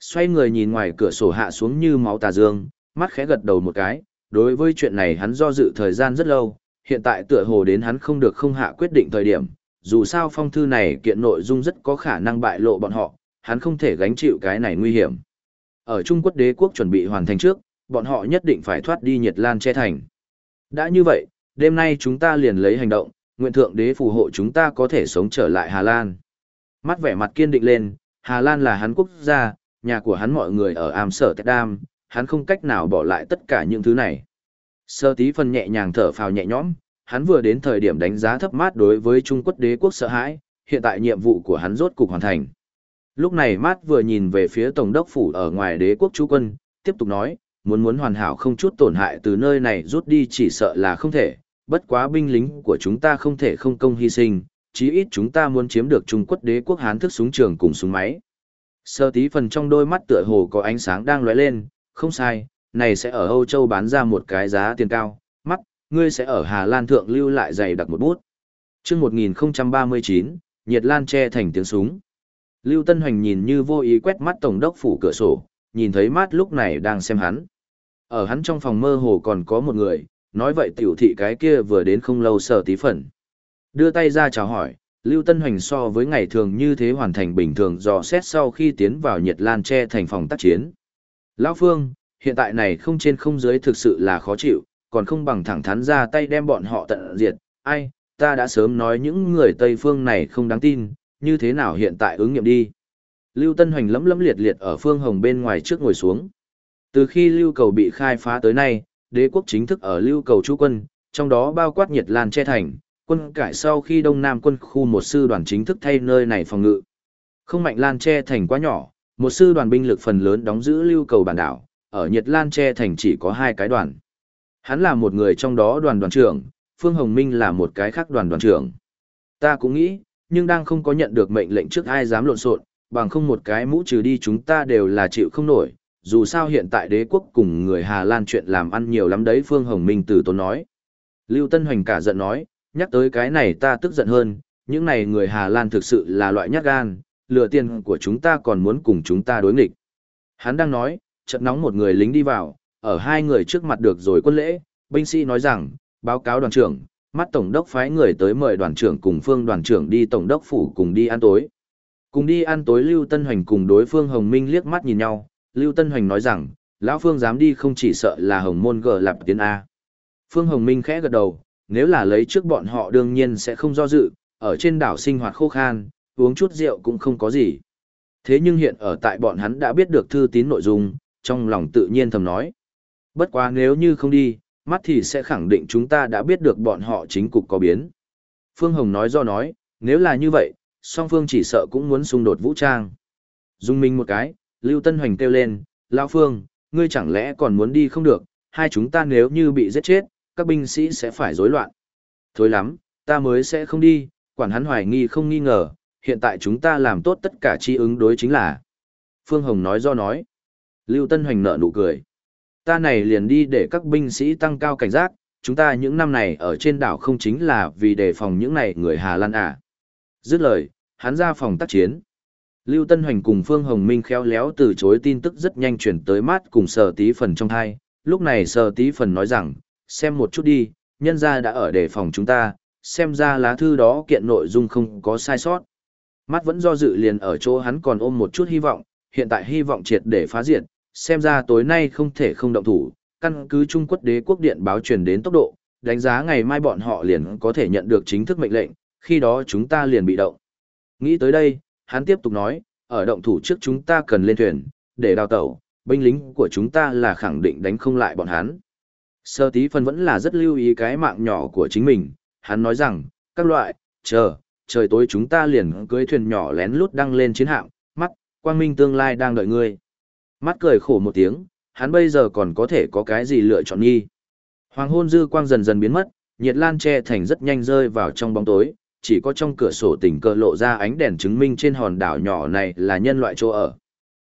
Xoay người nhìn ngoài cửa sổ hạ xuống như máu tà dương, mắt khẽ gật đầu một cái, đối với chuyện này hắn do dự thời gian rất lâu, hiện tại tựa hồ đến hắn không được không hạ quyết định thời điểm, dù sao phong thư này kiện nội dung rất có khả năng bại lộ bọn họ, hắn không thể gánh chịu cái này nguy hiểm. Ở Trung Quốc đế quốc chuẩn bị hoàn thành trước, bọn họ nhất định phải thoát đi Nhiệt Lan che thành. Đã như vậy, đêm nay chúng ta liền lấy hành động, nguyện thượng đế phù hộ chúng ta có thể sống trở lại Hà Lan. Mắt vẻ mặt kiên định lên, Hà Lan là hắn quốc gia, nhà của hắn mọi người ở Amsterdam, hắn không cách nào bỏ lại tất cả những thứ này. Sơ tí phần nhẹ nhàng thở phào nhẹ nhõm, hắn vừa đến thời điểm đánh giá thấp mát đối với Trung Quốc đế quốc sợ hãi, hiện tại nhiệm vụ của hắn rốt cục hoàn thành. Lúc này mát vừa nhìn về phía Tổng đốc phủ ở ngoài đế quốc chú quân, tiếp tục nói, muốn muốn hoàn hảo không chút tổn hại từ nơi này rút đi chỉ sợ là không thể, bất quá binh lính của chúng ta không thể không công hy sinh, chí ít chúng ta muốn chiếm được Trung Quốc đế quốc Hán thức súng trường cùng súng máy. Sơ tí phần trong đôi mắt tựa hồ có ánh sáng đang lóe lên, không sai, này sẽ ở Âu Châu bán ra một cái giá tiền cao, mắt, ngươi sẽ ở Hà Lan thượng lưu lại dày đặc một bút. Trước 1039, Nhiệt Lan che thành tiếng súng. Lưu Tân Hoành nhìn như vô ý quét mắt tổng đốc phủ cửa sổ, nhìn thấy mát lúc này đang xem hắn. Ở hắn trong phòng mơ hồ còn có một người, nói vậy tiểu thị cái kia vừa đến không lâu sở tí phần. Đưa tay ra chào hỏi, Lưu Tân Hoành so với ngày thường như thế hoàn thành bình thường dò xét sau khi tiến vào Nhiệt Lan tre thành phòng tác chiến. Lão Phương, hiện tại này không trên không dưới thực sự là khó chịu, còn không bằng thẳng thắn ra tay đem bọn họ tận diệt. Ai, ta đã sớm nói những người Tây Phương này không đáng tin, như thế nào hiện tại ứng nghiệm đi. Lưu Tân Hoành lấm lấm liệt liệt ở phương hồng bên ngoài trước ngồi xuống. Từ khi lưu cầu bị khai phá tới nay, đế quốc chính thức ở lưu cầu chú quân, trong đó bao quát nhiệt lan che thành, quân cải sau khi Đông Nam quân khu một sư đoàn chính thức thay nơi này phòng ngự. Không mạnh lan che thành quá nhỏ, một sư đoàn binh lực phần lớn đóng giữ lưu cầu bản đảo, ở nhiệt lan che thành chỉ có hai cái đoàn. Hắn là một người trong đó đoàn đoàn trưởng, Phương Hồng Minh là một cái khác đoàn đoàn trưởng. Ta cũng nghĩ, nhưng đang không có nhận được mệnh lệnh trước ai dám lộn xộn, bằng không một cái mũ trừ đi chúng ta đều là chịu không nổi. Dù sao hiện tại đế quốc cùng người Hà Lan chuyện làm ăn nhiều lắm đấy Phương Hồng Minh từ tốn nói. Lưu Tân Hoành cả giận nói, nhắc tới cái này ta tức giận hơn, những này người Hà Lan thực sự là loại nhát gan, lừa tiền của chúng ta còn muốn cùng chúng ta đối nghịch. Hắn đang nói, chợt nóng một người lính đi vào, ở hai người trước mặt được rồi quân lễ, binh sĩ nói rằng, báo cáo đoàn trưởng, mắt tổng đốc phái người tới mời đoàn trưởng cùng phương đoàn trưởng đi tổng đốc phủ cùng đi ăn tối. Cùng đi ăn tối Lưu Tân Hoành cùng đối phương Hồng Minh liếc mắt nhìn nhau, Lưu Tân Hoành nói rằng, lão Phương dám đi không chỉ sợ là Hồng Môn gờ lạp tiến A. Phương Hồng Minh khẽ gật đầu, nếu là lấy trước bọn họ đương nhiên sẽ không do dự, ở trên đảo sinh hoạt khô khan, uống chút rượu cũng không có gì. Thế nhưng hiện ở tại bọn hắn đã biết được thư tín nội dung, trong lòng tự nhiên thầm nói. Bất quá nếu như không đi, mắt thì sẽ khẳng định chúng ta đã biết được bọn họ chính cục có biến. Phương Hồng nói do nói, nếu là như vậy, song phương chỉ sợ cũng muốn xung đột vũ trang. Dung minh một cái, Lưu Tân Hoành kêu lên, Lão Phương, ngươi chẳng lẽ còn muốn đi không được, hai chúng ta nếu như bị giết chết, các binh sĩ sẽ phải rối loạn. Thôi lắm, ta mới sẽ không đi, quản hắn hoài nghi không nghi ngờ, hiện tại chúng ta làm tốt tất cả chi ứng đối chính là. Phương Hồng nói do nói. Lưu Tân Hoành nở nụ cười. Ta này liền đi để các binh sĩ tăng cao cảnh giác, chúng ta những năm này ở trên đảo không chính là vì đề phòng những này người Hà Lan à. Dứt lời, hắn ra phòng tác chiến. Lưu Tân Hoành cùng Phương Hồng Minh khéo léo từ chối tin tức rất nhanh chuyển tới mát cùng sở tí phần trong hai. Lúc này sở tí phần nói rằng, xem một chút đi, nhân gia đã ở đề phòng chúng ta, xem ra lá thư đó kiện nội dung không có sai sót. Mắt vẫn do dự liền ở chỗ hắn còn ôm một chút hy vọng, hiện tại hy vọng triệt để phá diệt, xem ra tối nay không thể không động thủ, căn cứ Trung Quốc đế quốc điện báo truyền đến tốc độ, đánh giá ngày mai bọn họ liền có thể nhận được chính thức mệnh lệnh, khi đó chúng ta liền bị động. Nghĩ tới đây, hắn tiếp tục nói, ở động thủ trước chúng ta cần lên thuyền, để đào tẩu, binh lính của chúng ta là khẳng định đánh không lại bọn hắn. Sơ tí phân vẫn là rất lưu ý cái mạng nhỏ của chính mình, hắn nói rằng, các loại, chờ, trời tối chúng ta liền cưới thuyền nhỏ lén lút đăng lên chiến hạm, mắt, quang minh tương lai đang đợi ngươi. Mắt cười khổ một tiếng, hắn bây giờ còn có thể có cái gì lựa chọn nghi. Hoàng hôn dư quang dần dần biến mất, nhiệt lan che thành rất nhanh rơi vào trong bóng tối, chỉ có trong cửa sổ tỉnh cờ lộ ra ánh đèn chứng minh trên hòn đảo nhỏ này là nhân loại chỗ ở.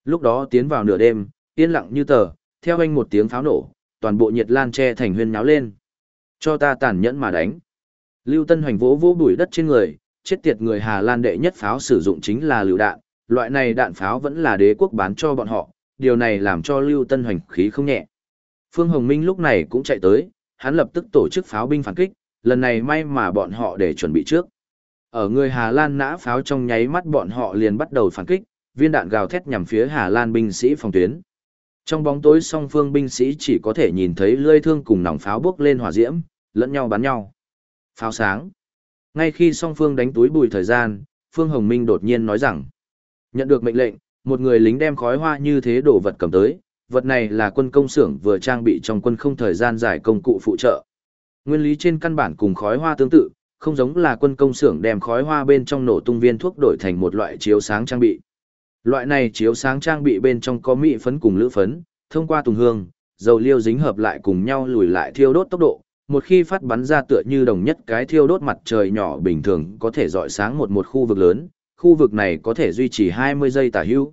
Lúc đó tiến vào nửa đêm, yên lặng như tờ, theo anh một tiếng pháo nổ, toàn bộ nhiệt lan che thành huyên nháo lên. Cho ta tàn nhẫn mà đánh. Lưu Tân Hoành vỗ vỗ bụi đất trên người, chết tiệt người Hà Lan đệ nhất pháo sử dụng chính là lựu đạn, loại này đạn pháo vẫn là đế quốc bán cho bọn họ, điều này làm cho Lưu Tân Hoành khí không nhẹ. Phương Hồng Minh lúc này cũng chạy tới, hắn lập tức tổ chức pháo binh phản kích, lần này may mà bọn họ để chuẩn bị trước. Ở người Hà Lan nã pháo trong nháy mắt bọn họ liền bắt đầu phản kích, viên đạn gào thét nhằm phía Hà Lan binh sĩ phòng tuyến. Trong bóng tối song phương binh sĩ chỉ có thể nhìn thấy lưỡi thương cùng nòng pháo bước lên hỏa diễm, lẫn nhau bắn nhau. Pháo sáng. Ngay khi song phương đánh túi bùi thời gian, Phương Hồng Minh đột nhiên nói rằng, nhận được mệnh lệnh, một người lính đem khói hoa như thế đổ vật cầm tới, vật này là quân công xưởng vừa trang bị trong quân không thời gian giải công cụ phụ trợ. Nguyên lý trên căn bản cùng khói hoa tương tự, không giống là quân công xưởng đem khói hoa bên trong nổ tung viên thuốc đổi thành một loại chiếu sáng trang bị. Loại này chiếu sáng trang bị bên trong có mị phấn cùng lữ phấn, thông qua tùng hương, dầu liêu dính hợp lại cùng nhau lùi lại thiêu đốt tốc độ, một khi phát bắn ra tựa như đồng nhất cái thiêu đốt mặt trời nhỏ bình thường có thể dọi sáng một một khu vực lớn, khu vực này có thể duy trì 20 giây tả hữu.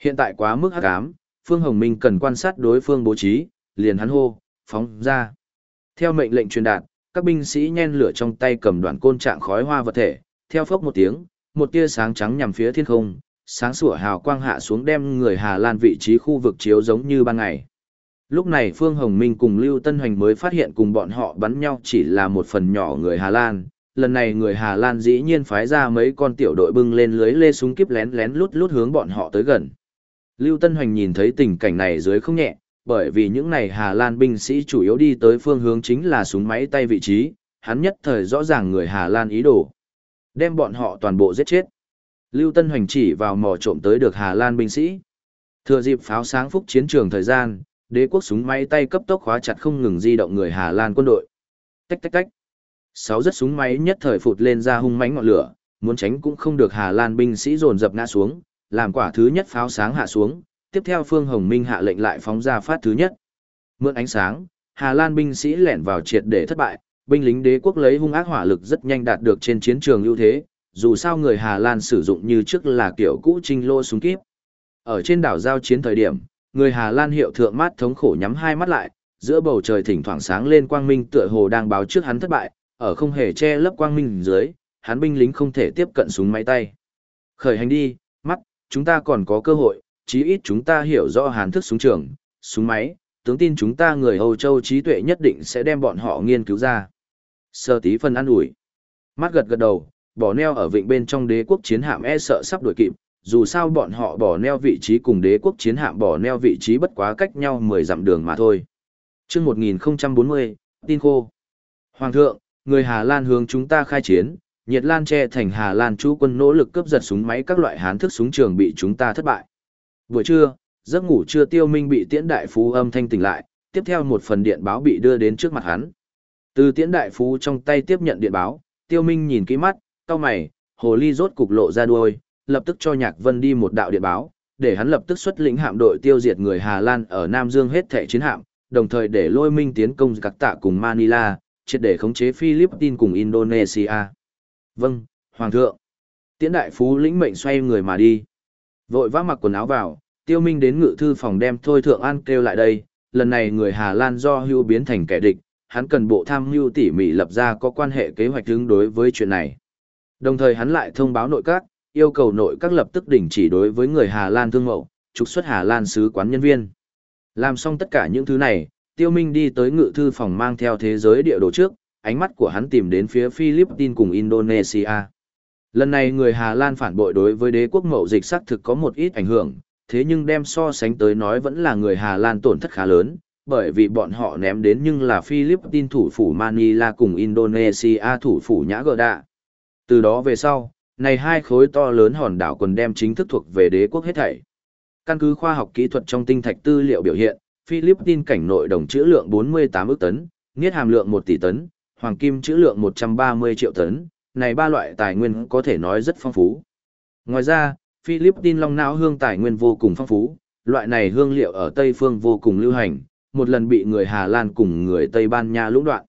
Hiện tại quá mức hắc ám, Phương Hồng Minh cần quan sát đối phương bố trí, liền hắn hô, phóng ra. Theo mệnh lệnh truyền đạt, các binh sĩ nhen lửa trong tay cầm đoạn côn trạng khói hoa vật thể, theo phốc một tiếng, một tia sáng trắng nhằm phía thiên không, sáng sủa hào quang hạ xuống đem người Hà Lan vị trí khu vực chiếu giống như ban ngày. Lúc này Phương Hồng Minh cùng Lưu Tân Hoành mới phát hiện cùng bọn họ bắn nhau chỉ là một phần nhỏ người Hà Lan. Lần này người Hà Lan dĩ nhiên phái ra mấy con tiểu đội bưng lên lưới lê súng kíp lén lén lút lút hướng bọn họ tới gần. Lưu Tân Hoành nhìn thấy tình cảnh này dưới không nhẹ, bởi vì những này Hà Lan binh sĩ chủ yếu đi tới phương hướng chính là súng máy tay vị trí, hắn nhất thời rõ ràng người Hà Lan ý đồ. Đem bọn họ toàn bộ giết chết. Lưu Tân Hoành chỉ vào mò trộm tới được Hà Lan binh sĩ. Thừa dịp pháo sáng phúc chiến trường thời gian, đế quốc súng máy tay cấp tốc khóa chặt không ngừng di động người Hà Lan quân đội. Tách tách tách. Sáu rất súng máy nhất thời phụt lên ra hung mãnh ngọn lửa, muốn tránh cũng không được Hà Lan binh sĩ dồn dập ngã xuống, làm quả thứ nhất pháo sáng hạ xuống, tiếp theo Phương Hồng Minh hạ lệnh lại phóng ra phát thứ nhất. Mượn ánh sáng, Hà Lan binh sĩ lẻn vào triệt để thất bại, binh lính đế quốc lấy hung ác hỏa lực rất nhanh đạt được trên chiến trường ưu thế, dù sao người Hà Lan sử dụng như trước là kiểu cũ trinh lô súng kíp. Ở trên đảo giao chiến thời điểm, người Hà Lan hiệu thượng mát thống khổ nhắm hai mắt lại, giữa bầu trời thỉnh thoảng sáng lên quang minh tựa hồ đang báo trước hắn thất bại, ở không hề che lấp quang minh dưới, hắn binh lính không thể tiếp cận súng máy tay. Khởi hành đi, mắt, chúng ta còn có cơ hội, chí ít chúng ta hiểu rõ hàn thức súng trường, súng máy, tướng tin chúng ta người Âu Châu trí tuệ nhất định sẽ đem bọn họ nghiên cứu ra. Sơ tí phân ăn ủi. Mắt gật gật đầu, bỏ neo ở vịnh bên trong đế quốc chiến hạm e sợ sắp đuổi kịp, dù sao bọn họ bỏ neo vị trí cùng đế quốc chiến hạm bỏ neo vị trí bất quá cách nhau 10 dặm đường mà thôi. Chương 1040, tin khô. Hoàng thượng, người Hà Lan hướng chúng ta khai chiến, Nhiệt Lan che thành Hà Lan chú quân nỗ lực cướp giật súng máy các loại hán thức súng trường bị chúng ta thất bại. Buổi trưa, giấc ngủ trưa tiêu minh bị tiễn đại phú âm thanh tỉnh lại, tiếp theo một phần điện báo bị đưa đến trước mặt hắn. Từ tiễn đại phú trong tay tiếp nhận điện báo, tiêu minh nhìn kỹ mắt, cau mày, hồ ly rốt cục lộ ra đuôi, lập tức cho Nhạc Vân đi một đạo điện báo, để hắn lập tức xuất lĩnh hạm đội tiêu diệt người Hà Lan ở Nam Dương hết thảy chiến hạm, đồng thời để lôi minh tiến công các tạ cùng Manila, triệt để khống chế Philippines cùng Indonesia. Vâng, Hoàng thượng. Tiễn đại phú lĩnh mệnh xoay người mà đi. Vội vã mặc quần áo vào, tiêu minh đến ngự thư phòng đem thôi thượng an kêu lại đây, lần này người Hà Lan do hưu biến thành kẻ địch, hắn cần bộ tham mưu tỉ mỉ lập ra có quan hệ kế hoạch ứng đối với chuyện này. Đồng thời hắn lại thông báo nội các, yêu cầu nội các lập tức đình chỉ đối với người Hà Lan thương mậu, trục xuất Hà Lan sứ quán nhân viên. Làm xong tất cả những thứ này, Tiêu Minh đi tới ngự thư phòng mang theo thế giới địa đồ trước, ánh mắt của hắn tìm đến phía Philippines cùng Indonesia. Lần này người Hà Lan phản bội đối với đế quốc mậu dịch xác thực có một ít ảnh hưởng, thế nhưng đem so sánh tới nói vẫn là người Hà Lan tổn thất khá lớn, bởi vì bọn họ ném đến nhưng là Philippines thủ phủ Manila cùng Indonesia thủ phủ Nhã Gờ Đạ. Từ đó về sau, này hai khối to lớn hòn đảo quần đem chính thức thuộc về đế quốc hết thảy. Căn cứ khoa học kỹ thuật trong tinh thạch tư liệu biểu hiện, Philippines cảnh nội đồng trữ lượng 48 ức tấn, nghiết hàm lượng 1 tỷ tấn, hoàng kim trữ lượng 130 triệu tấn, này ba loại tài nguyên có thể nói rất phong phú. Ngoài ra, Philippines long não hương tài nguyên vô cùng phong phú, loại này hương liệu ở Tây phương vô cùng lưu hành, một lần bị người Hà Lan cùng người Tây Ban Nha lũng đoạn.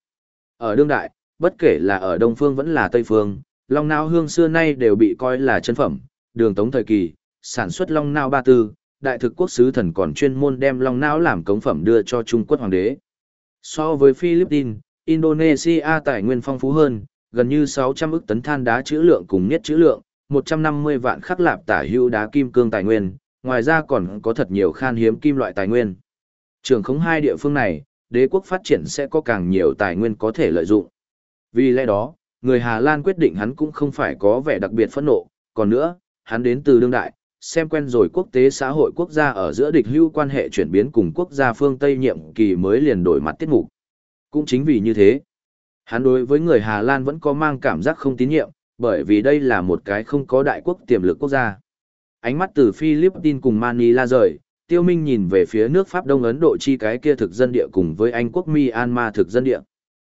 Ở đương đại, bất kể là ở Đông phương vẫn là Tây phương, long não hương xưa nay đều bị coi là chân phẩm, đường tống thời kỳ, sản xuất long não ba tư, đại thực quốc sứ thần còn chuyên môn đem long não làm cống phẩm đưa cho Trung Quốc hoàng đế. So với Philippines, Indonesia tài nguyên phong phú hơn, gần như 600 ức tấn than đá trữ lượng cùng nhất trữ lượng, 150 vạn khắc lạp tả hữu đá kim cương tài nguyên, ngoài ra còn có thật nhiều khan hiếm kim loại tài nguyên. Trường khống hai địa phương này, đế quốc phát triển sẽ có càng nhiều tài nguyên có thể lợi dụng. Vì lẽ đó, người Hà Lan quyết định hắn cũng không phải có vẻ đặc biệt phẫn nộ, còn nữa, hắn đến từ đương đại, xem quen rồi quốc tế xã hội quốc gia ở giữa địch hữu quan hệ chuyển biến cùng quốc gia phương Tây nhiệm kỳ mới liền đổi mặt tiết mục. Cũng chính vì như thế, hắn đối với người Hà Lan vẫn có mang cảm giác không tín nhiệm, bởi vì đây là một cái không có đại quốc tiềm lực quốc gia. Ánh mắt từ Philippines cùng Manila rời, Tiêu Minh nhìn về phía nước Pháp Đông Ấn Độ chi cái kia thực dân địa cùng với Anh quốc Myanmar thực dân địa.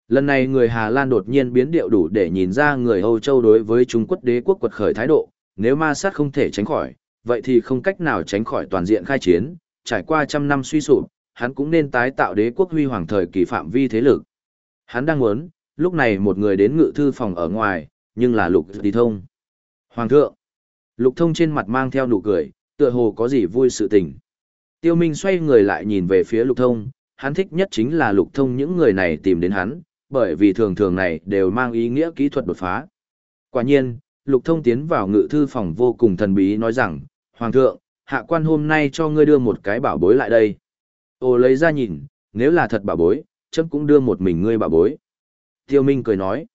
Lần này người Hà Lan đột nhiên biến điệu đủ để nhìn ra người Âu Châu đối với Trung Quốc đế quốc quật khởi thái độ, nếu ma sát không thể tránh khỏi, vậy thì không cách nào tránh khỏi toàn diện khai chiến, trải qua trăm năm suy sụp, hắn cũng nên tái tạo đế quốc huy hoàng thời kỳ phạm vi thế lực. Hắn đang muốn, lúc này một người đến ngự thư phòng ở ngoài, nhưng là lục đi thông. Hoàng thượng, lục thông trên mặt mang theo nụ cười, tựa hồ có gì vui sự tình. Tiêu Minh xoay người lại nhìn về phía lục thông, hắn thích nhất chính là lục thông những người này tìm đến hắn, bởi vì thường thường này đều mang ý nghĩa kỹ thuật đột phá. Quả nhiên, lục thông tiến vào ngự thư phòng vô cùng thần bí nói rằng, Hoàng thượng, hạ quan hôm nay cho ngươi đưa một cái bảo bối lại đây. Ô lấy ra nhìn, nếu là thật bảo bối, chấm cũng đưa một mình ngươi bảo bối. Tiêu Minh cười nói.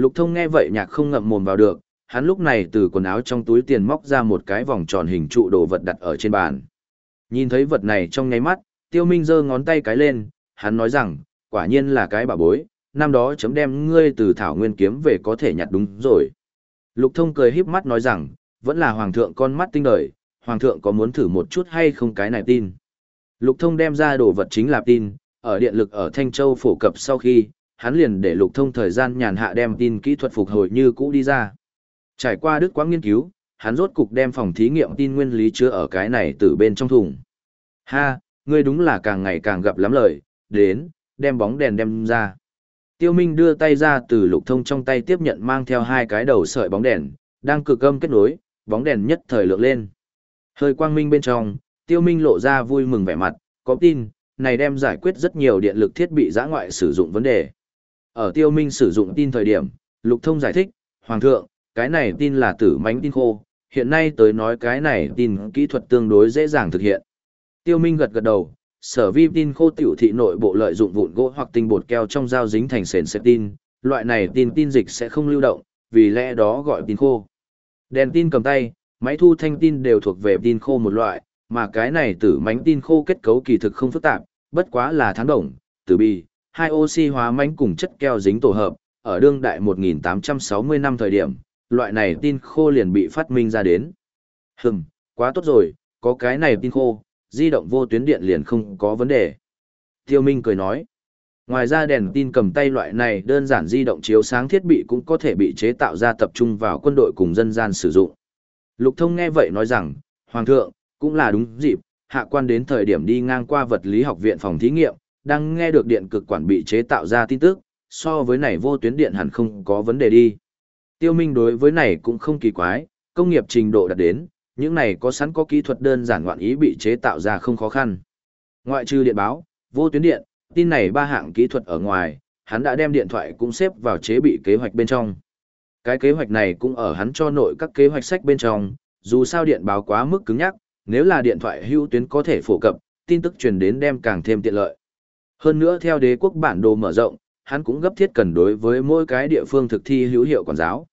Lục thông nghe vậy nhạc không ngậm mồm vào được, hắn lúc này từ quần áo trong túi tiền móc ra một cái vòng tròn hình trụ đồ vật đặt ở trên bàn. Nhìn thấy vật này trong nháy mắt, Tiêu Minh giơ ngón tay cái lên, hắn nói rằng, quả nhiên là cái bảo bối, năm đó chấm đem ngươi từ thảo nguyên kiếm về có thể nhặt đúng rồi. Lục thông cười híp mắt nói rằng, vẫn là hoàng thượng con mắt tinh đời, hoàng thượng có muốn thử một chút hay không cái này tin. Lục thông đem ra đồ vật chính là tin, ở điện lực ở Thanh Châu phổ cập sau khi, hắn liền để lục thông thời gian nhàn hạ đem tin kỹ thuật phục hồi như cũ đi ra. Trải qua đức quãng nghiên cứu, hắn rốt cục đem phòng thí nghiệm tin nguyên lý chứa ở cái này từ bên trong thùng. Ha, ngươi đúng là càng ngày càng gặp lắm lời, đến, đem bóng đèn đem ra. Tiêu Minh đưa tay ra từ lục thông trong tay tiếp nhận mang theo hai cái đầu sợi bóng đèn, đang cực âm kết nối, bóng đèn nhất thời lượng lên. Hơi quang minh bên trong, Tiêu Minh lộ ra vui mừng vẻ mặt, có tin, này đem giải quyết rất nhiều điện lực thiết bị giã ngoại sử dụng vấn đề. Ở Tiêu Minh sử dụng tin thời điểm, Lục Thông giải thích, Hoàng thượng, cái này tin là tử mánh tin khô, hiện nay tới nói cái này tin kỹ thuật tương đối dễ dàng thực hiện. Tiêu Minh gật gật đầu, sở vi tin khô tiểu thị nội bộ lợi dụng vụn gỗ hoặc tinh bột keo trong dao dính thành sền xếp tin, loại này tin tin dịch sẽ không lưu động, vì lẽ đó gọi tin khô. Đèn tin cầm tay, máy thu thanh tin đều thuộc về tin khô một loại, mà cái này tử mánh tin khô kết cấu kỳ thực không phức tạp, bất quá là tháng đồng, tử bì, hai oxy hóa mánh cùng chất keo dính tổ hợp, ở đương đại 1860 năm thời điểm, loại này tin khô liền bị phát minh ra đến. Hừm, quá tốt rồi, có cái này tin khô, di động vô tuyến điện liền không có vấn đề. Tiêu Minh cười nói, ngoài ra đèn tin cầm tay loại này đơn giản di động chiếu sáng thiết bị cũng có thể bị chế tạo ra tập trung vào quân đội cùng dân gian sử dụng. Lục thông nghe vậy nói rằng, Hoàng thượng, cũng là đúng dịp, hạ quan đến thời điểm đi ngang qua vật lý học viện phòng thí nghiệm, đang nghe được điện cực quản bị chế tạo ra tin tức, so với này vô tuyến điện hẳn không có vấn đề đi. Tiêu Minh đối với này cũng không kỳ quái, công nghiệp trình độ đạt đến, những này có sẵn có kỹ thuật đơn giản ngoạn ý bị chế tạo ra không khó khăn. Ngoại trừ điện báo, vô tuyến điện, tin này ba hạng kỹ thuật ở ngoài, hắn đã đem điện thoại cũng xếp vào chế bị kế hoạch bên trong. Cái kế hoạch này cũng ở hắn cho nội các kế hoạch sách bên trong, dù sao điện báo quá mức cứng nhắc, nếu là điện thoại hữu tuyến có thể phổ cập, tin tức truyền đến đem càng thêm tiện lợi. Hơn nữa theo đế quốc bản đồ mở rộng, hắn cũng gấp thiết cần đối với mỗi cái địa phương thực thi hữu hiệu quản giáo.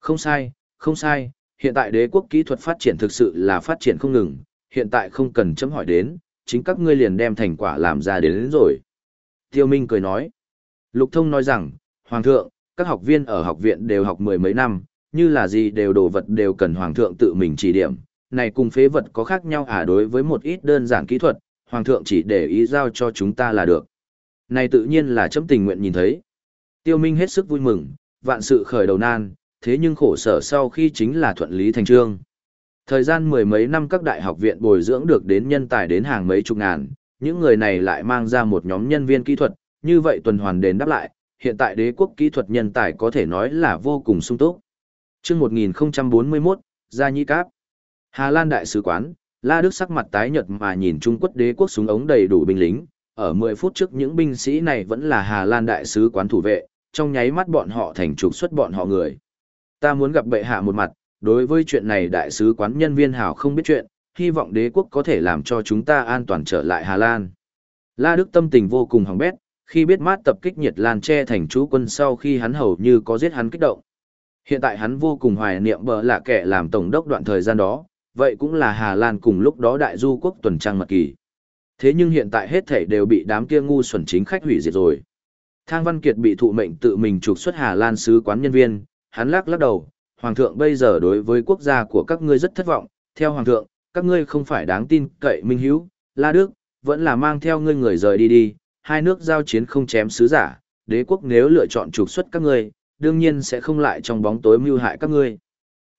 Không sai, không sai, hiện tại đế quốc kỹ thuật phát triển thực sự là phát triển không ngừng, hiện tại không cần chấm hỏi đến, chính các ngươi liền đem thành quả làm ra đến, đến rồi. Tiêu Minh cười nói. Lục Thông nói rằng, Hoàng thượng, các học viên ở học viện đều học mười mấy năm, như là gì đều đồ vật đều cần Hoàng thượng tự mình chỉ điểm. Này cùng phế vật có khác nhau à đối với một ít đơn giản kỹ thuật, Hoàng thượng chỉ để ý giao cho chúng ta là được. Này tự nhiên là chấm tình nguyện nhìn thấy. Tiêu Minh hết sức vui mừng, vạn sự khởi đầu nan, thế nhưng khổ sở sau khi chính là thuận lý thành trương. Thời gian mười mấy năm các đại học viện bồi dưỡng được đến nhân tài đến hàng mấy chục ngàn, những người này lại mang ra một nhóm nhân viên kỹ thuật, như vậy tuần hoàn đền đáp lại, hiện tại đế quốc kỹ thuật nhân tài có thể nói là vô cùng sung túc. Trước 1041, Gia Nhi Cáp. Hà Lan Đại sứ quán, La Đức sắc mặt tái nhợt mà nhìn Trung Quốc đế quốc súng ống đầy đủ binh lính, ở 10 phút trước những binh sĩ này vẫn là Hà Lan Đại sứ quán thủ vệ, trong nháy mắt bọn họ thành trục xuất bọn họ người. Ta muốn gặp bệ hạ một mặt, đối với chuyện này đại sứ quán nhân viên hảo không biết chuyện, hy vọng đế quốc có thể làm cho chúng ta an toàn trở lại Hà Lan. La Đức tâm tình vô cùng hỏng bét, khi biết mát tập kích nhiệt lan che thành chú quân sau khi hắn hầu như có giết hắn kích động. Hiện tại hắn vô cùng hoài niệm bờ là kẻ làm tổng đốc đoạn thời gian đó, vậy cũng là Hà Lan cùng lúc đó đại du quốc tuần trăng mật kỳ. Thế nhưng hiện tại hết thảy đều bị đám kia ngu xuẩn chính khách hủy diệt rồi. Thang Văn Kiệt bị thụ mệnh tự mình trục xuất Hà Lan sứ quán nhân viên, hắn lắc lắc đầu, Hoàng thượng bây giờ đối với quốc gia của các ngươi rất thất vọng, theo Hoàng thượng, các ngươi không phải đáng tin cậy minh hiếu, La Đức, vẫn là mang theo ngươi người rời đi đi, hai nước giao chiến không chém sứ giả, đế quốc nếu lựa chọn trục xuất các ngươi, đương nhiên sẽ không lại trong bóng tối mưu hại các ngươi.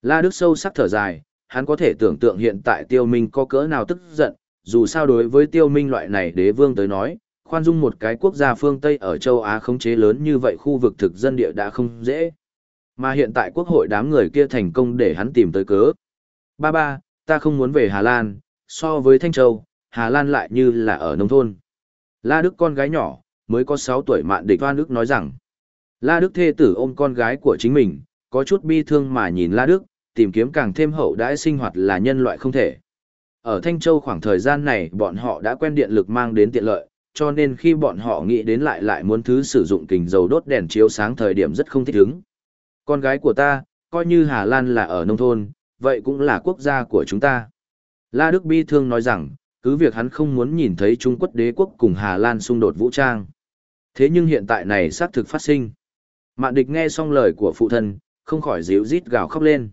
La Đức sâu sắc thở dài, hắn có thể tưởng tượng hiện tại tiêu minh có cỡ nào tức giận, dù sao đối với tiêu minh loại này đế vương tới nói, khoan dung một cái quốc gia phương Tây ở châu Á khống chế lớn như vậy khu vực thực dân địa đã không dễ. Mà hiện tại quốc hội đám người kia thành công để hắn tìm tới cớ. Ba ba, ta không muốn về Hà Lan, so với Thanh Châu, Hà Lan lại như là ở nông thôn. La Đức con gái nhỏ, mới có 6 tuổi mạn địch Hoan Đức nói rằng. La Đức thê tử ôm con gái của chính mình, có chút bi thương mà nhìn La Đức, tìm kiếm càng thêm hậu đãi sinh hoạt là nhân loại không thể. Ở Thanh Châu khoảng thời gian này bọn họ đã quen điện lực mang đến tiện lợi, cho nên khi bọn họ nghĩ đến lại lại muốn thứ sử dụng kình dầu đốt đèn chiếu sáng thời điểm rất không thích ứng. Con gái của ta, coi như Hà Lan là ở nông thôn, vậy cũng là quốc gia của chúng ta. La Đức Bi thương nói rằng, cứ việc hắn không muốn nhìn thấy Trung Quốc đế quốc cùng Hà Lan xung đột vũ trang. Thế nhưng hiện tại này xác thực phát sinh. Mạn địch nghe xong lời của phụ thân, không khỏi dịu rít gào khóc lên.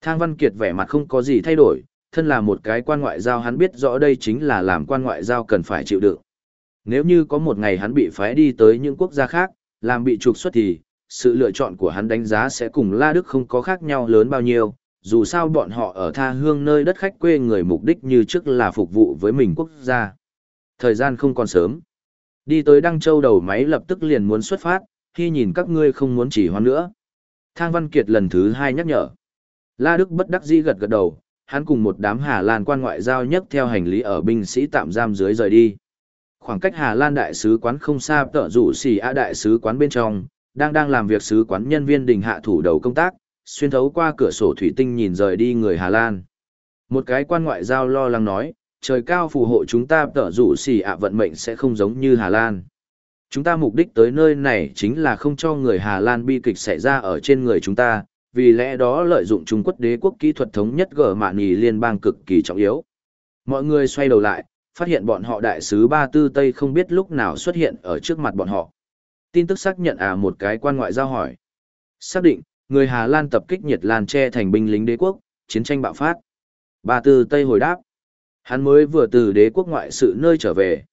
Thang Văn Kiệt vẻ mặt không có gì thay đổi, thân là một cái quan ngoại giao hắn biết rõ đây chính là làm quan ngoại giao cần phải chịu đựng. Nếu như có một ngày hắn bị phái đi tới những quốc gia khác, làm bị trục xuất thì, sự lựa chọn của hắn đánh giá sẽ cùng La Đức không có khác nhau lớn bao nhiêu, dù sao bọn họ ở tha hương nơi đất khách quê người mục đích như trước là phục vụ với mình quốc gia. Thời gian không còn sớm. Đi tới Đăng Châu đầu máy lập tức liền muốn xuất phát, khi nhìn các ngươi không muốn chỉ hoan nữa. Thang Văn Kiệt lần thứ hai nhắc nhở. La Đức bất đắc dĩ gật gật đầu, hắn cùng một đám Hà Lan quan ngoại giao nhấc theo hành lý ở binh sĩ tạm giam dưới rời đi. Khoảng cách Hà Lan đại sứ quán không xa tợ rủ xỉ a đại sứ quán bên trong, đang đang làm việc sứ quán nhân viên đình hạ thủ đầu công tác, xuyên thấu qua cửa sổ thủy tinh nhìn rời đi người Hà Lan. Một cái quan ngoại giao lo lắng nói, trời cao phù hộ chúng ta tợ rủ xỉ ạ vận mệnh sẽ không giống như Hà Lan. Chúng ta mục đích tới nơi này chính là không cho người Hà Lan bi kịch xảy ra ở trên người chúng ta, vì lẽ đó lợi dụng Trung Quốc đế quốc kỹ thuật thống nhất gở mạn nhì liên bang cực kỳ trọng yếu. Mọi người xoay đầu lại, phát hiện bọn họ đại sứ Ba Tư Tây không biết lúc nào xuất hiện ở trước mặt bọn họ. Tin tức xác nhận à một cái quan ngoại giao hỏi. Xác định, người Hà Lan tập kích Nhật Lan che thành binh lính đế quốc, chiến tranh bạo phát. Ba Tư Tây hồi đáp. Hắn mới vừa từ đế quốc ngoại sự nơi trở về.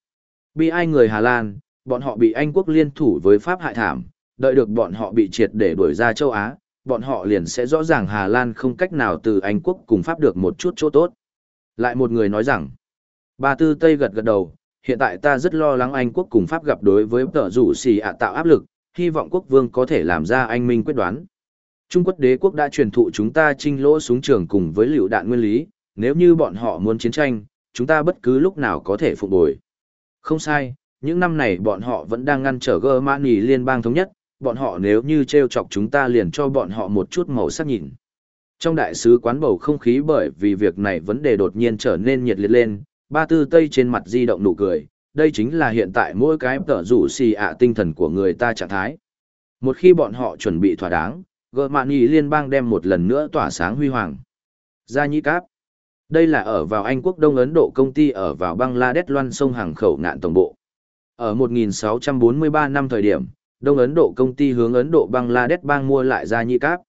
Bị ai người Hà Lan, bọn họ bị Anh quốc liên thủ với Pháp hại thảm, đợi được bọn họ bị triệt để đuổi ra châu Á, bọn họ liền sẽ rõ ràng Hà Lan không cách nào từ Anh quốc cùng Pháp được một chút chỗ tốt. Lại một người nói rằng, ba tư Tây gật gật đầu, hiện tại ta rất lo lắng Anh quốc cùng Pháp gặp đối với tờ rủ xì ạ tạo áp lực, hy vọng quốc vương có thể làm ra anh minh quyết đoán. Trung Quốc đế quốc đã truyền thụ chúng ta trinh lỗ súng trường cùng với liệu đạn nguyên lý, nếu như bọn họ muốn chiến tranh, chúng ta bất cứ lúc nào có thể phục bồi. Không sai, những năm này bọn họ vẫn đang ngăn trở Germany liên bang thống nhất, bọn họ nếu như treo chọc chúng ta liền cho bọn họ một chút màu sắc nhìn. Trong đại sứ quán bầu không khí bởi vì việc này vấn đề đột nhiên trở nên nhiệt liệt lên, ba tư tây trên mặt di động nụ cười, đây chính là hiện tại mỗi cái tở rủ xì ạ tinh thần của người ta trạng thái. Một khi bọn họ chuẩn bị thỏa đáng, Germany liên bang đem một lần nữa tỏa sáng huy hoàng. Gia Nhĩ Cáp Đây là ở vào Anh quốc Đông Ấn Độ công ty ở vào Bangladesh loan sông hàng khẩu nạn tổng bộ. Ở 1643 năm thời điểm, Đông Ấn Độ công ty hướng Ấn Độ Bangladesh bang mua lại Gia Nhĩ Cáp.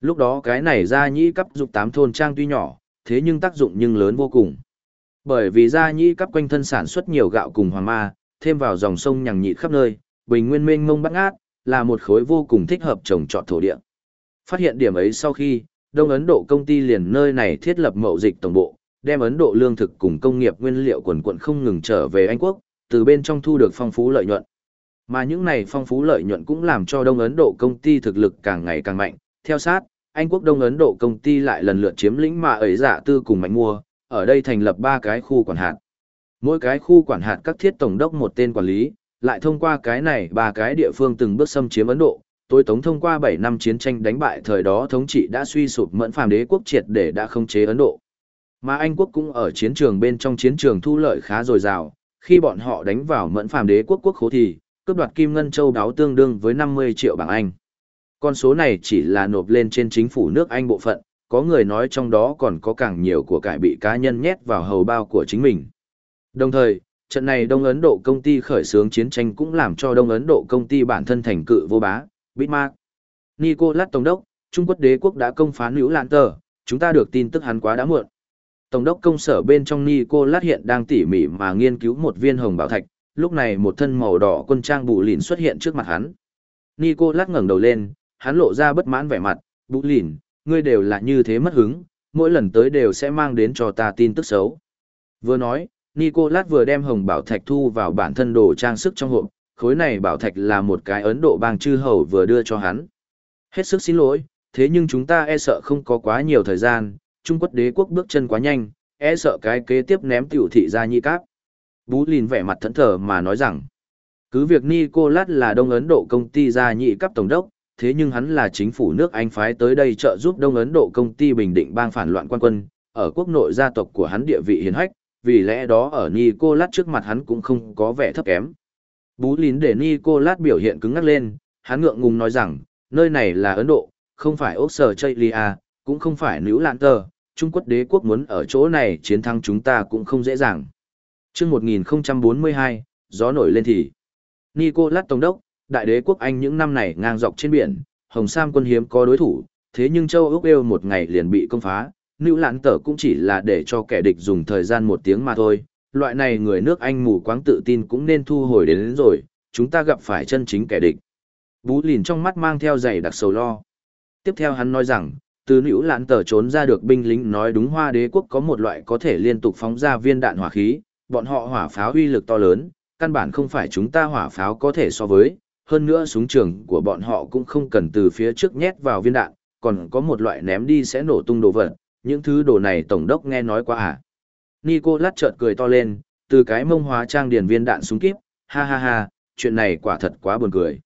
Lúc đó cái này Gia Nhĩ Cáp dục tám thôn trang tuy nhỏ, thế nhưng tác dụng nhưng lớn vô cùng. Bởi vì gia nhĩ cắp quanh thân sản xuất nhiều gạo cùng hoàng ma, thêm vào dòng sông nhằng nhịt khắp nơi, bình nguyên mênh mông bắt ngát, là một khối vô cùng thích hợp trồng trọt thổ địa. Phát hiện điểm ấy sau khi, Đông Ấn Độ công ty liền nơi này thiết lập mậu dịch tổng bộ, đem Ấn Độ lương thực cùng công nghiệp nguyên liệu quần quận không ngừng trở về Anh quốc, từ bên trong thu được phong phú lợi nhuận. Mà những này phong phú lợi nhuận cũng làm cho Đông Ấn Độ công ty thực lực càng ngày càng mạnh. Theo sát, Anh quốc Đông Ấn Độ công ty lại lần lượt chiếm lĩnh mà ấy giả tư cùng mạnh mua, ở đây thành lập ba cái khu quản hạt. Mỗi cái khu quản hạt các thiết tổng đốc một tên quản lý, lại thông qua cái này ba cái địa phương từng bước xâm chiếm Ấn Độ, tối tống thông qua 7 năm chiến tranh đánh bại thời đó thống trị đã suy sụp mẫn phàm đế quốc triệt để đã không chế Ấn Độ. Mà Anh quốc cũng ở chiến trường bên trong chiến trường thu lợi khá dồi dào, khi bọn họ đánh vào mẫn phàm đế quốc quốc khố thì, cướp đoạt kim ngân châu đáo tương đương với 50 triệu bảng Anh. Con số này chỉ là nộp lên trên chính phủ nước Anh bộ phận, có người nói trong đó còn có càng nhiều của cải bị cá nhân nhét vào hầu bao của chính mình. Đồng thời, trận này Đông Ấn Độ công ty khởi xướng chiến tranh cũng làm cho Đông Ấn Độ công ty bản thân thành cự vô bá, Bismarck. Nicolas Tổng đốc, Trung Quốc đế quốc đã công phá nữ Lan Tờ, chúng ta được tin tức hắn quá đã muộn. Tổng đốc công sở bên trong Nicolas hiện đang tỉ mỉ mà nghiên cứu một viên hồng bảo thạch, lúc này một thân màu đỏ quân trang bù lìn xuất hiện trước mặt hắn. Nicolas ngẩng đầu lên, hắn lộ ra bất mãn vẻ mặt, bù lìn, ngươi đều là như thế mất hứng, mỗi lần tới đều sẽ mang đến cho ta tin tức xấu. Vừa nói, Nicolas vừa đem hồng bảo thạch thu vào bản thân đồ trang sức trong hộp, khối này bảo thạch là một cái Ấn Độ bang chư hầu vừa đưa cho hắn. Hết sức xin lỗi, thế nhưng chúng ta e sợ không có quá nhiều thời gian, Trung Quốc đế quốc bước chân quá nhanh, e sợ cái kế tiếp ném tiểu thị ra nhi cáp. Bú Lìn vẻ mặt thẫn thờ mà nói rằng, cứ việc Nicolas là Đông Ấn Độ công ty gia nhị cấp tổng đốc, thế nhưng hắn là chính phủ nước Anh phái tới đây trợ giúp Đông Ấn Độ công ty bình định bang phản loạn quan quân, ở quốc nội gia tộc của hắn địa vị hiền hách, vì lẽ đó ở Nicolas trước mặt hắn cũng không có vẻ thấp kém. Bú Lìn để Nicolas biểu hiện cứng ngắc lên, hắn ngượng ngùng nói rằng, nơi này là Ấn Độ, không phải Australia, cũng không phải New Lạn Trung Quốc đế quốc muốn ở chỗ này chiến thắng chúng ta cũng không dễ dàng chương 1042, gió nổi lên thì. Nicolas Tổng đốc, đại đế quốc Anh những năm này ngang dọc trên biển, Hồng Sam quân hiếm có đối thủ, thế nhưng châu Úc yêu một ngày liền bị công phá, Nữ lãng Tờ cũng chỉ là để cho kẻ địch dùng thời gian một tiếng mà thôi. Loại này người nước Anh mù quáng tự tin cũng nên thu hồi đến, đến rồi, chúng ta gặp phải chân chính kẻ địch. Bú lìn trong mắt mang theo giày đặc sầu lo. Tiếp theo hắn nói rằng, từ nữ lãn tờ trốn ra được binh lính nói đúng hoa đế quốc có một loại có thể liên tục phóng ra viên đạn hỏa khí, bọn họ hỏa pháo uy lực to lớn, căn bản không phải chúng ta hỏa pháo có thể so với, hơn nữa súng trường của bọn họ cũng không cần từ phía trước nhét vào viên đạn, còn có một loại ném đi sẽ nổ tung đồ vật, những thứ đồ này tổng đốc nghe nói qua à. Nico lát chợt cười to lên, từ cái mông hóa trang điền viên đạn súng kíp, ha ha ha, chuyện này quả thật quá buồn cười.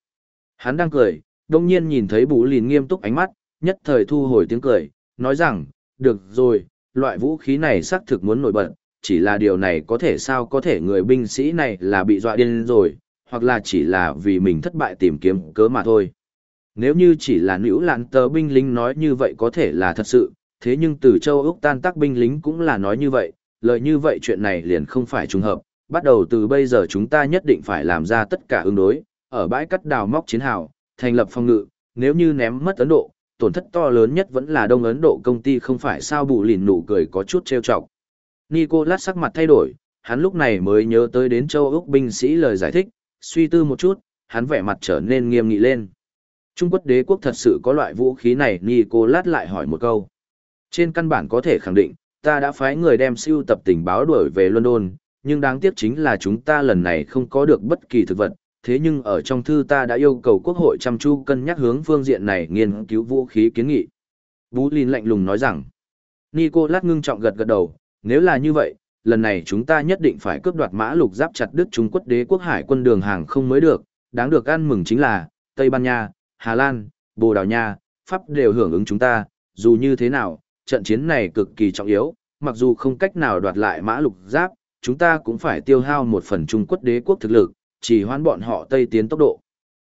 Hắn đang cười, đông nhiên nhìn thấy bú lìn nghiêm túc ánh mắt, nhất thời thu hồi tiếng cười, nói rằng, được rồi, loại vũ khí này xác thực muốn nổi bật, chỉ là điều này có thể sao có thể người binh sĩ này là bị dọa điên rồi, hoặc là chỉ là vì mình thất bại tìm kiếm cớ mà thôi. Nếu như chỉ là nữ lạn tờ binh lính nói như vậy có thể là thật sự, thế nhưng từ châu Úc tan tác binh lính cũng là nói như vậy, lời như vậy chuyện này liền không phải trùng hợp, bắt đầu từ bây giờ chúng ta nhất định phải làm ra tất cả ứng đối, ở bãi cắt đào móc chiến hào, thành lập phòng ngự, nếu như ném mất Ấn Độ, tổn thất to lớn nhất vẫn là Đông Ấn Độ công ty không phải sao bù lìn nụ cười có chút trêu chọc. Nicolas sắc mặt thay đổi, hắn lúc này mới nhớ tới đến châu Úc binh sĩ lời giải thích, suy tư một chút, hắn vẻ mặt trở nên nghiêm nghị lên. Trung Quốc đế quốc thật sự có loại vũ khí này Nicolas lại hỏi một câu. Trên căn bản có thể khẳng định, ta đã phái người đem siêu tập tình báo đuổi về London, nhưng đáng tiếc chính là chúng ta lần này không có được bất kỳ thực vật, thế nhưng ở trong thư ta đã yêu cầu quốc hội chăm chú cân nhắc hướng phương diện này nghiên cứu vũ khí kiến nghị. Bú Linh lạnh lùng nói rằng, Nicolas ngưng trọng gật gật đầu, nếu là như vậy, lần này chúng ta nhất định phải cướp đoạt mã lục giáp chặt Đức Trung Quốc đế quốc hải quân đường hàng không mới được, đáng được ăn mừng chính là, Tây Ban Nha, Hà Lan, Bồ Đào Nha, Pháp đều hưởng ứng chúng ta, dù như thế nào, trận chiến này cực kỳ trọng yếu, mặc dù không cách nào đoạt lại mã lục giáp, chúng ta cũng phải tiêu hao một phần Trung Quốc đế quốc thực lực, chỉ hoãn bọn họ tây tiến tốc độ.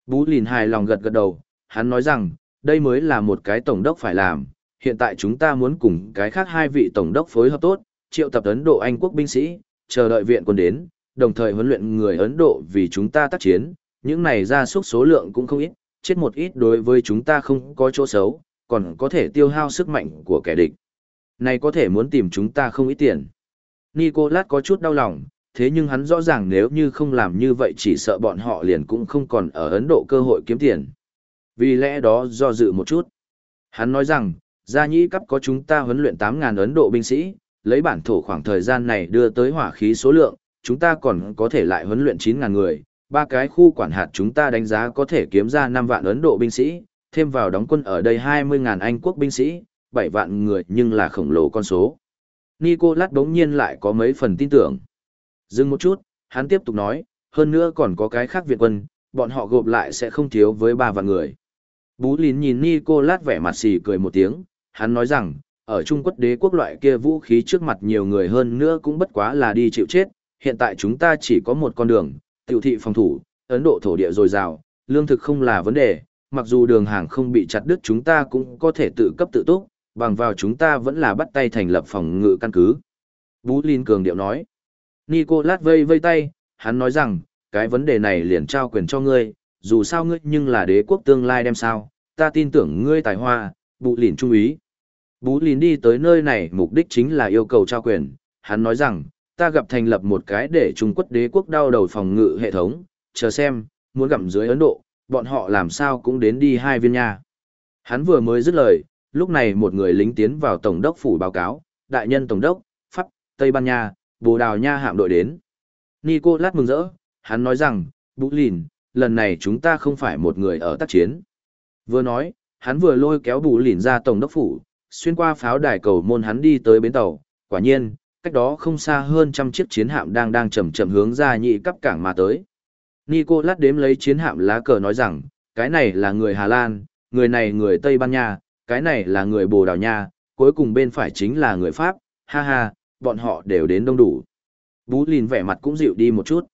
Bú Lìn hài lòng gật gật đầu, hắn nói rằng, đây mới là một cái tổng đốc phải làm, hiện tại chúng ta muốn cùng cái khác hai vị tổng đốc phối hợp tốt, triệu tập Ấn Độ Anh quốc binh sĩ, chờ đợi viện quân đến, đồng thời huấn luyện người Ấn Độ vì chúng ta tác chiến, những này ra súc số lượng cũng không ít, chết một ít đối với chúng ta không có chỗ xấu, còn có thể tiêu hao sức mạnh của kẻ địch. Này có thể muốn tìm chúng ta không ít tiền. Nicolas có chút đau lòng, thế nhưng hắn rõ ràng nếu như không làm như vậy chỉ sợ bọn họ liền cũng không còn ở Ấn Độ cơ hội kiếm tiền. Vì lẽ đó do dự một chút. Hắn nói rằng, gia nhĩ cấp có chúng ta huấn luyện 8.000 Ấn Độ binh sĩ, lấy bản thổ khoảng thời gian này đưa tới hỏa khí số lượng, chúng ta còn có thể lại huấn luyện 9.000 người, ba cái khu quản hạt chúng ta đánh giá có thể kiếm ra 5 vạn Ấn Độ binh sĩ, thêm vào đóng quân ở đây 20.000 Anh quốc binh sĩ, 7 vạn người nhưng là khổng lồ con số. Nicolas đống nhiên lại có mấy phần tin tưởng. Dừng một chút, hắn tiếp tục nói, hơn nữa còn có cái khác Việt quân, bọn họ gộp lại sẽ không thiếu với 3 vạn người. Bú Lín nhìn Nicolas vẻ mặt xì cười một tiếng, hắn nói rằng, ở Trung Quốc đế quốc loại kia vũ khí trước mặt nhiều người hơn nữa cũng bất quá là đi chịu chết, hiện tại chúng ta chỉ có một con đường, tiểu thị phòng thủ, Ấn Độ thổ địa dồi dào, lương thực không là vấn đề, mặc dù đường hàng không bị chặt đứt chúng ta cũng có thể tự cấp tự túc, bằng vào chúng ta vẫn là bắt tay thành lập phòng ngự căn cứ. Bú Linh cường điệu nói. Nicolas vây vây tay, hắn nói rằng, cái vấn đề này liền trao quyền cho ngươi, dù sao ngươi nhưng là đế quốc tương lai đem sao, ta tin tưởng ngươi tài hoa, Bụ Lìn trung ý. Bú lín đi tới nơi này mục đích chính là yêu cầu trao quyền, hắn nói rằng, ta gặp thành lập một cái để Trung Quốc đế quốc đau đầu phòng ngự hệ thống, chờ xem, muốn gặm dưới Ấn Độ, bọn họ làm sao cũng đến đi hai viên nha. Hắn vừa mới dứt lời, lúc này một người lính tiến vào Tổng đốc phủ báo cáo, đại nhân Tổng đốc, Pháp, Tây Ban Nha, Bồ Đào Nha hạm đội đến. Nicolas mừng rỡ, hắn nói rằng, Bú Lìn, lần này chúng ta không phải một người ở tác chiến. Vừa nói, hắn vừa lôi kéo Bú Lìn ra Tổng đốc phủ, xuyên qua pháo đài cầu môn hắn đi tới bến tàu, quả nhiên, cách đó không xa hơn trăm chiếc chiến hạm đang đang chậm chậm hướng ra nhị cấp cảng mà tới. Nicolas đếm lấy chiến hạm lá cờ nói rằng, cái này là người Hà Lan, người này người Tây Ban Nha, cái này là người Bồ Đào Nha, cuối cùng bên phải chính là người Pháp, ha ha, bọn họ đều đến đông đủ. Bú Lìn vẻ mặt cũng dịu đi một chút.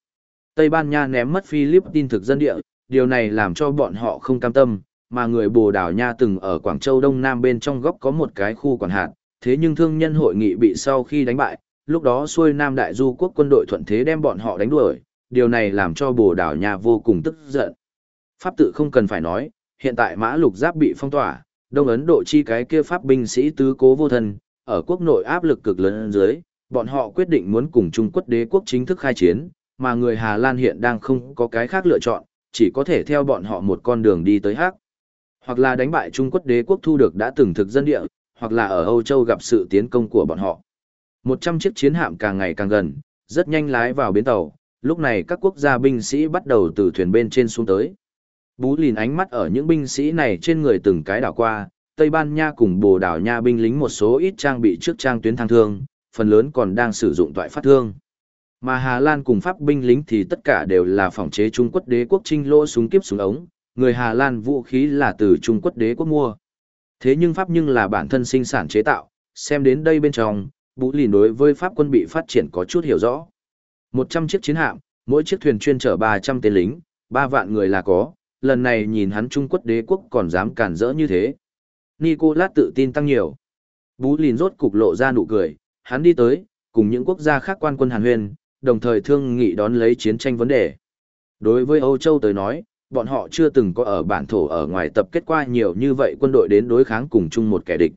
Tây Ban Nha ném mất Philippines thực dân địa, điều này làm cho bọn họ không cam tâm, mà người Bồ Đào Nha từng ở Quảng Châu Đông Nam bên trong góc có một cái khu quản hạt, thế nhưng thương nhân hội nghị bị sau khi đánh bại, lúc đó xuôi Nam Đại Du quốc quân đội thuận thế đem bọn họ đánh đuổi, điều này làm cho Bồ Đào Nha vô cùng tức giận. Pháp tự không cần phải nói, hiện tại mã lục giáp bị phong tỏa, Đông Ấn Độ chi cái kia pháp binh sĩ tứ cố vô thân, ở quốc nội áp lực cực lớn dưới, bọn họ quyết định muốn cùng Trung Quốc đế quốc chính thức khai chiến, mà người Hà Lan hiện đang không có cái khác lựa chọn, chỉ có thể theo bọn họ một con đường đi tới Hắc. Hoặc là đánh bại Trung Quốc đế quốc thu được đã từng thực dân địa, hoặc là ở Âu Châu gặp sự tiến công của bọn họ. Một trăm chiếc chiến hạm càng ngày càng gần, rất nhanh lái vào bến tàu, lúc này các quốc gia binh sĩ bắt đầu từ thuyền bên trên xuống tới. Bú lìn ánh mắt ở những binh sĩ này trên người từng cái đảo qua, Tây Ban Nha cùng Bồ Đào Nha binh lính một số ít trang bị trước trang tuyến thang thương, phần lớn còn đang sử dụng toại phát thương. Mà Hà Lan cùng Pháp binh lính thì tất cả đều là phòng chế Trung Quốc đế quốc trinh lỗ súng kiếp súng ống, người Hà Lan vũ khí là từ Trung Quốc đế quốc mua. Thế nhưng Pháp nhưng là bản thân sinh sản chế tạo, xem đến đây bên trong, Bú lìn đối với Pháp quân bị phát triển có chút hiểu rõ. 100 chiếc chiến hạm, mỗi chiếc thuyền chuyên chở 300 tên lính, 3 vạn người là có, lần này nhìn hắn Trung Quốc đế quốc còn dám cản rỡ như thế. Nicolas tự tin tăng nhiều. Bú lìn rốt cục lộ ra nụ cười, hắn đi tới, cùng những quốc gia khác quan quân Hàn Huyền, đồng thời thương nghị đón lấy chiến tranh vấn đề. Đối với Âu Châu tới nói, bọn họ chưa từng có ở bản thổ ở ngoài tập kết qua nhiều như vậy quân đội đến đối kháng cùng chung một kẻ địch.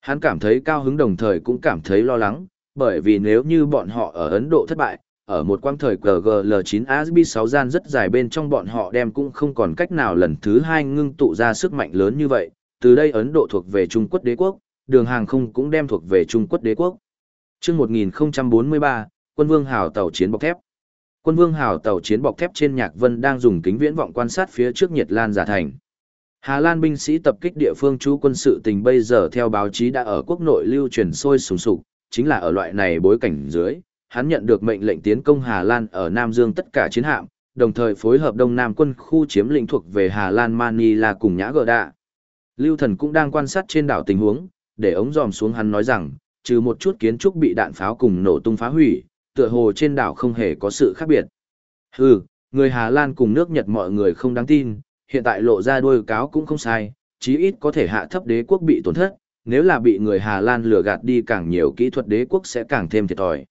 Hắn cảm thấy cao hứng đồng thời cũng cảm thấy lo lắng, bởi vì nếu như bọn họ ở Ấn Độ thất bại, ở một quang thời GGL9 ASB6 gian rất dài bên trong bọn họ đem cũng không còn cách nào lần thứ hai ngưng tụ ra sức mạnh lớn như vậy, từ đây Ấn Độ thuộc về Trung Quốc đế quốc, đường hàng không cũng đem thuộc về Trung Quốc đế quốc. chương 1043, quân vương hào tàu chiến bọc thép. Quân vương hào tàu chiến bọc thép trên nhạc vân đang dùng kính viễn vọng quan sát phía trước nhiệt lan giả thành. Hà Lan binh sĩ tập kích địa phương chú quân sự tình bây giờ theo báo chí đã ở quốc nội lưu truyền sôi sùng sục, chính là ở loại này bối cảnh dưới, hắn nhận được mệnh lệnh tiến công Hà Lan ở Nam Dương tất cả chiến hạm, đồng thời phối hợp Đông Nam quân khu chiếm lĩnh thuộc về Hà Lan Manila cùng Nhã Gờ Đạ. Lưu Thần cũng đang quan sát trên đảo tình huống, để ống dòm xuống hắn nói rằng, trừ một chút kiến trúc bị đạn pháo cùng nổ tung phá hủy, tựa hồ trên đảo không hề có sự khác biệt. Hừ, người Hà Lan cùng nước Nhật mọi người không đáng tin, hiện tại lộ ra đuôi cáo cũng không sai, chí ít có thể hạ thấp đế quốc bị tổn thất, nếu là bị người Hà Lan lừa gạt đi càng nhiều kỹ thuật đế quốc sẽ càng thêm thiệt thòi.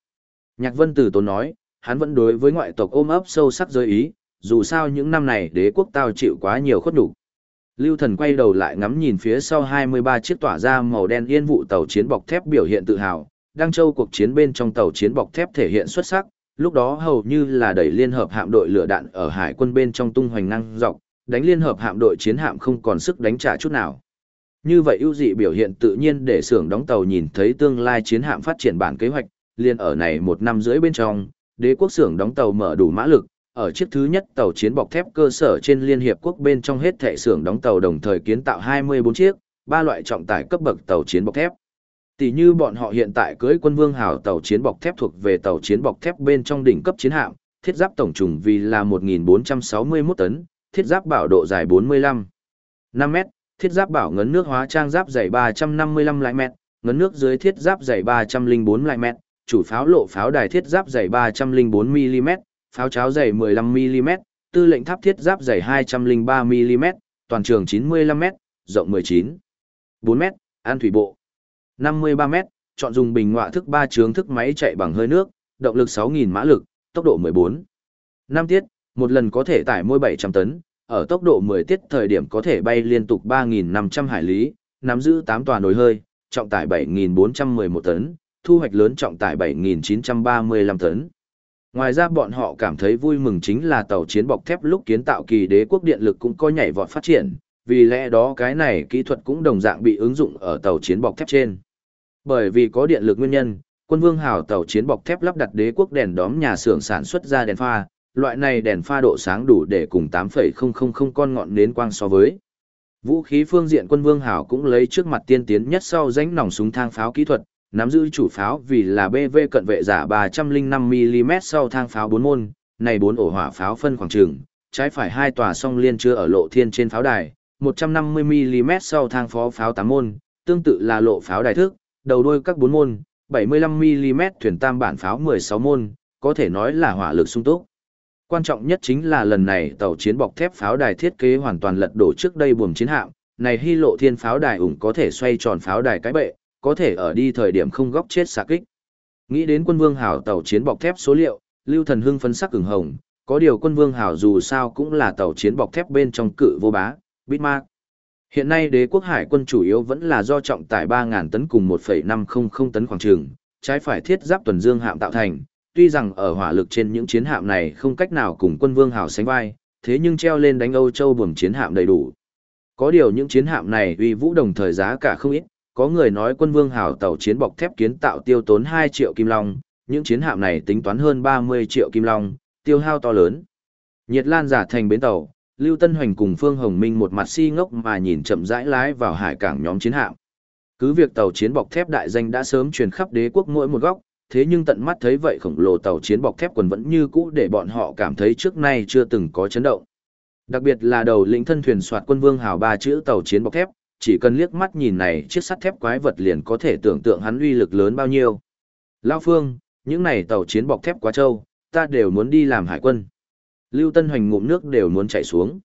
Nhạc Vân Tử Tốn nói, hắn vẫn đối với ngoại tộc ôm ấp sâu sắc giới ý, dù sao những năm này đế quốc tao chịu quá nhiều khuất nhục. Lưu Thần quay đầu lại ngắm nhìn phía sau 23 chiếc tỏa ra màu đen yên vụ tàu chiến bọc thép biểu hiện tự hào, Đăng Châu cuộc chiến bên trong tàu chiến bọc thép thể hiện xuất sắc, lúc đó hầu như là đẩy liên hợp hạm đội lửa đạn ở hải quân bên trong tung hoành năng dọc, đánh liên hợp hạm đội chiến hạm không còn sức đánh trả chút nào. Như vậy ưu dị biểu hiện tự nhiên để xưởng đóng tàu nhìn thấy tương lai chiến hạm phát triển bản kế hoạch, liên ở này một năm rưỡi bên trong, đế quốc xưởng đóng tàu mở đủ mã lực, ở chiếc thứ nhất tàu chiến bọc thép cơ sở trên Liên Hiệp Quốc bên trong hết thệ xưởng đóng tàu đồng thời kiến tạo 24 chiếc, ba loại trọng tải cấp bậc tàu chiến bọc thép. Tỷ như bọn họ hiện tại cưới quân vương hào tàu chiến bọc thép thuộc về tàu chiến bọc thép bên trong đỉnh cấp chiến hạm, thiết giáp tổng trùng vì là 1.461 tấn, thiết giáp bảo độ dài 45 5 mét, thiết giáp bảo ngấn nước hóa trang giáp dày 355 lại mét, ngấn nước dưới thiết giáp dày 304 lại mét, chủ pháo lộ pháo đài thiết giáp dày 304 mm, pháo cháo dày 15 mm, tư lệnh tháp thiết giáp dày 203 mm, toàn trường 95 m, rộng 19 4 m, an thủy bộ. 53 m, chọn dùng bình ngọa thức 3 chướng thức máy chạy bằng hơi nước, động lực 6.000 mã lực, tốc độ 14. 5 tiết, một lần có thể tải môi 700 tấn, ở tốc độ 10 tiết thời điểm có thể bay liên tục 3.500 hải lý, nắm giữ 8 tòa nồi hơi, trọng tải 7.411 tấn, thu hoạch lớn trọng tải 7.935 tấn. Ngoài ra bọn họ cảm thấy vui mừng chính là tàu chiến bọc thép lúc kiến tạo kỳ đế quốc điện lực cũng có nhảy vọt phát triển, vì lẽ đó cái này kỹ thuật cũng đồng dạng bị ứng dụng ở tàu chiến bọc thép trên. Bởi vì có điện lực nguyên nhân, quân vương hào tàu chiến bọc thép lắp đặt đế quốc đèn đóm nhà xưởng sản xuất ra đèn pha, loại này đèn pha độ sáng đủ để cùng 8,000 con ngọn nến quang so với. Vũ khí phương diện quân vương hào cũng lấy trước mặt tiên tiến nhất sau danh nòng súng thang pháo kỹ thuật, nắm giữ chủ pháo vì là BV cận vệ giả 305mm sau thang pháo 4 môn, này 4 ổ hỏa pháo phân khoảng trường, trái phải hai tòa song liên chưa ở lộ thiên trên pháo đài, 150mm sau thang phó pháo 8 môn, tương tự là lộ pháo đài thức, đầu đuôi các bốn môn, 75mm thuyền tam bản pháo 16 môn, có thể nói là hỏa lực sung túc. Quan trọng nhất chính là lần này tàu chiến bọc thép pháo đài thiết kế hoàn toàn lật đổ trước đây buồm chiến hạm, này hy lộ thiên pháo đài ủng có thể xoay tròn pháo đài cái bệ, có thể ở đi thời điểm không góc chết xạ kích. Nghĩ đến quân vương hảo tàu chiến bọc thép số liệu, Lưu Thần Hưng phấn sắc ửng hồng, có điều quân vương hảo dù sao cũng là tàu chiến bọc thép bên trong cự vô bá, Bismarck. Hiện nay đế quốc hải quân chủ yếu vẫn là do trọng tải 3.000 tấn cùng 1,500 tấn khoảng trường, trái phải thiết giáp tuần dương hạm tạo thành, tuy rằng ở hỏa lực trên những chiến hạm này không cách nào cùng quân vương hào sánh vai, thế nhưng treo lên đánh Âu Châu buồm chiến hạm đầy đủ. Có điều những chiến hạm này uy vũ đồng thời giá cả không ít, có người nói quân vương hào tàu chiến bọc thép kiến tạo tiêu tốn 2 triệu kim long, những chiến hạm này tính toán hơn 30 triệu kim long, tiêu hao to lớn. Nhiệt lan giả thành bến tàu, Lưu Tân Hoành cùng Phương Hồng Minh một mặt si ngốc mà nhìn chậm rãi lái vào hải cảng nhóm chiến hạm. Cứ việc tàu chiến bọc thép đại danh đã sớm truyền khắp đế quốc mỗi một góc, thế nhưng tận mắt thấy vậy khổng lồ tàu chiến bọc thép quần vẫn như cũ để bọn họ cảm thấy trước nay chưa từng có chấn động. Đặc biệt là đầu lĩnh thân thuyền soạt quân vương hào ba chữ tàu chiến bọc thép, chỉ cần liếc mắt nhìn này chiếc sắt thép quái vật liền có thể tưởng tượng hắn uy lực lớn bao nhiêu. Lao Phương, những này tàu chiến bọc thép quá trâu, ta đều muốn đi làm hải quân. Lưu Tân Hoành ngụm nước đều muốn chảy xuống.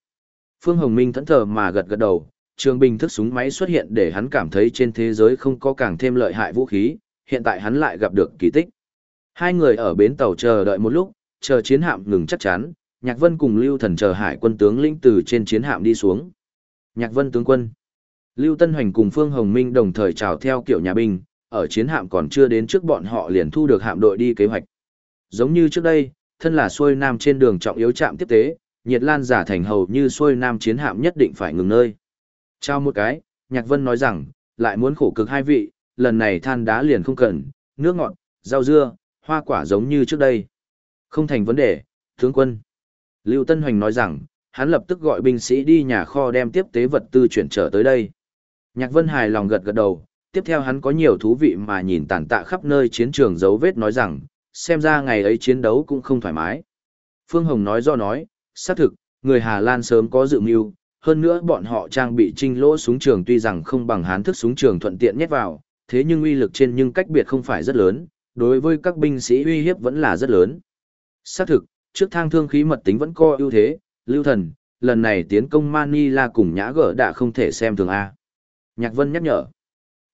Phương Hồng Minh thẫn thờ mà gật gật đầu, trường bình thức súng máy xuất hiện để hắn cảm thấy trên thế giới không có càng thêm lợi hại vũ khí, hiện tại hắn lại gặp được kỳ tích. Hai người ở bến tàu chờ đợi một lúc, chờ chiến hạm ngừng chắc chắn, Nhạc Vân cùng Lưu Thần chờ hải quân tướng lĩnh từ trên chiến hạm đi xuống. Nhạc Vân tướng quân. Lưu Tân Hoành cùng Phương Hồng Minh đồng thời chào theo kiểu nhà binh, ở chiến hạm còn chưa đến trước bọn họ liền thu được hạm đội đi kế hoạch. Giống như trước đây, thân là xuôi nam trên đường trọng yếu trạm tiếp tế, nhiệt lan giả thành hầu như xuôi nam chiến hạm nhất định phải ngừng nơi. Chào một cái, Nhạc Vân nói rằng, lại muốn khổ cực hai vị, lần này than đá liền không cần, nước ngọt, rau dưa, hoa quả giống như trước đây. Không thành vấn đề, tướng quân. Lưu Tân Hoành nói rằng, hắn lập tức gọi binh sĩ đi nhà kho đem tiếp tế vật tư chuyển trở tới đây. Nhạc Vân hài lòng gật gật đầu, tiếp theo hắn có nhiều thú vị mà nhìn tàn tạ khắp nơi chiến trường dấu vết nói rằng, xem ra ngày ấy chiến đấu cũng không thoải mái. Phương Hồng nói do nói, xác thực, người Hà Lan sớm có dự mưu, hơn nữa bọn họ trang bị trinh lỗ súng trường tuy rằng không bằng hán thức súng trường thuận tiện nhét vào, thế nhưng uy lực trên nhưng cách biệt không phải rất lớn, đối với các binh sĩ uy hiếp vẫn là rất lớn. Xác thực, trước thang thương khí mật tính vẫn có ưu thế, lưu thần, lần này tiến công Manila cùng nhã gở đã không thể xem thường A. Nhạc Vân nhắc nhở.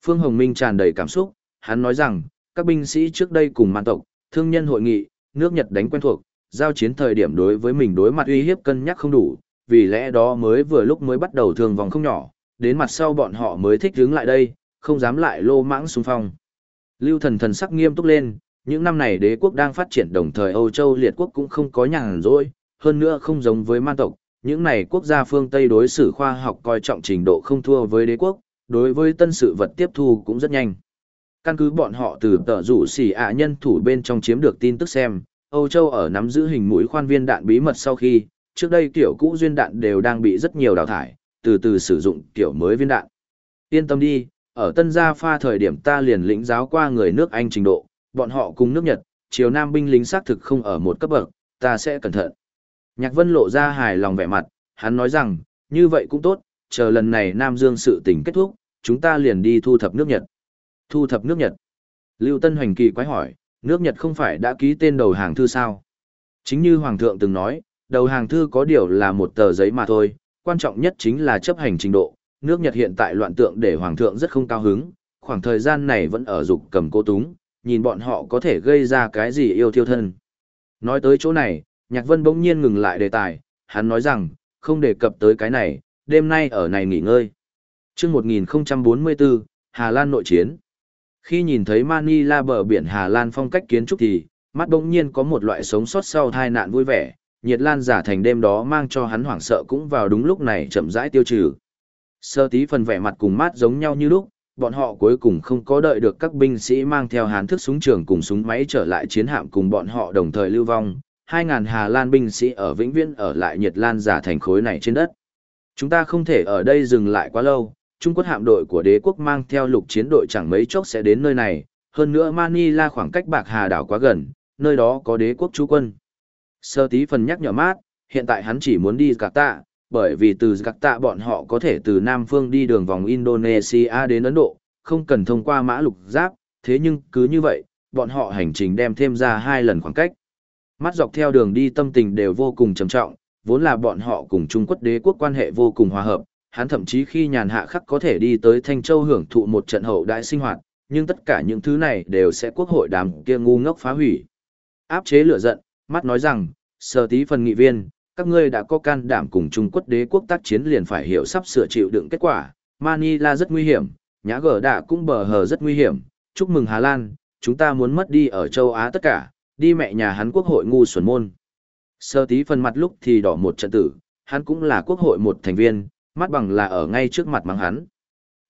Phương Hồng Minh tràn đầy cảm xúc, hắn nói rằng, các binh sĩ trước đây cùng man tộc, thương nhân hội nghị, nước Nhật đánh quen thuộc, giao chiến thời điểm đối với mình đối mặt uy hiếp cân nhắc không đủ, vì lẽ đó mới vừa lúc mới bắt đầu thường vòng không nhỏ, đến mặt sau bọn họ mới thích hướng lại đây, không dám lại lô mãng xung phong. Lưu thần thần sắc nghiêm túc lên, những năm này đế quốc đang phát triển đồng thời Âu Châu liệt quốc cũng không có nhàn rỗi, hơn nữa không giống với man tộc, những này quốc gia phương Tây đối xử khoa học coi trọng trình độ không thua với đế quốc, đối với tân sự vật tiếp thu cũng rất nhanh. Căn cứ bọn họ từ tờ rủ xỉ ạ nhân thủ bên trong chiếm được tin tức xem, Âu Châu ở nắm giữ hình mũi khoan viên đạn bí mật sau khi, trước đây kiểu cũ duyên đạn đều đang bị rất nhiều đào thải, từ từ sử dụng kiểu mới viên đạn. Yên tâm đi, ở Tân Gia Pha thời điểm ta liền lĩnh giáo qua người nước Anh trình độ, bọn họ cùng nước Nhật, chiều nam binh lính xác thực không ở một cấp bậc, ta sẽ cẩn thận. Nhạc Vân lộ ra hài lòng vẻ mặt, hắn nói rằng, như vậy cũng tốt, chờ lần này Nam Dương sự tình kết thúc, chúng ta liền đi thu thập nước Nhật. Thu thập nước Nhật. Lưu Tân Hoành kỳ quái hỏi, nước Nhật không phải đã ký tên đầu hàng thư sao? Chính như Hoàng thượng từng nói, đầu hàng thư có điều là một tờ giấy mà thôi, quan trọng nhất chính là chấp hành trình độ. Nước Nhật hiện tại loạn tượng để Hoàng thượng rất không cao hứng, khoảng thời gian này vẫn ở dục cầm cô túng, nhìn bọn họ có thể gây ra cái gì yêu thiêu thân. Nói tới chỗ này, Nhạc Vân bỗng nhiên ngừng lại đề tài, hắn nói rằng, không đề cập tới cái này, đêm nay ở này nghỉ ngơi. Trước 1044, Hà Lan nội chiến. Khi nhìn thấy Manila bờ biển Hà Lan phong cách kiến trúc thì, mắt bỗng nhiên có một loại sống sót sau tai nạn vui vẻ, nhiệt lan giả thành đêm đó mang cho hắn hoảng sợ cũng vào đúng lúc này chậm rãi tiêu trừ. Sơ tí phần vẻ mặt cùng mát giống nhau như lúc, bọn họ cuối cùng không có đợi được các binh sĩ mang theo hán thức súng trường cùng súng máy trở lại chiến hạm cùng bọn họ đồng thời lưu vong. 2.000 Hà Lan binh sĩ ở Vĩnh Viễn ở lại Nhiệt Lan giả thành khối này trên đất. Chúng ta không thể ở đây dừng lại quá lâu, Trung Quốc hạm đội của đế quốc mang theo lục chiến đội chẳng mấy chốc sẽ đến nơi này, hơn nữa Manila khoảng cách Bạc Hà đảo quá gần, nơi đó có đế quốc chú quân. Sơ tí phần nhắc nhở mát, hiện tại hắn chỉ muốn đi Jakarta, bởi vì từ Jakarta bọn họ có thể từ Nam phương đi đường vòng Indonesia đến Ấn Độ, không cần thông qua mã lục giáp, thế nhưng cứ như vậy, bọn họ hành trình đem thêm ra hai lần khoảng cách. Mắt dọc theo đường đi tâm tình đều vô cùng trầm trọng, vốn là bọn họ cùng Trung Quốc đế quốc quan hệ vô cùng hòa hợp, hắn thậm chí khi nhàn hạ khắc có thể đi tới Thanh Châu hưởng thụ một trận hậu đại sinh hoạt, nhưng tất cả những thứ này đều sẽ quốc hội đám kia ngu ngốc phá hủy. Áp chế lửa giận, mắt nói rằng, sở tí phần nghị viên, các ngươi đã có can đảm cùng Trung Quốc đế quốc tác chiến liền phải hiểu sắp sửa chịu đựng kết quả, Manila rất nguy hiểm, nhã gở đạ cũng bờ hờ rất nguy hiểm, chúc mừng Hà Lan, chúng ta muốn mất đi ở châu Á tất cả, đi mẹ nhà hắn quốc hội ngu xuẩn môn. Sơ tí phần mặt lúc thì đỏ một trận tử, hắn cũng là quốc hội một thành viên, mắt bằng là ở ngay trước mặt mắng hắn.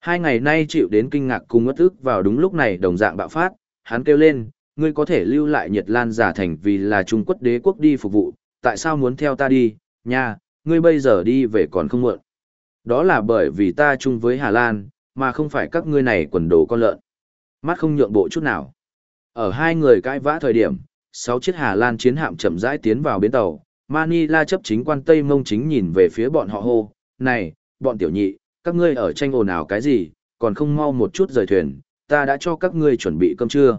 Hai ngày nay chịu đến kinh ngạc cùng ngất ức vào đúng lúc này đồng dạng bạo phát, hắn kêu lên, ngươi có thể lưu lại Nhật Lan giả thành vì là Trung Quốc đế quốc đi phục vụ, tại sao muốn theo ta đi, nha, ngươi bây giờ đi về còn không muộn. Đó là bởi vì ta chung với Hà Lan, mà không phải các ngươi này quần đồ con lợn. Mắt không nhượng bộ chút nào. Ở hai người cãi vã thời điểm, sáu chiếc Hà Lan chiến hạm chậm rãi tiến vào bến tàu, Manila chấp chính quan Tây Mông chính nhìn về phía bọn họ hô, này, bọn tiểu nhị, các ngươi ở tranh ồn ào cái gì, còn không mau một chút rời thuyền, ta đã cho các ngươi chuẩn bị cơm trưa.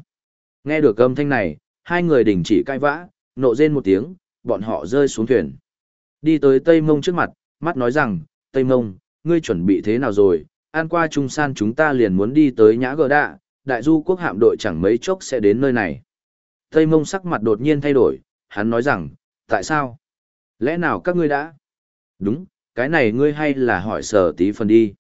Nghe được âm thanh này, hai người đình chỉ cai vã, nộ rên một tiếng, bọn họ rơi xuống thuyền. Đi tới Tây Mông trước mặt, mắt nói rằng, Tây Mông, ngươi chuẩn bị thế nào rồi, an qua trung san chúng ta liền muốn đi tới nhã gờ đạ, đại du quốc hạm đội chẳng mấy chốc sẽ đến nơi này. Tây Mông sắc mặt đột nhiên thay đổi, hắn nói rằng, tại sao? Lẽ nào các ngươi đã? Đúng, cái này ngươi hay là hỏi sở tí phần đi.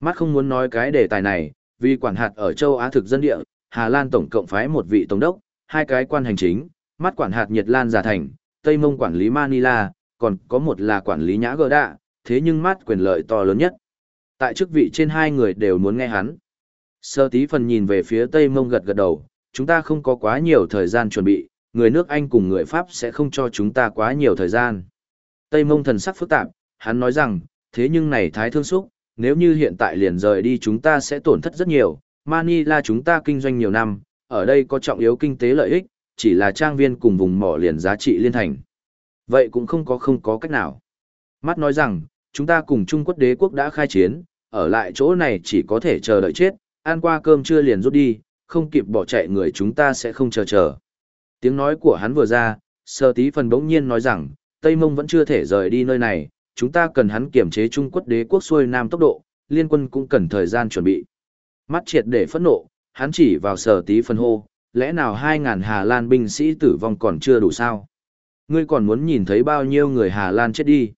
Mắt không muốn nói cái đề tài này, vì quản hạt ở châu Á thực dân địa, Hà Lan tổng cộng phái một vị tổng đốc, hai cái quan hành chính, mắt quản hạt Nhật Lan giả thành, Tây Mông quản lý Manila, còn có một là quản lý Nhã Gờ Đạ, thế nhưng mắt quyền lợi to lớn nhất. Tại chức vị trên hai người đều muốn nghe hắn. Sơ tí phần nhìn về phía Tây Mông gật gật đầu, chúng ta không có quá nhiều thời gian chuẩn bị, người nước Anh cùng người Pháp sẽ không cho chúng ta quá nhiều thời gian. Tây Mông thần sắc phức tạp, hắn nói rằng, thế nhưng này thái thương xúc, nếu như hiện tại liền rời đi chúng ta sẽ tổn thất rất nhiều, Manila chúng ta kinh doanh nhiều năm, ở đây có trọng yếu kinh tế lợi ích, chỉ là trang viên cùng vùng mỏ liền giá trị liên thành. Vậy cũng không có không có cách nào. Mắt nói rằng, chúng ta cùng Trung Quốc đế quốc đã khai chiến, ở lại chỗ này chỉ có thể chờ đợi chết, ăn qua cơm trưa liền rút đi, không kịp bỏ chạy người chúng ta sẽ không chờ chờ. Tiếng nói của hắn vừa ra, sơ tí phần bỗng nhiên nói rằng, Tây Mông vẫn chưa thể rời đi nơi này, chúng ta cần hắn kiểm chế Trung Quốc đế quốc xuôi nam tốc độ, liên quân cũng cần thời gian chuẩn bị. Mắt triệt để phẫn nộ, hắn chỉ vào sở tí phân hô, lẽ nào 2.000 Hà Lan binh sĩ tử vong còn chưa đủ sao? Ngươi còn muốn nhìn thấy bao nhiêu người Hà Lan chết đi?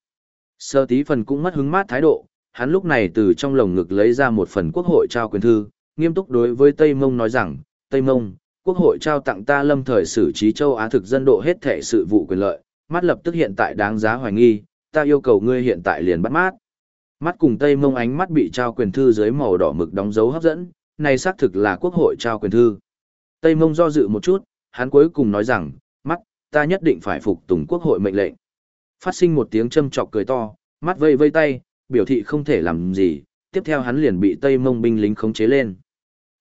Sở tí phần cũng mất hứng mát thái độ, hắn lúc này từ trong lồng ngực lấy ra một phần quốc hội trao quyền thư, nghiêm túc đối với Tây Mông nói rằng, Tây Mông, Quốc hội trao tặng ta lâm thời xử trí châu Á thực dân độ hết thể sự vụ quyền lợi, mắt lập tức hiện tại đáng giá hoài nghi, ta yêu cầu ngươi hiện tại liền bắt mát. Mắt cùng Tây Mông ánh mắt bị trao quyền thư dưới màu đỏ mực đóng dấu hấp dẫn, này xác thực là quốc hội trao quyền thư. Tây Mông do dự một chút, hắn cuối cùng nói rằng, mắt, ta nhất định phải phục tùng quốc hội mệnh lệnh. Phát sinh một tiếng châm chọc cười to, mắt vây vây tay, biểu thị không thể làm gì, tiếp theo hắn liền bị Tây Mông binh lính khống chế lên.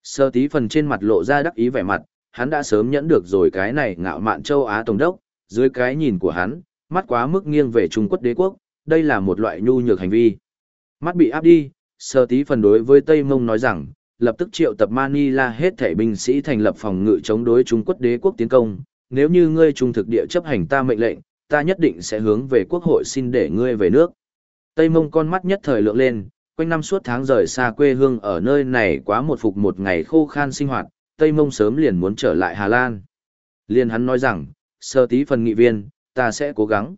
Sơ tí phần trên mặt lộ ra đắc ý vẻ mặt, hắn đã sớm nhẫn được rồi cái này ngạo mạn châu Á Tổng đốc, dưới cái nhìn của hắn, mắt quá mức nghiêng về Trung Quốc đế quốc, đây là một loại nhu nhược hành vi. Mắt bị áp đi, sơ tí phần đối với Tây Mông nói rằng, lập tức triệu tập Manila hết thể binh sĩ thành lập phòng ngự chống đối Trung Quốc đế quốc tiến công, nếu như ngươi trung thực địa chấp hành ta mệnh lệnh, ta nhất định sẽ hướng về quốc hội xin để ngươi về nước. Tây Mông con mắt nhất thời lượng lên, quanh năm suốt tháng rời xa quê hương ở nơi này quá một phục một ngày khô khan sinh hoạt, Tây Mông sớm liền muốn trở lại Hà Lan. Liên hắn nói rằng, sơ tí phần nghị viên, ta sẽ cố gắng.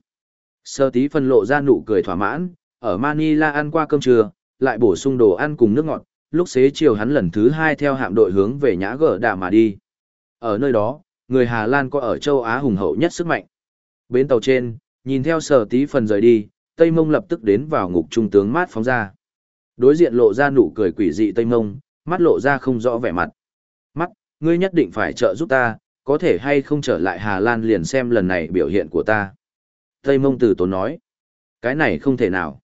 Sơ tí phần lộ ra nụ cười thỏa mãn, ở Manila ăn qua cơm trưa, lại bổ sung đồ ăn cùng nước ngọt, lúc xế chiều hắn lần thứ hai theo hạm đội hướng về nhã gở đà mà đi. Ở nơi đó, người Hà Lan có ở châu Á hùng hậu nhất sức mạnh. Bến tàu trên, nhìn theo sở tí phần rời đi, Tây Mông lập tức đến vào ngục trung tướng mát phóng ra. Đối diện lộ ra nụ cười quỷ dị Tây Mông, mắt lộ ra không rõ vẻ mặt. Mắt, ngươi nhất định phải trợ giúp ta, có thể hay không trở lại Hà Lan liền xem lần này biểu hiện của ta. Tây Mông từ tốn nói, cái này không thể nào.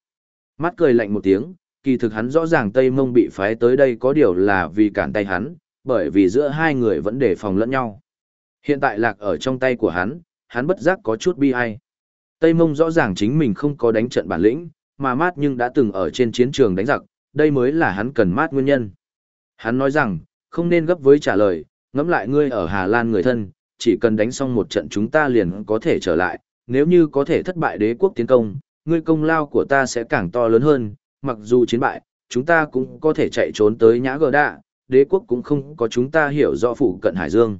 Mắt cười lạnh một tiếng, kỳ thực hắn rõ ràng Tây Mông bị phái tới đây có điều là vì cản tay hắn, bởi vì giữa hai người vẫn đề phòng lẫn nhau. Hiện tại lạc ở trong tay của hắn, hắn bất giác có chút bi ai. Tây Mông rõ ràng chính mình không có đánh trận bản lĩnh, mà mát nhưng đã từng ở trên chiến trường đánh giặc, đây mới là hắn cần mát nguyên nhân. Hắn nói rằng, không nên gấp với trả lời, ngẫm lại ngươi ở Hà Lan người thân, chỉ cần đánh xong một trận chúng ta liền có thể trở lại, nếu như có thể thất bại đế quốc tiến công, ngươi công lao của ta sẽ càng to lớn hơn, mặc dù chiến bại, chúng ta cũng có thể chạy trốn tới Nhã Gờ Đạ, đế quốc cũng không có chúng ta hiểu rõ phụ cận Hải Dương.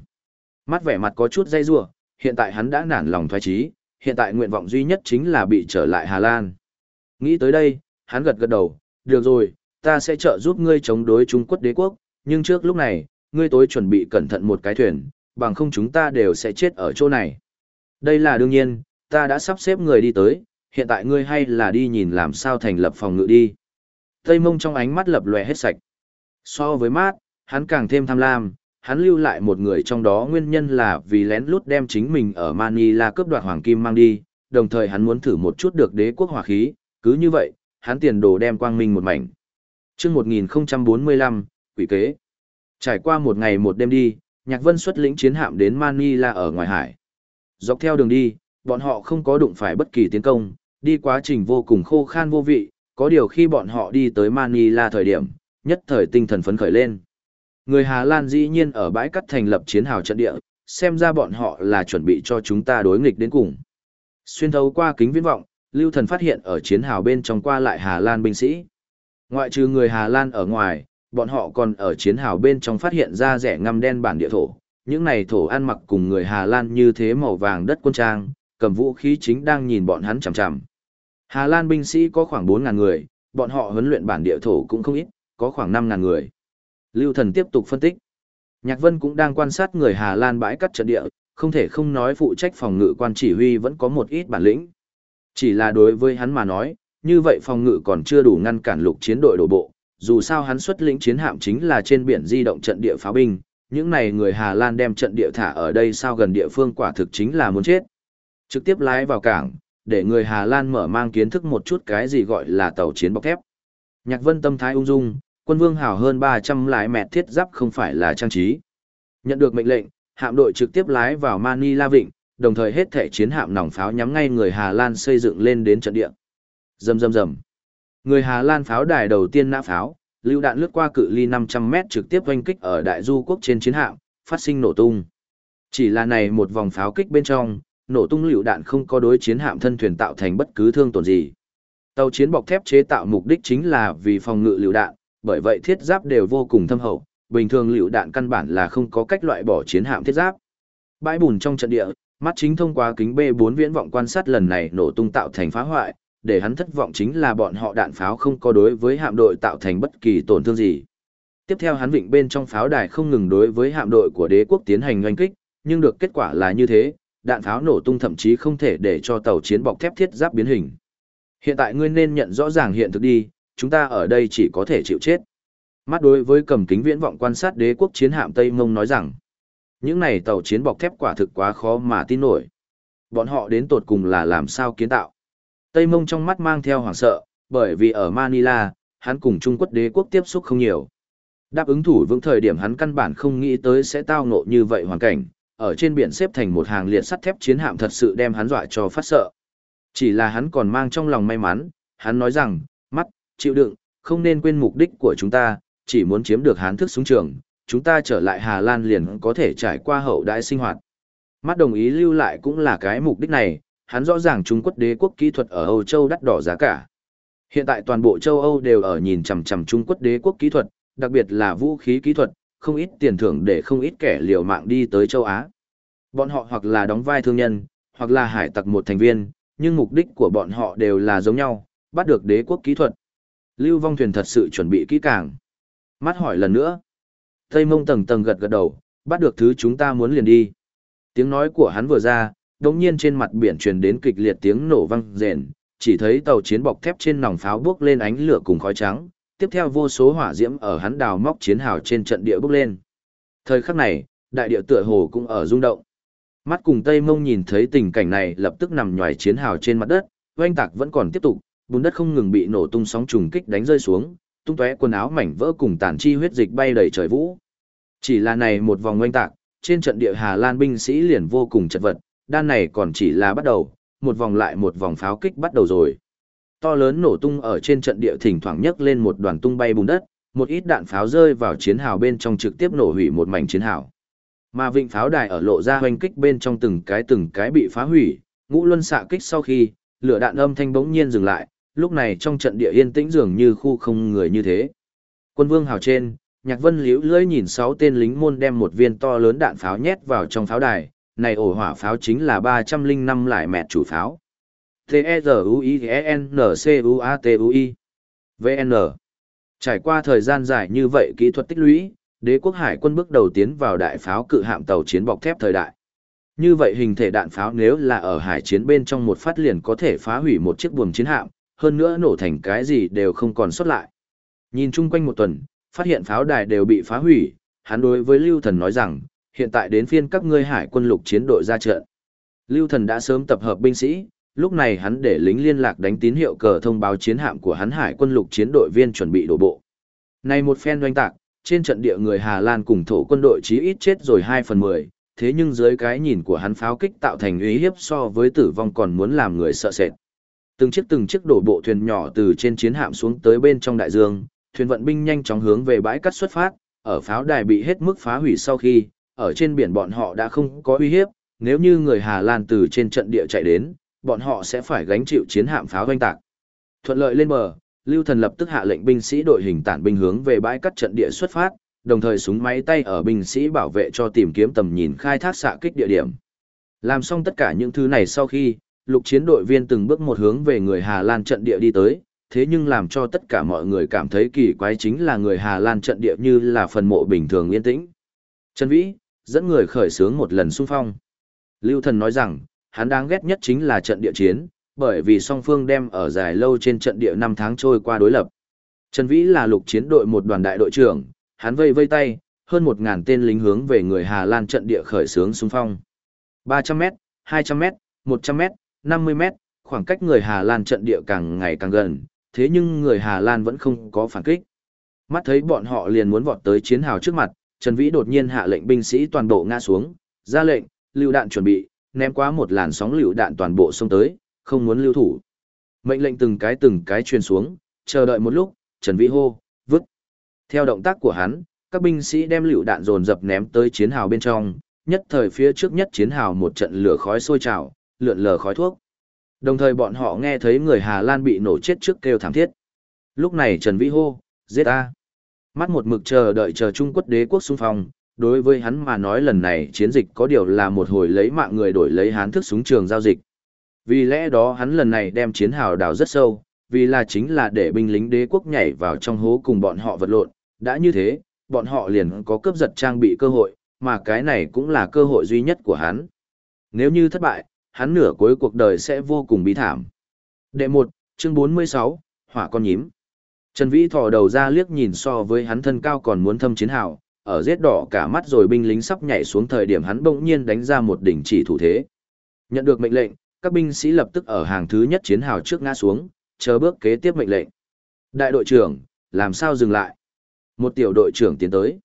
Mắt vẻ mặt có chút dây rua, hiện tại hắn đã nản lòng thoái trí, hiện tại nguyện vọng duy nhất chính là bị trở lại Hà Lan. Nghĩ tới đây, hắn gật gật đầu, được rồi, ta sẽ trợ giúp ngươi chống đối Trung Quốc đế quốc, nhưng trước lúc này, ngươi tối chuẩn bị cẩn thận một cái thuyền, bằng không chúng ta đều sẽ chết ở chỗ này. Đây là đương nhiên, ta đã sắp xếp người đi tới, hiện tại ngươi hay là đi nhìn làm sao thành lập phòng ngự đi. Tây mông trong ánh mắt lập lòe hết sạch. So với mát, hắn càng thêm tham lam, hắn lưu lại một người trong đó nguyên nhân là vì lén lút đem chính mình ở Manila cướp đoạt hoàng kim mang đi, đồng thời hắn muốn thử một chút được đế quốc hỏa khí, cứ như vậy, hắn tiền đồ đem quang minh một mảnh. Trước 1045, quỷ kế. Trải qua một ngày một đêm đi, Nhạc Vân xuất lĩnh chiến hạm đến Manila ở ngoài hải. Dọc theo đường đi, bọn họ không có đụng phải bất kỳ tiến công, đi quá trình vô cùng khô khan vô vị, có điều khi bọn họ đi tới Manila thời điểm, nhất thời tinh thần phấn khởi lên. Người Hà Lan dĩ nhiên ở bãi cắt thành lập chiến hào trận địa, xem ra bọn họ là chuẩn bị cho chúng ta đối nghịch đến cùng. Xuyên thấu qua kính viễn vọng, Lưu Thần phát hiện ở chiến hào bên trong qua lại Hà Lan binh sĩ. Ngoại trừ người Hà Lan ở ngoài, bọn họ còn ở chiến hào bên trong phát hiện ra rẻ ngăm đen bản địa thổ. Những này thổ ăn mặc cùng người Hà Lan như thế màu vàng đất quân trang, cầm vũ khí chính đang nhìn bọn hắn chằm chằm. Hà Lan binh sĩ có khoảng 4.000 người, bọn họ huấn luyện bản địa thổ cũng không ít, có khoảng 5.000 người. Lưu Thần tiếp tục phân tích. Nhạc Vân cũng đang quan sát người Hà Lan bãi cắt trận địa, không thể không nói phụ trách phòng ngự quan chỉ huy vẫn có một ít bản lĩnh. Chỉ là đối với hắn mà nói, như vậy phòng ngự còn chưa đủ ngăn cản lục chiến đội đổ bộ, dù sao hắn xuất lĩnh chiến hạm chính là trên biển di động trận địa pháo binh, những này người Hà Lan đem trận địa thả ở đây sao gần địa phương quả thực chính là muốn chết. Trực tiếp lái vào cảng, để người Hà Lan mở mang kiến thức một chút cái gì gọi là tàu chiến bọc thép. Nhạc Vân tâm thái ung dung, quân vương hào hơn 300 lái mẹt thiết giáp không phải là trang trí. Nhận được mệnh lệnh, hạm đội trực tiếp lái vào Manila Vịnh, đồng thời hết thể chiến hạm nòng pháo nhắm ngay người Hà Lan xây dựng lên đến trận địa. Rầm rầm rầm. Người Hà Lan pháo đài đầu tiên nã pháo, lưu đạn lướt qua cự ly 500 mét trực tiếp oanh kích ở đại du quốc trên chiến hạm, phát sinh nổ tung. Chỉ là này một vòng pháo kích bên trong, nổ tung lựu đạn không có đối chiến hạm thân thuyền tạo thành bất cứ thương tổn gì. Tàu chiến bọc thép chế tạo mục đích chính là vì phòng ngự lựu đạn, bởi vậy thiết giáp đều vô cùng thâm hậu, bình thường lựu đạn căn bản là không có cách loại bỏ chiến hạm thiết giáp. Bãi bùn trong trận địa, mắt chính thông qua kính B4 viễn vọng quan sát lần này nổ tung tạo thành phá hoại, để hắn thất vọng chính là bọn họ đạn pháo không có đối với hạm đội tạo thành bất kỳ tổn thương gì. Tiếp theo hắn vịnh bên trong pháo đài không ngừng đối với hạm đội của đế quốc tiến hành oanh kích, nhưng được kết quả là như thế, đạn pháo nổ tung thậm chí không thể để cho tàu chiến bọc thép thiết giáp biến hình. Hiện tại ngươi nên nhận rõ ràng hiện thực đi, chúng ta ở đây chỉ có thể chịu chết. Mắt đối với cầm kính viễn vọng quan sát đế quốc chiến hạm Tây Mông nói rằng, những này tàu chiến bọc thép quả thực quá khó mà tin nổi. Bọn họ đến tột cùng là làm sao kiến tạo. Tây Mông trong mắt mang theo hoảng sợ, bởi vì ở Manila, hắn cùng Trung Quốc đế quốc tiếp xúc không nhiều. Đáp ứng thủ vững thời điểm hắn căn bản không nghĩ tới sẽ tao ngộ như vậy hoàn cảnh, ở trên biển xếp thành một hàng liệt sắt thép chiến hạm thật sự đem hắn dọa cho phát sợ. Chỉ là hắn còn mang trong lòng may mắn, hắn nói rằng, mắt, chịu đựng, không nên quên mục đích của chúng ta, chỉ muốn chiếm được hán thức súng trường, chúng ta trở lại Hà Lan liền có thể trải qua hậu đại sinh hoạt. Mắt đồng ý lưu lại cũng là cái mục đích này, hắn rõ ràng Trung Quốc đế quốc kỹ thuật ở Âu Châu đắt đỏ giá cả. Hiện tại toàn bộ châu Âu đều ở nhìn chằm chằm Trung Quốc đế quốc kỹ thuật, đặc biệt là vũ khí kỹ thuật, không ít tiền thưởng để không ít kẻ liều mạng đi tới châu Á. Bọn họ hoặc là đóng vai thương nhân, hoặc là hải tặc một thành viên, nhưng mục đích của bọn họ đều là giống nhau, bắt được đế quốc kỹ thuật. Lưu vong thuyền thật sự chuẩn bị kỹ càng. Mắt hỏi lần nữa. Tây mông tầng tầng gật gật đầu, bắt được thứ chúng ta muốn liền đi. Tiếng nói của hắn vừa ra, đồng nhiên trên mặt biển truyền đến kịch liệt tiếng nổ vang rền, chỉ thấy tàu chiến bọc thép trên nòng pháo bước lên ánh lửa cùng khói trắng, tiếp theo vô số hỏa diễm ở hắn đào móc chiến hào trên trận địa bước lên. Thời khắc này, đại địa tựa hồ cũng ở rung động. Mắt cùng Tây Mông nhìn thấy tình cảnh này lập tức nằm nhòi chiến hào trên mặt đất, oanh tạc vẫn còn tiếp tục, bùn đất không ngừng bị nổ tung sóng trùng kích đánh rơi xuống, tung tóe quần áo mảnh vỡ cùng tàn chi huyết dịch bay đầy trời vũ. Chỉ là này một vòng oanh tạc, trên trận địa Hà Lan binh sĩ liền vô cùng chật vật, đan này còn chỉ là bắt đầu, một vòng lại một vòng pháo kích bắt đầu rồi. To lớn nổ tung ở trên trận địa thỉnh thoảng nhấc lên một đoàn tung bay bùn đất, một ít đạn pháo rơi vào chiến hào bên trong trực tiếp nổ hủy một mảnh chiến hào. Mà vịnh pháo đài ở lộ ra hoành kích bên trong từng cái từng cái bị phá hủy, ngũ luân xạ kích sau khi, lửa đạn âm thanh bỗng nhiên dừng lại, lúc này trong trận địa yên tĩnh dường như khu không người như thế. Quân vương hào trên, Nhạc Vân liễu lưỡi nhìn sáu tên lính môn đem một viên to lớn đạn pháo nhét vào trong pháo đài, này ổ hỏa pháo chính là 305 lại mẹ chủ pháo. T-E-Z-U-I-N-C-U-A-T-U-I VN Trải qua thời gian dài như vậy kỹ thuật tích lũy, đế quốc hải quân bước đầu tiến vào đại pháo cự hạm tàu chiến bọc thép thời đại. Như vậy hình thể đạn pháo nếu là ở hải chiến bên trong một phát liền có thể phá hủy một chiếc buồm chiến hạm, hơn nữa nổ thành cái gì đều không còn xuất lại. Nhìn chung quanh một tuần, phát hiện pháo đài đều bị phá hủy, hắn đối với Lưu Thần nói rằng, hiện tại đến phiên các ngươi hải quân lục chiến đội ra trận. Lưu Thần đã sớm tập hợp binh sĩ, lúc này hắn để lính liên lạc đánh tín hiệu cờ thông báo chiến hạm của hắn hải quân lục chiến đội viên chuẩn bị đổ bộ. Này một phen doanh tạc, trên trận địa người Hà Lan cùng thổ quân đội chí ít chết rồi 2 phần 10, thế nhưng dưới cái nhìn của hắn pháo kích tạo thành uy hiếp so với tử vong còn muốn làm người sợ sệt. Từng chiếc từng chiếc đổ bộ thuyền nhỏ từ trên chiến hạm xuống tới bên trong đại dương, thuyền vận binh nhanh chóng hướng về bãi cắt xuất phát, ở pháo đài bị hết mức phá hủy sau khi, ở trên biển bọn họ đã không có uy hiếp, nếu như người Hà Lan từ trên trận địa chạy đến, bọn họ sẽ phải gánh chịu chiến hạm pháo doanh tạc. Thuận lợi lên bờ, Lưu Thần lập tức hạ lệnh binh sĩ đội hình tản binh hướng về bãi cắt trận địa xuất phát, đồng thời súng máy tay ở binh sĩ bảo vệ cho tìm kiếm tầm nhìn khai thác xạ kích địa điểm. Làm xong tất cả những thứ này sau khi, lục chiến đội viên từng bước một hướng về người Hà Lan trận địa đi tới, thế nhưng làm cho tất cả mọi người cảm thấy kỳ quái chính là người Hà Lan trận địa như là phần mộ bình thường yên tĩnh. Trần Vĩ, dẫn người khởi xướng một lần xung phong. Lưu Thần nói rằng, hắn đáng ghét nhất chính là trận địa chiến, bởi vì song phương đem ở dài lâu trên trận địa năm tháng trôi qua đối lập. Trần Vĩ là lục chiến đội một đoàn đại đội trưởng, hắn vây vây tay, hơn một ngàn tên lính hướng về người Hà Lan trận địa khởi xướng xung phong. 300m, 200m, 100m, 50m, khoảng cách người Hà Lan trận địa càng ngày càng gần, thế nhưng người Hà Lan vẫn không có phản kích. Mắt thấy bọn họ liền muốn vọt tới chiến hào trước mặt, Trần Vĩ đột nhiên hạ lệnh binh sĩ toàn bộ ngã xuống, ra lệnh, lưu đạn chuẩn bị, ném quá một làn sóng lưu đạn toàn bộ xông tới, không muốn lưu thủ. Mệnh lệnh từng cái từng cái truyền xuống, chờ đợi một lúc, Trần Vĩ hô, vứt. Theo động tác của hắn, các binh sĩ đem lưu đạn dồn dập ném tới chiến hào bên trong, nhất thời phía trước nhất chiến hào một trận lửa khói sôi trào, lượn lờ khói thuốc. Đồng thời bọn họ nghe thấy người Hà Lan bị nổ chết trước kêu thảm thiết. Lúc này Trần Vĩ hô, giết a. Mắt một mực chờ đợi chờ Trung Quốc đế quốc xung phong, đối với hắn mà nói lần này chiến dịch có điều là một hồi lấy mạng người đổi lấy hán thức súng trường giao dịch. Vì lẽ đó hắn lần này đem chiến hào đào rất sâu, vì là chính là để binh lính đế quốc nhảy vào trong hố cùng bọn họ vật lộn, đã như thế, bọn họ liền có cướp giật trang bị cơ hội, mà cái này cũng là cơ hội duy nhất của hắn. Nếu như thất bại, hắn nửa cuối cuộc đời sẽ vô cùng bí thảm. Đệ 1, chương 46, Hỏa con nhím. Trần Vĩ thò đầu ra liếc nhìn so với hắn thân cao còn muốn thâm chiến hào, ở giết đỏ cả mắt rồi binh lính sắp nhảy xuống thời điểm hắn bỗng nhiên đánh ra một đỉnh chỉ thủ thế. Nhận được mệnh lệnh, các binh sĩ lập tức ở hàng thứ nhất chiến hào trước ngã xuống, chờ bước kế tiếp mệnh lệnh. Đại đội trưởng, làm sao dừng lại? Một tiểu đội trưởng tiến tới.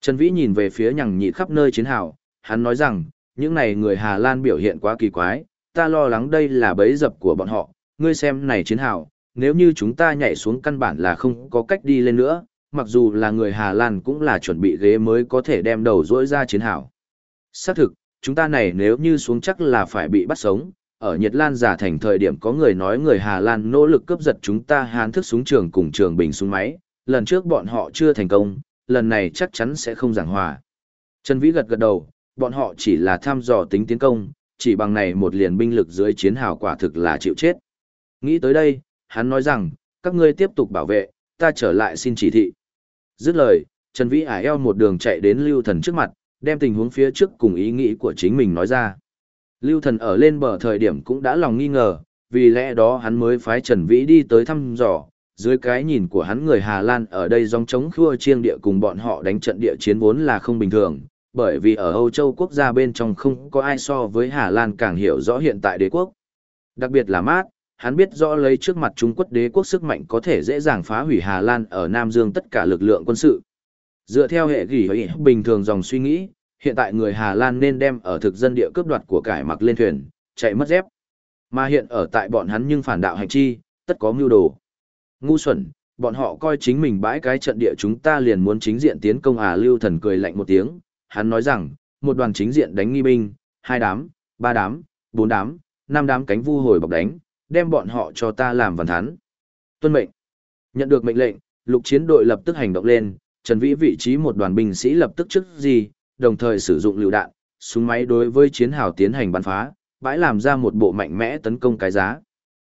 Trần Vĩ nhìn về phía nhằng nhị khắp nơi chiến hào, hắn nói rằng, những này người Hà Lan biểu hiện quá kỳ quái, ta lo lắng đây là bẫy dập của bọn họ, ngươi xem này chiến hào, nếu như chúng ta nhảy xuống căn bản là không có cách đi lên nữa, mặc dù là người Hà Lan cũng là chuẩn bị ghế mới có thể đem đầu rỗi ra chiến hào. Xác thực, chúng ta này nếu như xuống chắc là phải bị bắt sống, ở Nhật Lan giả thành thời điểm có người nói người Hà Lan nỗ lực cướp giật chúng ta hán thức súng trường cùng trường bình súng máy, lần trước bọn họ chưa thành công, lần này chắc chắn sẽ không giảng hòa. Trần Vĩ gật gật đầu, bọn họ chỉ là thăm dò tính tiến công, chỉ bằng này một liền binh lực dưới chiến hào quả thực là chịu chết. Nghĩ tới đây, hắn nói rằng, các ngươi tiếp tục bảo vệ, ta trở lại xin chỉ thị. Dứt lời, Trần Vĩ ải eo một đường chạy đến Lưu Thần trước mặt, đem tình huống phía trước cùng ý nghĩ của chính mình nói ra. Lưu Thần ở lên bờ thời điểm cũng đã lòng nghi ngờ, vì lẽ đó hắn mới phái Trần Vĩ đi tới thăm dò, dưới cái nhìn của hắn người Hà Lan ở đây dòng chống khua chiêng địa cùng bọn họ đánh trận địa chiến vốn là không bình thường, bởi vì ở Âu Châu quốc gia bên trong không có ai so với Hà Lan càng hiểu rõ hiện tại đế quốc. Đặc biệt là Mát, hắn biết rõ lấy trước mặt Trung Quốc đế quốc sức mạnh có thể dễ dàng phá hủy Hà Lan ở Nam Dương tất cả lực lượng quân sự. Dựa theo hệ gỉ bình thường dòng suy nghĩ, hiện tại người Hà Lan nên đem ở thực dân địa cướp đoạt của cải mặc lên thuyền, chạy mất dép. Mà hiện ở tại bọn hắn nhưng phản đạo hành chi, tất có mưu đồ. Ngu xuẩn, bọn họ coi chính mình bãi cái trận địa chúng ta liền muốn chính diện tiến công à lưu thần cười lạnh một tiếng, hắn nói rằng, một đoàn chính diện đánh nghi binh, hai đám, ba đám, bốn đám, năm đám cánh vu hồi bọc đánh, đem bọn họ cho ta làm văn thắn. Tuân mệnh. Nhận được mệnh lệnh, lục chiến đội lập tức hành động lên, Trần Vĩ vị trí một đoàn binh sĩ lập tức trước gì, đồng thời sử dụng lựu đạn, súng máy đối với chiến hào tiến hành bắn phá, bãi làm ra một bộ mạnh mẽ tấn công cái giá.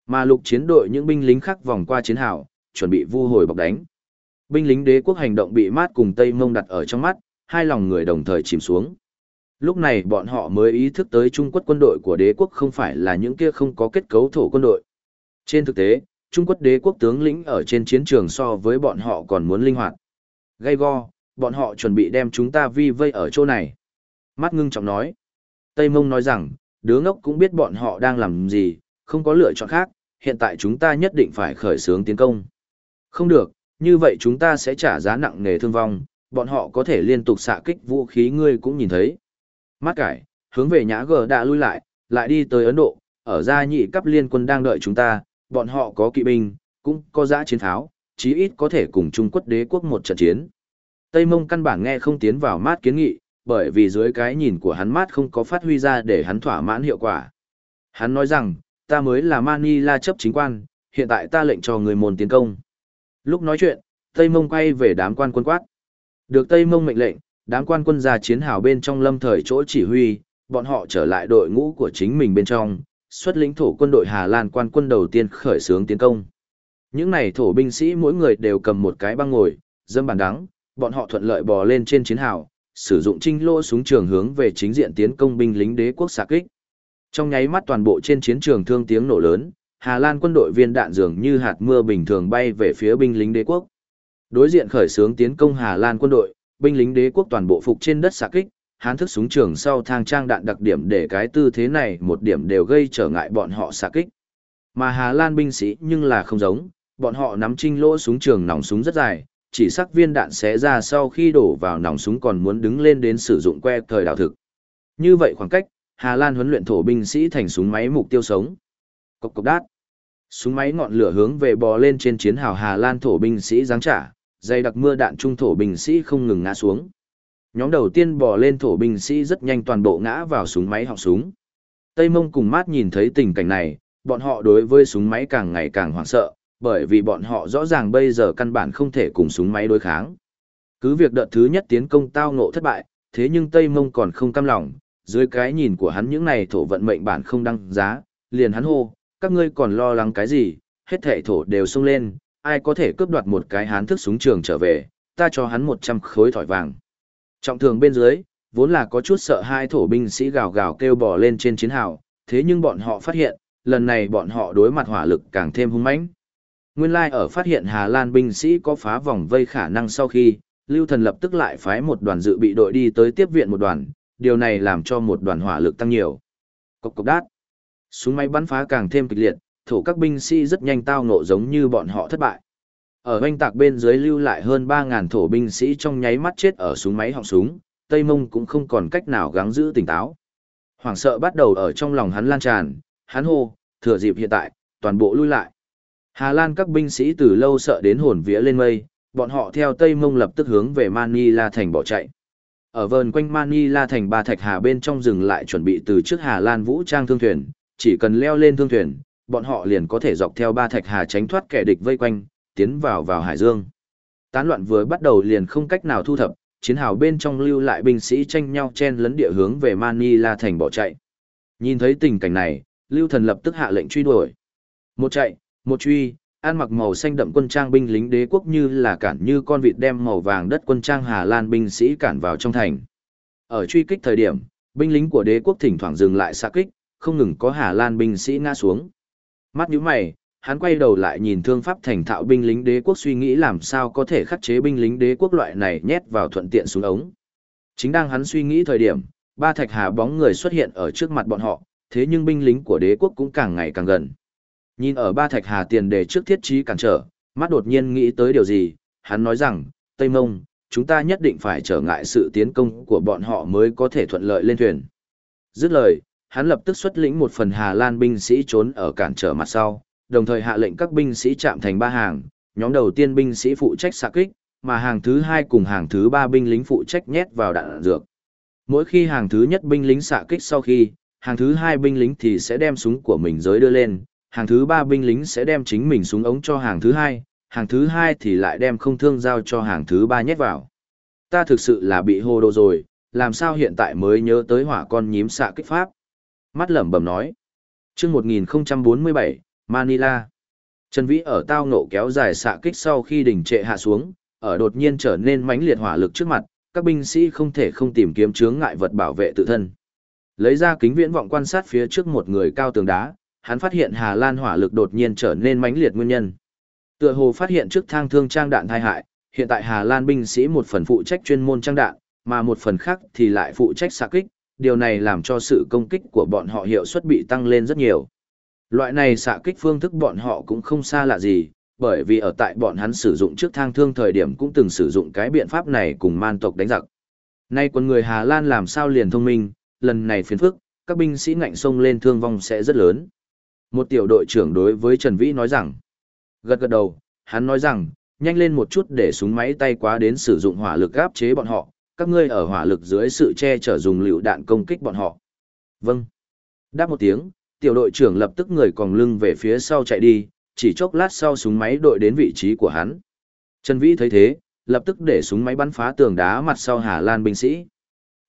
Mà lục chiến đội những binh lính khác vòng qua chiến hào, chuẩn bị vu hồi bọc đánh. Binh lính đế quốc hành động bị mát cùng Tây Mông đặt ở trong mắt, hai lòng người đồng thời chìm xuống. Lúc này bọn họ mới ý thức tới Trung Quốc quân đội của đế quốc không phải là những kia không có kết cấu thổ quân đội. Trên thực tế, Trung Quốc đế quốc tướng lĩnh ở trên chiến trường so với bọn họ còn muốn linh hoạt. Gây go, bọn họ chuẩn bị đem chúng ta vi vây ở chỗ này. Mắt ngưng trọng nói. Tây Mông nói rằng, đứa ngốc cũng biết bọn họ đang làm gì, không có lựa chọn khác, hiện tại chúng ta nhất định phải khởi xướng tiến công. Không được, như vậy chúng ta sẽ trả giá nặng nề thương vong, bọn họ có thể liên tục xạ kích vũ khí ngươi cũng nhìn thấy. Mát cải, hướng về nhã gờ đã lui lại, lại đi tới Ấn Độ, ở gia nhị cấp liên quân đang đợi chúng ta, bọn họ có kỵ binh, cũng có giã chiến tháo, chí ít có thể cùng Trung Quốc đế quốc một trận chiến. Tây Mông căn bản nghe không tiến vào mát kiến nghị, bởi vì dưới cái nhìn của hắn mát không có phát huy ra để hắn thỏa mãn hiệu quả. Hắn nói rằng, ta mới là Manila chấp chính quan, hiện tại ta lệnh cho người môn tiến công. Lúc nói chuyện, Tây Mông quay về đám quan quân quát. Được Tây Mông mệnh lệnh, đám quan quân gia chiến hào bên trong lâm thời chỗ chỉ huy, bọn họ trở lại đội ngũ của chính mình bên trong, xuất lĩnh thổ quân đội Hà Lan quan quân đầu tiên khởi xướng tiến công. Những này thổ binh sĩ mỗi người đều cầm một cái băng ngồi, dâm bàn đắng, bọn họ thuận lợi bò lên trên chiến hào, sử dụng trinh lô súng trường hướng về chính diện tiến công binh lính đế quốc xạ kích. Trong nháy mắt toàn bộ trên chiến trường thương tiếng nổ lớn, Hà Lan quân đội viên đạn dường như hạt mưa bình thường bay về phía binh lính đế quốc. Đối diện khởi xướng tiến công Hà Lan quân đội, binh lính đế quốc toàn bộ phục trên đất xạ kích, hán thức súng trường sau thang trang đạn đặc điểm để cái tư thế này một điểm đều gây trở ngại bọn họ xạ kích. Mà Hà Lan binh sĩ nhưng là không giống, bọn họ nắm trinh lỗ súng trường nòng súng rất dài, chỉ sắc viên đạn xé ra sau khi đổ vào nòng súng còn muốn đứng lên đến sử dụng que thời đào thực. Như vậy khoảng cách, Hà Lan huấn luyện thổ binh sĩ thành súng máy mục tiêu sống. Cộc cộc đát. Súng máy ngọn lửa hướng về bò lên trên chiến hào Hà Lan thổ binh sĩ giáng trả, dày đặc mưa đạn trung thổ binh sĩ không ngừng ngã xuống. Nhóm đầu tiên bò lên thổ binh sĩ rất nhanh toàn bộ ngã vào súng máy họng súng. Tây Mông cùng Mát nhìn thấy tình cảnh này, bọn họ đối với súng máy càng ngày càng hoảng sợ, bởi vì bọn họ rõ ràng bây giờ căn bản không thể cùng súng máy đối kháng. Cứ việc đợt thứ nhất tiến công tao ngộ thất bại, thế nhưng Tây Mông còn không cam lòng, dưới cái nhìn của hắn những này thổ vận mệnh bản không đăng giá, liền hắn hô, các ngươi còn lo lắng cái gì, hết thảy thổ đều xông lên, ai có thể cướp đoạt một cái hán thức súng trường trở về, ta cho hắn 100 khối thỏi vàng. Trọng thường bên dưới, vốn là có chút sợ hai thổ binh sĩ gào gào kêu bò lên trên chiến hào, thế nhưng bọn họ phát hiện, lần này bọn họ đối mặt hỏa lực càng thêm hung mãnh. Nguyên lai like ở phát hiện Hà Lan binh sĩ có phá vòng vây khả năng sau khi, Lưu Thần lập tức lại phái một đoàn dự bị đội đi tới tiếp viện một đoàn, điều này làm cho một đoàn hỏa lực tăng nhiều. Cốc cốc đát. Súng máy bắn phá càng thêm kịch liệt, thủ các binh sĩ rất nhanh tao ngộ giống như bọn họ thất bại. Ở oanh tạc bên dưới lưu lại hơn 3.000 thổ binh sĩ trong nháy mắt chết ở súng máy họng súng, Tây Mông cũng không còn cách nào gắng giữ tỉnh táo. Hoảng sợ bắt đầu ở trong lòng hắn lan tràn, hắn hô, thừa dịp hiện tại, toàn bộ lui lại. Hà Lan các binh sĩ từ lâu sợ đến hồn vía lên mây, bọn họ theo Tây Mông lập tức hướng về Manila thành bỏ chạy. Ở vườn quanh Manila thành ba thạch hà bên trong rừng lại chuẩn bị từ trước Hà Lan vũ trang thương thuyền, chỉ cần leo lên thương thuyền, bọn họ liền có thể dọc theo ba thạch hà tránh thoát kẻ địch vây quanh, tiến vào vào hải dương. Tán loạn vừa bắt đầu liền không cách nào thu thập, chiến hào bên trong lưu lại binh sĩ tranh nhau chen lấn địa hướng về Manila thành bỏ chạy. Nhìn thấy tình cảnh này, Lưu Thần lập tức hạ lệnh truy đuổi. Một chạy, một truy, ăn mặc màu xanh đậm quân trang binh lính đế quốc như là cản như con vịt đem màu vàng đất quân trang Hà Lan binh sĩ cản vào trong thành. Ở truy kích thời điểm, binh lính của đế quốc thỉnh thoảng dừng lại xạ kích, không ngừng có Hà Lan binh sĩ ngã xuống. Mắt nhíu mày, hắn quay đầu lại nhìn thương pháp thành thạo binh lính đế quốc suy nghĩ làm sao có thể khắc chế binh lính đế quốc loại này nhét vào thuận tiện xuống ống. Chính đang hắn suy nghĩ thời điểm, ba thạch hà bóng người xuất hiện ở trước mặt bọn họ, thế nhưng binh lính của đế quốc cũng càng ngày càng gần. Nhìn ở ba thạch hà tiền đề trước thiết trí cản trở, mắt đột nhiên nghĩ tới điều gì, hắn nói rằng, Tây Mông, chúng ta nhất định phải trở ngại sự tiến công của bọn họ mới có thể thuận lợi lên thuyền. Dứt lời, hắn lập tức xuất lĩnh một phần Hà Lan binh sĩ trốn ở cản trở mặt sau, đồng thời hạ lệnh các binh sĩ chạm thành ba hàng, nhóm đầu tiên binh sĩ phụ trách xạ kích, mà hàng thứ hai cùng hàng thứ ba binh lính phụ trách nhét vào đạn dược. Mỗi khi hàng thứ nhất binh lính xạ kích sau khi, hàng thứ hai binh lính thì sẽ đem súng của mình giới đưa lên, hàng thứ ba binh lính sẽ đem chính mình súng ống cho hàng thứ hai, hàng thứ hai thì lại đem không thương giao cho hàng thứ ba nhét vào. Ta thực sự là bị hồ đồ rồi, làm sao hiện tại mới nhớ tới hỏa con nhím xạ kích pháp. Mắt lẩm bẩm nói. chương 1047, Manila. Trần Vĩ ở tao nộ kéo dài xạ kích sau khi đỉnh trệ hạ xuống, ở đột nhiên trở nên mãnh liệt hỏa lực trước mặt, các binh sĩ không thể không tìm kiếm chướng ngại vật bảo vệ tự thân. Lấy ra kính viễn vọng quan sát phía trước một người cao tường đá, hắn phát hiện Hà Lan hỏa lực đột nhiên trở nên mãnh liệt nguyên nhân. Tựa hồ phát hiện trước thang thương trang đạn thai hại, hiện tại Hà Lan binh sĩ một phần phụ trách chuyên môn trang đạn, mà một phần khác thì lại phụ trách xạ kích, điều này làm cho sự công kích của bọn họ hiệu suất bị tăng lên rất nhiều. Loại này xạ kích phương thức bọn họ cũng không xa lạ gì, bởi vì ở tại bọn hắn sử dụng trước thang thương thời điểm cũng từng sử dụng cái biện pháp này cùng man tộc đánh giặc. Nay quân người Hà Lan làm sao liền thông minh, lần này phiền phức, các binh sĩ ngạnh sông lên thương vong sẽ rất lớn. Một tiểu đội trưởng đối với Trần Vĩ nói rằng, gật gật đầu, hắn nói rằng, nhanh lên một chút để súng máy tay quá đến sử dụng hỏa lực áp chế bọn họ, các ngươi ở hỏa lực dưới sự che chở dùng lựu đạn công kích bọn họ. Vâng. Đáp một tiếng, tiểu đội trưởng lập tức người còng lưng về phía sau chạy đi, chỉ chốc lát sau súng máy đội đến vị trí của hắn. Trần Vĩ thấy thế, lập tức để súng máy bắn phá tường đá mặt sau Hà Lan binh sĩ.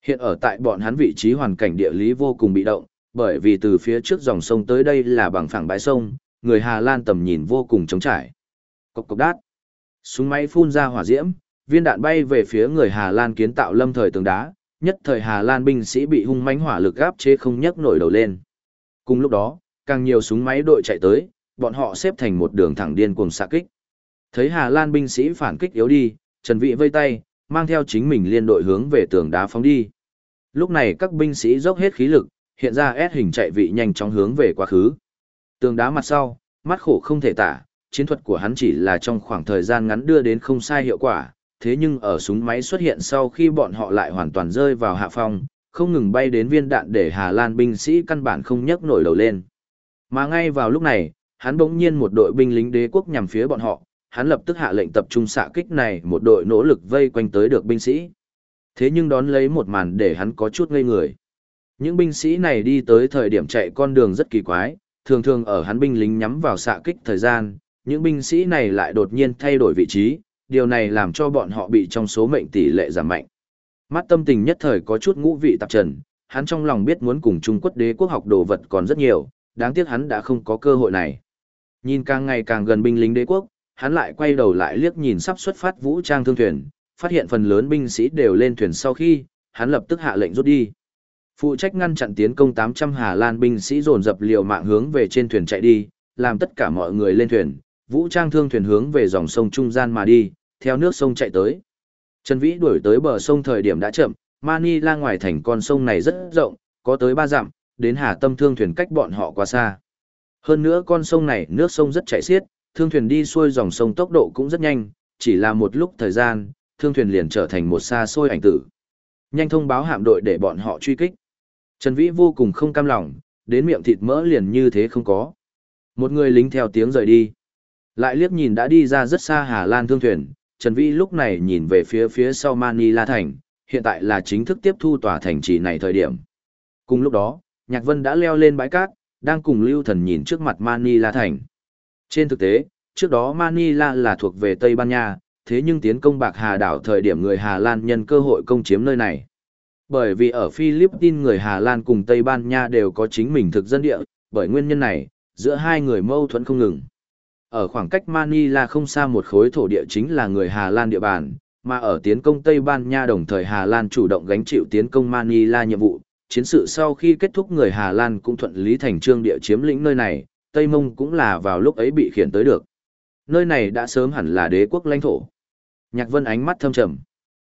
Hiện ở tại bọn hắn vị trí hoàn cảnh địa lý vô cùng bị động, bởi vì từ phía trước dòng sông tới đây là bằng phẳng bãi sông, người Hà Lan tầm nhìn vô cùng trống trải. Cốc cốc đát. Súng máy phun ra hỏa diễm, viên đạn bay về phía người Hà Lan kiến tạo lâm thời tường đá, nhất thời Hà Lan binh sĩ bị hung mãnh hỏa lực áp chế không nhấc nổi đầu lên. Cùng lúc đó, càng nhiều súng máy đội chạy tới, bọn họ xếp thành một đường thẳng điên cuồng xạ kích. Thấy Hà Lan binh sĩ phản kích yếu đi, Trần Vị vây tay, mang theo chính mình liên đội hướng về tường đá phóng đi. Lúc này các binh sĩ dốc hết khí lực, hiện ra S hình chạy vị nhanh chóng hướng về quá khứ. Tường đá mặt sau, mắt khổ không thể tả, chiến thuật của hắn chỉ là trong khoảng thời gian ngắn đưa đến không sai hiệu quả, thế nhưng ở súng máy xuất hiện sau khi bọn họ lại hoàn toàn rơi vào hạ phong, không ngừng bay đến viên đạn để Hà Lan binh sĩ căn bản không nhấc nổi đầu lên. Mà ngay vào lúc này, hắn bỗng nhiên một đội binh lính đế quốc nhằm phía bọn họ, hắn lập tức hạ lệnh tập trung xạ kích này một đội nỗ lực vây quanh tới được binh sĩ. Thế nhưng đón lấy một màn để hắn có chút ngây người. Những binh sĩ này đi tới thời điểm chạy con đường rất kỳ quái, thường thường ở hắn binh lính nhắm vào xạ kích thời gian, những binh sĩ này lại đột nhiên thay đổi vị trí, điều này làm cho bọn họ bị trong số mệnh tỷ lệ giảm mạnh. Mắt tâm tình nhất thời có chút ngũ vị tạp trần, hắn trong lòng biết muốn cùng Trung Quốc đế quốc học đồ vật còn rất nhiều, đáng tiếc hắn đã không có cơ hội này. Nhìn càng ngày càng gần binh lính đế quốc, hắn lại quay đầu lại liếc nhìn sắp xuất phát vũ trang thương thuyền, phát hiện phần lớn binh sĩ đều lên thuyền sau khi, hắn lập tức hạ lệnh rút đi. Phụ trách ngăn chặn tiến công 800 Hà Lan binh sĩ dồn dập liều mạng hướng về trên thuyền chạy đi, làm tất cả mọi người lên thuyền, vũ trang thương thuyền hướng về dòng sông trung gian mà đi, theo nước sông chạy tới. Trần Vĩ đuổi tới bờ sông thời điểm đã chậm, Manila ngoài thành con sông này rất rộng, có tới 3 dặm, đến Hà Tâm thương thuyền cách bọn họ quá xa. Hơn nữa con sông này nước sông rất chảy xiết, thương thuyền đi xuôi dòng sông tốc độ cũng rất nhanh, chỉ là một lúc thời gian, thương thuyền liền trở thành một xa xôi ảnh tử. Nhanh thông báo hạm đội để bọn họ truy kích. Trần Vĩ vô cùng không cam lòng, đến miệng thịt mỡ liền như thế không có. Một người lính theo tiếng rời đi. Lại liếc nhìn đã đi ra rất xa Hà Lan thương thuyền, Trần Vĩ lúc này nhìn về phía phía sau Manila thành, hiện tại là chính thức tiếp thu tòa thành trì này thời điểm. Cùng lúc đó, Nhạc Vân đã leo lên bãi cát, đang cùng Lưu Thần nhìn trước mặt Manila thành. Trên thực tế, trước đó Manila là thuộc về Tây Ban Nha, thế nhưng tiến công Bạc Hà đảo thời điểm người Hà Lan nhân cơ hội công chiếm nơi này. Bởi vì ở Philippines người Hà Lan cùng Tây Ban Nha đều có chính mình thực dân địa, bởi nguyên nhân này, giữa hai người mâu thuẫn không ngừng. Ở khoảng cách Manila không xa một khối thổ địa chính là người Hà Lan địa bàn, mà ở tiến công Tây Ban Nha đồng thời Hà Lan chủ động gánh chịu tiến công Manila nhiệm vụ. Chiến sự sau khi kết thúc người Hà Lan cũng thuận lý thành trương địa chiếm lĩnh nơi này, Tây Mông cũng là vào lúc ấy bị khiển tới được. Nơi này đã sớm hẳn là đế quốc lãnh thổ. Nhạc Vân ánh mắt thâm trầm.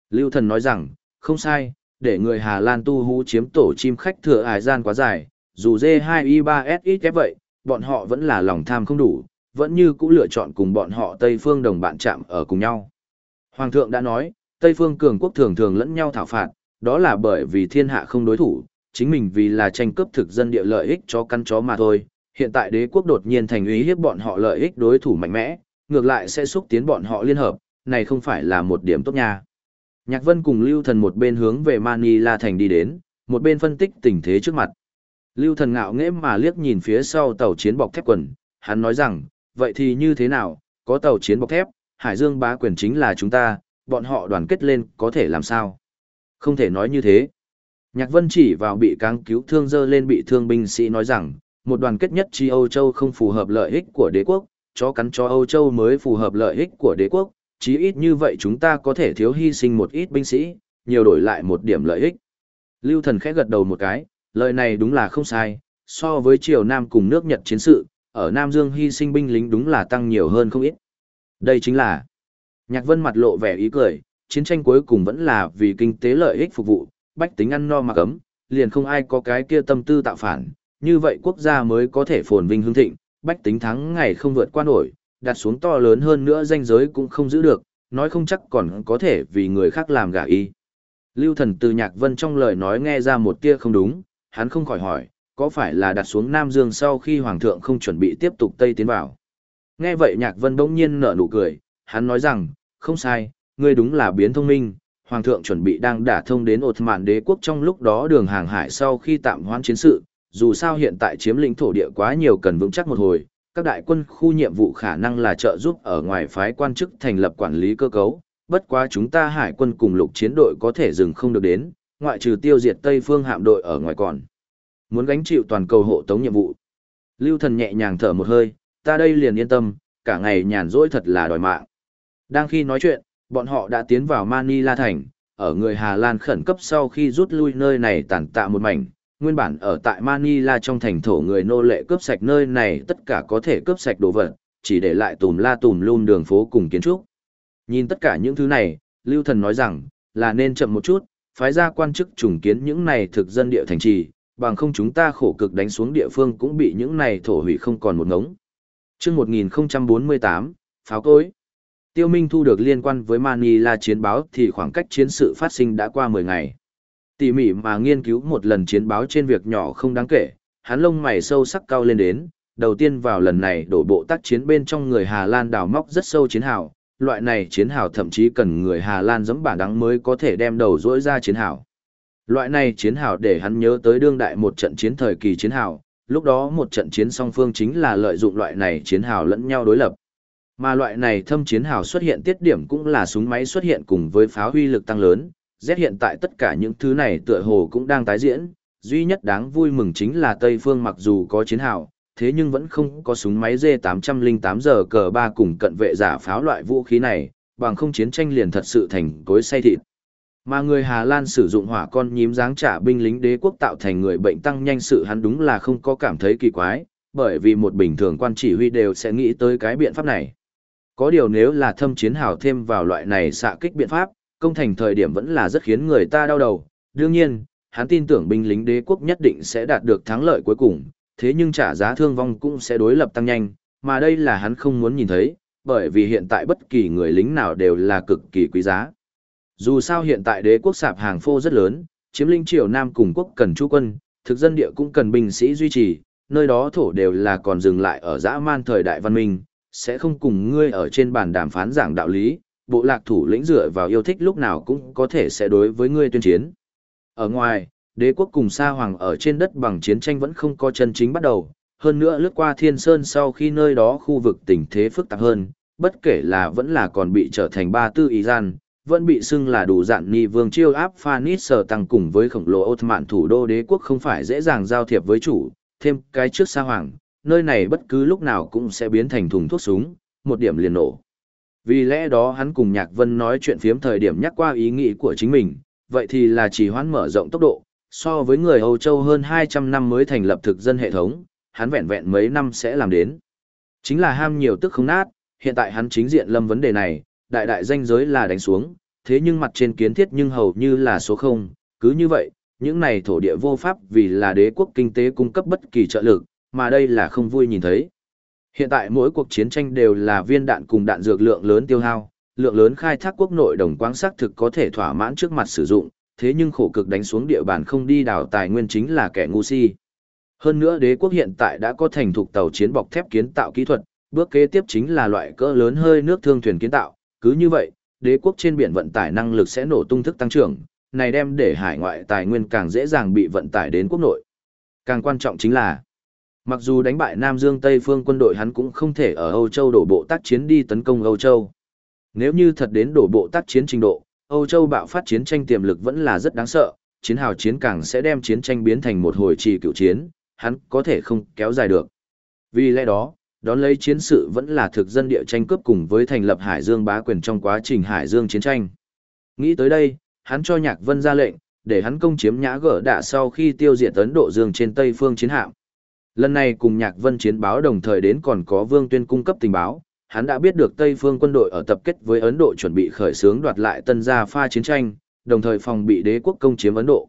Lưu Thần nói rằng, không sai, để người Hà Lan tu hú chiếm tổ chim khách thừa hải gian quá dài, dù D2I3SX vậy, bọn họ vẫn là lòng tham không đủ, vẫn như cũ lựa chọn cùng bọn họ Tây phương đồng bạn chạm ở cùng nhau. Hoàng thượng đã nói, Tây phương cường quốc thường thường lẫn nhau thảo phạt, đó là bởi vì thiên hạ không đối thủ, chính mình vì là tranh cướp thực dân địa lợi ích cho căn chó mà thôi. Hiện tại đế quốc đột nhiên thành ý hiếp bọn họ lợi ích đối thủ mạnh mẽ, ngược lại sẽ xúc tiến bọn họ liên hợp, này không phải là một điểm tốt nha. Nhạc Vân cùng Lưu Thần một bên hướng về Manila thành đi đến, một bên phân tích tình thế trước mặt. Lưu Thần ngạo nghễ mà liếc nhìn phía sau tàu chiến bọc thép quần, hắn nói rằng, vậy thì như thế nào, có tàu chiến bọc thép, Hải Dương bá quyền chính là chúng ta, bọn họ đoàn kết lên có thể làm sao? Không thể nói như thế. Nhạc Vân chỉ vào bị cáng cứu thương dơ lên bị thương binh sĩ nói rằng, một đoàn kết nhất chi Âu Châu không phù hợp lợi ích của đế quốc, chó cắn cho Âu Châu mới phù hợp lợi ích của đế quốc, chí ít như vậy chúng ta có thể thiếu hy sinh một ít binh sĩ, nhiều đổi lại một điểm lợi ích. Lưu thần khẽ gật đầu một cái, lời này đúng là không sai, so với triều Nam cùng nước Nhật chiến sự, ở Nam Dương hy sinh binh lính đúng là tăng nhiều hơn không ít. Đây chính là Nhạc Vân mặt lộ vẻ ý cười, chiến tranh cuối cùng vẫn là vì kinh tế lợi ích phục vụ, bách tính ăn no mặc ấm, liền không ai có cái kia tâm tư tạo phản, như vậy quốc gia mới có thể phồn vinh hưng thịnh, bách tính thắng ngày không vượt qua nổi, đặt xuống to lớn hơn nữa danh giới cũng không giữ được, nói không chắc còn có thể vì người khác làm gả y. Lưu thần từ Nhạc Vân trong lời nói nghe ra một tia không đúng, hắn không khỏi hỏi, có phải là đặt xuống Nam Dương sau khi Hoàng thượng không chuẩn bị tiếp tục Tây tiến vào? Nghe vậy Nhạc Vân bỗng nhiên nở nụ cười, hắn nói rằng, không sai, ngươi đúng là biến thông minh, Hoàng thượng chuẩn bị đang đả thông đến ột mạn đế quốc trong lúc đó đường hàng hải sau khi tạm hoãn chiến sự, dù sao hiện tại chiếm lĩnh thổ địa quá nhiều cần vững chắc một hồi, các đại quân khu nhiệm vụ khả năng là trợ giúp ở ngoài phái quan chức thành lập quản lý cơ cấu, bất quá chúng ta hải quân cùng lục chiến đội có thể dừng không được đến, ngoại trừ tiêu diệt Tây phương hạm đội ở ngoài còn. Muốn gánh chịu toàn cầu hộ tống nhiệm vụ. Lưu thần nhẹ nhàng thở một hơi, ta đây liền yên tâm, cả ngày nhàn rỗi thật là đòi mạng. Đang khi nói chuyện, bọn họ đã tiến vào Manila thành, ở người Hà Lan khẩn cấp sau khi rút lui nơi này tàn tạ một mảnh, nguyên bản ở tại Manila trong thành thổ người nô lệ cướp sạch nơi này tất cả có thể cướp sạch đồ vật, chỉ để lại tùm la tùm lum đường phố cùng kiến trúc. Nhìn tất cả những thứ này, Lưu Thần nói rằng, là nên chậm một chút, phái ra quan chức trùng kiến những này thực dân địa thành trì, bằng không chúng ta khổ cực đánh xuống địa phương cũng bị những này thổ hủy không còn một ngống. Chương 1048, pháo cối. Tiêu Minh thu được liên quan với Manila chiến báo thì khoảng cách chiến sự phát sinh đã qua 10 ngày. Tỉ mỉ mà nghiên cứu một lần chiến báo trên việc nhỏ không đáng kể, hắn lông mày sâu sắc cao lên đến, đầu tiên vào lần này đổ bộ tác chiến bên trong người Hà Lan đào móc rất sâu chiến hào, loại này chiến hào thậm chí cần người Hà Lan giẫm bản đắng mới có thể đem đầu rỗi ra chiến hào. Loại này chiến hào để hắn nhớ tới đương đại một trận chiến thời kỳ chiến hào, lúc đó một trận chiến song phương chính là lợi dụng loại này chiến hào lẫn nhau đối lập. Mà loại này thâm chiến hào xuất hiện tiết điểm cũng là súng máy xuất hiện cùng với pháo huy lực tăng lớn, Z hiện tại tất cả những thứ này tựa hồ cũng đang tái diễn, duy nhất đáng vui mừng chính là Tây Phương mặc dù có chiến hào, thế nhưng vẫn không có súng máy D808 giờ cờ 3 cùng cận vệ giả pháo loại vũ khí này, bằng không chiến tranh liền thật sự thành cối say thịt. Mà người Hà Lan sử dụng hỏa con nhím dáng trả binh lính đế quốc tạo thành người bệnh tăng nhanh sự hắn đúng là không có cảm thấy kỳ quái, bởi vì một bình thường quan chỉ huy đều sẽ nghĩ tới cái biện pháp này. Có điều nếu là thâm chiến hào thêm vào loại này xạ kích biện pháp, công thành thời điểm vẫn là rất khiến người ta đau đầu. Đương nhiên, hắn tin tưởng binh lính đế quốc nhất định sẽ đạt được thắng lợi cuối cùng, thế nhưng trả giá thương vong cũng sẽ đối lập tăng nhanh, mà đây là hắn không muốn nhìn thấy, bởi vì hiện tại bất kỳ người lính nào đều là cực kỳ quý giá. Dù sao hiện tại đế quốc sạp hàng phô rất lớn, chiếm linh triều Nam cùng quốc cần chú quân, thực dân địa cũng cần binh sĩ duy trì, nơi đó thổ đều là còn dừng lại ở dã man thời đại văn minh, sẽ không cùng ngươi ở trên bàn đàm phán giảng đạo lý, bộ lạc thủ lĩnh dựa vào yêu thích lúc nào cũng có thể sẽ đối với ngươi tuyên chiến. Ở ngoài, đế quốc cùng Sa Hoàng ở trên đất bằng chiến tranh vẫn không có chân chính bắt đầu, hơn nữa lướt qua Thiên Sơn sau khi nơi đó khu vực tình thế phức tạp hơn, bất kể là vẫn là còn bị trở thành ba tư ý gian, vẫn bị xưng là đủ dạn ni vương chiêu áp Phanis sở tăng cùng với khổng lồ Ottoman thủ đô đế quốc không phải dễ dàng giao thiệp với chủ, thêm cái trước Sa Hoàng, nơi này bất cứ lúc nào cũng sẽ biến thành thùng thuốc súng, một điểm liền nổ. Vì lẽ đó hắn cùng Nhạc Vân nói chuyện phiếm thời điểm nhắc qua ý nghĩ của chính mình, vậy thì là chỉ hoãn mở rộng tốc độ, so với người Âu Châu hơn 200 năm mới thành lập thực dân hệ thống, hắn vẹn vẹn mấy năm sẽ làm đến. Chính là ham nhiều tức không nát, hiện tại hắn chính diện lâm vấn đề này, đại đại danh giới là đánh xuống, thế nhưng mặt trên kiến thiết nhưng hầu như là số 0, cứ như vậy, những này thổ địa vô pháp vì là đế quốc kinh tế cung cấp bất kỳ trợ lực, mà đây là không vui nhìn thấy. Hiện tại mỗi cuộc chiến tranh đều là viên đạn cùng đạn dược lượng lớn tiêu hao, lượng lớn khai thác quốc nội đồng quáng xác thực có thể thỏa mãn trước mặt sử dụng, thế nhưng khổ cực đánh xuống địa bàn không đi đào tài nguyên chính là kẻ ngu si. Hơn nữa đế quốc hiện tại đã có thành thục tàu chiến bọc thép kiến tạo kỹ thuật, bước kế tiếp chính là loại cỡ lớn hơi nước thương thuyền kiến tạo, cứ như vậy, đế quốc trên biển vận tải năng lực sẽ nổ tung thức tăng trưởng, này đem để hải ngoại tài nguyên càng dễ dàng bị vận tải đến quốc nội. Càng quan trọng chính là, mặc dù đánh bại Nam Dương Tây phương quân đội hắn cũng không thể ở Âu Châu đổ bộ tác chiến đi tấn công Âu Châu. Nếu như thật đến đổ bộ tác chiến trình độ, Âu Châu bạo phát chiến tranh tiềm lực vẫn là rất đáng sợ, chiến hào chiến càng sẽ đem chiến tranh biến thành một hồi trì cựu chiến, hắn có thể không kéo dài được. Vì lẽ đó, đón lấy chiến sự vẫn là thực dân địa tranh cướp cùng với thành lập Hải Dương bá quyền trong quá trình Hải Dương chiến tranh. Nghĩ tới đây, hắn cho Nhạc Vân ra lệnh, để hắn công chiếm nhã gỡ đạ sau khi tiêu diệt Ấn Độ Dương trên Tây phương chiến hạm. Lần này cùng Nhạc Vân chiến báo đồng thời đến còn có Vương Tuyên cung cấp tình báo, hắn đã biết được Tây phương quân đội ở tập kết với Ấn Độ chuẩn bị khởi xướng đoạt lại Tân Gia pha chiến tranh, đồng thời phòng bị đế quốc công chiếm Ấn Độ.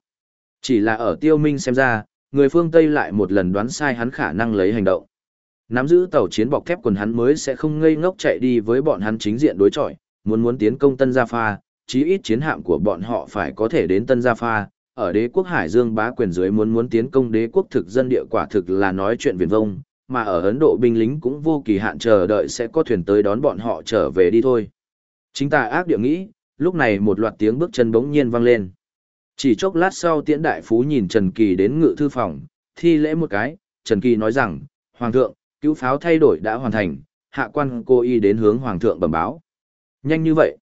Chỉ là ở Tiêu Minh xem ra, người phương Tây lại một lần đoán sai hắn khả năng lấy hành động. Nắm giữ tàu chiến bọc thép quần hắn mới sẽ không ngây ngốc chạy đi với bọn hắn chính diện đối chọi, muốn muốn tiến công Tân Gia Pha, chí ít chiến hạm của bọn họ phải có thể đến Tân Gia Pha, ở đế quốc Hải Dương bá quyền dưới muốn muốn tiến công đế quốc thực dân địa quả thực là nói chuyện viển vông, mà ở Ấn Độ binh lính cũng vô kỳ hạn chờ đợi sẽ có thuyền tới đón bọn họ trở về đi thôi. Chính ta ác địa nghĩ, lúc này một loạt tiếng bước chân bỗng nhiên vang lên. Chỉ chốc lát sau tiễn đại phú nhìn Trần Kỳ đến ngự thư phòng, thi lễ một cái, Trần Kỳ nói rằng, Hoàng thượng, cứu pháo thay đổi đã hoàn thành, hạ quan cô y đến hướng Hoàng thượng bẩm báo. Nhanh như vậy.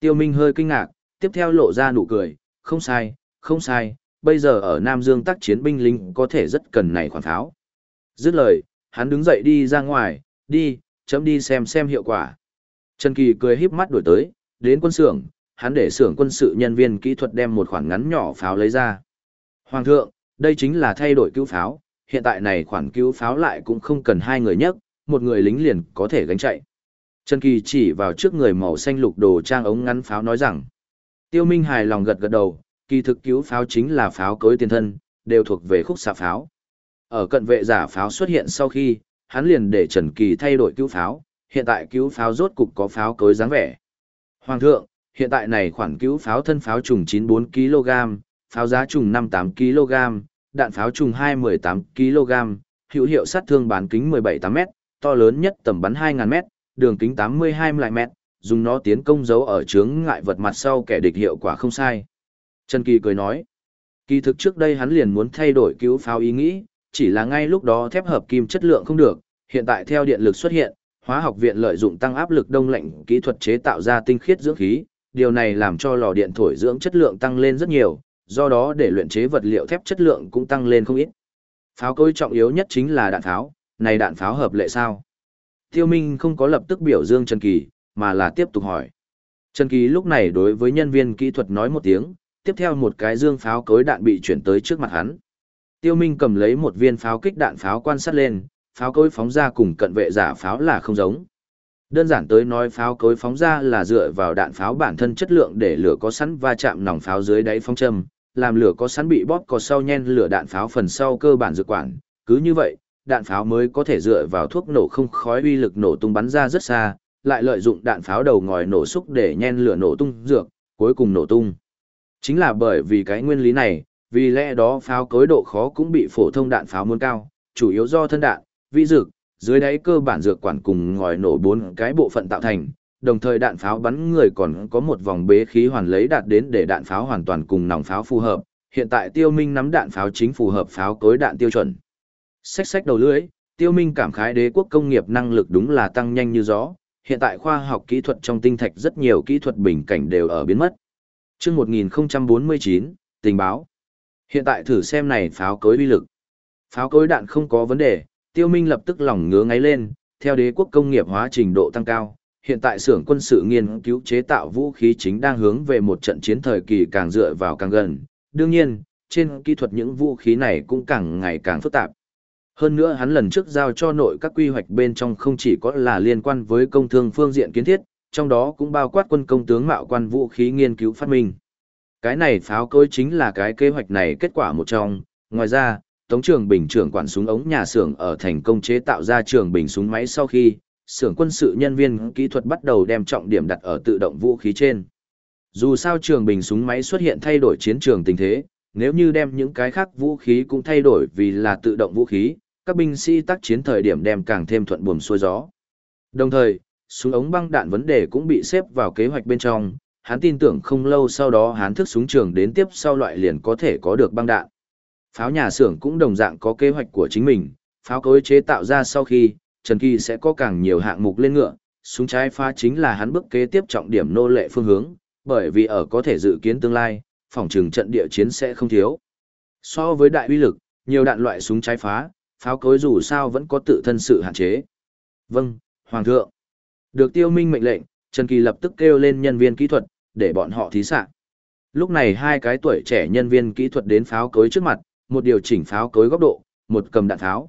Tiêu Minh hơi kinh ngạc, tiếp theo lộ ra nụ cười, không sai, không sai, bây giờ ở Nam Dương tác chiến binh lính có thể rất cần này khoản pháo. Dứt lời, hắn đứng dậy đi ra ngoài, đi, chấm đi xem xem hiệu quả. Trần Kỳ cười híp mắt đổi tới, đến quân xưởng, hắn để xưởng quân sự nhân viên kỹ thuật đem một khoản ngắn nhỏ pháo lấy ra. Hoàng thượng, đây chính là thay đổi cứu pháo, hiện tại này khoản cứu pháo lại cũng không cần hai người nhấc, một người lính liền có thể gánh chạy. Trần Kỳ chỉ vào trước người màu xanh lục đồ trang ống ngắn pháo nói rằng. Tiêu Minh hài lòng gật gật đầu, kỳ thực cứu pháo chính là pháo cối tiền thân, đều thuộc về khúc xạ pháo. Ở cận vệ giả pháo xuất hiện sau khi, hắn liền để Trần Kỳ thay đổi cứu pháo, hiện tại cứu pháo rốt cục có pháo cối dáng vẻ. Hoàng thượng, hiện tại này khoản cứu pháo thân pháo trùng 94 kg, pháo giá trùng 58 kg, đạn pháo trùng 218 kg, hữu hiệu sát thương bán kính 17 m to lớn nhất tầm bắn 2000 m đường kính 82mm, dùng nó tiến công dấu ở chướng ngại vật mặt sau kẻ địch hiệu quả không sai. Trần Kỳ cười nói, kỳ thực trước đây hắn liền muốn thay đổi cứu pháo ý nghĩ, chỉ là ngay lúc đó thép hợp kim chất lượng không được, hiện tại theo điện lực xuất hiện, hóa học viện lợi dụng tăng áp lực đông lạnh kỹ thuật chế tạo ra tinh khiết dưỡng khí, điều này làm cho lò điện thổi dưỡng chất lượng tăng lên rất nhiều, do đó để luyện chế vật liệu thép chất lượng cũng tăng lên không ít. Pháo cối trọng yếu nhất chính là đạn pháo này đạn pháo hợp lệ sao? Tiêu Minh không có lập tức biểu dương Trần Kỳ, mà là tiếp tục hỏi. Trần Kỳ lúc này đối với nhân viên kỹ thuật nói một tiếng, tiếp theo một cái dương pháo cối đạn bị chuyển tới trước mặt hắn. Tiêu Minh cầm lấy một viên pháo kích đạn pháo quan sát lên, pháo cối phóng ra cùng cận vệ giả pháo là không giống. Đơn giản tới nói pháo cối phóng ra là dựa vào đạn pháo bản thân chất lượng để lửa có sẵn va chạm nòng pháo dưới đáy phóng châm, làm lửa có sẵn bị bóp cò sau nhen lửa đạn pháo phần sau cơ bản dược quản. Cứ như vậy, đạn pháo mới có thể dựa vào thuốc nổ không khói uy lực nổ tung bắn ra rất xa, lại lợi dụng đạn pháo đầu ngòi nổ xúc để nhen lửa nổ tung dược, cuối cùng nổ tung. Chính là bởi vì cái nguyên lý này, vì lẽ đó pháo cối độ khó cũng bị phổ thông đạn pháo muốn cao, chủ yếu do thân đạn, vi dược, dưới đáy cơ bản dược quản cùng ngòi nổ bốn cái bộ phận tạo thành, đồng thời đạn pháo bắn người còn có một vòng bế khí hoàn lấy đạt đến để đạn pháo hoàn toàn cùng nòng pháo phù hợp. Hiện tại Tiêu Minh nắm đạn pháo chính phù hợp pháo cối đạn tiêu chuẩn. Xách xách đầu lưỡi, Tiêu Minh cảm khái đế quốc công nghiệp năng lực đúng là tăng nhanh như gió. Hiện tại khoa học kỹ thuật trong tinh thạch rất nhiều kỹ thuật bình cảnh đều ở biến mất. Chương 1049, tình báo. Hiện tại thử xem này pháo cối uy lực. Pháo cối đạn không có vấn đề, Tiêu Minh lập tức lòng ngứa ngáy lên, theo đế quốc công nghiệp hóa trình độ tăng cao, hiện tại xưởng quân sự nghiên cứu chế tạo vũ khí chính đang hướng về một trận chiến thời kỳ càng dựa vào càng gần. Đương nhiên, trên kỹ thuật những vũ khí này cũng càng ngày càng phức tạp. Hơn nữa hắn lần trước giao cho nội các quy hoạch bên trong không chỉ có là liên quan với công thương phương diện kiến thiết, trong đó cũng bao quát quân công tướng mạo quan vũ khí nghiên cứu phát minh. Cái này pháo cối chính là cái kế hoạch này kết quả một trong, ngoài ra, Tống Trường Bình trưởng quản súng ống nhà xưởng ở thành công chế tạo ra trường bình súng máy sau khi, xưởng quân sự nhân viên kỹ thuật bắt đầu đem trọng điểm đặt ở tự động vũ khí trên. Dù sao trường bình súng máy xuất hiện thay đổi chiến trường tình thế, nếu như đem những cái khác vũ khí cũng thay đổi vì là tự động vũ khí, các binh sĩ tác chiến thời điểm đem càng thêm thuận buồm xuôi gió. Đồng thời, súng ống băng đạn vấn đề cũng bị xếp vào kế hoạch bên trong, hắn tin tưởng không lâu sau đó hắn thức súng trường đến tiếp sau loại liền có thể có được băng đạn. Pháo nhà xưởng cũng đồng dạng có kế hoạch của chính mình, pháo cối chế tạo ra sau khi, Trần Kỳ sẽ có càng nhiều hạng mục lên ngựa, súng trái phá chính là hắn bước kế tiếp trọng điểm nô lệ phương hướng, bởi vì ở có thể dự kiến tương lai, phòng trường trận địa chiến sẽ không thiếu. So với đại uy lực, nhiều đạn loại súng trái phá, pháo cối dù sao vẫn có tự thân sự hạn chế. Vâng, Hoàng thượng. Được tiêu minh mệnh lệnh, Trần Kỳ lập tức kêu lên nhân viên kỹ thuật, để bọn họ thí sạc. Lúc này hai cái tuổi trẻ nhân viên kỹ thuật đến pháo cối trước mặt, một điều chỉnh pháo cối góc độ, một cầm đạn tháo.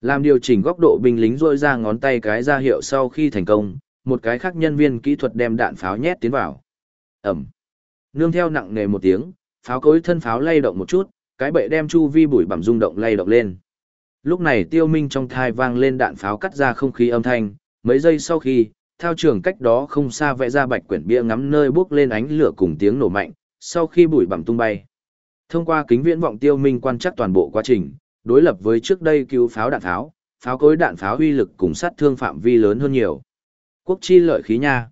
Làm điều chỉnh góc độ binh lính rôi ra ngón tay cái ra hiệu sau khi thành công, một cái khác nhân viên kỹ thuật đem đạn pháo nhét tiến vào. Ẩm. Nương theo nặng nề một tiếng, pháo cối thân pháo lay động một chút, cái bệ đem chu vi bụi bặm rung động lay động lên. Lúc này tiêu minh trong thai vang lên đạn pháo cắt ra không khí âm thanh, mấy giây sau khi, theo trường cách đó không xa vẽ ra bạch quyển bia ngắm nơi bước lên ánh lửa cùng tiếng nổ mạnh, sau khi bụi bặm tung bay. Thông qua kính viễn vọng tiêu minh quan trắc toàn bộ quá trình, đối lập với trước đây cứu pháo đạn pháo, pháo cối đạn pháo uy lực cùng sát thương phạm vi lớn hơn nhiều. Quốc chi lợi khí nha.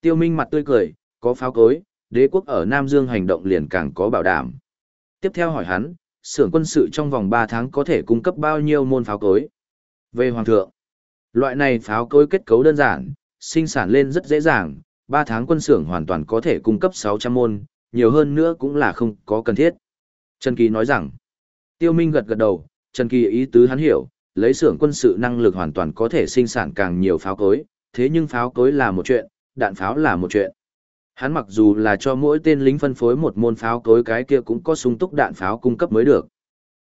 Tiêu minh mặt tươi cười, có pháo cối, đế quốc ở Nam Dương hành động liền càng có bảo đảm. Tiếp theo hỏi hắn, xưởng quân sự trong vòng 3 tháng có thể cung cấp bao nhiêu môn pháo cối? Về Hoàng thượng, loại này pháo cối kết cấu đơn giản, sinh sản lên rất dễ dàng, 3 tháng quân xưởng hoàn toàn có thể cung cấp 600 môn, nhiều hơn nữa cũng là không có cần thiết. Trần Kỳ nói rằng, Tiêu Minh gật gật đầu, Trần Kỳ ý tứ hắn hiểu, lấy xưởng quân sự năng lực hoàn toàn có thể sinh sản càng nhiều pháo cối, thế nhưng pháo cối là một chuyện, đạn pháo là một chuyện. Hắn mặc dù là cho mỗi tên lính phân phối một môn pháo cối cái kia cũng có súng túc đạn pháo cung cấp mới được.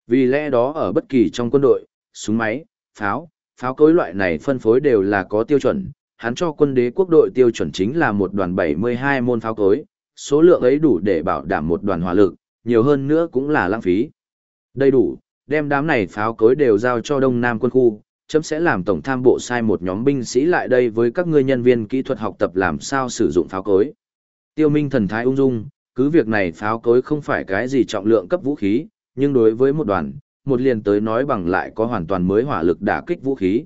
Vì lẽ đó ở bất kỳ trong quân đội, súng máy, pháo, pháo cối loại này phân phối đều là có tiêu chuẩn. Hắn cho quân đế quốc đội tiêu chuẩn chính là một đoàn 72 môn pháo cối, số lượng ấy đủ để bảo đảm một đoàn hỏa lực, nhiều hơn nữa cũng là lãng phí. Đầy đủ, đem đám này pháo cối đều giao cho Đông Nam quân khu, chấm sẽ làm tổng tham bộ sai một nhóm binh sĩ lại đây với các ngươi nhân viên kỹ thuật học tập làm sao sử dụng pháo cối. Tiêu Minh thần thái ung dung, cứ việc này pháo cối không phải cái gì trọng lượng cấp vũ khí, nhưng đối với một đoàn, một liền tới nói bằng lại có hoàn toàn mới hỏa lực đả kích vũ khí.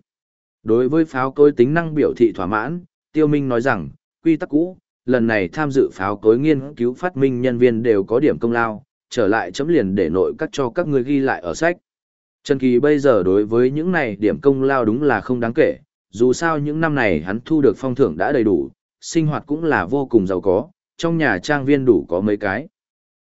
Đối với pháo cối tính năng biểu thị thỏa mãn, Tiêu Minh nói rằng, quy tắc cũ, lần này tham dự pháo cối nghiên cứu phát minh nhân viên đều có điểm công lao, trở lại chấm liền để nội các cho các người ghi lại ở sách. Trần Kỳ bây giờ đối với những này điểm công lao đúng là không đáng kể, dù sao những năm này hắn thu được phong thưởng đã đầy đủ, sinh hoạt cũng là vô cùng giàu có, trong nhà trang viên đủ có mấy cái.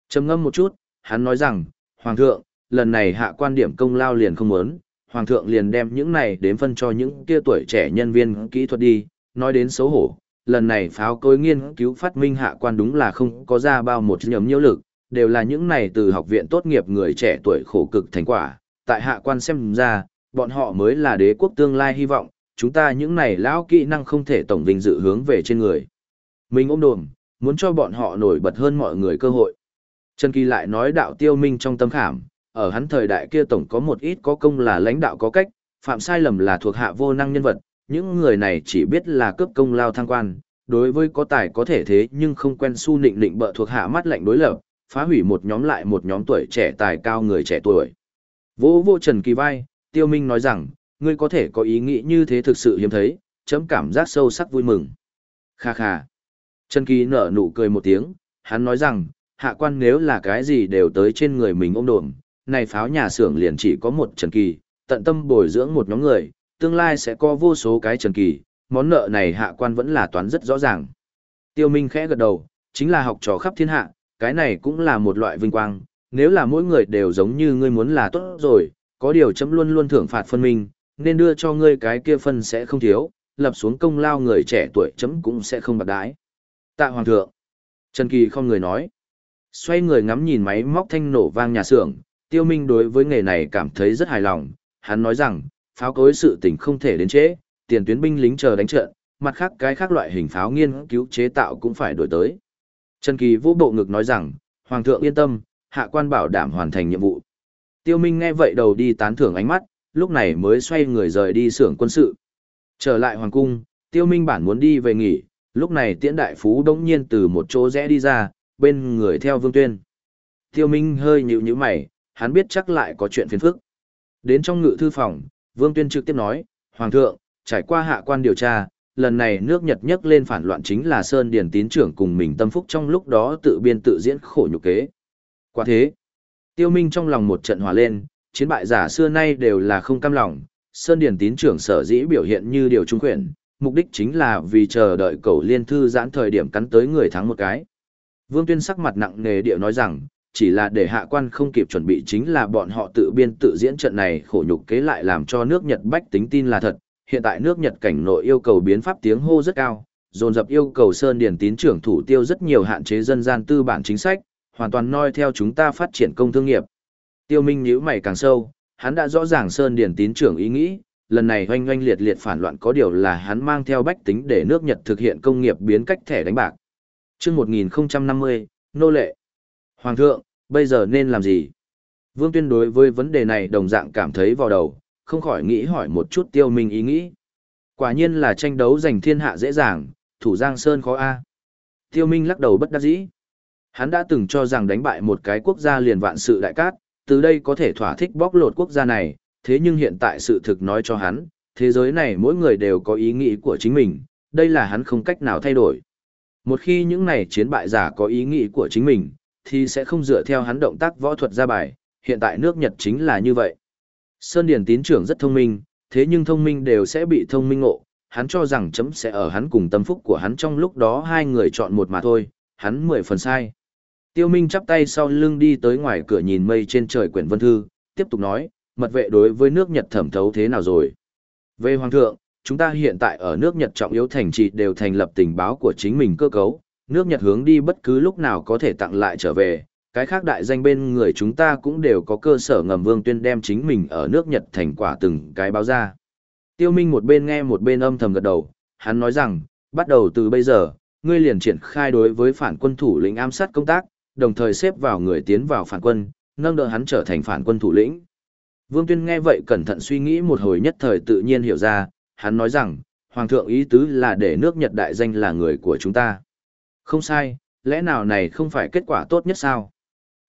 trầm ngâm một chút, hắn nói rằng, Hoàng thượng, lần này hạ quan điểm công lao liền không muốn, hoàng thượng liền đem những này đến phân cho những kia tuổi trẻ nhân viên kỹ thuật đi, nói đến xấu hổ, lần này pháo cối nghiên cứu phát minh hạ quan đúng là không có ra bao một nhóm nhiễu lực, đều là những này từ học viện tốt nghiệp người trẻ tuổi khổ cực thành quả, tại hạ quan xem ra, bọn họ mới là đế quốc tương lai hy vọng, chúng ta những này lão kỹ năng không thể tổng vinh dự hướng về trên người. Mình ôm đồm, muốn cho bọn họ nổi bật hơn mọi người cơ hội. Trần Kỳ lại nói đạo tiêu minh trong tâm khảm, ở hắn thời đại kia tổng có một ít có công là lãnh đạo có cách, phạm sai lầm là thuộc hạ vô năng nhân vật, những người này chỉ biết là cướp công lao thăng quan, đối với có tài có thể thế nhưng không quen su nịnh nịnh bợ thuộc hạ mắt lạnh đối lập, phá hủy một nhóm lại một nhóm tuổi trẻ tài cao người trẻ tuổi. Vô vô Trần Kỳ vai, Tiêu Minh nói rằng, ngươi có thể có ý nghĩ như thế thực sự hiếm thấy, chấm cảm giác sâu sắc vui mừng. Kha kha. Trần Kỳ nở nụ cười một tiếng, hắn nói rằng, hạ quan nếu là cái gì đều tới trên người mình ôm đồm, này pháo nhà xưởng liền chỉ có một Trần Kỳ, tận tâm bồi dưỡng một nhóm người, tương lai sẽ có vô số cái Trần Kỳ, món nợ này hạ quan vẫn là toán rất rõ ràng. Tiêu Minh khẽ gật đầu, chính là học trò khắp thiên hạ, cái này cũng là một loại vinh quang, nếu là mỗi người đều giống như ngươi muốn là tốt rồi, có điều chấm luôn luôn thưởng phạt phân minh, nên đưa cho ngươi cái kia phân sẽ không thiếu, lập xuống công lao người trẻ tuổi chấm cũng sẽ không bạc đái. Tạ Hoàng thượng. Trần Kỳ không người nói. Xoay người ngắm nhìn máy móc thanh nổ vang nhà xưởng, Tiêu Minh đối với nghề này cảm thấy rất hài lòng, hắn nói rằng, pháo cối sự tình không thể đến trễ, tiền tuyến binh lính chờ đánh trận, mặt khác cái khác loại hình pháo nghiên cứu chế tạo cũng phải đổi tới. Trần Kỳ vô bộ ngực nói rằng, Hoàng thượng yên tâm, hạ quan bảo đảm hoàn thành nhiệm vụ. Tiêu Minh nghe vậy đầu đi tán thưởng ánh mắt, lúc này mới xoay người rời đi xưởng quân sự. Trở lại Hoàng cung, Tiêu Minh bản muốn đi về nghỉ, lúc này tiễn đại phú đống nhiên từ một chỗ rẽ đi ra, bên người theo Vương Tuyên. Tiêu Minh hơi nhíu nhíu mày, hắn biết chắc lại có chuyện phiền phức. Đến trong ngự thư phòng, Vương Tuyên trực tiếp nói, Hoàng thượng, trải qua hạ quan điều tra, lần này nước Nhật nhấc lên phản loạn chính là Sơn điền tín trưởng cùng mình tâm phúc trong lúc đó tự biên tự diễn khổ nhục kế. Quả thế, tiêu minh trong lòng một trận hòa lên, chiến bại giả xưa nay đều là không cam lòng, Sơn điền tín trưởng sở dĩ biểu hiện như điều trung quyển, mục đích chính là vì chờ đợi cầu liên thư giãn thời điểm cắn tới người thắng một cái. Vương Tuyên sắc mặt nặng nề điệu nói rằng, chỉ là để hạ quan không kịp chuẩn bị chính là bọn họ tự biên tự diễn trận này khổ nhục kế lại làm cho nước Nhật bách tính tin là thật, hiện tại nước Nhật cảnh nội yêu cầu biến pháp tiếng hô rất cao, dồn dập yêu cầu Sơn Điển tín trưởng thủ tiêu rất nhiều hạn chế dân gian tư bản chính sách, hoàn toàn noi theo chúng ta phát triển công thương nghiệp. Tiêu Minh nhíu mày càng sâu, hắn đã rõ ràng Sơn Điển tín trưởng ý nghĩ, lần này hoanh hoanh liệt liệt phản loạn có điều là hắn mang theo bách tính để nước Nhật thực hiện công nghiệp biến cách thẻ đánh bạc. Trước 1050, nô lệ. Hoàng thượng, bây giờ nên làm gì? Vương Tuyên đối với vấn đề này đồng dạng cảm thấy vào đầu, không khỏi nghĩ hỏi một chút tiêu minh ý nghĩ. Quả nhiên là tranh đấu giành thiên hạ dễ dàng, thủ Giang Sơn khó A. Tiêu minh lắc đầu bất đắc dĩ. Hắn đã từng cho rằng đánh bại một cái quốc gia liền vạn sự đại cát, từ đây có thể thỏa thích bóc lột quốc gia này, thế nhưng hiện tại sự thực nói cho hắn, thế giới này mỗi người đều có ý nghĩ của chính mình, đây là hắn không cách nào thay đổi. Một khi những này chiến bại giả có ý nghĩ của chính mình, thì sẽ không dựa theo hắn động tác võ thuật ra bài, hiện tại nước Nhật chính là như vậy. Sơn Điền tín trưởng rất thông minh, thế nhưng thông minh đều sẽ bị thông minh ngộ, hắn cho rằng chấm sẽ ở hắn cùng tâm phúc của hắn trong lúc đó hai người chọn một mà thôi, hắn mười phần sai. Tiêu Minh chắp tay sau lưng đi tới ngoài cửa nhìn mây trên trời quyển vân thư, tiếp tục nói, mật vệ đối với nước Nhật thẩm thấu thế nào rồi. Về Hoàng thượng, chúng ta hiện tại ở nước Nhật trọng yếu thành trì đều thành lập tình báo của chính mình cơ cấu, nước Nhật hướng đi bất cứ lúc nào có thể tặng lại trở về, cái khác đại danh bên người chúng ta cũng đều có cơ sở ngầm vương tuyên đem chính mình ở nước Nhật thành quả từng cái báo ra. Tiêu Minh một bên nghe một bên âm thầm gật đầu, hắn nói rằng, bắt đầu từ bây giờ, ngươi liền triển khai đối với phản quân thủ lĩnh ám sát công tác, đồng thời xếp vào người tiến vào phản quân, nâng đỡ hắn trở thành phản quân thủ lĩnh. Vương Tuyên nghe vậy cẩn thận suy nghĩ một hồi nhất thời tự nhiên hiểu ra, hắn nói rằng, Hoàng thượng ý tứ là để nước Nhật đại danh là người của chúng ta. Không sai, lẽ nào này không phải kết quả tốt nhất sao?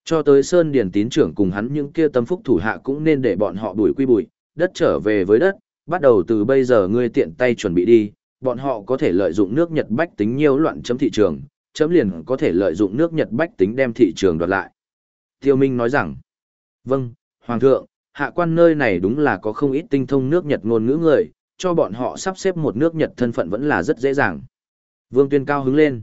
Cho tới Sơn Điền tín trưởng cùng hắn những kia tâm phúc thủ hạ cũng nên để bọn họ đuổi quy bụi, đất trở về với đất, bắt đầu từ bây giờ ngươi tiện tay chuẩn bị đi, bọn họ có thể lợi dụng nước Nhật bách tính nhiều loạn chấm thị trường, chấm liền có thể lợi dụng nước Nhật bách tính đem thị trường đoạt lại. Tiêu Minh nói rằng, vâng, Hoàng thượng, hạ quan nơi này đúng là có không ít tinh thông nước Nhật ngôn ngữ người, cho bọn họ sắp xếp một nước Nhật thân phận vẫn là rất dễ dàng. Vương Tuyên cao hứng lên.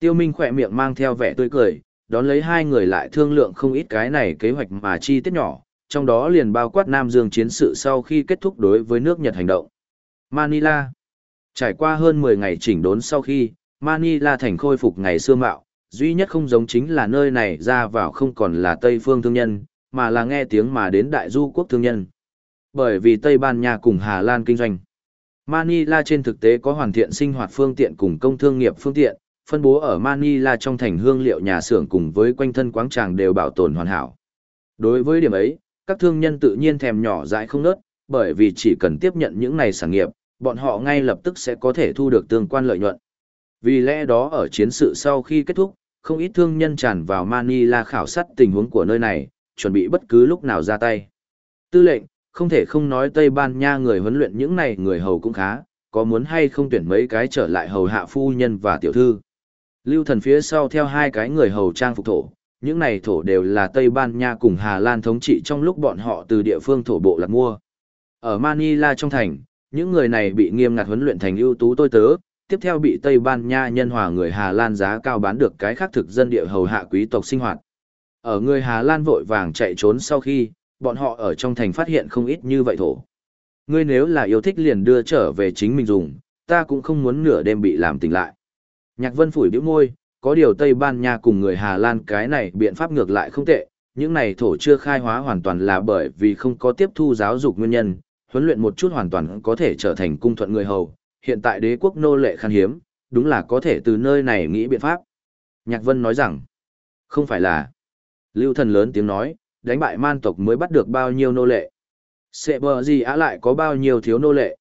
Tiêu Minh khỏe miệng mang theo vẻ tươi cười, đón lấy hai người lại thương lượng không ít cái này kế hoạch mà chi tiết nhỏ, trong đó liền bao quát Nam Dương chiến sự sau khi kết thúc đối với nước Nhật hành động. Manila Trải qua hơn 10 ngày chỉnh đốn sau khi, Manila thành khôi phục ngày xưa mạo, duy nhất không giống chính là nơi này ra vào không còn là Tây phương thương nhân, mà là nghe tiếng mà đến đại du quốc thương nhân. Bởi vì Tây Ban Nha cùng Hà Lan kinh doanh. Manila trên thực tế có hoàn thiện sinh hoạt phương tiện cùng công thương nghiệp phương tiện, phân bố ở Manila trong thành hương liệu nhà xưởng cùng với quanh thân quáng tràng đều bảo tồn hoàn hảo. Đối với điểm ấy, các thương nhân tự nhiên thèm nhỏ dãi không nớt, bởi vì chỉ cần tiếp nhận những này sản nghiệp, bọn họ ngay lập tức sẽ có thể thu được tương quan lợi nhuận. Vì lẽ đó ở chiến sự sau khi kết thúc, không ít thương nhân tràn vào Manila khảo sát tình huống của nơi này, chuẩn bị bất cứ lúc nào ra tay. Tư lệnh, không thể không nói Tây Ban Nha người huấn luyện những này người hầu cũng khá, có muốn hay không tuyển mấy cái trở lại hầu hạ phu nhân và tiểu thư. Lưu thần phía sau theo hai cái người hầu trang phục thổ, những này thổ đều là Tây Ban Nha cùng Hà Lan thống trị trong lúc bọn họ từ địa phương thổ bộ lạc mua. Ở Manila trong thành, những người này bị nghiêm ngặt huấn luyện thành ưu tú tôi tớ, tiếp theo bị Tây Ban Nha nhân hòa người Hà Lan giá cao bán được cái khác thực dân địa hầu hạ quý tộc sinh hoạt. Ở người Hà Lan vội vàng chạy trốn sau khi, bọn họ ở trong thành phát hiện không ít như vậy thổ. Ngươi nếu là yêu thích liền đưa trở về chính mình dùng, ta cũng không muốn nửa đêm bị làm tỉnh lại. Nhạc Vân phủi bĩu môi, có điều Tây Ban Nha cùng người Hà Lan cái này biện pháp ngược lại không tệ, những này thổ chưa khai hóa hoàn toàn là bởi vì không có tiếp thu giáo dục nguyên nhân, huấn luyện một chút hoàn toàn có thể trở thành cung thuận người hầu, hiện tại đế quốc nô lệ khan hiếm, đúng là có thể từ nơi này nghĩ biện pháp. Nhạc Vân nói rằng, không phải là. Lưu thần lớn tiếng nói, đánh bại man tộc mới bắt được bao nhiêu nô lệ. Sẽ bờ gì á lại có bao nhiêu thiếu nô lệ.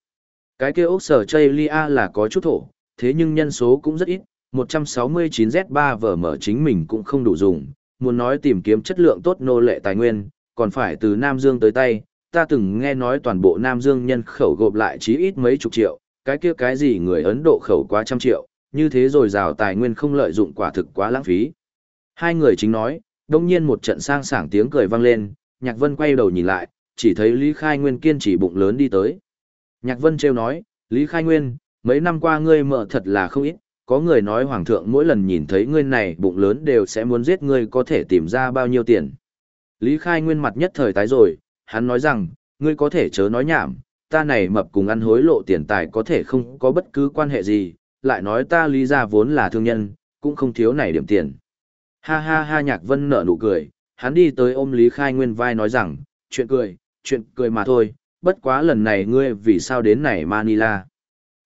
Cái kia ốc sở chây lia là có chút thổ, thế nhưng nhân số cũng rất ít, 169Z3 vở mở chính mình cũng không đủ dùng, muốn nói tìm kiếm chất lượng tốt nô lệ tài nguyên, còn phải từ Nam Dương tới tay, ta từng nghe nói toàn bộ Nam Dương nhân khẩu gộp lại chí ít mấy chục triệu, cái kia cái gì người Ấn Độ khẩu quá trăm triệu, như thế rồi rào tài nguyên không lợi dụng quả thực quá lãng phí. Hai người chính nói, đông nhiên một trận sang sảng tiếng cười vang lên, Nhạc Vân quay đầu nhìn lại, chỉ thấy Lý Khai Nguyên kiên trì bụng lớn đi tới. Nhạc Vân trêu nói, Lý Khai Nguyên, mấy năm qua ngươi mợ thật là không ít, có người nói Hoàng thượng mỗi lần nhìn thấy ngươi này bụng lớn đều sẽ muốn giết ngươi có thể tìm ra bao nhiêu tiền. Lý Khai Nguyên mặt nhất thời tái rồi, hắn nói rằng, ngươi có thể chớ nói nhảm, ta này mập cùng ăn hối lộ tiền tài có thể không có bất cứ quan hệ gì, lại nói ta lý ra vốn là thương nhân, cũng không thiếu này điểm tiền. Ha ha ha nhạc vân nở nụ cười, hắn đi tới ôm Lý Khai Nguyên vai nói rằng, chuyện cười, chuyện cười mà thôi, bất quá lần này ngươi vì sao đến này Manila.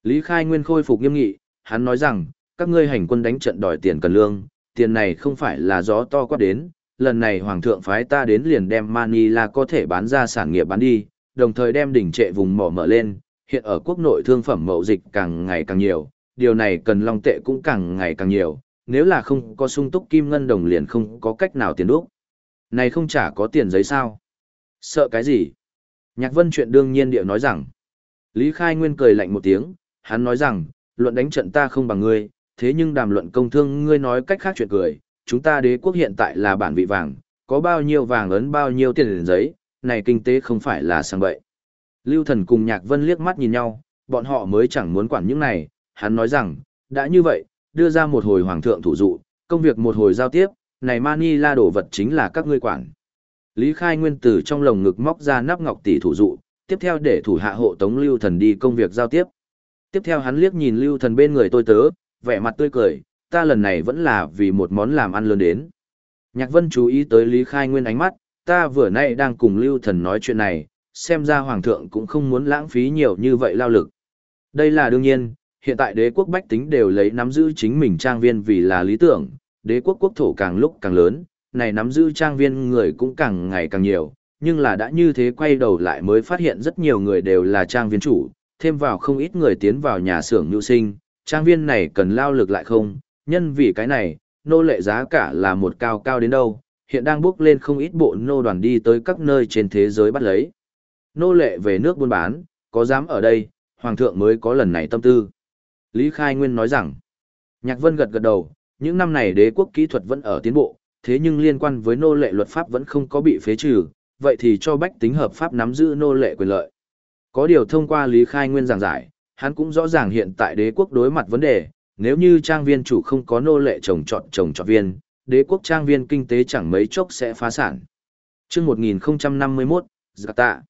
Lý Khai Nguyên khôi phục nghiêm nghị, hắn nói rằng, các ngươi hành quân đánh trận đòi tiền cần lương, tiền này không phải là gió to quát đến, lần này Hoàng thượng phái ta đến liền đem Manila có thể bán ra sản nghiệp bán đi, đồng thời đem đỉnh trệ vùng mỏ mở lên, hiện ở quốc nội thương phẩm mậu dịch càng ngày càng nhiều, điều này cần long tệ cũng càng ngày càng nhiều, nếu là không có sung túc kim ngân đồng liền không có cách nào tiền đúc. Này không chả có tiền giấy sao? Sợ cái gì? Nhạc vân chuyện đương nhiên điệu nói rằng. Lý Khai Nguyên cười lạnh một tiếng, hắn nói rằng, luận đánh trận ta không bằng ngươi, thế nhưng đàm luận công thương ngươi nói cách khác chuyện cười, chúng ta đế quốc hiện tại là bản vị vàng, có bao nhiêu vàng ấn bao nhiêu tiền giấy, này kinh tế không phải là sang bậy. Lưu thần cùng Nhạc Vân liếc mắt nhìn nhau, bọn họ mới chẳng muốn quản những này, hắn nói rằng, đã như vậy, đưa ra một hồi hoàng thượng thủ dụ, công việc một hồi giao tiếp, này mani la đổ vật chính là các ngươi quản. Lý Khai Nguyên từ trong lồng ngực móc ra nắp ngọc tỷ thủ dụ, tiếp theo để thủ hạ hộ tống Lưu Thần đi công việc giao tiếp. Tiếp theo hắn liếc nhìn Lưu Thần bên người tôi tớ, vẻ mặt tươi cười, ta lần này vẫn là vì một món làm ăn lớn đến. Nhạc Vân chú ý tới Lý Khai Nguyên ánh mắt, ta vừa nay đang cùng Lưu Thần nói chuyện này, xem ra Hoàng thượng cũng không muốn lãng phí nhiều như vậy lao lực. Đây là đương nhiên, hiện tại đế quốc bách tính đều lấy nắm giữ chính mình trang viên vì là lý tưởng, đế quốc quốc thổ càng lúc càng lớn, này nắm giữ trang viên người cũng càng ngày càng nhiều, nhưng là đã như thế quay đầu lại mới phát hiện rất nhiều người đều là trang viên chủ, thêm vào không ít người tiến vào nhà xưởng nhu sinh, trang viên này cần lao lực lại không, nhân vì cái này, nô lệ giá cả là một cao cao đến đâu, hiện đang bước lên không ít bộ nô đoàn đi tới các nơi trên thế giới bắt lấy. Nô lệ về nước buôn bán, có dám ở đây, hoàng thượng mới có lần này tâm tư. Lý Khai Nguyên nói rằng, Nhạc Vân gật gật đầu, những năm này đế quốc kỹ thuật vẫn ở tiến bộ, thế nhưng liên quan với nô lệ luật pháp vẫn không có bị phế trừ, vậy thì cho bách tính hợp pháp nắm giữ nô lệ quyền lợi. Có điều thông qua Lý Khai Nguyên giảng giải, hắn cũng rõ ràng hiện tại đế quốc đối mặt vấn đề, nếu như trang viên chủ không có nô lệ trồng trọt trồng trọt viên, đế quốc trang viên kinh tế chẳng mấy chốc sẽ phá sản. Trước 1051, giả tạ.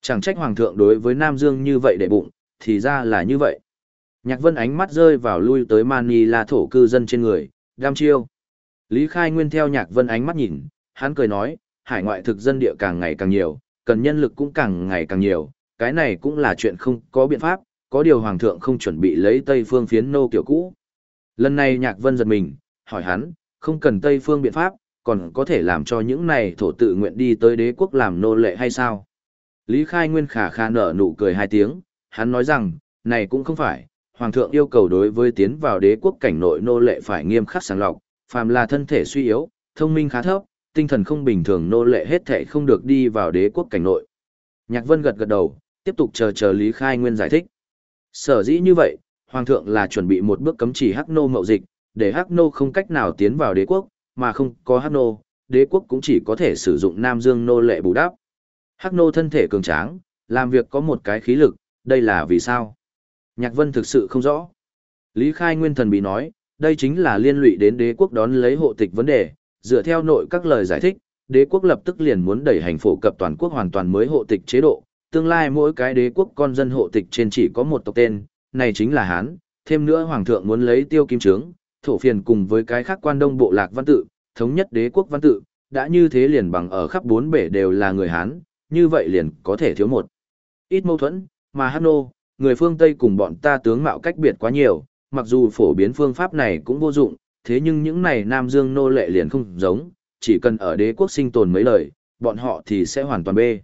Chẳng trách Hoàng thượng đối với Nam Dương như vậy để bụng, thì ra là như vậy. Nhạc Vân ánh mắt rơi vào lui tới Manila thổ cư dân trên người, đam chiêu. Lý Khai Nguyên theo Nhạc Vân ánh mắt nhìn, hắn cười nói, hải ngoại thực dân địa càng ngày càng nhiều, cần nhân lực cũng càng ngày càng nhiều, cái này cũng là chuyện không có biện pháp, có điều Hoàng thượng không chuẩn bị lấy Tây Phương phiến nô kiểu cũ. Lần này Nhạc Vân giật mình, hỏi hắn, không cần Tây Phương biện pháp, còn có thể làm cho những này thổ tự nguyện đi tới đế quốc làm nô lệ hay sao? Lý Khai Nguyên khả khả nở nụ cười hai tiếng, hắn nói rằng, này cũng không phải, Hoàng thượng yêu cầu đối với tiến vào đế quốc cảnh nội nô lệ phải nghiêm khắc sàng lọc, phàm là thân thể suy yếu, thông minh khá thấp, tinh thần không bình thường nô lệ hết thảy không được đi vào đế quốc cảnh nội. Nhạc Vân gật gật đầu, tiếp tục chờ chờ Lý Khai Nguyên giải thích. Sở dĩ như vậy, Hoàng thượng là chuẩn bị một bước cấm chỉ Hắc Nô mậu dịch, để Hắc Nô không cách nào tiến vào đế quốc, mà không có Hắc Nô, đế quốc cũng chỉ có thể sử dụng Nam Dương nô lệ bù đắp. Hắc Nô thân thể cường tráng, làm việc có một cái khí lực, đây là vì sao? Nhạc Vân thực sự không rõ. Lý Khai Nguyên thần bị nói, đây chính là liên lụy đến đế quốc đón lấy hộ tịch vấn đề, dựa theo nội các lời giải thích, đế quốc lập tức liền muốn đẩy hành phổ cập toàn quốc hoàn toàn mới hộ tịch chế độ, tương lai mỗi cái đế quốc con dân hộ tịch trên chỉ có một tộc tên, này chính là Hán, thêm nữa hoàng thượng muốn lấy tiêu kim trướng, thổ phiền cùng với cái khác quan đông bộ lạc văn tự, thống nhất đế quốc văn tự, đã như thế liền bằng ở khắp bốn bể đều là người Hán, như vậy liền có thể thiếu một. Ít mâu thuẫn, mà Hano, người phương Tây cùng bọn ta tướng mạo cách biệt quá nhiều, mặc dù phổ biến phương pháp này cũng vô dụng, thế nhưng những này Nam Dương nô lệ liền không giống, chỉ cần ở đế quốc sinh tồn mấy lời, bọn họ thì sẽ hoàn toàn bê.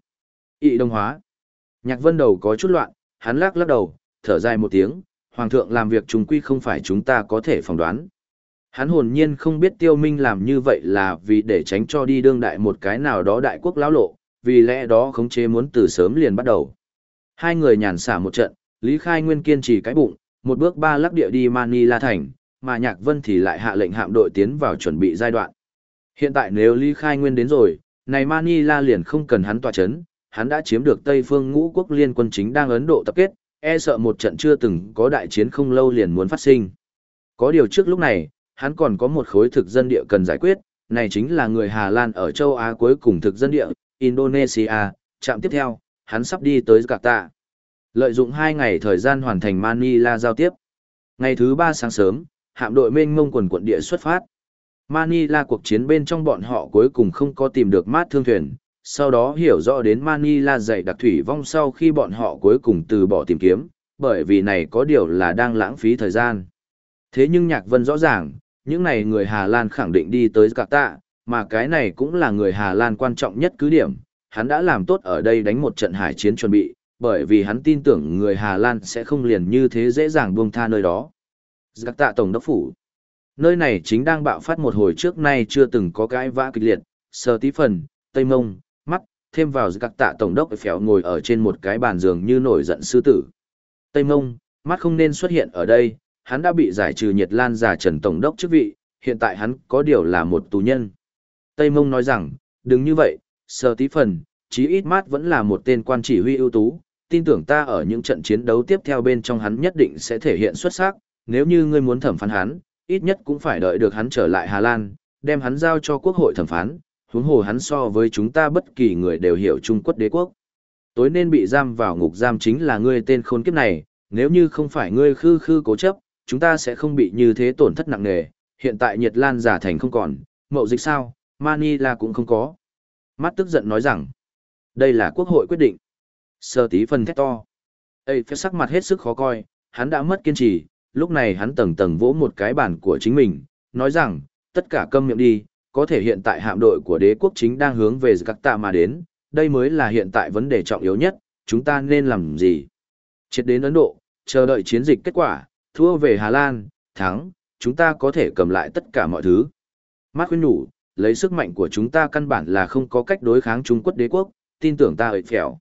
Ý đồng hóa. Nhạc vân đầu có chút loạn, hắn lắc lắc đầu, thở dài một tiếng, Hoàng thượng làm việc chúng quy không phải chúng ta có thể phỏng đoán. Hắn hồn nhiên không biết tiêu minh làm như vậy là vì để tránh cho đi đương đại một cái nào đó đại quốc lão lộ, vì lẽ đó khống chế muốn từ sớm liền bắt đầu. Hai người nhàn xả một trận, Lý Khai Nguyên kiên trì cái bụng, một bước ba lắc địa đi Manila thành, mà Nhạc Vân thì lại hạ lệnh hạm đội tiến vào chuẩn bị giai đoạn. Hiện tại nếu Lý Khai Nguyên đến rồi, này Manila liền không cần hắn tỏa chấn, hắn đã chiếm được Tây phương ngũ quốc liên quân chính đang Ấn Độ tập kết, e sợ một trận chưa từng có đại chiến không lâu liền muốn phát sinh. Có điều trước lúc này, hắn còn có một khối thực dân địa cần giải quyết, này chính là người Hà Lan ở châu Á cuối cùng thực dân địa, Indonesia, chạm tiếp theo, hắn sắp đi tới Jakarta. Lợi dụng hai ngày thời gian hoàn thành Manila giao tiếp. Ngày thứ ba sáng sớm, hạm đội mênh mông quần quận địa xuất phát. Manila cuộc chiến bên trong bọn họ cuối cùng không có tìm được mát thương thuyền, sau đó hiểu rõ đến Manila dạy đặc thủy vong sau khi bọn họ cuối cùng từ bỏ tìm kiếm, bởi vì này có điều là đang lãng phí thời gian. Thế nhưng Nhạc Vân rõ ràng, những này người Hà Lan khẳng định đi tới Jakarta, mà cái này cũng là người Hà Lan quan trọng nhất cứ điểm, hắn đã làm tốt ở đây đánh một trận hải chiến chuẩn bị, bởi vì hắn tin tưởng người Hà Lan sẽ không liền như thế dễ dàng buông tha nơi đó. Giặc tạ Tổng đốc phủ. Nơi này chính đang bạo phát một hồi trước nay chưa từng có cái vã kịch liệt, sơ tí phần, tây mông, thêm vào các tạ Tổng đốc phéo ngồi ở trên một cái bàn giường như nổi giận sư tử. Tây mông, mắt không nên xuất hiện ở đây, hắn đã bị giải trừ nhiệt lan giả trần Tổng đốc chức vị, hiện tại hắn có điều là một tù nhân. Tây mông nói rằng, đừng như vậy, sơ tí phần, chí ít mát vẫn là một tên quan chỉ huy ưu tú, tin tưởng ta ở những trận chiến đấu tiếp theo bên trong hắn nhất định sẽ thể hiện xuất sắc, nếu như ngươi muốn thẩm phán hắn, ít nhất cũng phải đợi được hắn trở lại Hà Lan, đem hắn giao cho quốc hội thẩm phán, huống hồ hắn so với chúng ta bất kỳ người đều hiểu Trung Quốc đế quốc. Tối nên bị giam vào ngục giam chính là ngươi tên khốn kiếp này, nếu như không phải ngươi khư khư cố chấp, chúng ta sẽ không bị như thế tổn thất nặng nề, hiện tại nhật Lan giả thành không còn, mậu dịch sao, Manila cũng không có. Mắt tức giận nói rằng, đây là quốc hội quyết định. Sơ tí phân thét to. Ê phép sắc mặt hết sức khó coi, hắn đã mất kiên trì, lúc này hắn tầng tầng vỗ một cái bản của chính mình, nói rằng, tất cả câm miệng đi, có thể hiện tại hạm đội của đế quốc chính đang hướng về các tạ mà đến, đây mới là hiện tại vấn đề trọng yếu nhất, chúng ta nên làm gì? Chết đến Ấn Độ, chờ đợi chiến dịch kết quả, thua về Hà Lan, thắng, chúng ta có thể cầm lại tất cả mọi thứ. Mát khuyên nhủ, lấy sức mạnh của chúng ta căn bản là không có cách đối kháng Trung Quốc đế quốc, tin tưởng ta ợi phèo.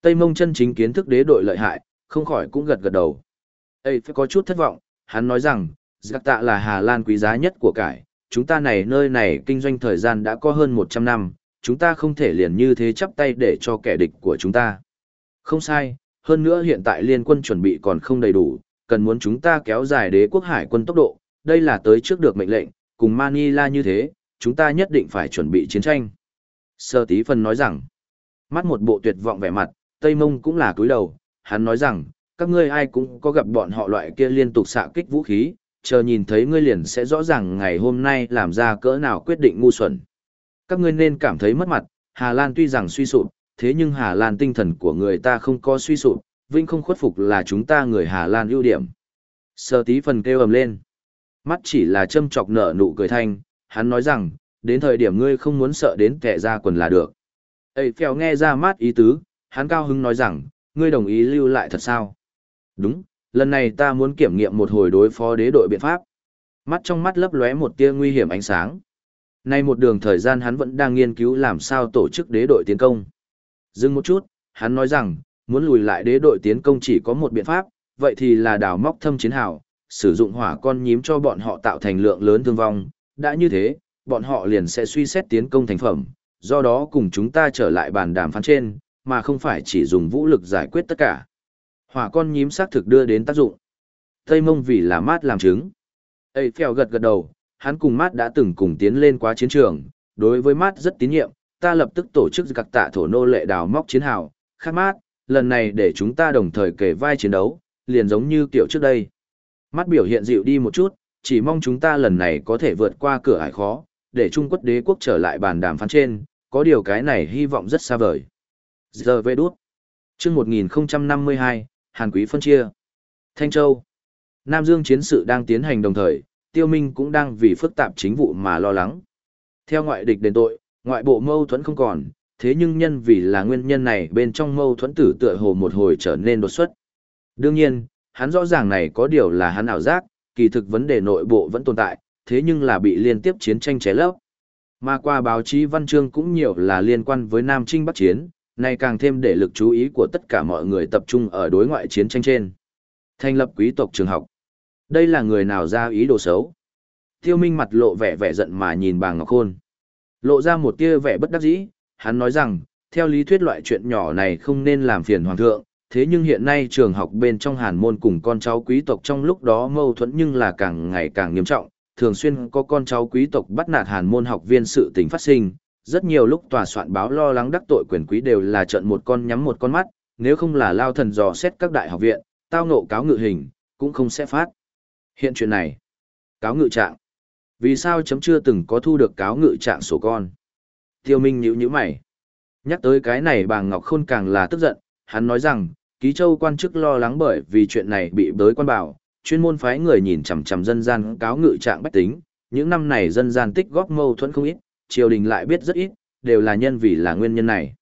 Tây Mông chân chính kiến thức đế đội lợi hại, không khỏi cũng gật gật đầu. Ê phải có chút thất vọng, hắn nói rằng, giặc tạ là Hà Lan quý giá nhất của cải, chúng ta này nơi này kinh doanh thời gian đã có hơn 100 năm, chúng ta không thể liền như thế chắp tay để cho kẻ địch của chúng ta. Không sai, hơn nữa hiện tại liên quân chuẩn bị còn không đầy đủ, cần muốn chúng ta kéo dài đế quốc hải quân tốc độ, đây là tới trước được mệnh lệnh, cùng Manila như thế, chúng ta nhất định phải chuẩn bị chiến tranh. Sơ tí phần nói rằng, mắt một bộ tuyệt vọng vẻ mặt, Tây Mông cũng là cúi đầu, hắn nói rằng, các ngươi ai cũng có gặp bọn họ loại kia liên tục xạ kích vũ khí, chờ nhìn thấy ngươi liền sẽ rõ ràng ngày hôm nay làm ra cỡ nào quyết định ngu xuẩn. Các ngươi nên cảm thấy mất mặt, Hà Lan tuy rằng suy sụp, thế nhưng Hà Lan tinh thần của người ta không có suy sụp, vinh không khuất phục là chúng ta người Hà Lan ưu điểm. Sơ tí phần kêu ầm lên. Mắt chỉ là châm chọc nở nụ cười thanh, hắn nói rằng, đến thời điểm ngươi không muốn sợ đến kẻ ra quần là được. Ê phèo nghe ra mát ý tứ, hắn cao hứng nói rằng, ngươi đồng ý lưu lại thật sao? Đúng, lần này ta muốn kiểm nghiệm một hồi đối phó đế đội biện pháp. Mắt trong mắt lấp lóe một tia nguy hiểm ánh sáng. Nay một đường thời gian hắn vẫn đang nghiên cứu làm sao tổ chức đế đội tiến công. Dừng một chút, hắn nói rằng, muốn lùi lại đế đội tiến công chỉ có một biện pháp, vậy thì là đào móc thâm chiến hào, sử dụng hỏa con nhím cho bọn họ tạo thành lượng lớn thương vong. Đã như thế, bọn họ liền sẽ suy xét tiến công thành phẩm, do đó cùng chúng ta trở lại bàn đàm phán trên, mà không phải chỉ dùng vũ lực giải quyết tất cả. Hỏa con nhím xác thực đưa đến tác dụng. Tây mông vì là mát làm chứng. Ây phèo gật gật đầu, hắn cùng mát đã từng cùng tiến lên quá chiến trường, đối với mát rất tín nhiệm, ta lập tức tổ chức gặt tạ thổ nô lệ đào móc chiến hào, Khát mát, lần này để chúng ta đồng thời kể vai chiến đấu, liền giống như kiểu trước đây. Mắt biểu hiện dịu đi một chút, chỉ mong chúng ta lần này có thể vượt qua cửa ải khó, để Trung Quốc đế quốc trở lại bàn đàm phán trên, có điều cái này hy vọng rất xa vời. Giờ về đút. Trước 1052, Hàn Quý phân chia. Thanh Châu. Nam Dương chiến sự đang tiến hành đồng thời, Tiêu Minh cũng đang vì phức tạp chính vụ mà lo lắng. Theo ngoại địch đền tội, ngoại bộ mâu thuẫn không còn, thế nhưng nhân vì là nguyên nhân này bên trong mâu thuẫn tử tựa hồ một hồi trở nên đột xuất. Đương nhiên, hắn rõ ràng này có điều là hắn ảo giác, kỳ thực vấn đề nội bộ vẫn tồn tại, thế nhưng là bị liên tiếp chiến tranh ché lấp. Mà qua báo chí văn chương cũng nhiều là liên quan với Nam Trinh Bắc Chiến, này càng thêm để lực chú ý của tất cả mọi người tập trung ở đối ngoại chiến tranh trên. Thành lập quý tộc trường học. Đây là người nào ra ý đồ xấu. Tiêu Minh mặt lộ vẻ vẻ giận mà nhìn bà Ngọc Khôn. Lộ ra một tia vẻ bất đắc dĩ, hắn nói rằng, theo lý thuyết loại chuyện nhỏ này không nên làm phiền hoàng thượng, thế nhưng hiện nay trường học bên trong hàn môn cùng con cháu quý tộc trong lúc đó mâu thuẫn nhưng là càng ngày càng nghiêm trọng, thường xuyên có con cháu quý tộc bắt nạt hàn môn học viên sự tình phát sinh, rất nhiều lúc tòa soạn báo lo lắng đắc tội quyền quý đều là trận một con nhắm một con mắt, nếu không là lao thần dò xét các đại học viện, tao ngộ cáo ngự hình, cũng không sẽ phát. Hiện chuyện này, cáo ngự trạng. Vì sao chấm chưa từng có thu được cáo ngự trạng sổ con? Tiêu Minh nhíu nhíu mày. Nhắc tới cái này bà Ngọc Khôn càng là tức giận, hắn nói rằng, ký châu quan chức lo lắng bởi vì chuyện này bị bới quan bảo, chuyên môn phái người nhìn chằm chằm dân gian cáo ngự trạng bách tính, những năm này dân gian tích góp mâu thuẫn không ít, triều đình lại biết rất ít, đều là nhân vì là nguyên nhân này.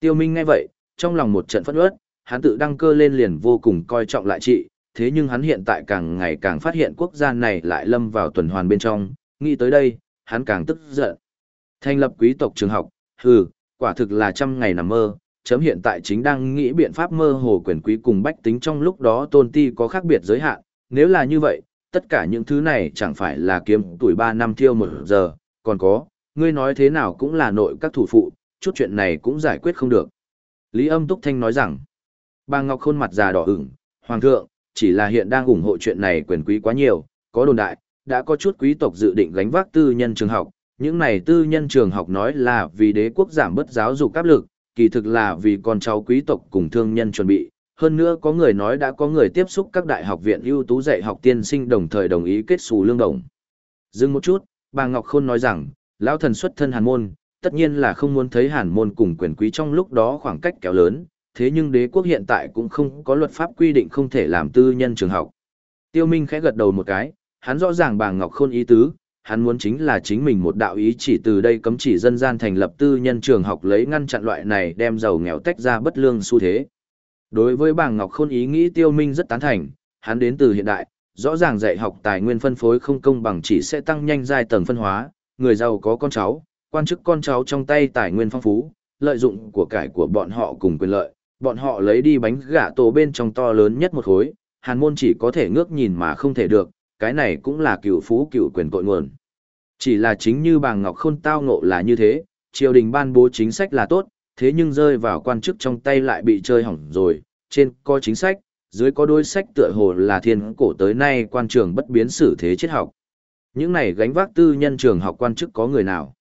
Tiêu Minh nghe vậy, trong lòng một trận phẫn uất, hắn tự đăng cơ lên liền vô cùng coi trọng lại trị, thế nhưng hắn hiện tại càng ngày càng phát hiện quốc gia này lại lâm vào tuần hoàn bên trong, nghĩ tới đây, hắn càng tức giận. Thành lập quý tộc trường học, hừ, quả thực là trăm ngày nằm mơ, chấm hiện tại chính đang nghĩ biện pháp mơ hồ quyền quý cùng bách tính trong lúc đó tôn ti có khác biệt giới hạn, nếu là như vậy, tất cả những thứ này chẳng phải là kiếm tuổi 3 năm thiêu một giờ, còn có, ngươi nói thế nào cũng là nội các thủ phụ, chút chuyện này cũng giải quyết không được. Lý âm Túc Thanh nói rằng, bà Ngọc Khôn mặt già đỏ ửng, Hoàng thượng, chỉ là hiện đang ủng hộ chuyện này quyền quý quá nhiều, có đồn đại, đã có chút quý tộc dự định gánh vác tư nhân trường học, những này tư nhân trường học nói là vì đế quốc giảm bớt giáo dục áp lực, kỳ thực là vì con cháu quý tộc cùng thương nhân chuẩn bị. Hơn nữa có người nói đã có người tiếp xúc các đại học viện ưu tú dạy học tiên sinh đồng thời đồng ý kết xù lương đồng. Dừng một chút, bà Ngọc Khôn nói rằng, lão thần xuất thân hàn môn, tất nhiên là không muốn thấy hàn môn cùng quyền quý trong lúc đó khoảng cách kéo lớn, thế nhưng đế quốc hiện tại cũng không có luật pháp quy định không thể làm tư nhân trường học. Tiêu Minh khẽ gật đầu một cái, hắn rõ ràng bà Ngọc Khôn ý tứ, hắn muốn chính là chính mình một đạo ý chỉ từ đây cấm chỉ dân gian thành lập tư nhân trường học lấy ngăn chặn loại này đem giàu nghèo tách ra bất lương xu thế. Đối với bà Ngọc Khôn ý nghĩ Tiêu Minh rất tán thành, hắn đến từ hiện đại, rõ ràng dạy học tài nguyên phân phối không công bằng chỉ sẽ tăng nhanh giai tầng phân hóa, người giàu có con cháu, quan chức con cháu trong tay tài nguyên phong phú, lợi dụng của cải của bọn họ cùng quyền lợi, bọn họ lấy đi bánh gà tổ bên trong to lớn nhất một khối, hàn môn chỉ có thể ngước nhìn mà không thể được, cái này cũng là cựu phú cựu quyền cội nguồn. Chỉ là chính như bà Ngọc Khôn tao ngộ là như thế, triều đình ban bố chính sách là tốt, thế nhưng rơi vào quan chức trong tay lại bị chơi hỏng rồi, trên có chính sách, dưới có đôi sách tựa hồ là thiên cổ tới nay quan trường bất biến xử thế triết học. Những này gánh vác tư nhân trường học quan chức có người nào?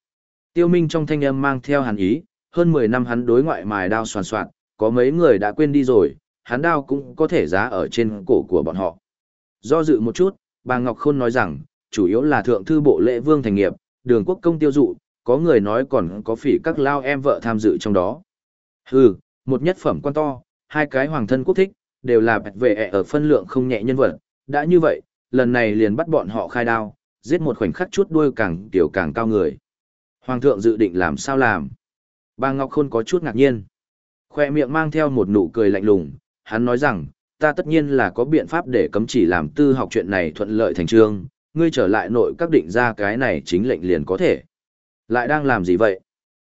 Tiêu Minh trong thanh âm mang theo hàn ý, hơn 10 năm hắn đối ngoại mài đao soàn soạn, có mấy người đã quên đi rồi, hắn đao cũng có thể giá ở trên cổ của bọn họ. Do dự một chút, bà Ngọc Khôn nói rằng, chủ yếu là thượng thư bộ lễ vương thành nghiệp, đường quốc công tiêu dụ, có người nói còn có phỉ các lao em vợ tham dự trong đó. Hừ, một nhất phẩm quan to, hai cái hoàng thân quốc thích, đều là bạch vệ ở phân lượng không nhẹ nhân vật, đã như vậy, lần này liền bắt bọn họ khai đao, giết một khoảnh khắc chút đuôi càng tiểu càng cao người. Hoàng thượng dự định làm sao làm? Bà Ngọc Khôn có chút ngạc nhiên. Khoe miệng mang theo một nụ cười lạnh lùng, hắn nói rằng, ta tất nhiên là có biện pháp để cấm chỉ làm tư học chuyện này thuận lợi thành trương, ngươi trở lại nội các định ra cái này chính lệnh liền có thể. Lại đang làm gì vậy?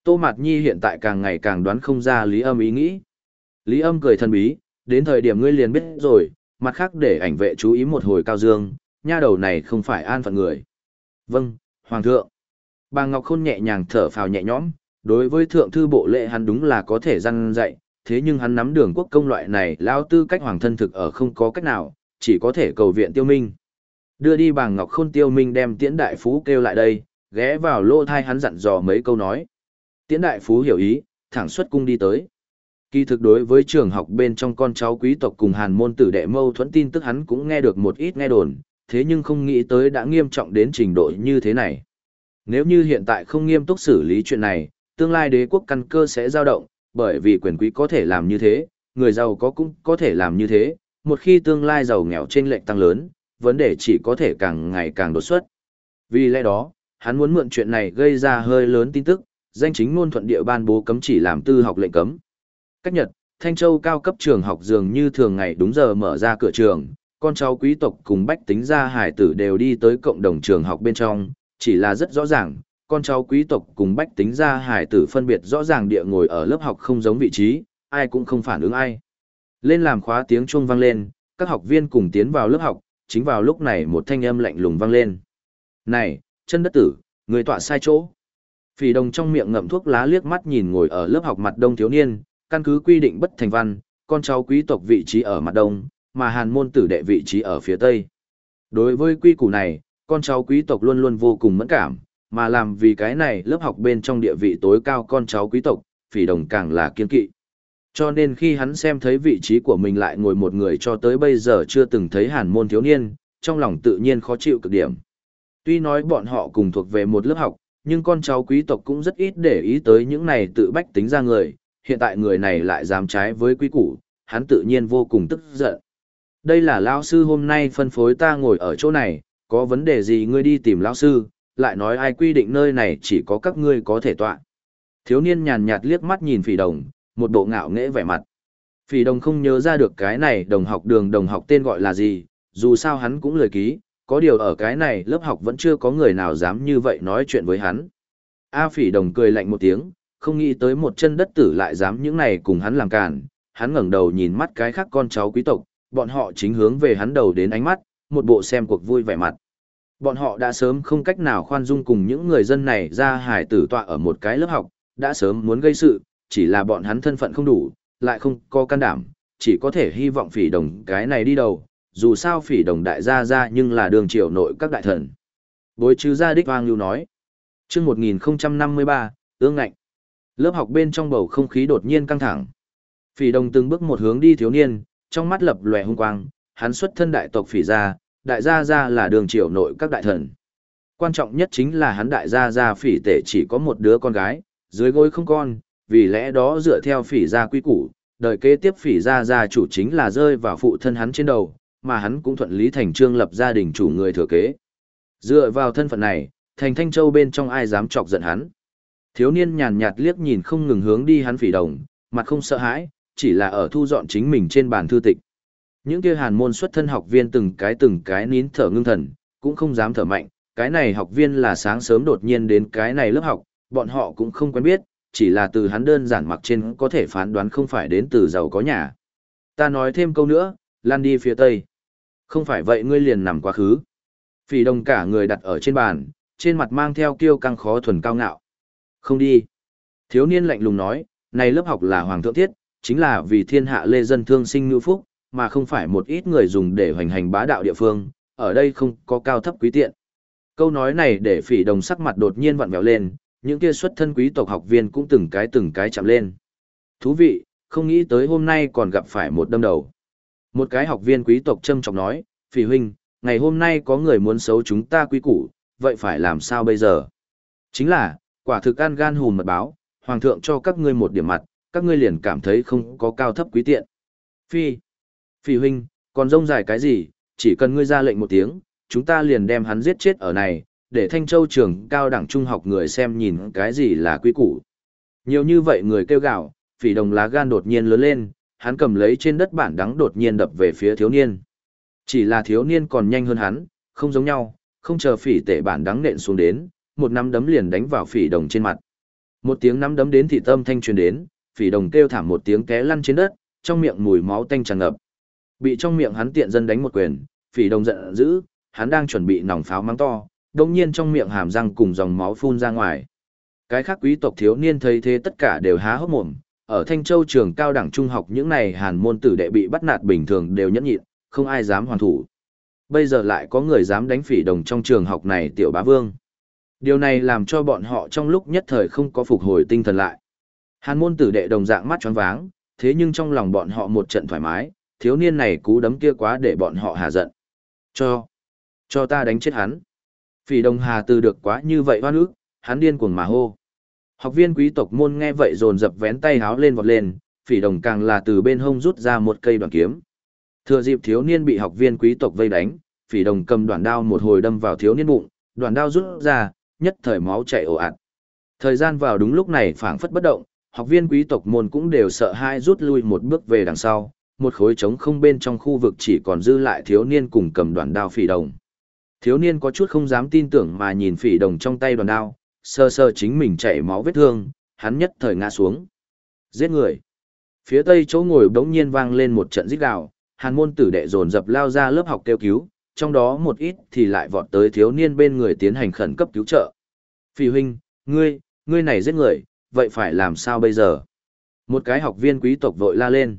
Tô Mạt Nhi hiện tại càng ngày càng đoán không ra Lý Âm ý nghĩ. Lý Âm cười thân bí, đến thời điểm ngươi liền biết rồi, mặt khác để ảnh vệ chú ý một hồi cao dương, nha đầu này không phải an phận người. Vâng, Hoàng thượng. Bà Ngọc Khôn nhẹ nhàng thở phào nhẹ nhõm, đối với thượng thư bộ lệ hắn đúng là có thể răn dạy, thế nhưng hắn nắm đường quốc công loại này lao tư cách hoàng thân thực ở không có cách nào, chỉ có thể cầu viện tiêu minh. Đưa đi bà Ngọc Khôn tiêu minh đem tiễn đại phú kêu lại đây, ghé vào lô thai hắn dặn dò mấy câu nói. Tiễn đại phú hiểu ý, thẳng xuất cung đi tới. Kỳ thực đối với trường học bên trong con cháu quý tộc cùng hàn môn tử đệ mâu thuẫn tin tức hắn cũng nghe được một ít nghe đồn, thế nhưng không nghĩ tới đã nghiêm trọng đến trình độ như thế này. Nếu như hiện tại không nghiêm túc xử lý chuyện này, tương lai đế quốc căn cơ sẽ dao động, bởi vì quyền quý có thể làm như thế, người giàu có cũng có thể làm như thế, một khi tương lai giàu nghèo trên lệnh tăng lớn, vấn đề chỉ có thể càng ngày càng đột xuất. Vì lẽ đó, hắn muốn mượn chuyện này gây ra hơi lớn tin tức, danh chính ngôn thuận địa ban bố cấm chỉ làm tư học lệnh cấm. Cách Nhật, Thanh Châu cao cấp trường học dường như thường ngày đúng giờ mở ra cửa trường, con cháu quý tộc cùng bách tính gia hải tử đều đi tới cộng đồng trường học bên trong, chỉ là rất rõ ràng, con cháu quý tộc cùng bách tính gia hải tử phân biệt rõ ràng địa ngồi ở lớp học không giống vị trí, ai cũng không phản ứng ai. Lên làm khóa tiếng chuông vang lên, các học viên cùng tiến vào lớp học, chính vào lúc này một thanh âm lạnh lùng vang lên. Này, chân đất tử, người tọa sai chỗ. Phỉ đồng trong miệng ngậm thuốc lá liếc mắt nhìn ngồi ở lớp học mặt đông thiếu niên, căn cứ quy định bất thành văn, con cháu quý tộc vị trí ở mặt đông, mà hàn môn tử đệ vị trí ở phía tây. Đối với quy củ này, con cháu quý tộc luôn luôn vô cùng mẫn cảm, mà làm vì cái này lớp học bên trong địa vị tối cao con cháu quý tộc, phỉ đồng càng là kiên kỵ. Cho nên khi hắn xem thấy vị trí của mình lại ngồi một người cho tới bây giờ chưa từng thấy hàn môn thiếu niên, trong lòng tự nhiên khó chịu cực điểm. Tuy nói bọn họ cùng thuộc về một lớp học, nhưng con cháu quý tộc cũng rất ít để ý tới những này tự bách tính ra người, hiện tại người này lại dám trái với quý củ, hắn tự nhiên vô cùng tức giận. Đây là lão sư hôm nay phân phối ta ngồi ở chỗ này, có vấn đề gì ngươi đi tìm lão sư, lại nói ai quy định nơi này chỉ có các ngươi có thể tọa. Thiếu niên nhàn nhạt liếc mắt nhìn phỉ đồng, một bộ ngạo nghễ vẻ mặt. Phỉ đồng không nhớ ra được cái này đồng học đường đồng học tên gọi là gì, dù sao hắn cũng lời ký, có điều ở cái này lớp học vẫn chưa có người nào dám như vậy nói chuyện với hắn. A phỉ đồng cười lạnh một tiếng, không nghĩ tới một chân đất tử lại dám những này cùng hắn làm càn, hắn ngẩng đầu nhìn mắt cái khác con cháu quý tộc, bọn họ chính hướng về hắn đầu đến ánh mắt, một bộ xem cuộc vui vẻ mặt. Bọn họ đã sớm không cách nào khoan dung cùng những người dân này ra hải tử tọa ở một cái lớp học, đã sớm muốn gây sự, chỉ là bọn hắn thân phận không đủ, lại không có can đảm, chỉ có thể hy vọng phỉ đồng cái này đi đầu, dù sao phỉ đồng đại gia ra nhưng là đường triều nội các đại thần. Bối chứ gia đích hoang lưu nói. chương 1053, ương ngạnh. Lớp học bên trong bầu không khí đột nhiên căng thẳng. Phỉ đồng từng bước một hướng đi thiếu niên, trong mắt lập lòe hung quang, hắn xuất thân đại tộc phỉ gia, đại gia gia là đường triều nội các đại thần. Quan trọng nhất chính là hắn đại gia gia phỉ tể chỉ có một đứa con gái, dưới gối không con, vì lẽ đó dựa theo phỉ gia quy củ, đời kế tiếp phỉ gia gia chủ chính là rơi vào phụ thân hắn trên đầu, mà hắn cũng thuận lý thành trương lập gia đình chủ người thừa kế. Dựa vào thân phận này, thành Thanh Châu bên trong ai dám chọc giận hắn. Thiếu niên nhàn nhạt liếc nhìn không ngừng hướng đi hắn phỉ đồng, mặt không sợ hãi, chỉ là ở thu dọn chính mình trên bàn thư tịch. Những kia hàn môn xuất thân học viên từng cái từng cái nín thở ngưng thần, cũng không dám thở mạnh, cái này học viên là sáng sớm đột nhiên đến cái này lớp học, bọn họ cũng không quen biết, chỉ là từ hắn đơn giản mặc trên có thể phán đoán không phải đến từ giàu có nhà. Ta nói thêm câu nữa, lan đi phía tây. Không phải vậy ngươi liền nằm quá khứ. Phỉ đồng cả người đặt ở trên bàn, trên mặt mang theo kiêu căng khó thuần cao ngạo. Không đi. Thiếu niên lạnh lùng nói, này lớp học là hoàng thượng thiết, chính là vì thiên hạ lê dân thương sinh ngữ phúc, mà không phải một ít người dùng để hoành hành bá đạo địa phương, ở đây không có cao thấp quý tiện. Câu nói này để phỉ đồng sắc mặt đột nhiên vặn vẹo lên, những kia xuất thân quý tộc học viên cũng từng cái từng cái chạm lên. Thú vị, không nghĩ tới hôm nay còn gặp phải một đâm đầu. Một cái học viên quý tộc châm trọng nói, phỉ huynh, ngày hôm nay có người muốn xấu chúng ta quý củ, vậy phải làm sao bây giờ? Chính là, quả thực ăn gan hùm mật báo, hoàng thượng cho các ngươi một điểm mặt, các ngươi liền cảm thấy không có cao thấp quý tiện. Phi, phi huynh, còn rông dài cái gì, chỉ cần ngươi ra lệnh một tiếng, chúng ta liền đem hắn giết chết ở này, để Thanh Châu trường cao đẳng trung học người xem nhìn cái gì là quý củ. Nhiều như vậy người kêu gạo, phỉ đồng lá gan đột nhiên lớn lên, hắn cầm lấy trên đất bản đắng đột nhiên đập về phía thiếu niên. Chỉ là thiếu niên còn nhanh hơn hắn, không giống nhau, không chờ phỉ tệ bản đắng nện xuống đến, một nắm đấm liền đánh vào phỉ đồng trên mặt. Một tiếng nắm đấm đến thị tâm thanh truyền đến, phỉ đồng kêu thảm một tiếng té lăn trên đất, trong miệng mùi máu tanh tràn ngập. Bị trong miệng hắn tiện dân đánh một quyền, phỉ đồng giận dữ, hắn đang chuẩn bị nòng pháo mắng to, đồng nhiên trong miệng hàm răng cùng dòng máu phun ra ngoài. Cái khác quý tộc thiếu niên thấy thế tất cả đều há hốc mồm, ở Thanh Châu trường cao đẳng trung học những này hàn môn tử đệ bị bắt nạt bình thường đều nhẫn nhịn, không ai dám hoàn thủ. Bây giờ lại có người dám đánh phỉ đồng trong trường học này tiểu bá vương. Điều này làm cho bọn họ trong lúc nhất thời không có phục hồi tinh thần lại. Hàn môn tử đệ đồng dạng mắt tròn váng, thế nhưng trong lòng bọn họ một trận thoải mái, thiếu niên này cú đấm kia quá để bọn họ hà giận. Cho, cho ta đánh chết hắn. Phỉ đồng hà từ được quá như vậy hoa nước, hắn điên cuồng mà hô. Học viên quý tộc môn nghe vậy dồn dập vén tay háo lên vọt lên, phỉ đồng càng là từ bên hông rút ra một cây đoạn kiếm. Thừa dịp thiếu niên bị học viên quý tộc vây đánh, phỉ đồng cầm đoạn đao một hồi đâm vào thiếu niên bụng, đoạn đao rút ra, nhất thời máu chảy ồ ạt. Thời gian vào đúng lúc này phảng phất bất động, học viên quý tộc môn cũng đều sợ hai rút lui một bước về đằng sau, một khối trống không bên trong khu vực chỉ còn dư lại thiếu niên cùng cầm đoạn đao phỉ đồng. Thiếu niên có chút không dám tin tưởng mà nhìn phỉ đồng trong tay đoàn đao, sơ sơ chính mình chảy máu vết thương, hắn nhất thời ngã xuống. Giết người. Phía tây chỗ ngồi đống nhiên vang lên một trận rít gào, hàn môn tử đệ dồn dập lao ra lớp học kêu cứu, trong đó một ít thì lại vọt tới thiếu niên bên người tiến hành khẩn cấp cứu trợ. Phi huynh, ngươi, ngươi này giết người, vậy phải làm sao bây giờ? Một cái học viên quý tộc vội la lên.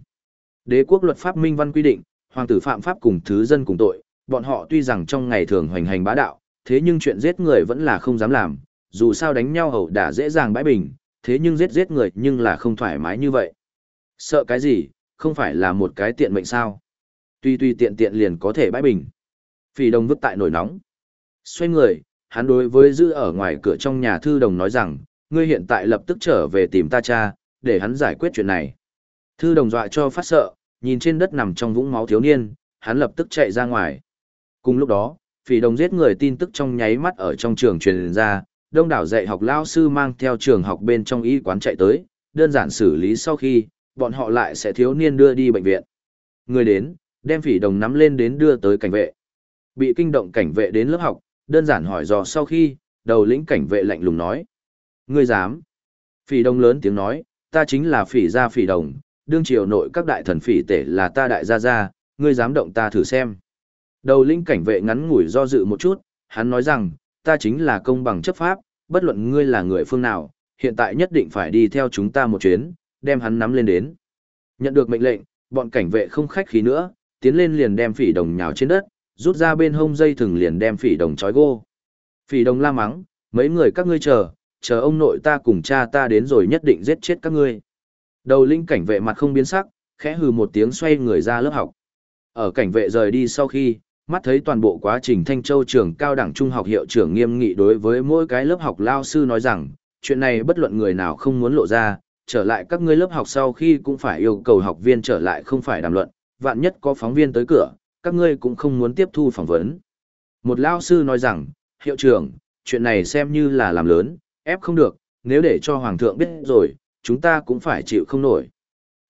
Đế quốc luật pháp minh văn quy định, hoàng tử phạm pháp cùng thứ dân cùng tội, bọn họ tuy rằng trong ngày thường hoành hành bá đạo, thế nhưng chuyện giết người vẫn là không dám làm, dù sao đánh nhau hậu đả dễ dàng bãi bình, thế nhưng giết giết người nhưng là không thoải mái như vậy. Sợ cái gì, không phải là một cái tiện mệnh sao. Tuy tuy tiện tiện liền có thể bãi bình. Phỉ đồng vứt tại nổi nóng. Xoay người, hắn đối với giữ ở ngoài cửa trong nhà thư đồng nói rằng, ngươi hiện tại lập tức trở về tìm ta cha, để hắn giải quyết chuyện này. Thư đồng dọa cho phát sợ, nhìn trên đất nằm trong vũng máu thiếu niên, hắn lập tức chạy ra ngoài. Cùng lúc đó, phỉ đồng giết người tin tức trong nháy mắt ở trong trường truyền ra, đông đảo dạy học lao sư mang theo trường học bên trong y quán chạy tới, đơn giản xử lý sau khi, bọn họ lại sẽ thiếu niên đưa đi bệnh viện. Người đến, đem phỉ đồng nắm lên đến đưa tới cảnh vệ. Bị kinh động cảnh vệ đến lớp học, đơn giản hỏi dò sau khi, đầu lĩnh cảnh vệ lạnh lùng nói. Ngươi dám. Phỉ đồng lớn tiếng nói, ta chính là phỉ gia phỉ đồng, đương triều nội các đại thần phỉ tể là ta đại gia gia, ngươi dám động ta thử xem. Đầu linh cảnh vệ ngắn ngủi do dự một chút, hắn nói rằng, ta chính là công bằng chấp pháp, bất luận ngươi là người phương nào, hiện tại nhất định phải đi theo chúng ta một chuyến, đem hắn nắm lên đến. Nhận được mệnh lệnh, bọn cảnh vệ không khách khí nữa, tiến lên liền đem phỉ đồng nhào trên đất, rút ra bên hông dây thừng liền đem phỉ đồng trói gô. Phỉ đồng la mắng, mấy người các ngươi chờ, chờ ông nội ta cùng cha ta đến rồi nhất định giết chết các ngươi. Đầu linh cảnh vệ mặt không biến sắc, khẽ hừ một tiếng xoay người ra lớp học. Ở cảnh vệ rời đi sau khi, mắt thấy toàn bộ quá trình Thanh Châu trường cao đẳng trung học hiệu trưởng nghiêm nghị đối với mỗi cái lớp học lao sư nói rằng, chuyện này bất luận người nào không muốn lộ ra, trở lại các ngươi lớp học sau khi cũng phải yêu cầu học viên trở lại không phải đàm luận, vạn nhất có phóng viên tới cửa, các ngươi cũng không muốn tiếp thu phỏng vấn. Một lao sư nói rằng, hiệu trưởng, chuyện này xem như là làm lớn, ép không được, nếu để cho Hoàng thượng biết rồi, chúng ta cũng phải chịu không nổi.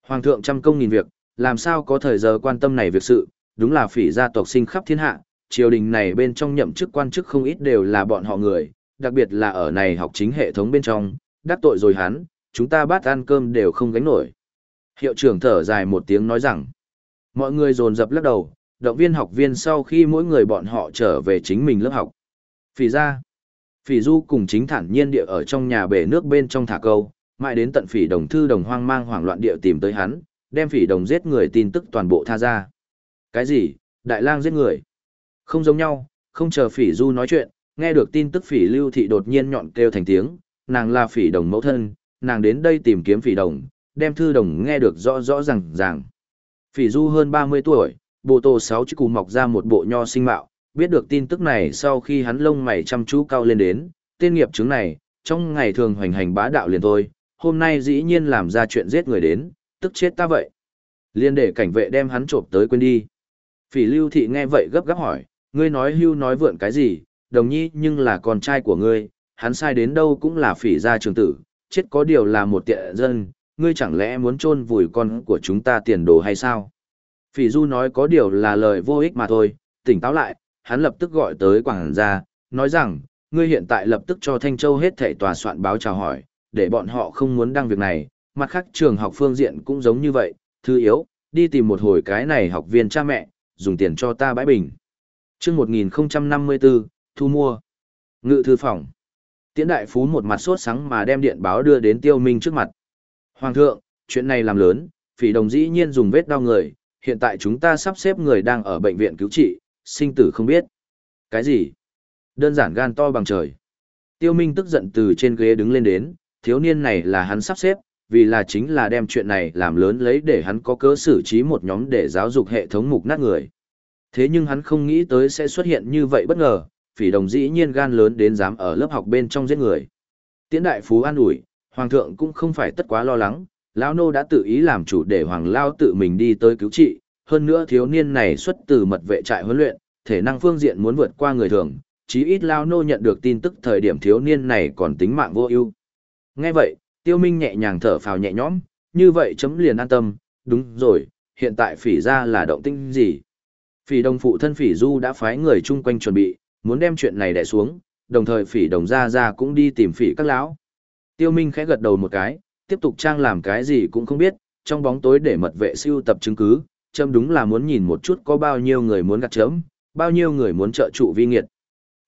Hoàng thượng trăm công nghìn việc, làm sao có thời giờ quan tâm này việc sự, đúng là phỉ gia tộc sinh khắp thiên hạ, triều đình này bên trong nhậm chức quan chức không ít đều là bọn họ người, đặc biệt là ở này học chính hệ thống bên trong, đắc tội rồi hắn, chúng ta bát ăn cơm đều không gánh nổi. Hiệu trưởng thở dài một tiếng nói rằng, mọi người dồn dập lắc đầu, động viên học viên sau khi mỗi người bọn họ trở về chính mình lớp học. Phỉ ra, phỉ du cùng chính thản nhiên địa ở trong nhà bể nước bên trong thả câu, mãi đến tận phỉ đồng thư đồng hoang mang hoảng loạn địa tìm tới hắn, đem phỉ đồng giết người tin tức toàn bộ tha ra. Cái gì, đại lang giết người? Không giống nhau, không chờ phỉ du nói chuyện, nghe được tin tức phỉ lưu thị đột nhiên nhọn kêu thành tiếng, nàng là phỉ đồng mẫu thân, nàng đến đây tìm kiếm phỉ đồng, đem thư đồng nghe được rõ rõ ràng ràng. Phỉ du hơn 30 tuổi, bộ tổ sáu chữ cù mọc ra một bộ nho sinh mạo, biết được tin tức này sau khi hắn lông mày chăm chú cao lên đến, tên nghiệp chứng này, trong ngày thường hoành hành bá đạo liền thôi, hôm nay dĩ nhiên làm ra chuyện giết người đến, tức chết ta vậy. Liên để cảnh vệ đem hắn trộm tới quên đi. Phỉ lưu thị nghe vậy gấp gáp hỏi, ngươi nói hưu nói vượn cái gì, đồng nhi nhưng là con trai của ngươi, hắn sai đến đâu cũng là phỉ gia trường tử, chết có điều là một tiện dân, ngươi chẳng lẽ muốn chôn vùi con của chúng ta tiền đồ hay sao? Phỉ du nói có điều là lời vô ích mà thôi, tỉnh táo lại, hắn lập tức gọi tới quảng gia, nói rằng, ngươi hiện tại lập tức cho Thanh Châu hết thảy tòa soạn báo chào hỏi, để bọn họ không muốn đăng việc này, mặt khác trường học phương diện cũng giống như vậy, thứ yếu, đi tìm một hồi cái này học viên cha mẹ, dùng tiền cho ta bãi bình. Trước 1054, thu mua. Ngự thư phòng. Tiễn đại phú một mặt sốt sắng mà đem điện báo đưa đến tiêu minh trước mặt. Hoàng thượng, chuyện này làm lớn, phỉ đồng dĩ nhiên dùng vết đau người, hiện tại chúng ta sắp xếp người đang ở bệnh viện cứu trị, sinh tử không biết. Cái gì? Đơn giản gan to bằng trời. Tiêu Minh tức giận từ trên ghế đứng lên đến, thiếu niên này là hắn sắp xếp, vì là chính là đem chuyện này làm lớn lấy để hắn có cớ xử trí một nhóm để giáo dục hệ thống mục nát người. Thế nhưng hắn không nghĩ tới sẽ xuất hiện như vậy bất ngờ, phỉ đồng dĩ nhiên gan lớn đến dám ở lớp học bên trong giết người. Tiễn đại phú an ủi, hoàng thượng cũng không phải tất quá lo lắng, lão nô đã tự ý làm chủ để hoàng lao tự mình đi tới cứu trị, hơn nữa thiếu niên này xuất từ mật vệ trại huấn luyện, thể năng phương diện muốn vượt qua người thường, chí ít lao nô nhận được tin tức thời điểm thiếu niên này còn tính mạng vô ưu. Nghe vậy, Tiêu Minh nhẹ nhàng thở phào nhẹ nhõm, như vậy chấm liền an tâm, đúng rồi, hiện tại phỉ ra là động tĩnh gì? Phỉ đồng phụ thân phỉ du đã phái người chung quanh chuẩn bị, muốn đem chuyện này đè xuống, đồng thời phỉ đồng gia gia cũng đi tìm phỉ các lão. Tiêu Minh khẽ gật đầu một cái, tiếp tục trang làm cái gì cũng không biết, trong bóng tối để mật vệ siêu tập chứng cứ, chấm đúng là muốn nhìn một chút có bao nhiêu người muốn gặt chấm, bao nhiêu người muốn trợ trụ vi nghiệt.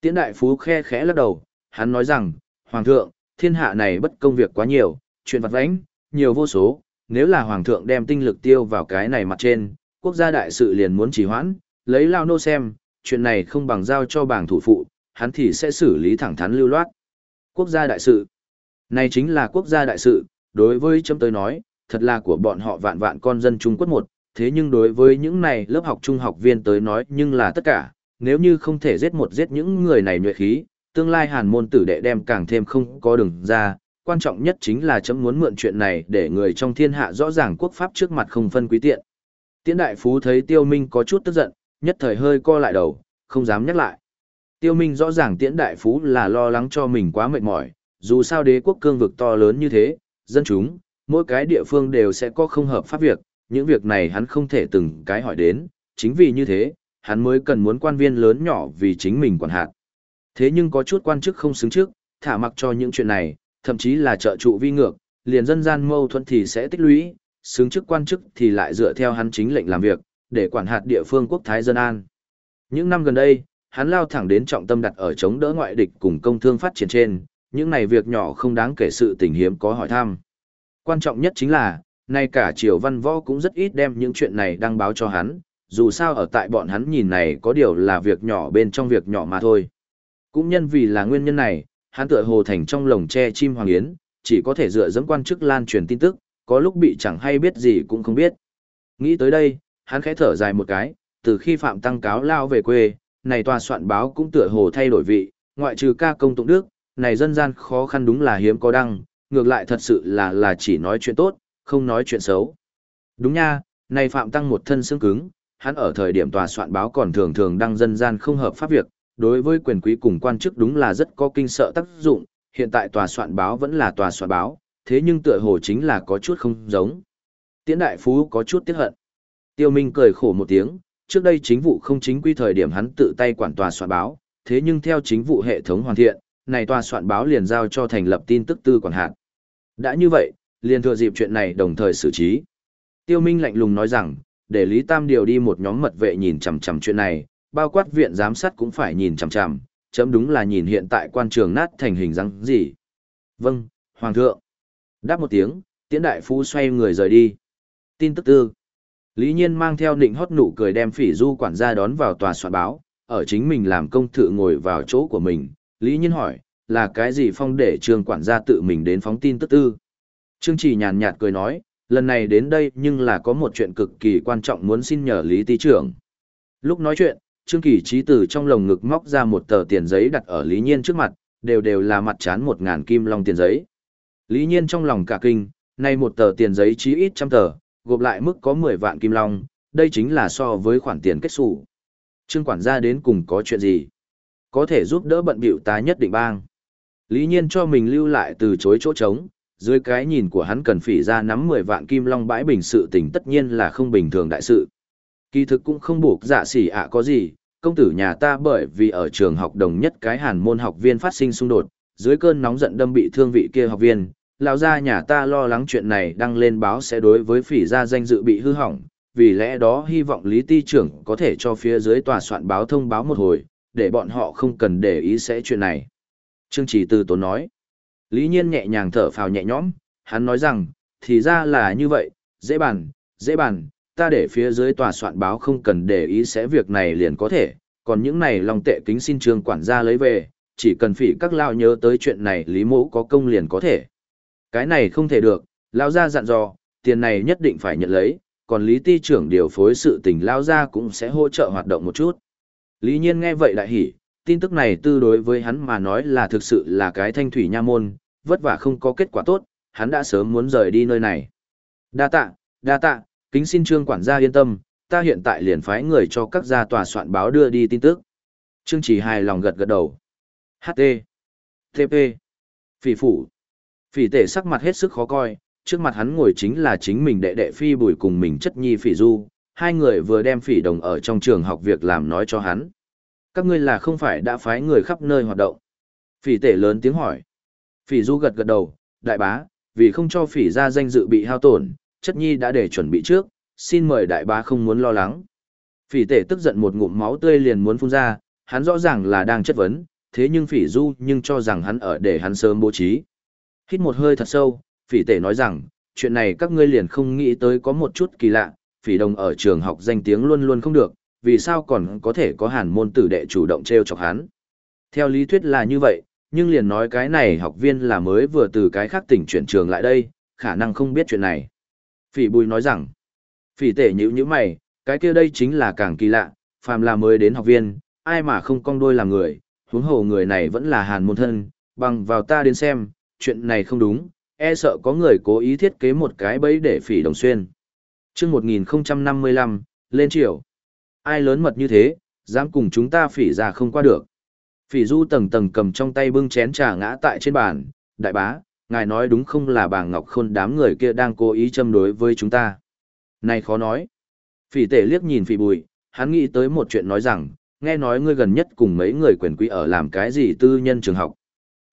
Tiễn đại phú khe khẽ lắc đầu, hắn nói rằng, Hoàng thượng, thiên hạ này bất công việc quá nhiều, chuyện vặt vãnh, nhiều vô số, nếu là Hoàng thượng đem tinh lực tiêu vào cái này mặt trên, quốc gia đại sự liền muốn trì hoãn, lấy lao nô xem, chuyện này không bằng giao cho bảng thủ phụ, hắn thì sẽ xử lý thẳng thắn lưu loát. Quốc gia đại sự. Này chính là quốc gia đại sự, đối với chấm tới nói, thật là của bọn họ vạn vạn con dân Trung Quốc một, thế nhưng đối với những này lớp học trung học viên tới nói nhưng là tất cả, nếu như không thể giết một giết những người này nhuệ khí, tương lai hàn môn tử đệ đem càng thêm không có đường ra, quan trọng nhất chính là chấm muốn mượn chuyện này để người trong thiên hạ rõ ràng quốc pháp trước mặt không phân quý tiện. Tiễn đại phú thấy tiêu minh có chút tức giận, nhất thời hơi co lại đầu, không dám nhắc lại. Tiêu minh rõ ràng tiễn đại phú là lo lắng cho mình quá mệt mỏi, dù sao đế quốc cương vực to lớn như thế, dân chúng, mỗi cái địa phương đều sẽ có không hợp pháp việc, những việc này hắn không thể từng cái hỏi đến, chính vì như thế, hắn mới cần muốn quan viên lớn nhỏ vì chính mình quản hạt. Thế nhưng có chút quan chức không xứng trước, thả mặc cho những chuyện này, thậm chí là trợ trụ vi ngược, liền dân gian mâu thuẫn thì sẽ tích lũy, xứng chức quan chức thì lại dựa theo hắn chính lệnh làm việc, để quản hạt địa phương quốc thái dân an. Những năm gần đây, hắn lao thẳng đến trọng tâm đặt ở chống đỡ ngoại địch cùng công thương phát triển trên, những này việc nhỏ không đáng kể sự tình hiếm có hỏi thăm. Quan trọng nhất chính là, nay cả triều văn võ cũng rất ít đem những chuyện này đăng báo cho hắn, dù sao ở tại bọn hắn nhìn này có điều là việc nhỏ bên trong việc nhỏ mà thôi. Cũng nhân vì là nguyên nhân này, hắn tựa hồ thành trong lồng tre chim hoàng yến, chỉ có thể dựa dẫm quan chức lan truyền tin tức, có lúc bị chẳng hay biết gì cũng không biết. Nghĩ tới đây, hắn khẽ thở dài một cái, từ khi Phạm Tăng cáo lao về quê, này tòa soạn báo cũng tựa hồ thay đổi vị, ngoại trừ ca công tụng đức, này dân gian khó khăn đúng là hiếm có đăng, ngược lại thật sự là là chỉ nói chuyện tốt, không nói chuyện xấu. Đúng nha, này Phạm Tăng một thân xương cứng, hắn ở thời điểm tòa soạn báo còn thường thường đăng dân gian không hợp pháp việc, đối với quyền quý cùng quan chức đúng là rất có kinh sợ tác dụng, hiện tại tòa soạn báo vẫn là tòa soạn báo, thế nhưng tựa hồ chính là có chút không giống. Tiễn đại phú có chút tiếc hận. Tiêu Minh cười khổ một tiếng, trước đây chính vụ không chính quy thời điểm hắn tự tay quản tòa soạn báo, thế nhưng theo chính vụ hệ thống hoàn thiện, này tòa soạn báo liền giao cho thành lập tin tức tư quản hạt. Đã như vậy, liền thừa dịp chuyện này đồng thời xử trí. Tiêu Minh lạnh lùng nói rằng, để Lý Tam điều đi một nhóm mật vệ nhìn chằm chằm chuyện này, bao quát viện giám sát cũng phải nhìn chằm chằm, chấm đúng là nhìn hiện tại quan trường nát thành hình dáng gì. Vâng, Hoàng thượng. Đáp một tiếng, tiễn đại phu xoay người rời đi. Tin tức tư. Lý Nhiên mang theo nịnh hót nụ cười đem phỉ du quản gia đón vào tòa soạn báo, ở chính mình làm công thự ngồi vào chỗ của mình. Lý Nhiên hỏi, là cái gì phong để trương quản gia tự mình đến phóng tin tức tư. Trương chỉ nhàn nhạt cười nói, lần này đến đây nhưng là có một chuyện cực kỳ quan trọng muốn xin nhờ Lý Tý trưởng. Lúc nói chuyện, Trương Kỳ trí từ trong lồng ngực móc ra một tờ tiền giấy đặt ở Lý Nhiên trước mặt, đều đều là mặt chán một ngàn kim long tiền giấy. Lý Nhiên trong lòng cả kinh, nay một tờ tiền giấy chí ít trăm tờ, gộp lại mức có 10 vạn kim long, đây chính là so với khoản tiền kết sủ. Trương quản gia đến cùng có chuyện gì? Có thể giúp đỡ bận biểu ta nhất định bang. Lý Nhiên cho mình lưu lại từ chối chỗ trống, dưới cái nhìn của hắn cần phỉ ra nắm 10 vạn kim long bãi bình sự tình tất nhiên là không bình thường đại sự. Kỳ thực cũng không buộc dạ xỉ ạ có gì, công tử nhà ta bởi vì ở trường học đồng nhất cái hàn môn học viên phát sinh xung đột, dưới cơn nóng giận đâm bị thương vị kia học viên, lão gia nhà ta lo lắng chuyện này đăng lên báo sẽ đối với phỉ gia danh dự bị hư hỏng, vì lẽ đó hy vọng Lý Ti trưởng có thể cho phía dưới tòa soạn báo thông báo một hồi, để bọn họ không cần để ý sẽ chuyện này. Trương Chỉ từ Tốn nói. Lý Nhiên nhẹ nhàng thở phào nhẹ nhõm, hắn nói rằng, thì ra là như vậy, dễ bàn, dễ bàn, ta để phía dưới tòa soạn báo không cần để ý sẽ việc này liền có thể, còn những này lòng tệ kính xin trường quản gia lấy về, chỉ cần phỉ các lao nhớ tới chuyện này Lý Mỗ có công liền có thể. Cái này không thể được, lao ra dặn dò, tiền này nhất định phải nhận lấy, còn Lý Ti trưởng điều phối sự tình lao ra cũng sẽ hỗ trợ hoạt động một chút. Lý Nhiên nghe vậy lại hỉ, tin tức này tư đối với hắn mà nói là thực sự là cái thanh thủy nha môn, vất vả không có kết quả tốt, hắn đã sớm muốn rời đi nơi này. Đa tạ, đa tạ, kính xin trương quản gia yên tâm, ta hiện tại liền phái người cho các gia tòa soạn báo đưa đi tin tức. Trương chỉ hài lòng gật gật đầu. HT. TP. Phỉ phủ. Phỉ tể sắc mặt hết sức khó coi, trước mặt hắn ngồi chính là chính mình đệ đệ phi bùi cùng mình chất nhi phỉ du, hai người vừa đem phỉ đồng ở trong trường học việc làm nói cho hắn. Các ngươi là không phải đã phái người khắp nơi hoạt động. Phỉ tể lớn tiếng hỏi. Phỉ du gật gật đầu, đại bá, vì không cho phỉ ra danh dự bị hao tổn, chất nhi đã để chuẩn bị trước, xin mời đại bá không muốn lo lắng. Phỉ tể tức giận một ngụm máu tươi liền muốn phun ra, hắn rõ ràng là đang chất vấn, thế nhưng phỉ du nhưng cho rằng hắn ở để hắn sớm bố trí. Hít một hơi thật sâu, phỉ tể nói rằng, chuyện này các ngươi liền không nghĩ tới có một chút kỳ lạ, phỉ đồng ở trường học danh tiếng luôn luôn không được, vì sao còn có thể có hàn môn tử đệ chủ động treo chọc hắn. Theo lý thuyết là như vậy, nhưng liền nói cái này học viên là mới vừa từ cái khác tỉnh chuyển trường lại đây, khả năng không biết chuyện này. Phỉ bùi nói rằng, phỉ tể nhữ như mày, cái kia đây chính là càng kỳ lạ, phàm là mới đến học viên, ai mà không cong đôi làm người, huống hồ người này vẫn là hàn môn thân, bằng vào ta đến xem, chuyện này không đúng, e sợ có người cố ý thiết kế một cái bẫy để phỉ đồng xuyên. chương 1055, lên triều. Ai lớn mật như thế, dám cùng chúng ta phỉ ra không qua được. Phỉ du tầng tầng cầm trong tay bưng chén trà ngã tại trên bàn, đại bá, ngài nói đúng không là bà Ngọc Khôn đám người kia đang cố ý châm đối với chúng ta. Này khó nói. Phỉ tể liếc nhìn phỉ bùi, hắn nghĩ tới một chuyện nói rằng, nghe nói ngươi gần nhất cùng mấy người quyền quý ở làm cái gì tư nhân trường học.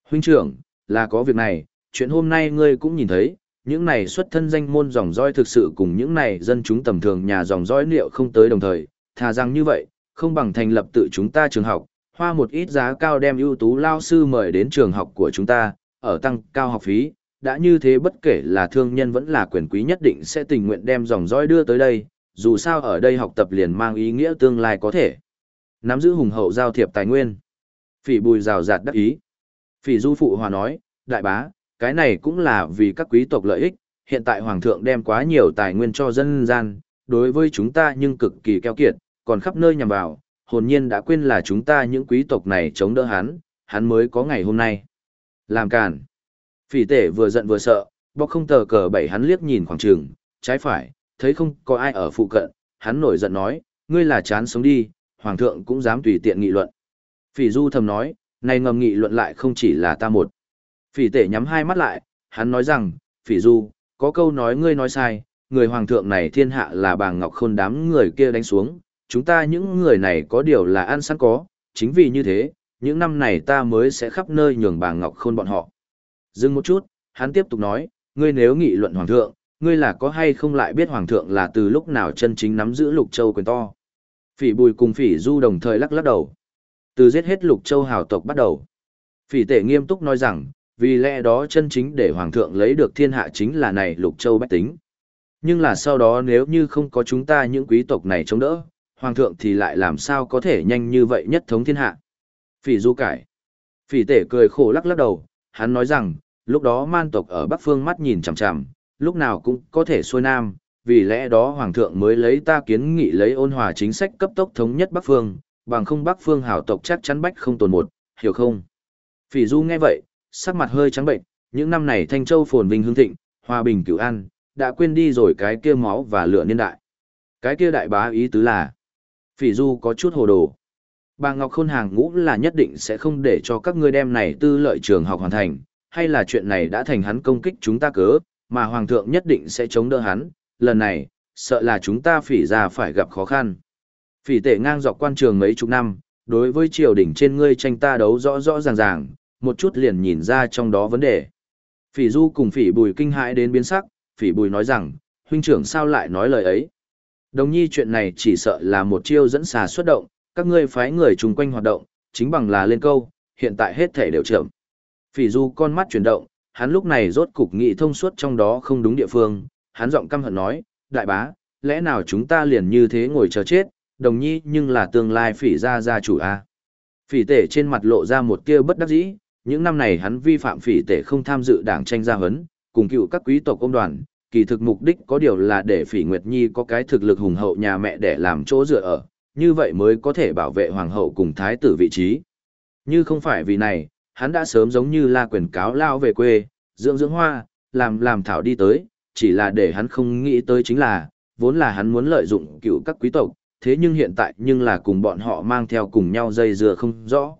Huynh trưởng, là có việc này, chuyện hôm nay ngươi cũng nhìn thấy, những này xuất thân danh môn dòng dõi thực sự cùng những này dân chúng tầm thường nhà dòng dõi liệu không tới đồng thời, thà rằng như vậy, không bằng thành lập tự chúng ta trường học, hoa một ít giá cao đem ưu tú lao sư mời đến trường học của chúng ta, ở tăng cao học phí, đã như thế bất kể là thương nhân vẫn là quyền quý nhất định sẽ tình nguyện đem dòng dõi đưa tới đây, dù sao ở đây học tập liền mang ý nghĩa tương lai có thể. Nắm giữ hùng hậu giao thiệp tài nguyên. Phỉ bùi rào rạt đắc ý. Phỉ du phụ hòa nói, đại bá, cái này cũng là vì các quý tộc lợi ích, hiện tại hoàng thượng đem quá nhiều tài nguyên cho dân gian, đối với chúng ta nhưng cực kỳ keo kiệt, còn khắp nơi nhằm vào, hồn nhiên đã quên là chúng ta những quý tộc này chống đỡ hắn, hắn mới có ngày hôm nay. Làm càn. Phỉ tể vừa giận vừa sợ, bọc không tờ cờ bảy hắn liếc nhìn khoảng trường, trái phải, thấy không có ai ở phụ cận, hắn nổi giận nói, ngươi là chán sống đi, hoàng thượng cũng dám tùy tiện nghị luận. Phỉ du thầm nói, này ngầm nghị luận lại không chỉ là ta một. Phỉ tể nhắm hai mắt lại, hắn nói rằng, phỉ du, có câu nói ngươi nói sai, người hoàng thượng này thiên hạ là bàng ngọc khôn đám người kia đánh xuống, chúng ta những người này có điều là ăn sẵn có, chính vì như thế, những năm này ta mới sẽ khắp nơi nhường bà ngọc khôn bọn họ. Dừng một chút, hắn tiếp tục nói, ngươi nếu nghị luận hoàng thượng, ngươi là có hay không lại biết hoàng thượng là từ lúc nào chân chính nắm giữ lục châu quyền to. Phỉ bùi cùng phỉ du đồng thời lắc lắc đầu. Từ giết hết lục châu hào tộc bắt đầu. Phỉ tể nghiêm túc nói rằng, vì lẽ đó chân chính để hoàng thượng lấy được thiên hạ chính là này lục châu bách tính. Nhưng là sau đó nếu như không có chúng ta những quý tộc này chống đỡ, hoàng thượng thì lại làm sao có thể nhanh như vậy nhất thống thiên hạ. Phỉ du cải. Phỉ tể cười khổ lắc lắc đầu, hắn nói rằng, lúc đó man tộc ở Bắc Phương mắt nhìn chằm chằm, lúc nào cũng có thể xuôi nam, vì lẽ đó Hoàng thượng mới lấy ta kiến nghị lấy ôn hòa chính sách cấp tốc thống nhất Bắc Phương, bằng không Bắc Phương hảo tộc chắc chắn bách không tồn một, hiểu không? Phỉ Du nghe vậy, sắc mặt hơi trắng bệnh, những năm này Thanh Châu phồn vinh hương thịnh, hòa bình cửu an, đã quên đi rồi cái kia máu và lửa niên đại. Cái kia đại bá ý tứ là, Phỉ Du có chút hồ đồ. Bà Ngọc Khôn hàng ngũ là nhất định sẽ không để cho các ngươi đem này tư lợi trường học hoàn thành, hay là chuyện này đã thành hắn công kích chúng ta cớ, mà Hoàng thượng nhất định sẽ chống đỡ hắn, lần này, sợ là chúng ta phỉ ra phải gặp khó khăn. Phỉ tể ngang dọc quan trường mấy chục năm, đối với triều đình trên ngươi tranh ta đấu rõ rõ ràng ràng, một chút liền nhìn ra trong đó vấn đề. Phỉ du cùng phỉ bùi kinh hãi đến biến sắc, phỉ bùi nói rằng, huynh trưởng sao lại nói lời ấy. Đồng nhi chuyện này chỉ sợ là một chiêu dẫn xà xuất động, các ngươi phái người chung quanh hoạt động, chính bằng là lên câu, hiện tại hết thể đều chậm. Phỉ du con mắt chuyển động, hắn lúc này rốt cục nghị thông suốt trong đó không đúng địa phương, hắn giọng căm hận nói, đại bá, lẽ nào chúng ta liền như thế ngồi chờ chết, đồng nhi nhưng là tương lai phỉ gia gia chủ a. À? Phỉ tể trên mặt lộ ra một tia bất đắc dĩ, những năm này hắn vi phạm phỉ tể không tham dự đảng tranh gia hấn, cùng cựu các quý tộc công đoàn, kỳ thực mục đích có điều là để phỉ Nguyệt Nhi có cái thực lực hùng hậu nhà mẹ để làm chỗ dựa ở, như vậy mới có thể bảo vệ hoàng hậu cùng thái tử vị trí. Như không phải vì này, hắn đã sớm giống như la quyền cáo lao về quê, dưỡng dưỡng hoa, làm làm thảo đi tới, chỉ là để hắn không nghĩ tới chính là, vốn là hắn muốn lợi dụng cựu các quý tộc, thế nhưng hiện tại nhưng là cùng bọn họ mang theo cùng nhau dây dưa không rõ.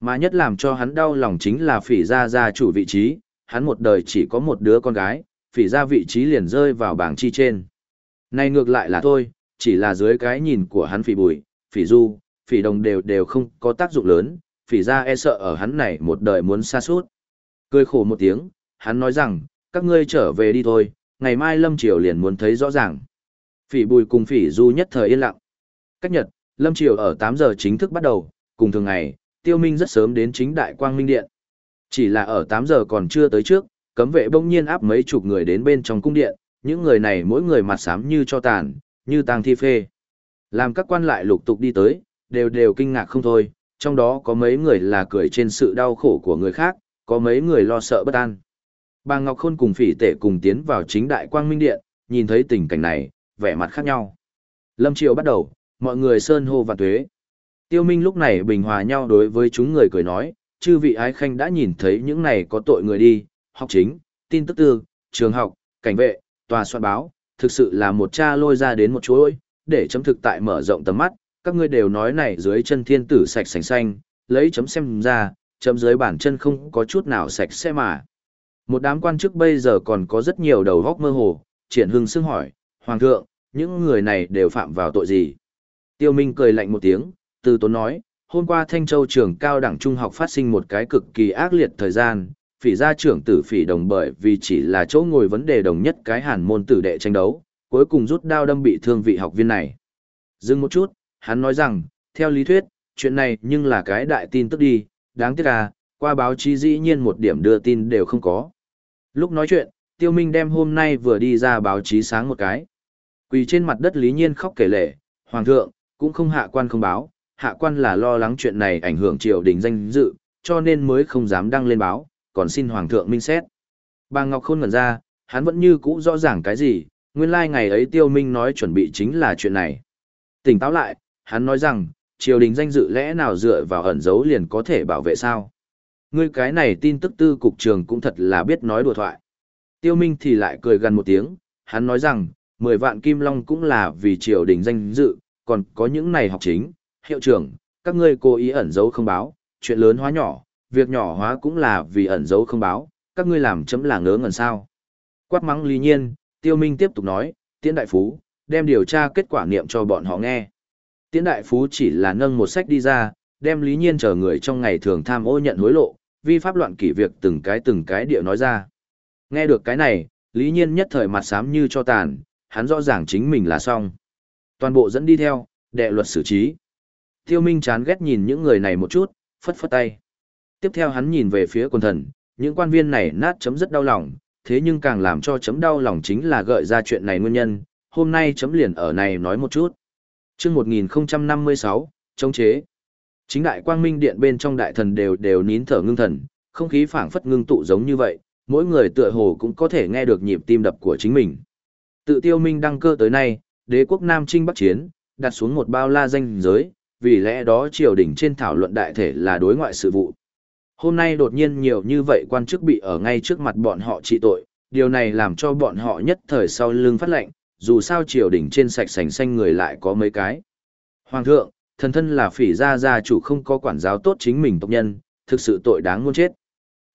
Mà nhất làm cho hắn đau lòng chính là phỉ gia gia chủ vị trí, hắn một đời chỉ có một đứa con gái, phỉ ra vị trí liền rơi vào bảng chi trên. Này ngược lại là thôi, chỉ là dưới cái nhìn của hắn phỉ bùi, phỉ du, phỉ đồng đều đều không có tác dụng lớn, phỉ ra e sợ ở hắn này một đời muốn xa suốt. Cười khổ một tiếng, hắn nói rằng, các ngươi trở về đi thôi, ngày mai Lâm Triều liền muốn thấy rõ ràng. Phỉ bùi cùng phỉ du nhất thời yên lặng. Cách nhật, Lâm Triều ở 8 giờ chính thức bắt đầu, cùng thường ngày, Tiêu Minh rất sớm đến chính đại quang minh điện. Chỉ là ở 8 giờ còn chưa tới trước, cấm vệ bỗng nhiên áp mấy chục người đến bên trong cung điện, những người này mỗi người mặt xám như cho tàn, như tang thi phê. Làm các quan lại lục tục đi tới, đều đều kinh ngạc không thôi, trong đó có mấy người là cười trên sự đau khổ của người khác, có mấy người lo sợ bất an. Bà Ngọc Khôn cùng phỉ tể cùng tiến vào chính đại quang minh điện, nhìn thấy tình cảnh này, vẻ mặt khác nhau. Lâm Triều bắt đầu, mọi người sơn hô và tuế. Tiêu Minh lúc này bình hòa nhau đối với chúng người cười nói, chư vị ái khanh đã nhìn thấy những này có tội người đi, học chính, tin tức tư, trường học, cảnh vệ, tòa soạn báo, thực sự là một cha lôi ra đến một chuỗi, để chấm thực tại mở rộng tầm mắt, các ngươi đều nói này dưới chân thiên tử sạch sành xanh, lấy chấm xem ra, chấm dưới bản chân không có chút nào sạch sẽ mà. Một đám quan chức bây giờ còn có rất nhiều đầu góc mơ hồ, triển hưng xưng hỏi, Hoàng thượng, những người này đều phạm vào tội gì? Tiêu Minh cười lạnh một tiếng, từ tốn nói, hôm qua Thanh Châu trường cao đẳng trung học phát sinh một cái cực kỳ ác liệt thời gian, phỉ gia trưởng tử phỉ đồng bởi vì chỉ là chỗ ngồi vấn đề đồng nhất cái hàn môn tử đệ tranh đấu, cuối cùng rút đao đâm bị thương vị học viên này. Dừng một chút, hắn nói rằng, theo lý thuyết, chuyện này nhưng là cái đại tin tức đi, đáng tiếc à, qua báo chí dĩ nhiên một điểm đưa tin đều không có. Lúc nói chuyện, Tiêu Minh đem hôm nay vừa đi ra báo chí sáng một cái. Quỳ trên mặt đất Lý Nhiên khóc kể lệ, Hoàng thượng, cũng không hạ quan không báo, hạ quan là lo lắng chuyện này ảnh hưởng triều đình danh dự, cho nên mới không dám đăng lên báo, còn xin Hoàng thượng minh xét. Bà Ngọc Khôn ngẩn ra, hắn vẫn như cũ rõ ràng cái gì, nguyên lai like ngày ấy Tiêu Minh nói chuẩn bị chính là chuyện này. Tỉnh táo lại, hắn nói rằng, triều đình danh dự lẽ nào dựa vào ẩn dấu liền có thể bảo vệ sao? Ngươi cái này tin tức tư cục trường cũng thật là biết nói đùa thoại. Tiêu Minh thì lại cười gần một tiếng, hắn nói rằng, 10 vạn kim long cũng là vì triều đình danh dự, còn có những này học chính, hiệu trưởng, các ngươi cố ý ẩn giấu không báo, chuyện lớn hóa nhỏ, việc nhỏ hóa cũng là vì ẩn giấu không báo, các ngươi làm chấm là ngớ ngẩn sao. Quát mắng lý nhiên, tiêu minh tiếp tục nói, tiễn đại phú, đem điều tra kết quả niệm cho bọn họ nghe. Tiễn đại phú chỉ là nâng một sách đi ra, đem lý nhiên chờ người trong ngày thường tham ô nhận hối lộ, vi pháp loạn kỷ việc từng cái từng cái địa nói ra. Nghe được cái này, lý nhiên nhất thời mặt sám như cho tàn, hắn rõ ràng chính mình là xong. Toàn bộ dẫn đi theo, đệ luật xử trí. Tiêu Minh chán ghét nhìn những người này một chút, phất phất tay. Tiếp theo hắn nhìn về phía quần thần, những quan viên này nát chấm rất đau lòng, thế nhưng càng làm cho chấm đau lòng chính là gợi ra chuyện này nguyên nhân, hôm nay chấm liền ở này nói một chút. Trước 1056, chống chế. Chính đại quang minh điện bên trong đại thần đều đều nín thở ngưng thần, không khí phảng phất ngưng tụ giống như vậy, mỗi người tựa hồ cũng có thể nghe được nhịp tim đập của chính mình. Tự tiêu minh đăng cơ tới nay, đế quốc Nam Trinh Bắc Chiến, đặt xuống một bao la danh giới, vì lẽ đó triều đình trên thảo luận đại thể là đối ngoại sự vụ. Hôm nay đột nhiên nhiều như vậy quan chức bị ở ngay trước mặt bọn họ trị tội, điều này làm cho bọn họ nhất thời sau lưng phát lệnh, dù sao triều đình trên sạch sành xanh người lại có mấy cái. Hoàng thượng, thần thân là phỉ gia gia chủ không có quản giáo tốt chính mình tộc nhân, thực sự tội đáng muôn chết.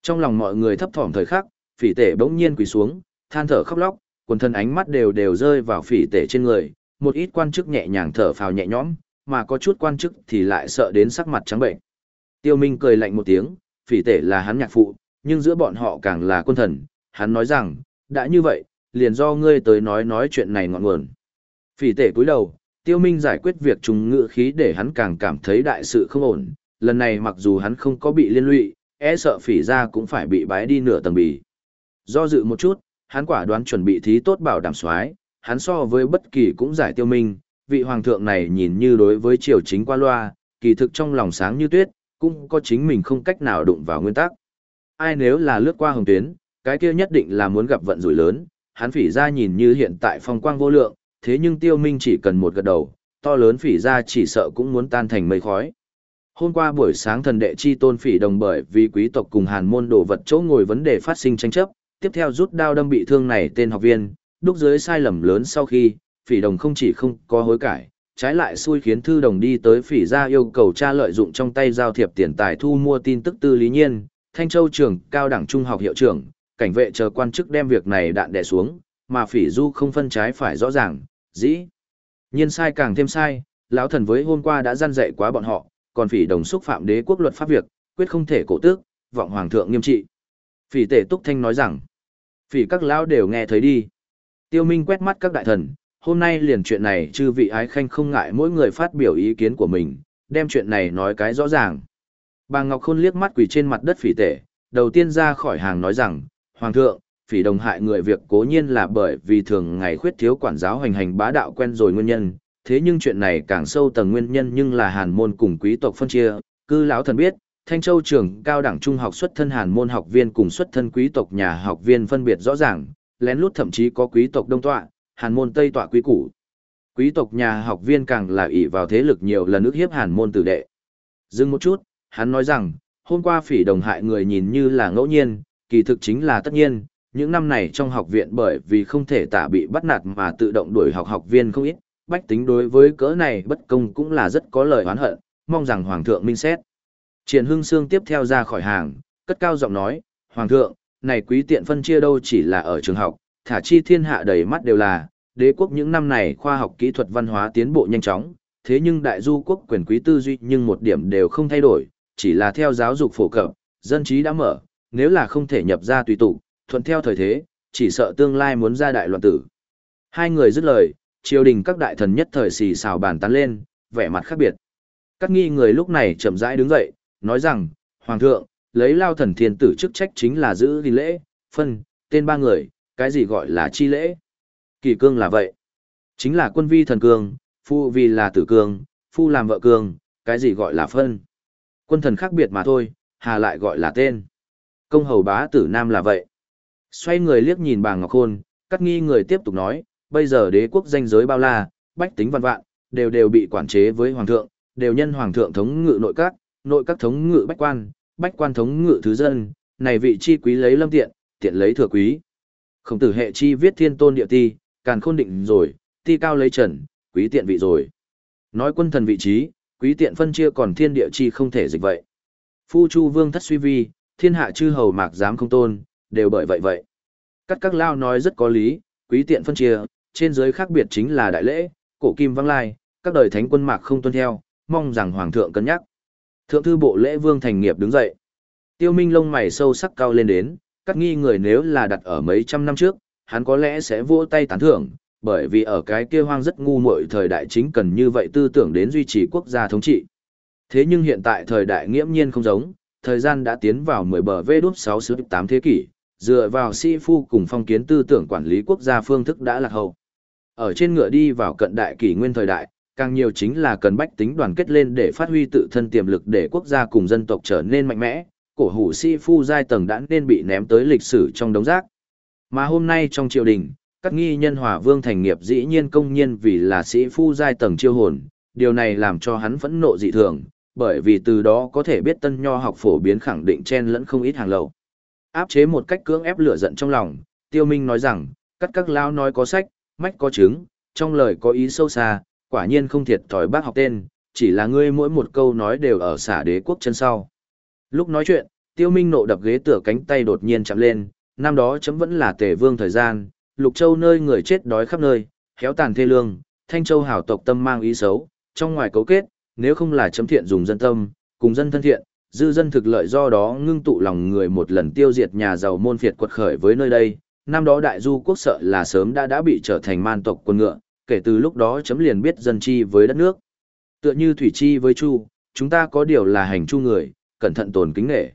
Trong lòng mọi người thấp thỏm thời khắc, phỉ tể bỗng nhiên quỳ xuống, than thở khóc lóc, quần thân ánh mắt đều đều rơi vào phỉ tể trên người, một ít quan chức nhẹ nhàng thở phào nhẹ nhõm, mà có chút quan chức thì lại sợ đến sắc mặt trắng bệnh. Tiêu Minh cười lạnh một tiếng, phỉ tể là hắn nhạc phụ, nhưng giữa bọn họ càng là quân thần, hắn nói rằng, đã như vậy, liền do ngươi tới nói nói chuyện này ngọn nguồn. Phỉ tể cúi đầu, Tiêu Minh giải quyết việc trùng ngựa khí để hắn càng cảm thấy đại sự không ổn, lần này mặc dù hắn không có bị liên lụy, e sợ phỉ ra cũng phải bị bái đi nửa tầng bì. Do dự một chút, hắn quả đoán chuẩn bị thí tốt bảo đảm soái, hắn so với bất kỳ cũng giải tiêu minh, vị hoàng thượng này nhìn như đối với triều chính qua loa, kỳ thực trong lòng sáng như tuyết, cũng có chính mình không cách nào đụng vào nguyên tắc. Ai nếu là lướt qua hồng tuyến, cái kia nhất định là muốn gặp vận rủi lớn, hắn phỉ ra nhìn như hiện tại phong quang vô lượng, thế nhưng tiêu minh chỉ cần một gật đầu, to lớn phỉ ra chỉ sợ cũng muốn tan thành mây khói. Hôm qua buổi sáng thần đệ chi tôn phỉ đồng bởi vì quý tộc cùng hàn môn đồ vật chỗ ngồi vấn đề phát sinh tranh chấp, tiếp theo rút đao đâm bị thương này tên học viên, đúc dưới sai lầm lớn sau khi, phỉ đồng không chỉ không có hối cải, trái lại xui khiến thư đồng đi tới phỉ ra yêu cầu cha lợi dụng trong tay giao thiệp tiền tài thu mua tin tức tư lý nhiên, Thanh Châu trường cao đẳng trung học hiệu trưởng, cảnh vệ chờ quan chức đem việc này đạn đè xuống, mà phỉ du không phân trái phải rõ ràng, dĩ. Nhiên sai càng thêm sai, lão thần với hôm qua đã gian dạy quá bọn họ, còn phỉ đồng xúc phạm đế quốc luật pháp việc, quyết không thể cổ tước, vọng hoàng thượng nghiêm trị. Phỉ tể túc thanh nói rằng, phỉ các lão đều nghe thấy đi. Tiêu Minh quét mắt các đại thần, hôm nay liền chuyện này chư vị ái khanh không ngại mỗi người phát biểu ý kiến của mình, đem chuyện này nói cái rõ ràng. Bà Ngọc Khôn liếc mắt quỳ trên mặt đất phỉ tể, đầu tiên ra khỏi hàng nói rằng, Hoàng thượng, phỉ đồng hại người việc cố nhiên là bởi vì thường ngày khuyết thiếu quản giáo hành hành bá đạo quen rồi nguyên nhân, thế nhưng chuyện này càng sâu tầng nguyên nhân nhưng là hàn môn cùng quý tộc phân chia, cư lão thần biết, Thanh Châu trường cao đẳng trung học xuất thân hàn môn học viên cùng xuất thân quý tộc nhà học viên phân biệt rõ ràng, lén lút thậm chí có quý tộc đông tọa, hàn môn tây tọa quý củ. Quý tộc nhà học viên càng là ỷ vào thế lực nhiều lần ức hiếp hàn môn tử đệ. Dừng một chút, hắn nói rằng, hôm qua phỉ đồng hại người nhìn như là ngẫu nhiên, kỳ thực chính là tất nhiên, những năm này trong học viện bởi vì không thể tả bị bắt nạt mà tự động đuổi học học viên không ít, bách tính đối với cỡ này bất công cũng là rất có lời oán hận, mong rằng Hoàng thượng minh xét. Triển Hưng Sương tiếp theo ra khỏi hàng, cất cao giọng nói, Hoàng thượng, này quý tiện phân chia đâu chỉ là ở trường học, thả chi thiên hạ đầy mắt đều là, đế quốc những năm này khoa học kỹ thuật văn hóa tiến bộ nhanh chóng, thế nhưng đại du quốc quyền quý tư duy nhưng một điểm đều không thay đổi, chỉ là theo giáo dục phổ cập, dân trí đã mở, nếu là không thể nhập ra tùy tụ, thuận theo thời thế, chỉ sợ tương lai muốn ra đại loạn tử. Hai người dứt lời, triều đình các đại thần nhất thời xì xào bàn tán lên, vẻ mặt khác biệt. Các nghi người lúc này chậm rãi đứng dậy, nói rằng, Hoàng thượng, lấy lao thần thiên tử chức trách chính là giữ gìn lễ, phân, tên ba người, cái gì gọi là chi lễ. Kỳ cương là vậy. Chính là quân vi thần cương, phu vì là tử cương, phu làm vợ cương, cái gì gọi là phân. Quân thần khác biệt mà thôi, hà lại gọi là tên. Công hầu bá tử nam là vậy. Xoay người liếc nhìn bà Ngọc Khôn, cắt nghi người tiếp tục nói, bây giờ đế quốc danh giới bao la, bách tính văn vạn, đều đều bị quản chế với hoàng thượng, đều nhân hoàng thượng thống ngự nội các, nội các thống ngự bách quan, bách quan thống ngự thứ dân, này vị chi quý lấy lâm tiện, tiện lấy thừa quý. Khổng tử hệ chi viết thiên tôn địa ti, càn khôn định rồi, ti cao lấy trần, quý tiện vị rồi. Nói quân thần vị trí, quý tiện phân chia còn thiên địa chi không thể dịch vậy. Phu chu vương thất suy vi, thiên hạ chư hầu mạc dám không tôn, đều bởi vậy vậy. Cắt các lao nói rất có lý, quý tiện phân chia, trên giới khác biệt chính là đại lễ, cổ kim văng lai, các đời thánh quân mạc không tuân theo, mong rằng hoàng thượng cân nhắc. Thượng thư bộ lễ vương thành nghiệp đứng dậy. Tiêu Minh lông mày sâu sắc cao lên đến, các nghi người nếu là đặt ở mấy trăm năm trước, hắn có lẽ sẽ vỗ tay tán thưởng, bởi vì ở cái kia hoang rất ngu muội thời đại chính cần như vậy tư tưởng đến duy trì quốc gia thống trị. Thế nhưng hiện tại thời đại nghiễm nhiên không giống, thời gian đã tiến vào 10 bờ vê đút 6 sứ 8 thế kỷ, dựa vào sĩ phu cùng phong kiến tư tưởng quản lý quốc gia phương thức đã lạc hậu. Ở trên ngựa đi vào cận đại kỷ nguyên thời đại, càng nhiều chính là cần bách tính đoàn kết lên để phát huy tự thân tiềm lực để quốc gia cùng dân tộc trở nên mạnh mẽ, cổ hủ sĩ phu giai tầng đã nên bị ném tới lịch sử trong đống rác. Mà hôm nay trong triều đình, các nghi nhân hòa vương thành nghiệp dĩ nhiên công nhiên vì là sĩ phu giai tầng chiêu hồn, điều này làm cho hắn phẫn nộ dị thường, bởi vì từ đó có thể biết tân nho học phổ biến khẳng định chen lẫn không ít hàng lậu. Áp chế một cách cưỡng ép lửa giận trong lòng, Tiêu Minh nói rằng, cắt các lao nói có sách, mách có chứng, trong lời có ý sâu xa, quả nhiên không thiệt thòi bác học tên, chỉ là ngươi mỗi một câu nói đều ở xả đế quốc chân sau. Lúc nói chuyện, Tiêu Minh nộ đập ghế tựa cánh tay đột nhiên chạm lên, năm đó chấm vẫn là tề vương thời gian, lục châu nơi người chết đói khắp nơi, khéo tàn thê lương, thanh châu hảo tộc tâm mang ý xấu, trong ngoài cấu kết, nếu không là chấm thiện dùng dân tâm, cùng dân thân thiện, dư dân thực lợi do đó ngưng tụ lòng người một lần tiêu diệt nhà giàu môn phiệt quật khởi với nơi đây, năm đó đại du quốc sợ là sớm đã đã bị trở thành man tộc quân ngựa, kể từ lúc đó chấm liền biết dân chi với đất nước. Tựa như thủy chi với chu, chúng ta có điều là hành chu người, cẩn thận tồn kính nghệ.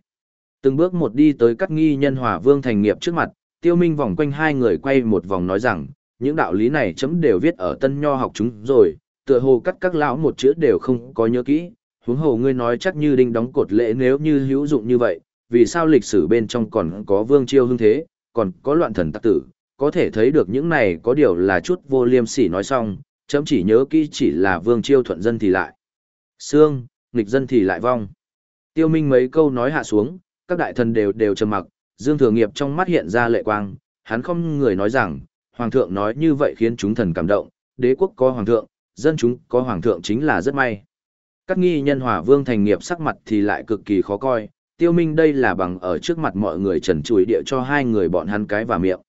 Từng bước một đi tới các nghi nhân hòa vương thành nghiệp trước mặt, tiêu minh vòng quanh hai người quay một vòng nói rằng, những đạo lý này chấm đều viết ở tân nho học chúng rồi, tựa hồ cắt các lão một chữ đều không có nhớ kỹ, huống hồ ngươi nói chắc như đinh đóng cột lễ nếu như hữu dụng như vậy, vì sao lịch sử bên trong còn có vương chiêu hưng thế, còn có loạn thần tắc tử, có thể thấy được những này có điều là chút vô liêm sỉ nói xong, chấm chỉ nhớ kỹ chỉ là vương chiêu thuận dân thì lại. Sương, nghịch dân thì lại vong. Tiêu Minh mấy câu nói hạ xuống, các đại thần đều đều trầm mặc, Dương Thừa Nghiệp trong mắt hiện ra lệ quang, hắn không người nói rằng, Hoàng thượng nói như vậy khiến chúng thần cảm động, đế quốc có Hoàng thượng, dân chúng có Hoàng thượng chính là rất may. Các nghi nhân hòa vương thành nghiệp sắc mặt thì lại cực kỳ khó coi, tiêu minh đây là bằng ở trước mặt mọi người trần chùi địa cho hai người bọn hắn cái và miệng.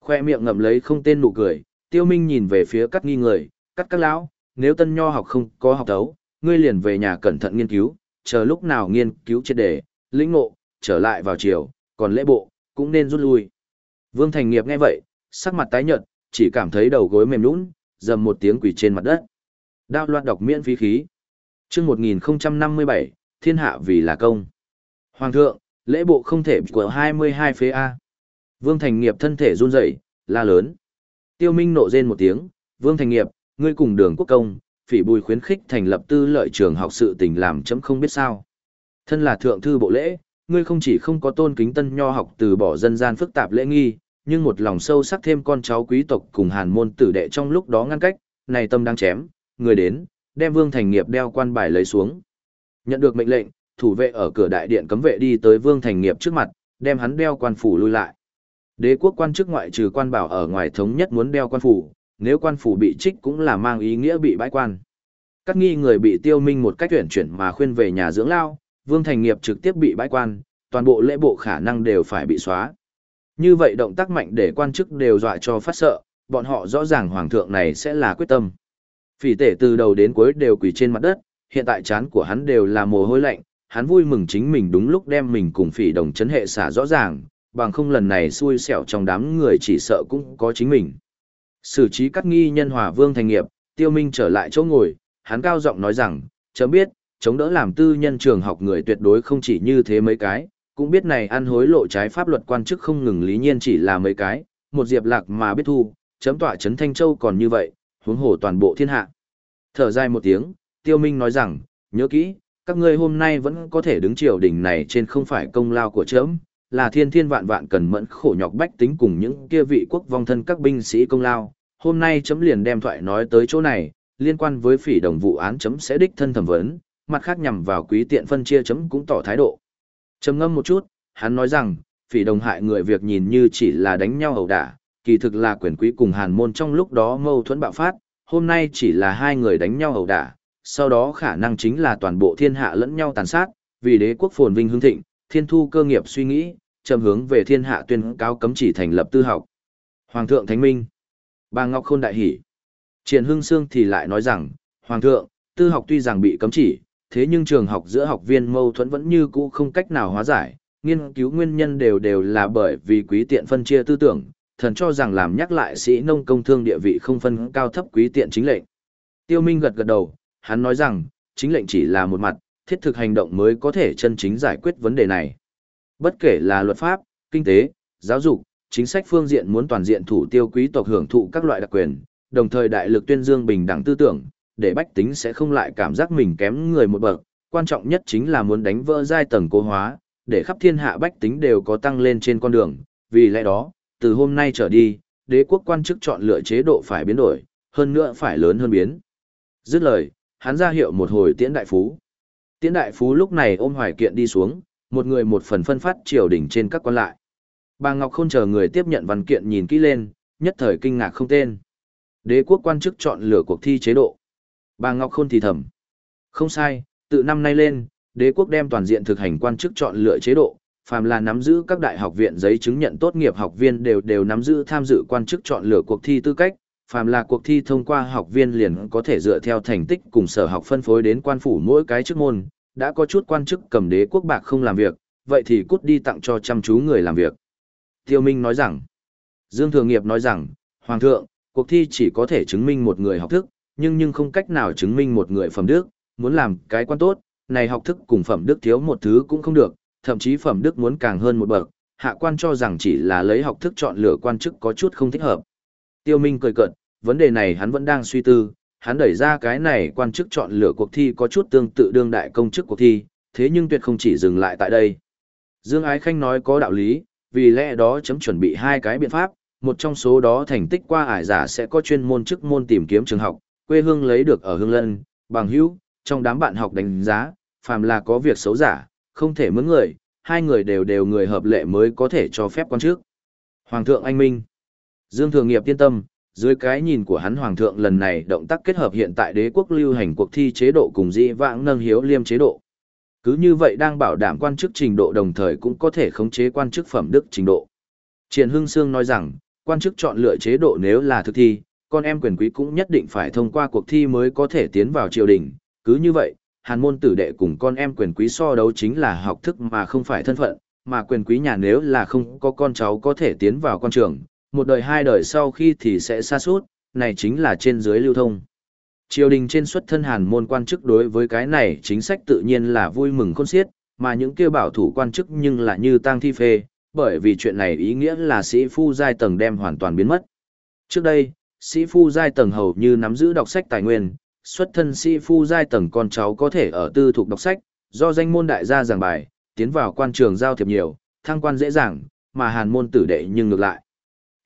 Khoe miệng ngậm lấy không tên nụ cười, tiêu minh nhìn về phía các nghi người, các các lão, nếu tân nho học không có học tấu, ngươi liền về nhà cẩn thận nghiên cứu, chờ lúc nào nghiên cứu triệt đề, lĩnh ngộ, trở lại vào chiều, còn lễ bộ, cũng nên rút lui. Vương Thành Nghiệp nghe vậy, sắc mặt tái nhợt, chỉ cảm thấy đầu gối mềm nhũn, dầm một tiếng quỳ trên mặt đất. Đao loạt đọc miễn phí khí. Chương 1057, thiên hạ vì là công. Hoàng thượng, lễ bộ không thể của 22 phế A. Vương Thành Nghiệp thân thể run rẩy, la lớn. Tiêu Minh nộ rên một tiếng, Vương Thành Nghiệp, ngươi cùng đường quốc công, phỉ bùi khuyến khích thành lập tư lợi trường học sự tình làm chấm không biết sao. Thân là thượng thư bộ lễ, ngươi không chỉ không có tôn kính tân nho học từ bỏ dân gian phức tạp lễ nghi, nhưng một lòng sâu sắc thêm con cháu quý tộc cùng hàn môn tử đệ trong lúc đó ngăn cách, này tâm đang chém, người đến, đem Vương Thành Nghiệp đeo quan bài lấy xuống. Nhận được mệnh lệnh, thủ vệ ở cửa đại điện cấm vệ đi tới Vương Thành Nghiệp trước mặt, đem hắn đeo quan phủ lui lại. Đế quốc quan chức ngoại trừ quan bảo ở ngoài thống nhất muốn đeo quan phủ, nếu quan phủ bị trích cũng là mang ý nghĩa bị bãi quan. Các nghi người bị tiêu minh một cách tuyển chuyển mà khuyên về nhà dưỡng lao, Vương Thành Nghiệp trực tiếp bị bãi quan, toàn bộ lễ bộ khả năng đều phải bị xóa. Như vậy động tác mạnh để quan chức đều dọa cho phát sợ, bọn họ rõ ràng hoàng thượng này sẽ là quyết tâm. Phỉ tể từ đầu đến cuối đều quỳ trên mặt đất, hiện tại chán của hắn đều là mồ hôi lạnh, hắn vui mừng chính mình đúng lúc đem mình cùng phỉ đồng chấn hệ xả rõ ràng, bằng không lần này xui xẻo trong đám người chỉ sợ cũng có chính mình. Xử trí cắt nghi nhân hòa vương thành nghiệp, tiêu minh trở lại chỗ ngồi, hắn cao giọng nói rằng, chấm biết, chống đỡ làm tư nhân trường học người tuyệt đối không chỉ như thế mấy cái, cũng biết này ăn hối lộ trái pháp luật quan chức không ngừng lý nhiên chỉ là mấy cái, một diệp lạc mà biết thu, chấm tọa chấn Thanh Châu còn như vậy, huống hồ toàn bộ thiên hạ. Thở dài một tiếng, Tiêu Minh nói rằng, nhớ kỹ, các ngươi hôm nay vẫn có thể đứng triều đình này trên không phải công lao của chấm, là thiên thiên vạn vạn cần mẫn khổ nhọc bách tính cùng những kia vị quốc vong thân các binh sĩ công lao. Hôm nay chấm liền đem thoại nói tới chỗ này, liên quan với phỉ đồng vụ án chấm sẽ đích thân thẩm vấn, mặt khác nhằm vào quý tiện phân chia chấm cũng tỏ thái độ. Trầm ngâm một chút, hắn nói rằng, phỉ đồng hại người việc nhìn như chỉ là đánh nhau ẩu đả, kỳ thực là quyền quý cùng hàn môn trong lúc đó mâu thuẫn bạo phát, hôm nay chỉ là hai người đánh nhau ẩu đả, sau đó khả năng chính là toàn bộ thiên hạ lẫn nhau tàn sát, vì đế quốc phồn vinh hưng thịnh, thiên thu cơ nghiệp suy nghĩ, trầm hướng về thiên hạ tuyên cáo cấm chỉ thành lập tư học. Hoàng thượng Thánh Minh, bà Ngọc Khôn đại hỉ. Triển Hưng Sương thì lại nói rằng, Hoàng thượng, tư học tuy rằng bị cấm chỉ, thế nhưng trường học giữa học viên mâu thuẫn vẫn như cũ không cách nào hóa giải, nghiên cứu nguyên nhân đều đều là bởi vì quý tiện phân chia tư tưởng, thần cho rằng làm nhắc lại sĩ nông công thương địa vị không phân cao thấp quý tiện chính lệnh. Tiêu Minh gật gật đầu, hắn nói rằng, chính lệnh chỉ là một mặt, thiết thực hành động mới có thể chân chính giải quyết vấn đề này. Bất kể là luật pháp, kinh tế, giáo dục, chính sách phương diện muốn toàn diện thủ tiêu quý tộc hưởng thụ các loại đặc quyền, đồng thời đại lực tuyên dương bình đẳng tư tưởng, để bách tính sẽ không lại cảm giác mình kém người một bậc, quan trọng nhất chính là muốn đánh vỡ giai tầng cố hóa, để khắp thiên hạ bách tính đều có tăng lên trên con đường, vì lẽ đó, từ hôm nay trở đi, đế quốc quan chức chọn lựa chế độ phải biến đổi, hơn nữa phải lớn hơn biến. Dứt lời, hắn ra hiệu một hồi tiễn đại phú. Tiễn đại phú lúc này ôm hoài kiện đi xuống, một người một phần phân phát triều đỉnh trên các quan lại. Bà Ngọc không chờ người tiếp nhận văn kiện nhìn kỹ lên, nhất thời kinh ngạc không tên. Đế quốc quan chức chọn lựa cuộc thi chế độ. Bà Ngọc Khôn thì thầm. Không sai, từ năm nay lên, đế quốc đem toàn diện thực hành quan chức chọn lựa chế độ, phàm là nắm giữ các đại học viện giấy chứng nhận tốt nghiệp học viên đều đều nắm giữ tham dự quan chức chọn lựa cuộc thi tư cách, phàm là cuộc thi thông qua học viên liền có thể dựa theo thành tích cùng sở học phân phối đến quan phủ mỗi cái chức môn, đã có chút quan chức cầm đế quốc bạc không làm việc, vậy thì cút đi tặng cho chăm chú người làm việc. Tiêu Minh nói rằng, Dương Thường Nghiệp nói rằng, Hoàng thượng, cuộc thi chỉ có thể chứng minh một người học thức, nhưng nhưng không cách nào chứng minh một người phẩm đức, muốn làm cái quan tốt, này học thức cùng phẩm đức thiếu một thứ cũng không được, thậm chí phẩm đức muốn càng hơn một bậc, hạ quan cho rằng chỉ là lấy học thức chọn lựa quan chức có chút không thích hợp. Tiêu Minh cười cợt, vấn đề này hắn vẫn đang suy tư, hắn đẩy ra cái này quan chức chọn lựa cuộc thi có chút tương tự đương đại công chức cuộc thi, thế nhưng tuyệt không chỉ dừng lại tại đây. Dương Ái Khanh nói có đạo lý, vì lẽ đó chấm chuẩn bị hai cái biện pháp, một trong số đó thành tích qua ải giả sẽ có chuyên môn chức môn tìm kiếm trường học, quê hương lấy được ở hương lân, bằng hữu, trong đám bạn học đánh giá, phàm là có việc xấu giả, không thể mướn người, hai người đều đều người hợp lệ mới có thể cho phép quan trước. Hoàng thượng anh minh. Dương Thường Nghiệp yên tâm, dưới cái nhìn của hắn Hoàng thượng lần này động tác kết hợp hiện tại đế quốc lưu hành cuộc thi chế độ cùng dĩ vãng nâng hiếu liêm chế độ. Cứ như vậy đang bảo đảm quan chức trình độ đồng thời cũng có thể khống chế quan chức phẩm đức trình độ. Triển Hưng Sương nói rằng, quan chức chọn lựa chế độ nếu là thực thi, con em quyền quý cũng nhất định phải thông qua cuộc thi mới có thể tiến vào triều đình. Cứ như vậy, hàn môn tử đệ cùng con em quyền quý so đấu chính là học thức mà không phải thân phận, mà quyền quý nhà nếu là không có con cháu có thể tiến vào quan trường, một đời hai đời sau khi thì sẽ xa suốt, này chính là trên dưới lưu thông. Triều đình trên xuất thân hàn môn quan chức đối với cái này chính sách tự nhiên là vui mừng khôn xiết, mà những kêu bảo thủ quan chức nhưng là như tang thi phê, bởi vì chuyện này ý nghĩa là sĩ phu giai tầng đem hoàn toàn biến mất. Trước đây, sĩ phu giai tầng hầu như nắm giữ đọc sách tài nguyên, xuất thân sĩ phu giai tầng con cháu có thể ở tư thục đọc sách, do danh môn đại gia giảng bài, tiến vào quan trường giao thiệp nhiều, thăng quan dễ dàng, mà hàn môn tử đệ nhưng ngược lại.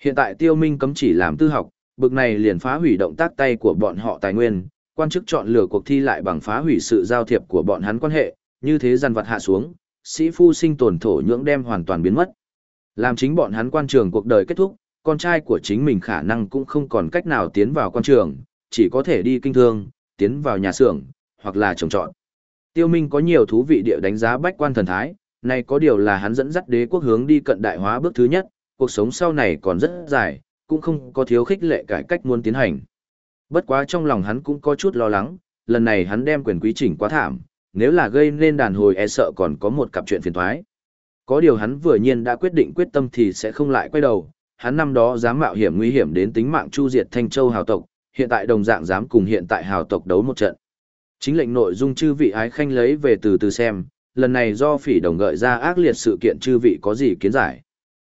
Hiện tại tiêu minh cấm chỉ làm tư học, bực này liền phá hủy động tác tay của bọn họ tài nguyên, quan chức chọn lựa cuộc thi lại bằng phá hủy sự giao thiệp của bọn hắn quan hệ, như thế dằn vật hạ xuống, sĩ phu sinh tồn thổ nhưỡng đem hoàn toàn biến mất. Làm chính bọn hắn quan trường cuộc đời kết thúc, con trai của chính mình khả năng cũng không còn cách nào tiến vào quan trường, chỉ có thể đi kinh thương, tiến vào nhà xưởng, hoặc là trồng trọt. Tiêu Minh có nhiều thú vị địa đánh giá bách quan thần thái, này có điều là hắn dẫn dắt đế quốc hướng đi cận đại hóa bước thứ nhất, cuộc sống sau này còn rất dài, cũng không có thiếu khích lệ cải cách muốn tiến hành. Bất quá trong lòng hắn cũng có chút lo lắng, lần này hắn đem quyền quý chỉnh quá thảm, nếu là gây nên đàn hồi e sợ còn có một cặp chuyện phiền toái. Có điều hắn vừa nhiên đã quyết định quyết tâm thì sẽ không lại quay đầu, hắn năm đó dám mạo hiểm nguy hiểm đến tính mạng chu diệt Thanh Châu hào tộc, hiện tại đồng dạng dám cùng hiện tại hào tộc đấu một trận. Chính lệnh nội dung chư vị ái khanh lấy về từ từ xem, lần này do phỉ đồng gợi ra ác liệt sự kiện chư vị có gì kiến giải.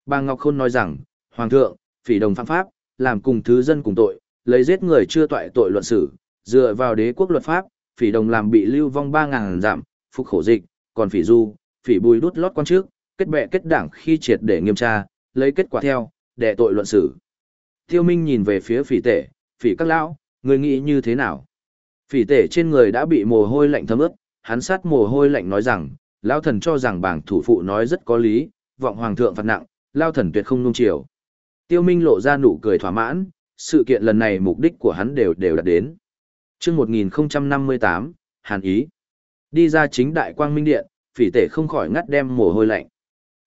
Bà Ngọc Khôn nói rằng, Hoàng thượng, phỉ đồng phạm pháp, làm cùng thứ dân cùng tội, lấy giết người chưa toại tội luận xử, dựa vào đế quốc luật pháp, phỉ đồng làm bị lưu vong 3.000 giảm, phục khổ dịch, còn phỉ du, phỉ bùi đút lót quan trước, kết bè kết đảng khi triệt để nghiêm tra, lấy kết quả theo, đệ tội luận xử. Tiêu Minh nhìn về phía phỉ tể, phỉ các lão, người nghĩ như thế nào? Phỉ tể trên người đã bị mồ hôi lạnh thấm ướt, hắn sát mồ hôi lạnh nói rằng, lão thần cho rằng bảng thủ phụ nói rất có lý, vọng hoàng thượng phạt nặng, Lão thần tuyệt không nung chiều. Tiêu Minh lộ ra nụ cười thỏa mãn, sự kiện lần này mục đích của hắn đều đều đạt đến. Trước 1058, Hàn Ý. Đi ra chính đại quang minh điện, phỉ tể không khỏi ngắt đem mồ hôi lạnh.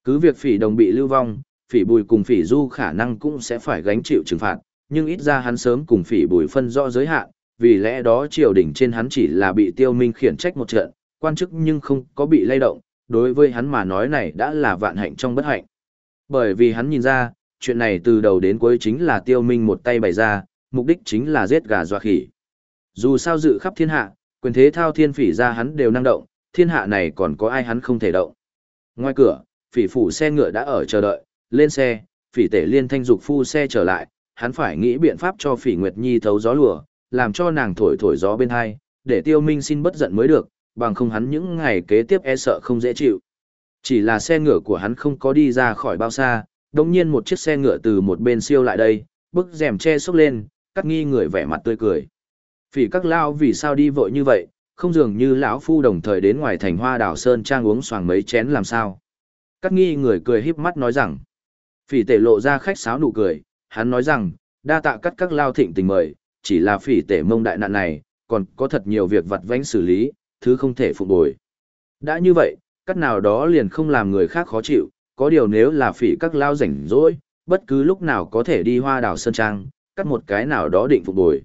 Cứ việc phỉ đồng bị lưu vong, phỉ bùi cùng phỉ du khả năng cũng sẽ phải gánh chịu trừng phạt, nhưng ít ra hắn sớm cùng phỉ bùi phân rõ giới hạn, vì lẽ đó triều đình trên hắn chỉ là bị tiêu minh khiển trách một trận, quan chức nhưng không có bị lay động, đối với hắn mà nói này đã là vạn hạnh trong bất hạnh. Bởi vì hắn nhìn ra, chuyện này từ đầu đến cuối chính là tiêu minh một tay bày ra, mục đích chính là giết gà dọa khỉ. Dù sao dự khắp thiên hạ, quyền thế thao thiên phỉ ra hắn đều năng động, thiên hạ này còn có ai hắn không thể động. Ngoài cửa, phỉ phủ xe ngựa đã ở chờ đợi, lên xe, phỉ tể liên thanh dục phu xe trở lại, hắn phải nghĩ biện pháp cho phỉ Nguyệt Nhi thấu gió lùa, làm cho nàng thổi thổi gió bên hai, để tiêu minh xin bất giận mới được, bằng không hắn những ngày kế tiếp e sợ không dễ chịu. Chỉ là xe ngựa của hắn không có đi ra khỏi bao xa, đồng nhiên một chiếc xe ngựa từ một bên siêu lại đây, bức rèm che xốc lên, cắt nghi người vẻ mặt tươi cười. Phỉ các lao vì sao đi vội như vậy, không dường như lão phu đồng thời đến ngoài thành hoa đảo sơn trang uống xoàng mấy chén làm sao. Cắt nghi người cười híp mắt nói rằng, phỉ tể lộ ra khách sáo nụ cười, hắn nói rằng, đa tạ cắt các lao thịnh tình mời, chỉ là phỉ tể mông đại nạn này, còn có thật nhiều việc vặt vãnh xử lý, thứ không thể phục bồi. Đã như vậy, cắt nào đó liền không làm người khác khó chịu, có điều nếu là phỉ các lao rảnh rỗi, bất cứ lúc nào có thể đi hoa đảo sơn trang, cắt một cái nào đó định phục bồi.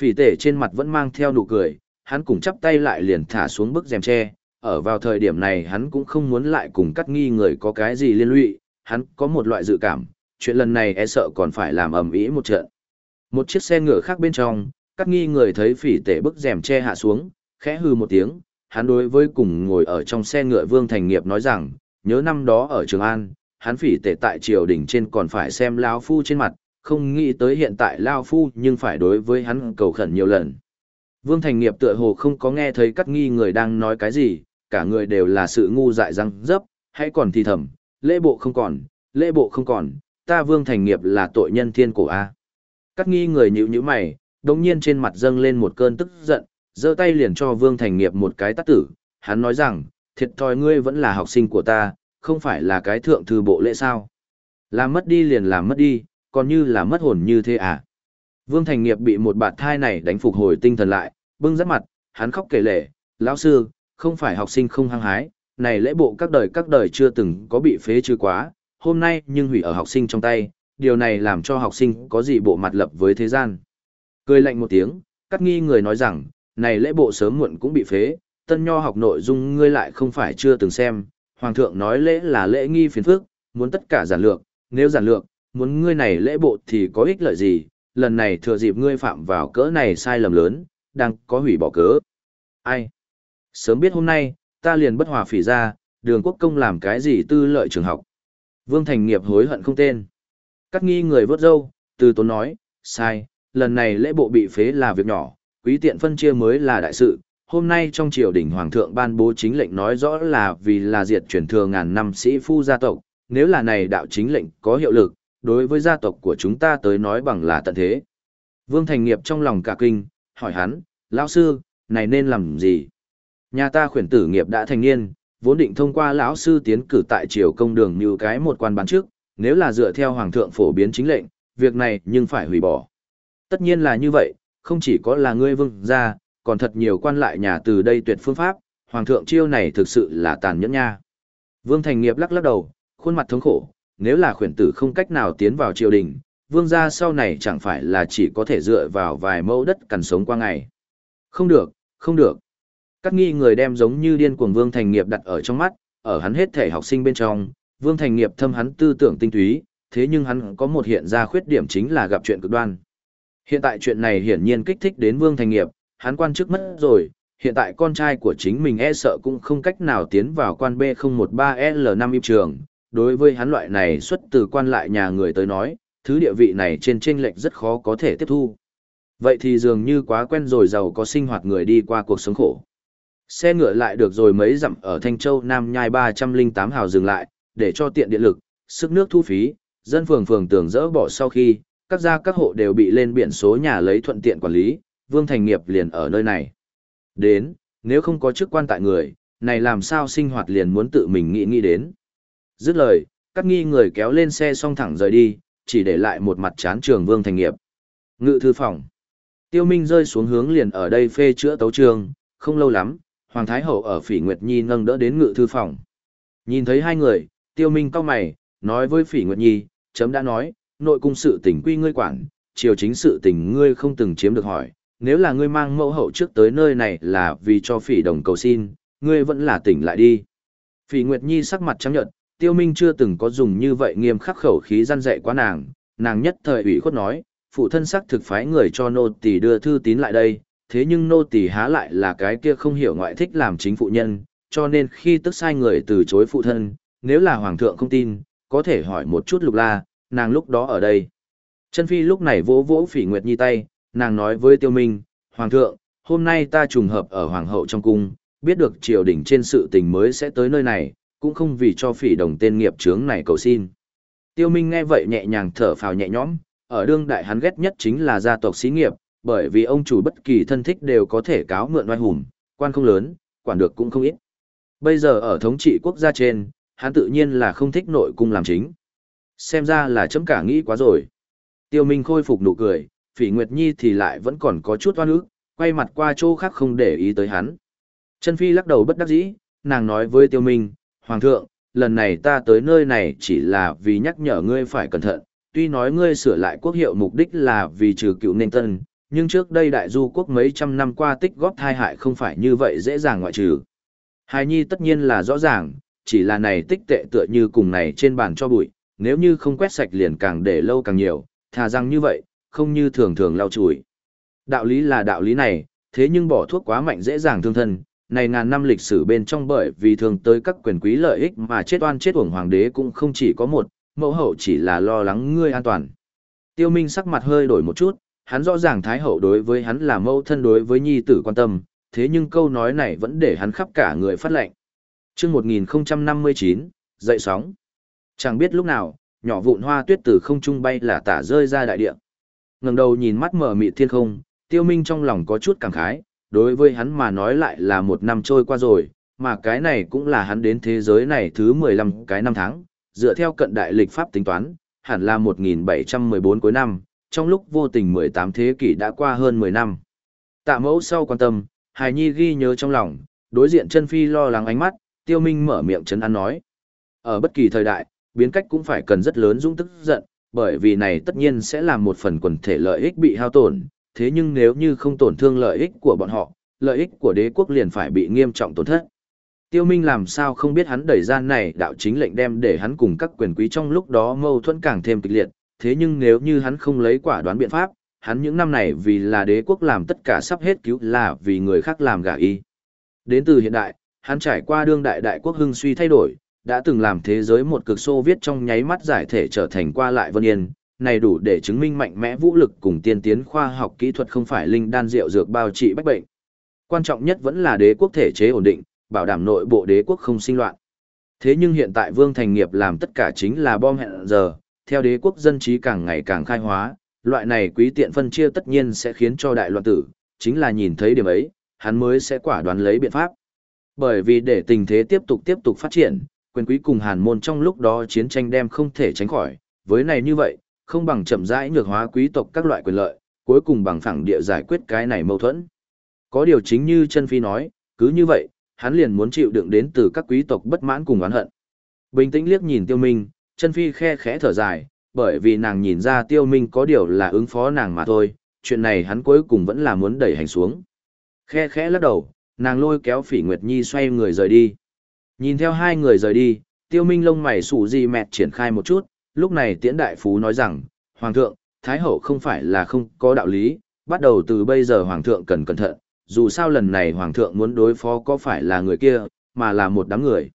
Phỉ tể trên mặt vẫn mang theo nụ cười, hắn cùng chắp tay lại liền thả xuống bức rèm tre, ở vào thời điểm này hắn cũng không muốn lại cùng cắt nghi người có cái gì liên lụy, hắn có một loại dự cảm, chuyện lần này e sợ còn phải làm ầm ĩ một trận. Một chiếc xe ngựa khác bên trong, các nghi người thấy phỉ tể bức rèm che hạ xuống, khẽ hư một tiếng, hắn đối với cùng ngồi ở trong xe ngựa Vương Thành Nghiệp nói rằng, nhớ năm đó ở Trường An, hắn phỉ tể tại triều đỉnh trên còn phải xem Lao Phu trên mặt, không nghĩ tới hiện tại Lao Phu nhưng phải đối với hắn cầu khẩn nhiều lần. Vương Thành Nghiệp tựa hồ không có nghe thấy các nghi người đang nói cái gì, cả người đều là sự ngu dại răng dấp, hay còn thì thầm, lễ bộ không còn, lễ bộ không còn, ta Vương Thành Nghiệp là tội nhân thiên cổ A. Cắt nghi người nhíu nhíu mày, đồng nhiên trên mặt dâng lên một cơn tức giận, giơ tay liền cho Vương Thành Nghiệp một cái tát tử, hắn nói rằng, thiệt thòi ngươi vẫn là học sinh của ta, không phải là cái thượng thư bộ lễ sao. Làm mất đi liền làm mất đi, còn như là mất hồn như thế à. Vương Thành Nghiệp bị một bạt thai này đánh phục hồi tinh thần lại, bưng rắt mặt, hắn khóc kể lể, lão sư, không phải học sinh không hăng hái, này lễ bộ các đời các đời chưa từng có bị phế trừ quá, hôm nay nhưng hủy ở học sinh trong tay, điều này làm cho học sinh có gì bộ mặt lập với thế gian. Cười lạnh một tiếng, cắt nghi người nói rằng, này lễ bộ sớm muộn cũng bị phế, tân nho học nội dung ngươi lại không phải chưa từng xem, hoàng thượng nói lễ là lễ nghi phiền phức, muốn tất cả giản lược, nếu giản lược, muốn ngươi này lễ bộ thì có ích lợi gì, lần này thừa dịp ngươi phạm vào cỡ này sai lầm lớn, đang có hủy bỏ cớ. Ai? Sớm biết hôm nay, ta liền bất hòa phỉ ra, đường quốc công làm cái gì tư lợi trường học. Vương Thành nghiệp hối hận không tên. Cắt nghi người vớt dâu, từ tốn nói, sai, lần này lễ bộ bị phế là việc nhỏ, quý tiện phân chia mới là đại sự. Hôm nay trong triều đình hoàng thượng ban bố chính lệnh nói rõ là vì là diệt truyền thừa ngàn năm sĩ phu gia tộc, nếu là này đạo chính lệnh có hiệu lực, đối với gia tộc của chúng ta tới nói bằng là tận thế. Vương Thành Nghiệp trong lòng cả kinh, hỏi hắn, lão sư, này nên làm gì? Nhà ta khuyển tử nghiệp đã thành niên, vốn định thông qua lão sư tiến cử tại triều công đường như cái một quan bán trước, nếu là dựa theo hoàng thượng phổ biến chính lệnh, việc này nhưng phải hủy bỏ. Tất nhiên là như vậy, không chỉ có là ngươi vương gia, còn thật nhiều quan lại nhà từ đây tuyệt phương pháp, hoàng thượng chiêu này thực sự là tàn nhẫn nha. Vương Thành Nghiệp lắc lắc đầu, khuôn mặt thống khổ, nếu là khuyển tử không cách nào tiến vào triều đình, vương gia sau này chẳng phải là chỉ có thể dựa vào vài mẫu đất cằn sống qua ngày. Không được, không được. Các nghi người đem giống như điên cuồng Vương Thành Nghiệp đặt ở trong mắt, ở hắn hết thể học sinh bên trong, Vương Thành Nghiệp thâm hắn tư tưởng tinh túy, thế nhưng hắn có một hiện ra khuyết điểm chính là gặp chuyện cực đoan. Hiện tại chuyện này hiển nhiên kích thích đến Vương Thành Nghiệp, hắn quan chức mất rồi, hiện tại con trai của chính mình e sợ cũng không cách nào tiến vào quan B013L5 im trường. Đối với hắn loại này xuất từ quan lại nhà người tới nói, thứ địa vị này trên chênh lệch rất khó có thể tiếp thu. Vậy thì dường như quá quen rồi giàu có sinh hoạt người đi qua cuộc sống khổ. Xe ngựa lại được rồi mấy dặm ở Thanh Châu Nam Nhai 308 hào dừng lại, để cho tiện điện lực, sức nước thu phí, dân phường phường tưởng dỡ bỏ sau khi, các gia các hộ đều bị lên biển số nhà lấy thuận tiện quản lý, Vương Thành Nghiệp liền ở nơi này. Đến, nếu không có chức quan tại người, này làm sao sinh hoạt liền muốn tự mình nghĩ nghĩ đến. Dứt lời, các nghi người kéo lên xe xong thẳng rời đi, chỉ để lại một mặt chán trường Vương Thành Nghiệp. Ngự thư phòng. Tiêu Minh rơi xuống hướng liền ở đây phê chữa tấu trường, không lâu lắm, Hoàng Thái Hậu ở Phỉ Nguyệt Nhi nâng đỡ đến ngự thư phòng. Nhìn thấy hai người, Tiêu Minh cau mày, nói với Phỉ Nguyệt Nhi, chấm đã nói, nội cung sự tình quy ngươi quản, triều chính sự tình ngươi không từng chiếm được hỏi, nếu là ngươi mang mẫu hậu trước tới nơi này là vì cho Phỉ đồng cầu xin, ngươi vẫn là tỉnh lại đi. Phỉ Nguyệt Nhi sắc mặt trắng nhợt, Tiêu Minh chưa từng có dùng như vậy nghiêm khắc khẩu khí gian dạy quá nàng, nàng nhất thời ủy khuất nói, phụ thân sắc thực phái người cho nô tỳ đưa thư tín lại đây, thế nhưng nô tỳ há lại là cái kia không hiểu ngoại thích làm chính phụ nhân, cho nên khi tức sai người từ chối phụ thân, nếu là hoàng thượng không tin, có thể hỏi một chút lục la, nàng lúc đó ở đây. Chân phi lúc này vỗ vỗ phỉ nguyệt nhi tay, nàng nói với Tiêu Minh, Hoàng thượng, hôm nay ta trùng hợp ở Hoàng hậu trong cung, biết được triều đình trên sự tình mới sẽ tới nơi này, cũng không vì cho phỉ đồng tên nghiệp chướng này cầu xin. Tiêu Minh nghe vậy nhẹ nhàng thở phào nhẹ nhõm, ở đương đại hắn ghét nhất chính là gia tộc xí nghiệp, bởi vì ông chủ bất kỳ thân thích đều có thể cáo mượn oai hùng, quan không lớn, quản được cũng không ít. Bây giờ ở thống trị quốc gia trên, hắn tự nhiên là không thích nội cung làm chính. Xem ra là chấm cả nghĩ quá rồi. Tiêu Minh khôi phục nụ cười, Phỉ Nguyệt Nhi thì lại vẫn còn có chút oan ức, quay mặt qua chỗ khác không để ý tới hắn. Chân Phi lắc đầu bất đắc dĩ, nàng nói với Tiêu Minh, Hoàng thượng, lần này ta tới nơi này chỉ là vì nhắc nhở ngươi phải cẩn thận, tuy nói ngươi sửa lại quốc hiệu mục đích là vì trừ cựu nên tân, nhưng trước đây đại du quốc mấy trăm năm qua tích góp thai hại không phải như vậy dễ dàng ngoại trừ. Hài nhi tất nhiên là rõ ràng, chỉ là này tích tệ tựa như cùng này trên bàn cho bụi, nếu như không quét sạch liền càng để lâu càng nhiều, thà rằng như vậy, không như thường thường lau chùi. Đạo lý là đạo lý này, thế nhưng bỏ thuốc quá mạnh dễ dàng thương thân, này ngàn năm lịch sử bên trong bởi vì thường tới các quyền quý lợi ích mà chết oan chết uổng hoàng đế cũng không chỉ có một, mẫu hậu chỉ là lo lắng ngươi an toàn. Tiêu Minh sắc mặt hơi đổi một chút, hắn rõ ràng Thái hậu đối với hắn là mẫu thân đối với nhi tử quan tâm, thế nhưng câu nói này vẫn để hắn khắp cả người phát lệnh. Chương 1059, dậy sóng. Chẳng biết lúc nào, nhỏ vụn hoa tuyết từ không trung bay là tả rơi ra đại địa. Ngẩng đầu nhìn mắt mở mịt thiên không, Tiêu Minh trong lòng có chút cảm khái, đối với hắn mà nói lại là một năm trôi qua rồi, mà cái này cũng là hắn đến thế giới này thứ 15 cái năm tháng, dựa theo cận đại lịch pháp tính toán, hẳn là 1714 cuối năm, trong lúc vô tình 18 thế kỷ đã qua hơn 10 năm. Tạ mẫu sau quan tâm, Hải Nhi ghi nhớ trong lòng, đối diện chân phi lo lắng ánh mắt, tiêu minh mở miệng chấn an nói. Ở bất kỳ thời đại, biến cách cũng phải cần rất lớn dũng tức giận, bởi vì này tất nhiên sẽ làm một phần quần thể lợi ích bị hao tổn, thế nhưng nếu như không tổn thương lợi ích của bọn họ, lợi ích của đế quốc liền phải bị nghiêm trọng tổn thất. Tiêu Minh làm sao không biết hắn đẩy ra này đạo chính lệnh đem để hắn cùng các quyền quý trong lúc đó mâu thuẫn càng thêm kịch liệt, thế nhưng nếu như hắn không lấy quả đoán biện pháp, hắn những năm này vì là đế quốc làm tất cả sắp hết cứu là vì người khác làm gả y. Đến từ hiện đại, hắn trải qua đương đại đại quốc hưng suy thay đổi, đã từng làm thế giới một cực xô viết trong nháy mắt giải thể trở thành qua lại vân yên, này đủ để chứng minh mạnh mẽ vũ lực cùng tiên tiến khoa học kỹ thuật không phải linh đan rượu dược bao trị bách bệnh. Quan trọng nhất vẫn là đế quốc thể chế ổn định, bảo đảm nội bộ đế quốc không sinh loạn. Thế nhưng hiện tại Vương Thành Nghiệp làm tất cả chính là bom hẹn giờ, theo đế quốc dân trí càng ngày càng khai hóa, loại này quý tiện phân chia tất nhiên sẽ khiến cho đại loạn tử, chính là nhìn thấy điểm ấy, hắn mới sẽ quả đoán lấy biện pháp. Bởi vì để tình thế tiếp tục tiếp tục phát triển, quyền quý cùng hàn môn trong lúc đó chiến tranh đem không thể tránh khỏi, với này như vậy, không bằng chậm rãi nhược hóa quý tộc các loại quyền lợi, cuối cùng bằng phẳng địa giải quyết cái này mâu thuẫn. Có điều chính như chân phi nói, cứ như vậy, hắn liền muốn chịu đựng đến từ các quý tộc bất mãn cùng oán hận. Bình tĩnh liếc nhìn tiêu minh, chân phi khe khẽ thở dài, bởi vì nàng nhìn ra tiêu minh có điều là ứng phó nàng mà thôi, chuyện này hắn cuối cùng vẫn là muốn đẩy hành xuống. Khe khẽ lắc đầu, nàng lôi kéo phỉ nguyệt nhi xoay người rời đi. Nhìn theo hai người rời đi, tiêu minh lông mày sủ gì mẹt triển khai một chút, lúc này tiễn đại phú nói rằng, Hoàng thượng, Thái hậu không phải là không có đạo lý, bắt đầu từ bây giờ Hoàng thượng cần cẩn thận, dù sao lần này Hoàng thượng muốn đối phó có phải là người kia, mà là một đám người.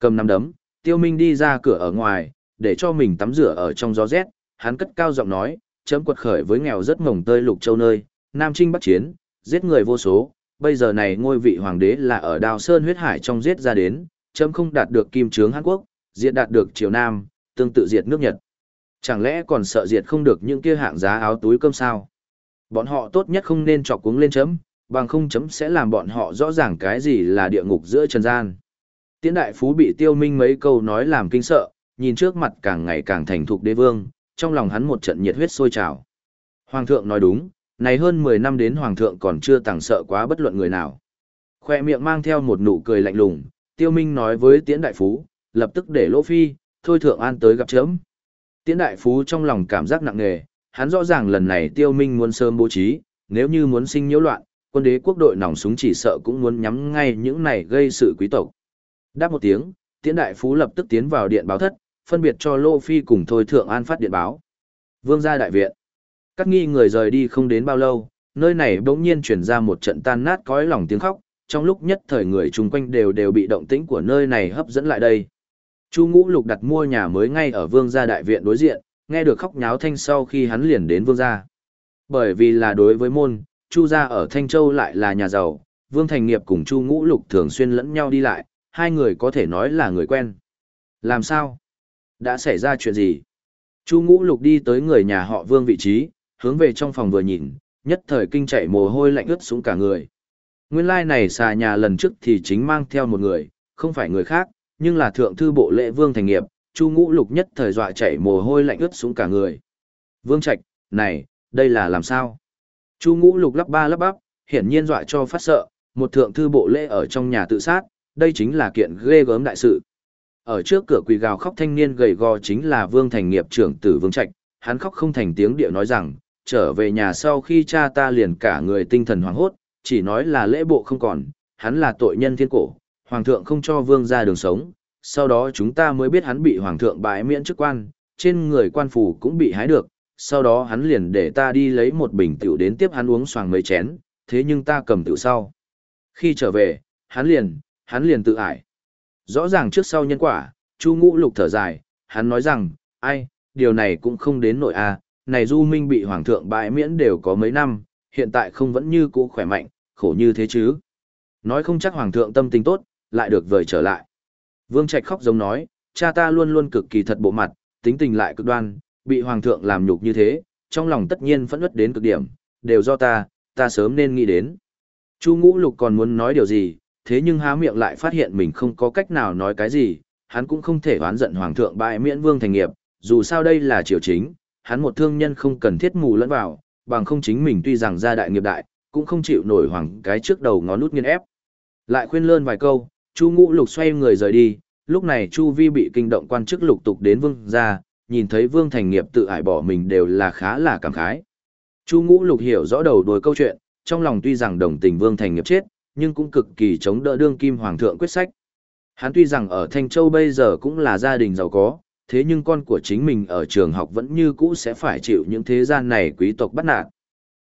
Cầm nắm đấm, tiêu minh đi ra cửa ở ngoài, để cho mình tắm rửa ở trong gió rét, hắn cất cao giọng nói, chấm quật khởi với nghèo rất mồng tơi lục châu nơi, Nam Trinh bắt Chiến, giết người vô số, bây giờ này ngôi vị hoàng đế là ở đào sơn huyết hải trong giết ra đến, chấm không đạt được kim trướng Hàn Quốc, diệt đạt được triều Nam, tương tự diệt nước Nhật. Chẳng lẽ còn sợ diệt không được những kia hạng giá áo túi cơm sao? Bọn họ tốt nhất không nên chọc cuống lên chấm, bằng không chấm sẽ làm bọn họ rõ ràng cái gì là địa ngục giữa trần gian. Tiễn đại phú bị tiêu minh mấy câu nói làm kinh sợ, nhìn trước mặt càng ngày càng thành thục đế vương, trong lòng hắn một trận nhiệt huyết sôi trào. Hoàng thượng nói đúng, này hơn 10 năm đến hoàng thượng còn chưa tàng sợ quá bất luận người nào. Khoe miệng mang theo một nụ cười lạnh lùng, tiêu minh nói với tiễn đại phú, lập tức để lỗ phi, thôi thượng an tới gặp chấm. Tiễn đại phú trong lòng cảm giác nặng nề, hắn rõ ràng lần này tiêu minh muốn sớm bố trí, nếu như muốn sinh nhiễu loạn, quân đế quốc đội nòng súng chỉ sợ cũng muốn nhắm ngay những này gây sự quý tộc. Đáp một tiếng, tiễn đại phú lập tức tiến vào điện báo thất, phân biệt cho Lô Phi cùng Thôi Thượng An phát điện báo. Vương gia đại viện. Các nghi người rời đi không đến bao lâu, nơi này bỗng nhiên chuyển ra một trận tan nát cõi lòng tiếng khóc, trong lúc nhất thời người chung quanh đều đều bị động tĩnh của nơi này hấp dẫn lại đây. Chu Ngũ Lục đặt mua nhà mới ngay ở Vương gia đại viện đối diện, nghe được khóc nháo thanh sau khi hắn liền đến Vương gia. Bởi vì là đối với môn, Chu gia ở Thanh Châu lại là nhà giàu, Vương Thành Nghiệp cùng Chu Ngũ Lục thường xuyên lẫn nhau đi lại, hai người có thể nói là người quen. Làm sao? Đã xảy ra chuyện gì? Chu Ngũ Lục đi tới người nhà họ Vương vị trí, hướng về trong phòng vừa nhìn, nhất thời kinh chạy mồ hôi lạnh ướt xuống cả người. Nguyên lai like này xà nhà lần trước thì chính mang theo một người, không phải người khác, nhưng là thượng thư bộ lễ Vương Thành Nghiệp, Chu Ngũ Lục nhất thời dọa chạy mồ hôi lạnh ướt xuống cả người. Vương Trạch, này, đây là làm sao? Chu Ngũ Lục lắp ba lắp bắp, hiển nhiên dọa cho phát sợ, một thượng thư bộ lễ ở trong nhà tự sát, đây chính là kiện ghê gớm đại sự. Ở trước cửa quỳ gào khóc thanh niên gầy gò chính là Vương Thành Nghiệp trưởng tử Vương Trạch, hắn khóc không thành tiếng địa nói rằng, trở về nhà sau khi cha ta liền cả người tinh thần hoảng hốt, chỉ nói là lễ bộ không còn, hắn là tội nhân thiên cổ, hoàng thượng không cho vương ra đường sống, sau đó chúng ta mới biết hắn bị hoàng thượng bãi miễn chức quan, trên người quan phủ cũng bị hái được, sau đó hắn liền để ta đi lấy một bình tiểu đến tiếp hắn uống xoàng mấy chén, thế nhưng ta cầm tiểu sau. Khi trở về, hắn liền, hắn liền tự ải. Rõ ràng trước sau nhân quả, Chu Ngũ Lục thở dài, hắn nói rằng, ai, điều này cũng không đến nội a, à, này Du Minh bị hoàng thượng bãi miễn đều có mấy năm, hiện tại không vẫn như cũ khỏe mạnh, khổ như thế chứ. Nói không chắc hoàng thượng tâm tình tốt, lại được vời trở lại. Vương Trạch khóc giống nói, cha ta luôn luôn cực kỳ thật bộ mặt, tính tình lại cực đoan, bị hoàng thượng làm nhục như thế, trong lòng tất nhiên phẫn nứt đến cực điểm, đều do ta, ta sớm nên nghĩ đến. Chu Ngũ Lục còn muốn nói điều gì, thế nhưng há miệng lại phát hiện mình không có cách nào nói cái gì, hắn cũng không thể oán giận hoàng thượng bại miễn vương thành nghiệp, dù sao đây là triều chính, hắn một thương nhân không cần thiết mù lẫn vào, bằng không chính mình tuy rằng gia đại nghiệp đại, cũng không chịu nổi hoàng cái trước đầu ngón nút nghiên ép. Lại khuyên lơn vài câu, Chu Ngũ Lục xoay người rời đi, lúc này Chu Vi bị kinh động quan chức lục tục đến vương gia, nhìn thấy vương thành nghiệp tự ải bỏ mình đều là khá là cảm khái. Chu Ngũ Lục hiểu rõ đầu đuôi câu chuyện, trong lòng tuy rằng đồng tình vương thành nghiệp chết, nhưng cũng cực kỳ chống đỡ đương kim hoàng thượng quyết sách. Hắn tuy rằng ở Thanh Châu bây giờ cũng là gia đình giàu có, thế nhưng con của chính mình ở trường học vẫn như cũ sẽ phải chịu những thế gian này quý tộc bắt nạt.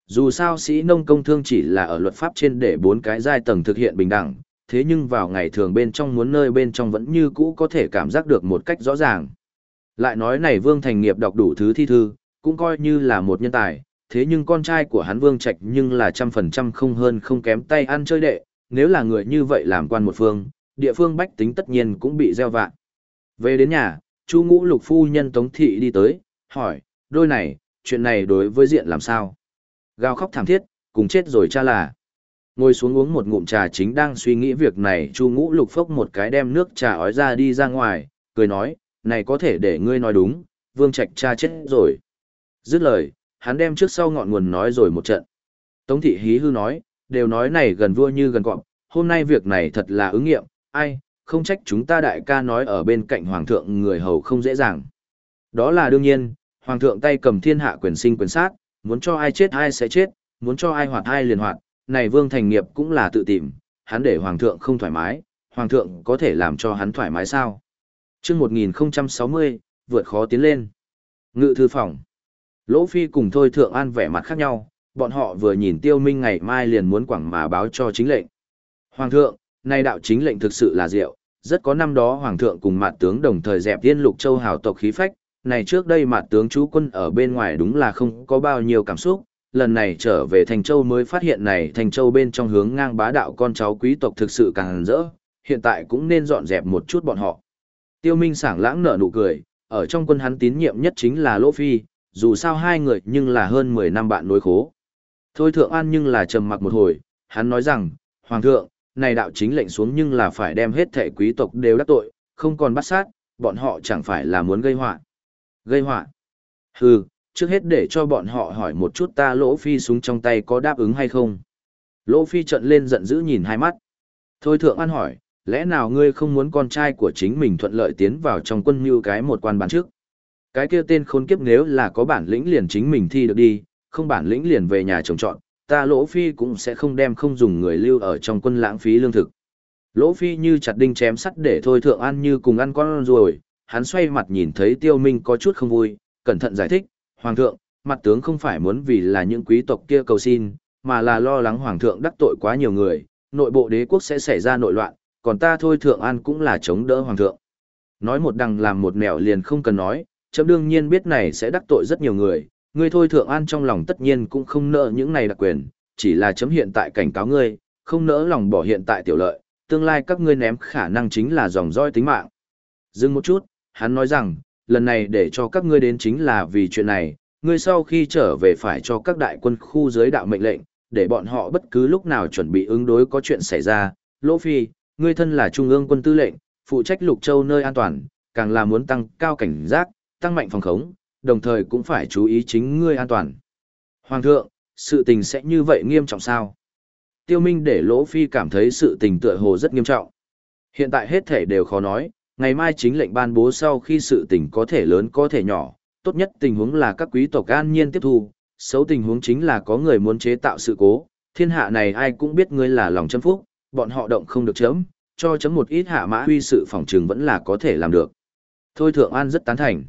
Dù sao sĩ nông công thương chỉ là ở luật pháp trên để bốn cái giai tầng thực hiện bình đẳng, thế nhưng vào ngày thường bên trong muốn nơi bên trong vẫn như cũ có thể cảm giác được một cách rõ ràng. Lại nói này Vương Thành Nghiệp đọc đủ thứ thi thư, cũng coi như là một nhân tài, thế nhưng con trai của hắn Vương Trạch nhưng là trăm phần trăm không hơn không kém tay ăn chơi đệ, nếu là người như vậy làm quan một phương, địa phương bách tính tất nhiên cũng bị gieo vạn. Về đến nhà, Chu Ngũ Lục phu nhân Tống thị đi tới, hỏi, đôi này, chuyện này đối với diện làm sao? Gào khóc thảm thiết, cùng chết rồi cha là. Ngồi xuống uống một ngụm trà chính đang suy nghĩ việc này, Chu Ngũ Lục phốc một cái đem nước trà ói ra đi ra ngoài, cười nói, này có thể để ngươi nói đúng, Vương Trạch cha chết rồi. Dứt lời, hắn đem trước sau ngọn nguồn nói rồi một trận. Tống thị hí hư nói, đều nói này gần vua như gần cọp, hôm nay việc này thật là ứng nghiệm, ai, không trách chúng ta đại ca nói ở bên cạnh hoàng thượng người hầu không dễ dàng. Đó là đương nhiên, hoàng thượng tay cầm thiên hạ quyền sinh quyền sát, muốn cho ai chết ai sẽ chết, muốn cho ai hoạt ai liền hoạt, này vương thành nghiệp cũng là tự tìm, hắn để hoàng thượng không thoải mái, hoàng thượng có thể làm cho hắn thoải mái sao? Trước 1060, vượt khó tiến lên. Ngự thư phòng. Lỗ Phi cùng Thôi Thượng An vẻ mặt khác nhau, bọn họ vừa nhìn Tiêu Minh ngày mai liền muốn quảng mà báo cho chính lệnh. Hoàng thượng, nay đạo chính lệnh thực sự là diệu, rất có năm đó Hoàng thượng cùng mặt tướng đồng thời dẹp tiên lục châu hào tộc khí phách, này trước đây mặt tướng chú quân ở bên ngoài đúng là không có bao nhiêu cảm xúc, lần này trở về Thành Châu mới phát hiện này Thành Châu bên trong hướng ngang bá đạo con cháu quý tộc thực sự càng rỡ, hiện tại cũng nên dọn dẹp một chút bọn họ. Tiêu Minh sảng lãng nở nụ cười, ở trong quân hắn tín nhiệm nhất chính là Lỗ Phi, dù sao hai người nhưng là hơn 10 năm bạn nối khố. Thôi Thượng An nhưng là trầm mặc một hồi, hắn nói rằng, Hoàng thượng, này đạo chính lệnh xuống nhưng là phải đem hết thể quý tộc đều đắc tội, không còn bắt sát, bọn họ chẳng phải là muốn gây họa Gây họa Hừ, trước hết để cho bọn họ hỏi một chút ta lỗ phi súng trong tay có đáp ứng hay không. Lỗ phi trận lên giận dữ nhìn hai mắt. Thôi Thượng An hỏi, lẽ nào ngươi không muốn con trai của chính mình thuận lợi tiến vào trong quân như cái một quan bán trước? Cái kia tên khốn kiếp nếu là có bản lĩnh liền chính mình thi được đi, không bản lĩnh liền về nhà trồng trọn, ta lỗ phi cũng sẽ không đem không dùng người lưu ở trong quân lãng phí lương thực. Lỗ phi như chặt đinh chém sắt để thôi thượng ăn như cùng ăn con rồi, hắn xoay mặt nhìn thấy tiêu minh có chút không vui, cẩn thận giải thích, hoàng thượng, mặt tướng không phải muốn vì là những quý tộc kia cầu xin, mà là lo lắng hoàng thượng đắc tội quá nhiều người, nội bộ đế quốc sẽ xảy ra nội loạn, còn ta thôi thượng an cũng là chống đỡ hoàng thượng. Nói một đằng làm một nẻo liền không cần nói, chấm đương nhiên biết này sẽ đắc tội rất nhiều người, ngươi thôi thượng an trong lòng tất nhiên cũng không nợ những này đặc quyền, chỉ là chấm hiện tại cảnh cáo ngươi, không nỡ lòng bỏ hiện tại tiểu lợi, tương lai các ngươi ném khả năng chính là dòng roi tính mạng. Dừng một chút, hắn nói rằng, lần này để cho các ngươi đến chính là vì chuyện này, ngươi sau khi trở về phải cho các đại quân khu giới đạo mệnh lệnh, để bọn họ bất cứ lúc nào chuẩn bị ứng đối có chuyện xảy ra. Lỗ Phi, ngươi thân là trung ương quân tư lệnh, phụ trách lục châu nơi an toàn, càng là muốn tăng cao cảnh giác, tăng mạnh phòng khống, đồng thời cũng phải chú ý chính ngươi an toàn. Hoàng thượng, sự tình sẽ như vậy nghiêm trọng sao? Tiêu Minh để Lỗ Phi cảm thấy sự tình tựa hồ rất nghiêm trọng. Hiện tại hết thể đều khó nói, ngày mai chính lệnh ban bố sau khi sự tình có thể lớn có thể nhỏ, tốt nhất tình huống là các quý tộc an nhiên tiếp thu, xấu tình huống chính là có người muốn chế tạo sự cố, thiên hạ này ai cũng biết ngươi là lòng châm phúc, bọn họ động không được chấm, cho chấm một ít hạ mã huy sự phòng trường vẫn là có thể làm được. Thôi Thượng An rất tán thành.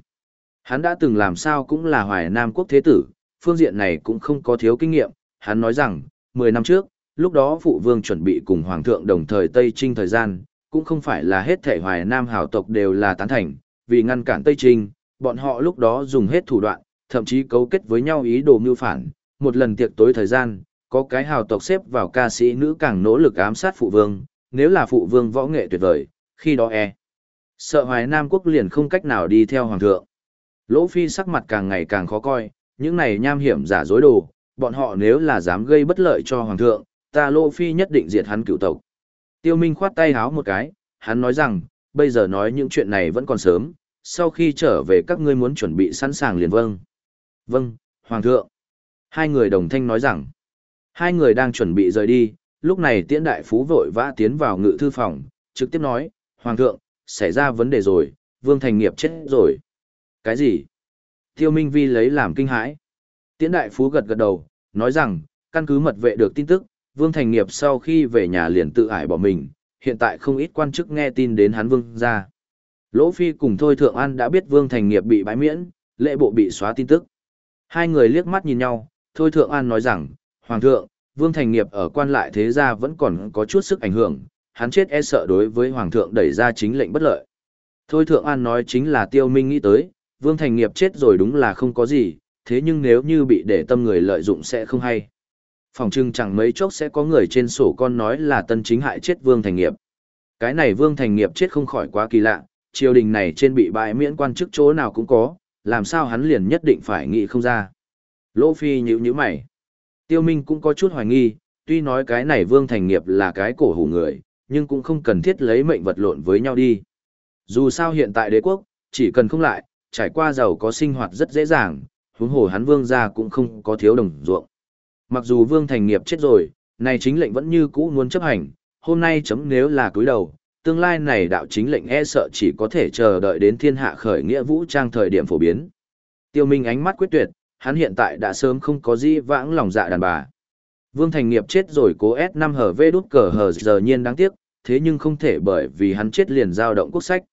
Hắn đã từng làm sao cũng là hoài nam quốc thế tử, phương diện này cũng không có thiếu kinh nghiệm, hắn nói rằng, 10 năm trước, lúc đó phụ vương chuẩn bị cùng hoàng thượng đồng thời Tây Trinh thời gian, cũng không phải là hết thể hoài nam hào tộc đều là tán thành, vì ngăn cản Tây Trinh, bọn họ lúc đó dùng hết thủ đoạn, thậm chí cấu kết với nhau ý đồ mưu phản, một lần tiệc tối thời gian, có cái hào tộc xếp vào ca sĩ nữ càng nỗ lực ám sát phụ vương, nếu là phụ vương võ nghệ tuyệt vời, khi đó e. Sợ hoài Nam quốc liền không cách nào đi theo hoàng thượng. Lỗ Phi sắc mặt càng ngày càng khó coi, những này nham hiểm giả dối đồ, bọn họ nếu là dám gây bất lợi cho hoàng thượng, ta Lỗ Phi nhất định diệt hắn cựu tộc. Tiêu Minh khoát tay háo một cái, hắn nói rằng, bây giờ nói những chuyện này vẫn còn sớm, sau khi trở về các ngươi muốn chuẩn bị sẵn sàng liền vâng. Vâng, Hoàng thượng. Hai người đồng thanh nói rằng, hai người đang chuẩn bị rời đi, lúc này tiễn đại phú vội vã tiến vào ngự thư phòng, trực tiếp nói, Hoàng thượng, xảy ra vấn đề rồi, Vương Thành Nghiệp chết rồi. Cái gì? Tiêu Minh Vi lấy làm kinh hãi. Tiễn đại phú gật gật đầu, nói rằng, căn cứ mật vệ được tin tức, Vương Thành Nghiệp sau khi về nhà liền tự ải bỏ mình, hiện tại không ít quan chức nghe tin đến hắn Vương ra. Lỗ Phi cùng Thôi Thượng An đã biết Vương Thành Nghiệp bị bãi miễn, lệ bộ bị xóa tin tức. Hai người liếc mắt nhìn nhau, Thôi Thượng An nói rằng, Hoàng thượng, Vương Thành Nghiệp ở quan lại thế gia vẫn còn có chút sức ảnh hưởng, hắn chết e sợ đối với Hoàng thượng đẩy ra chính lệnh bất lợi. Thôi Thượng An nói chính là Tiêu Minh nghĩ tới, Vương Thành Nghiệp chết rồi đúng là không có gì, thế nhưng nếu như bị để tâm người lợi dụng sẽ không hay. Phòng trưng chẳng mấy chốc sẽ có người trên sổ con nói là tân chính hại chết Vương Thành Nghiệp. Cái này Vương Thành Nghiệp chết không khỏi quá kỳ lạ, triều đình này trên bị bãi miễn quan chức chỗ nào cũng có, làm sao hắn liền nhất định phải nghĩ không ra. Lỗ Phi nhữ nhíu mày. Tiêu Minh cũng có chút hoài nghi, tuy nói cái này Vương Thành Nghiệp là cái cổ hủ người, nhưng cũng không cần thiết lấy mệnh vật lộn với nhau đi. Dù sao hiện tại đế quốc, chỉ cần không lại, trải qua giàu có sinh hoạt rất dễ dàng, huống hồ hắn Vương gia cũng không có thiếu đồng ruộng. Mặc dù Vương Thành Nghiệp chết rồi, này chính lệnh vẫn như cũ muốn chấp hành, hôm nay chấm nếu là cúi đầu, tương lai này đạo chính lệnh e sợ chỉ có thể chờ đợi đến thiên hạ khởi nghĩa vũ trang thời điểm phổ biến. Tiêu Minh ánh mắt quyết tuyệt, hắn hiện tại đã sớm không có gì vãng lòng dạ đàn bà. Vương Thành Nghiệp chết rồi cố S năm hở vê đút cờ hở giờ nhiên đáng tiếc, thế nhưng không thể bởi vì hắn chết liền giao động quốc sách.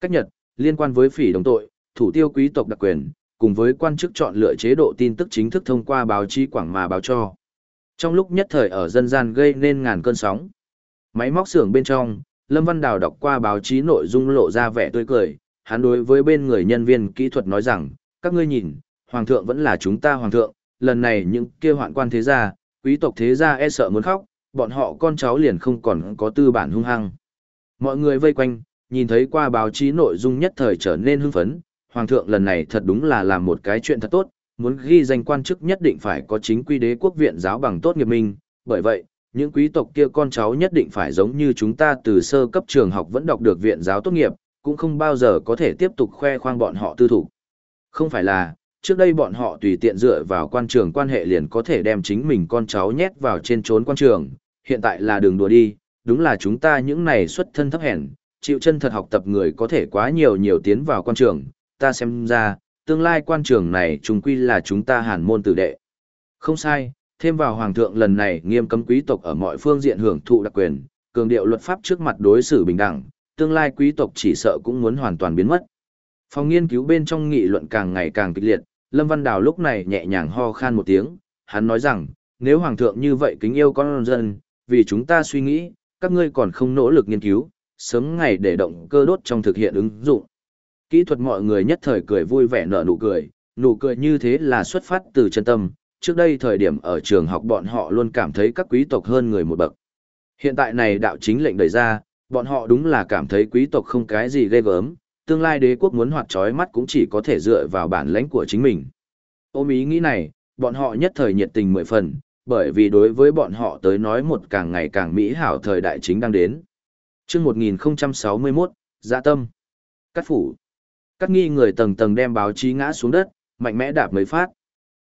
Cách nhật, liên quan với phỉ đồng tội, thủ tiêu quý tộc đặc quyền, cùng với quan chức chọn lựa chế độ tin tức chính thức thông qua báo chí quảng mà báo cho. Trong lúc nhất thời ở dân gian gây nên ngàn cơn sóng. Máy móc xưởng bên trong, Lâm Văn Đào đọc qua báo chí nội dung lộ ra vẻ tươi cười, hắn đối với bên người nhân viên kỹ thuật nói rằng, các ngươi nhìn, Hoàng thượng vẫn là chúng ta Hoàng thượng, lần này những kia hoạn quan thế gia, quý tộc thế gia e sợ muốn khóc, bọn họ con cháu liền không còn có tư bản hung hăng. Mọi người vây quanh, nhìn thấy qua báo chí nội dung nhất thời trở nên hưng phấn, Hoàng thượng lần này thật đúng là làm một cái chuyện thật tốt, muốn ghi danh quan chức nhất định phải có chính quy đế quốc viện giáo bằng tốt nghiệp minh, bởi vậy, những quý tộc kia con cháu nhất định phải giống như chúng ta từ sơ cấp trường học vẫn đọc được viện giáo tốt nghiệp, cũng không bao giờ có thể tiếp tục khoe khoang bọn họ tư thủ. Không phải là, trước đây bọn họ tùy tiện dựa vào quan trường quan hệ liền có thể đem chính mình con cháu nhét vào trên trốn quan trường, hiện tại là đường đùa đi, đúng là chúng ta những này xuất thân thấp hèn, chịu chân thật học tập người có thể quá nhiều nhiều tiến vào quan trường, ta xem ra, tương lai quan trường này chúng quy là chúng ta hàn môn tử đệ. Không sai, thêm vào hoàng thượng lần này nghiêm cấm quý tộc ở mọi phương diện hưởng thụ đặc quyền, cường điệu luật pháp trước mặt đối xử bình đẳng, tương lai quý tộc chỉ sợ cũng muốn hoàn toàn biến mất. Phòng nghiên cứu bên trong nghị luận càng ngày càng kịch liệt, Lâm Văn Đào lúc này nhẹ nhàng ho khan một tiếng, hắn nói rằng, nếu hoàng thượng như vậy kính yêu con dân, vì chúng ta suy nghĩ, các ngươi còn không nỗ lực nghiên cứu, sớm ngày để động cơ đốt trong thực hiện ứng dụng. Kỹ thuật mọi người nhất thời cười vui vẻ nở nụ cười, nụ cười như thế là xuất phát từ chân tâm, trước đây thời điểm ở trường học bọn họ luôn cảm thấy các quý tộc hơn người một bậc. Hiện tại này đạo chính lệnh đẩy ra, bọn họ đúng là cảm thấy quý tộc không cái gì ghê gớm, tương lai đế quốc muốn hoạt trói mắt cũng chỉ có thể dựa vào bản lãnh của chính mình. Ôm ý nghĩ này, bọn họ nhất thời nhiệt tình mười phần, bởi vì đối với bọn họ tới nói một càng ngày càng mỹ hảo thời đại chính đang đến. chương 1061, Dạ Tâm, Cắt Phủ, Cắt nghi người tầng tầng đem báo chí ngã xuống đất, mạnh mẽ đạp mấy phát.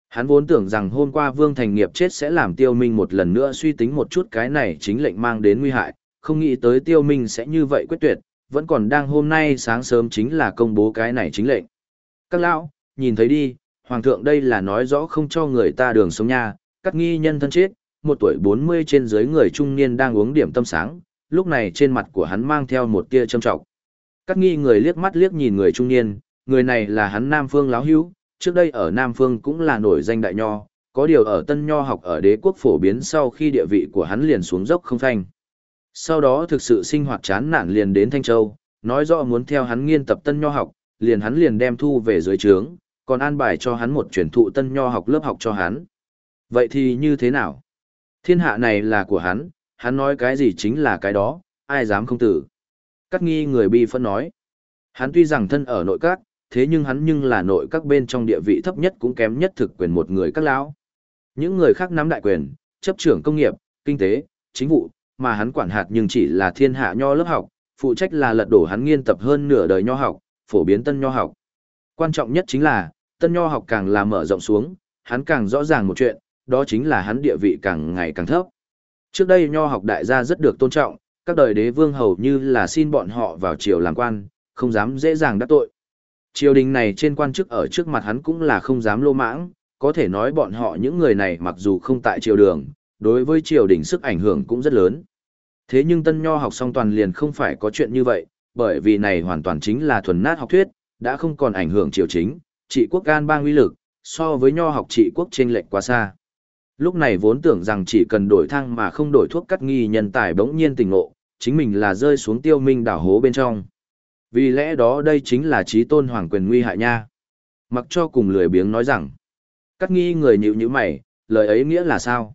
Hắn vốn tưởng rằng hôm qua Vương Thành Nghiệp chết sẽ làm Tiêu Minh một lần nữa suy tính một chút cái này chính lệnh mang đến nguy hại, không nghĩ tới Tiêu Minh sẽ như vậy quyết tuyệt, vẫn còn đang hôm nay sáng sớm chính là công bố cái này chính lệnh. Các lão, nhìn thấy đi, Hoàng thượng đây là nói rõ không cho người ta đường sống nha, các nghi nhân thân chết, một tuổi 40 trên dưới người trung niên đang uống điểm tâm sáng, lúc này trên mặt của hắn mang theo một tia châm trọng. Các nghi người liếc mắt liếc nhìn người trung niên, người này là hắn Nam Phương Láo hữu, trước đây ở Nam Phương cũng là nổi danh đại nho, có điều ở Tân Nho học ở đế quốc phổ biến sau khi địa vị của hắn liền xuống dốc không phanh. Sau đó thực sự sinh hoạt chán nản liền đến Thanh Châu, nói rõ muốn theo hắn nghiên tập Tân Nho học, liền hắn liền đem thu về dưới trướng, còn an bài cho hắn một truyền thụ Tân Nho học lớp học cho hắn. Vậy thì như thế nào? Thiên hạ này là của hắn, hắn nói cái gì chính là cái đó, ai dám không tử. Cắt nghi người bi phân nói. Hắn tuy rằng thân ở nội các, thế nhưng hắn nhưng là nội các bên trong địa vị thấp nhất cũng kém nhất thực quyền một người các lão. Những người khác nắm đại quyền, chấp trưởng công nghiệp, kinh tế, chính vụ, mà hắn quản hạt nhưng chỉ là thiên hạ nho lớp học, phụ trách là lật đổ hắn nghiên tập hơn nửa đời nho học, phổ biến tân nho học. Quan trọng nhất chính là, tân nho học càng là mở rộng xuống, hắn càng rõ ràng một chuyện, đó chính là hắn địa vị càng ngày càng thấp. Trước đây nho học đại gia rất được tôn trọng, các đời đế vương hầu như là xin bọn họ vào triều làm quan, không dám dễ dàng đắc tội. Triều đình này trên quan chức ở trước mặt hắn cũng là không dám lô mãng, có thể nói bọn họ những người này mặc dù không tại triều đường, đối với triều đình sức ảnh hưởng cũng rất lớn. Thế nhưng tân nho học song toàn liền không phải có chuyện như vậy, bởi vì này hoàn toàn chính là thuần nát học thuyết, đã không còn ảnh hưởng triều chính, trị quốc gan bang uy lực, so với nho học trị quốc trên lệch quá xa. Lúc này vốn tưởng rằng chỉ cần đổi thang mà không đổi thuốc cắt nghi nhân tài bỗng nhiên tình ngộ, chính mình là rơi xuống tiêu minh đảo hố bên trong. Vì lẽ đó đây chính là trí tôn hoàng quyền nguy hại nha. Mặc cho cùng lười biếng nói rằng, cắt nghi người nhịu như mày, lời ấy nghĩa là sao?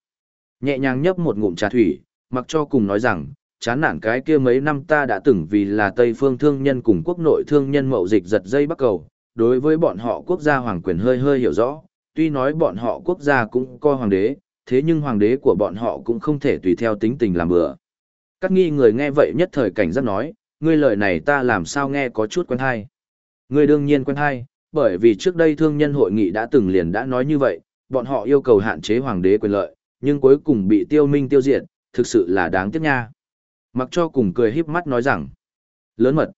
Nhẹ nhàng nhấp một ngụm trà thủy, mặc cho cùng nói rằng, chán nản cái kia mấy năm ta đã từng vì là Tây phương thương nhân cùng quốc nội thương nhân mậu dịch giật dây bắt cầu, đối với bọn họ quốc gia hoàng quyền hơi hơi hiểu rõ, tuy nói bọn họ quốc gia cũng coi hoàng đế, thế nhưng hoàng đế của bọn họ cũng không thể tùy theo tính tình làm bừa. Các nghi người nghe vậy nhất thời cảnh giác nói, ngươi lời này ta làm sao nghe có chút quen hay. Ngươi đương nhiên quen hay, bởi vì trước đây thương nhân hội nghị đã từng liền đã nói như vậy, bọn họ yêu cầu hạn chế hoàng đế quyền lợi, nhưng cuối cùng bị tiêu minh tiêu diệt, thực sự là đáng tiếc nha. Mặc cho cùng cười híp mắt nói rằng, lớn mật.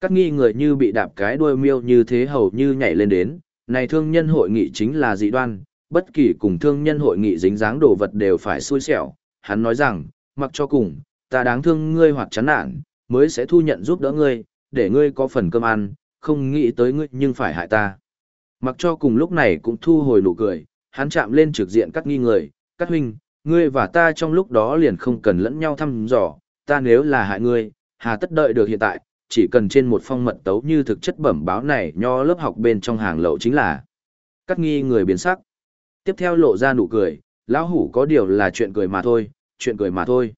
Các nghi người như bị đạp cái đuôi miêu như thế hầu như nhảy lên đến, này thương nhân hội nghị chính là dị đoan, bất kỳ cùng thương nhân hội nghị dính dáng đồ vật đều phải xui xẻo. Hắn nói rằng, mặc cho cùng, ta đáng thương ngươi hoặc chán nản, mới sẽ thu nhận giúp đỡ ngươi, để ngươi có phần cơm ăn, không nghĩ tới ngươi nhưng phải hại ta. Mặc cho cùng lúc này cũng thu hồi nụ cười, hắn chạm lên trực diện cắt nghi người, cắt huynh, ngươi và ta trong lúc đó liền không cần lẫn nhau thăm dò, ta nếu là hại ngươi, hà tất đợi được hiện tại, chỉ cần trên một phong mật tấu như thực chất bẩm báo này nho lớp học bên trong hàng lậu chính là cắt nghi người biến sắc. Tiếp theo lộ ra nụ cười, lão hủ có điều là chuyện cười mà thôi, chuyện cười mà thôi.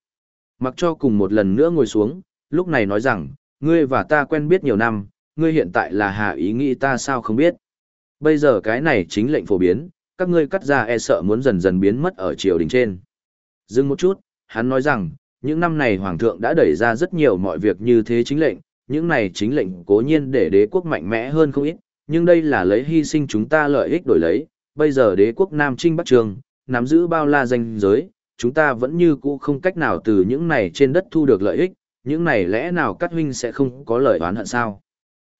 Mặc cho cùng một lần nữa ngồi xuống, lúc này nói rằng, ngươi và ta quen biết nhiều năm, ngươi hiện tại là hạ ý nghĩ ta sao không biết. Bây giờ cái này chính lệnh phổ biến, các ngươi cắt ra e sợ muốn dần dần biến mất ở triều đình trên. Dừng một chút, hắn nói rằng, những năm này hoàng thượng đã đẩy ra rất nhiều mọi việc như thế chính lệnh, những này chính lệnh cố nhiên để đế quốc mạnh mẽ hơn không ít, nhưng đây là lấy hy sinh chúng ta lợi ích đổi lấy, bây giờ đế quốc Nam Trinh Bắc Trường, nắm giữ bao la danh giới, chúng ta vẫn như cũ không cách nào từ những này trên đất thu được lợi ích, những này lẽ nào Cát huynh sẽ không có lợi oán hận sao?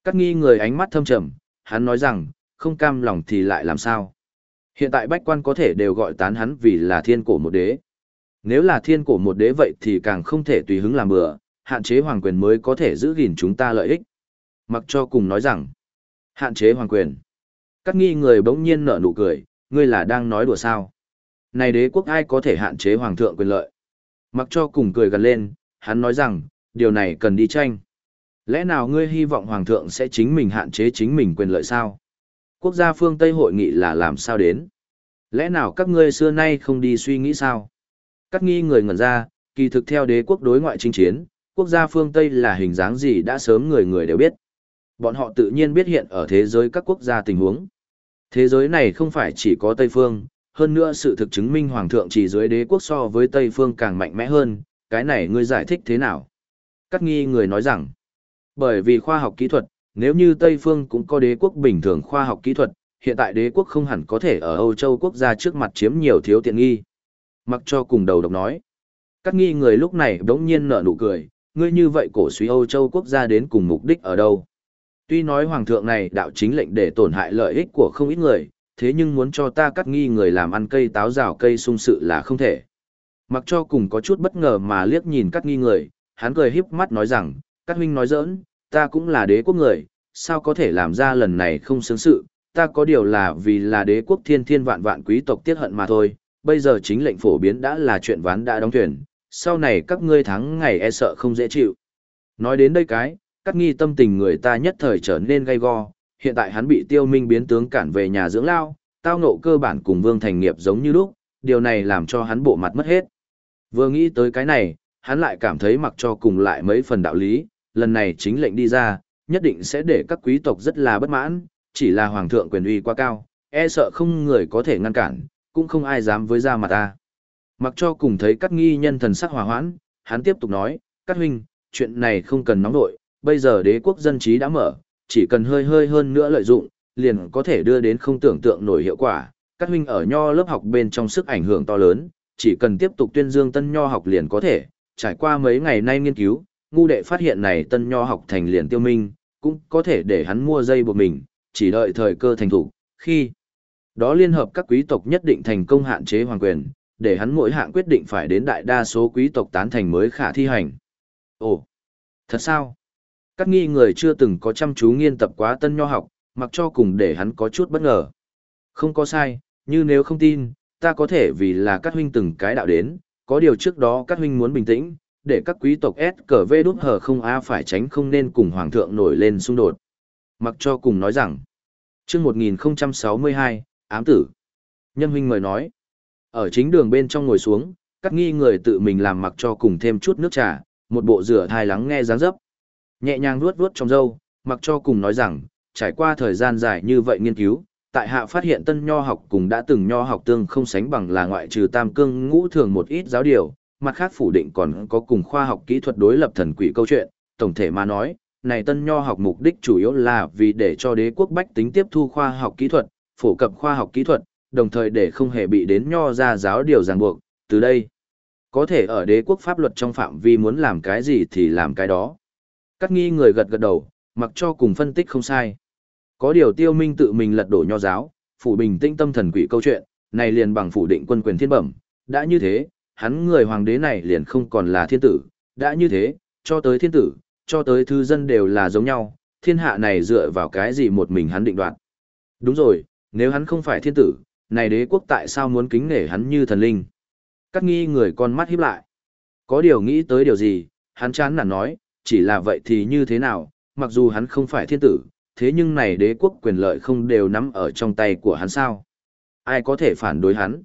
Cát nghi người ánh mắt thâm trầm, hắn nói rằng, không cam lòng thì lại làm sao? Hiện tại bách quan có thể đều gọi tán hắn vì là thiên cổ một đế. Nếu là thiên cổ một đế vậy thì càng không thể tùy hứng làm bừa, hạn chế hoàng quyền mới có thể giữ gìn chúng ta lợi ích. Mặc cho cùng nói rằng, hạn chế hoàng quyền. Các nghi người bỗng nhiên nở nụ cười, ngươi là đang nói đùa sao? Này đế quốc ai có thể hạn chế hoàng thượng quyền lợi? Mặc cho cùng cười gần lên, hắn nói rằng, điều này cần đi tranh. Lẽ nào ngươi hy vọng hoàng thượng sẽ chính mình hạn chế chính mình quyền lợi sao? Quốc gia phương Tây hội nghị là làm sao đến? Lẽ nào các ngươi xưa nay không đi suy nghĩ sao? Các nghi người ngẩn ra, kỳ thực theo đế quốc đối ngoại chinh chiến, quốc gia phương Tây là hình dáng gì đã sớm người người đều biết. Bọn họ tự nhiên biết hiện ở thế giới các quốc gia tình huống. Thế giới này không phải chỉ có Tây phương, hơn nữa sự thực chứng minh hoàng thượng chỉ dưới đế quốc so với Tây phương càng mạnh mẽ hơn, cái này ngươi giải thích thế nào? Các nghi người nói rằng, bởi vì khoa học kỹ thuật, nếu như Tây phương cũng có đế quốc bình thường khoa học kỹ thuật, hiện tại đế quốc không hẳn có thể ở Âu Châu quốc gia trước mặt chiếm nhiều thiếu tiện nghi. Mặc cho cùng đầu độc nói. Các nghi người lúc này đống nhiên nở nụ cười, ngươi như vậy cổ suý Âu Châu quốc gia đến cùng mục đích ở đâu? Tuy nói hoàng thượng này đạo chính lệnh để tổn hại lợi ích của không ít người, thế nhưng muốn cho ta cắt nghi người làm ăn cây táo rào cây sung sự là không thể. Mặc cho cùng có chút bất ngờ mà liếc nhìn cắt nghi người, hắn cười híp mắt nói rằng, cắt huynh nói giỡn, ta cũng là đế quốc người, sao có thể làm ra lần này không xứng sự, ta có điều là vì là đế quốc thiên thiên vạn vạn quý tộc tiết hận mà thôi, bây giờ chính lệnh phổ biến đã là chuyện ván đã đóng thuyền, sau này các ngươi thắng ngày e sợ không dễ chịu. Nói đến đây cái, cắt nghi tâm tình người ta nhất thời trở nên gay go, hiện tại hắn bị tiêu minh biến tướng cản về nhà dưỡng lao, tao ngộ cơ bản cùng vương thành nghiệp giống như lúc, điều này làm cho hắn bộ mặt mất hết. Vừa nghĩ tới cái này, hắn lại cảm thấy mặc cho cùng lại mấy phần đạo lý, lần này chính lệnh đi ra, nhất định sẽ để các quý tộc rất là bất mãn, chỉ là hoàng thượng quyền uy quá cao, e sợ không người có thể ngăn cản, cũng không ai dám với ra mặt ta. Mặc cho cùng thấy các nghi nhân thần sắc hòa hoãn, hắn tiếp tục nói, các huynh, chuyện này không cần nóng nội, bây giờ đế quốc dân trí đã mở, chỉ cần hơi hơi hơn nữa lợi dụng, liền có thể đưa đến không tưởng tượng nổi hiệu quả. Các huynh ở nho lớp học bên trong sức ảnh hưởng to lớn, chỉ cần tiếp tục tuyên dương tân nho học liền có thể, trải qua mấy ngày nay nghiên cứu, ngu đệ phát hiện này tân nho học thành liền tiêu minh, cũng có thể để hắn mua dây buộc mình, chỉ đợi thời cơ thành thủ, khi đó liên hợp các quý tộc nhất định thành công hạn chế hoàng quyền, để hắn mỗi hạng quyết định phải đến đại đa số quý tộc tán thành mới khả thi hành. Ồ, thật sao? Các nghi người chưa từng có chăm chú nghiên tập quá tân nho học, mặc cho cùng để hắn có chút bất ngờ. Không có sai, như nếu không tin, ta có thể vì là các huynh từng cái đạo đến, có điều trước đó các huynh muốn bình tĩnh, để các quý tộc S cờ V đút hờ không A phải tránh không nên cùng hoàng thượng nổi lên xung đột. Mặc cho cùng nói rằng, chương 1062, ám tử. Nhân huynh mời nói, ở chính đường bên trong ngồi xuống, các nghi người tự mình làm mặc cho cùng thêm chút nước trà, một bộ rửa thai lắng nghe dáng dấp. Nhẹ nhàng vuốt vuốt trong râu, mặc cho cùng nói rằng, trải qua thời gian dài như vậy nghiên cứu, tại hạ phát hiện tân nho học cùng đã từng nho học tương không sánh bằng là ngoại trừ tam cương ngũ thường một ít giáo điều, mặt khác phủ định còn có cùng khoa học kỹ thuật đối lập thần quỷ câu chuyện, tổng thể mà nói, này tân nho học mục đích chủ yếu là vì để cho đế quốc bách tính tiếp thu khoa học kỹ thuật, phổ cập khoa học kỹ thuật, đồng thời để không hề bị đến nho ra giáo điều ràng buộc, từ đây, có thể ở đế quốc pháp luật trong phạm vi muốn làm cái gì thì làm cái đó. Các nghi người gật gật đầu, mặc cho cùng phân tích không sai. Có điều tiêu minh tự mình lật đổ nho giáo, phủ bình tĩnh tâm thần quỷ câu chuyện, này liền bằng phủ định quân quyền thiên bẩm, đã như thế, hắn người hoàng đế này liền không còn là thiên tử, đã như thế, cho tới thiên tử, cho tới thư dân đều là giống nhau, thiên hạ này dựa vào cái gì một mình hắn định đoạt. Đúng rồi, nếu hắn không phải thiên tử, này đế quốc tại sao muốn kính nể hắn như thần linh? Các nghi người con mắt híp lại. Có điều nghĩ tới điều gì, hắn chán nản nói, chỉ là vậy thì như thế nào, mặc dù hắn không phải thiên tử, thế nhưng này đế quốc quyền lợi không đều nắm ở trong tay của hắn sao? Ai có thể phản đối hắn?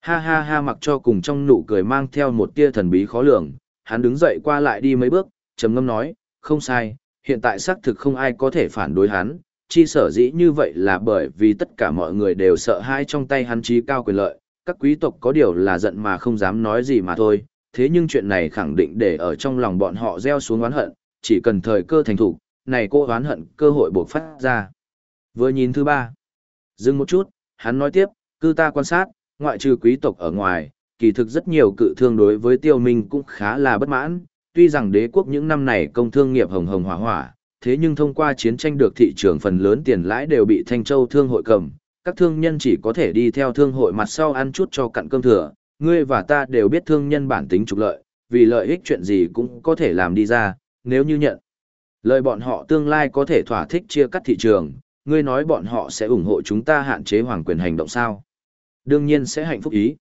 Ha ha ha mặc cho cùng trong nụ cười mang theo một tia thần bí khó lường, hắn đứng dậy qua lại đi mấy bước, trầm ngâm nói, không sai, hiện tại xác thực không ai có thể phản đối hắn, chi sở dĩ như vậy là bởi vì tất cả mọi người đều sợ hai trong tay hắn trí cao quyền lợi, các quý tộc có điều là giận mà không dám nói gì mà thôi, thế nhưng chuyện này khẳng định để ở trong lòng bọn họ gieo xuống oán hận, chỉ cần thời cơ thành thủ, này cô oán hận cơ hội buộc phát ra. Vừa nhìn thứ ba, dừng một chút, hắn nói tiếp, cư ta quan sát, ngoại trừ quý tộc ở ngoài, kỳ thực rất nhiều cự thương đối với tiêu minh cũng khá là bất mãn, tuy rằng đế quốc những năm này công thương nghiệp hồng hồng hỏa hỏa, thế nhưng thông qua chiến tranh được thị trường phần lớn tiền lãi đều bị Thanh Châu thương hội cầm, các thương nhân chỉ có thể đi theo thương hội mặt sau ăn chút cho cặn cơm thừa, ngươi và ta đều biết thương nhân bản tính trục lợi, vì lợi ích chuyện gì cũng có thể làm đi ra, nếu như nhận. Lời bọn họ tương lai có thể thỏa thích chia cắt thị trường, ngươi nói bọn họ sẽ ủng hộ chúng ta hạn chế hoàng quyền hành động sao? Đương nhiên sẽ hạnh phúc ý.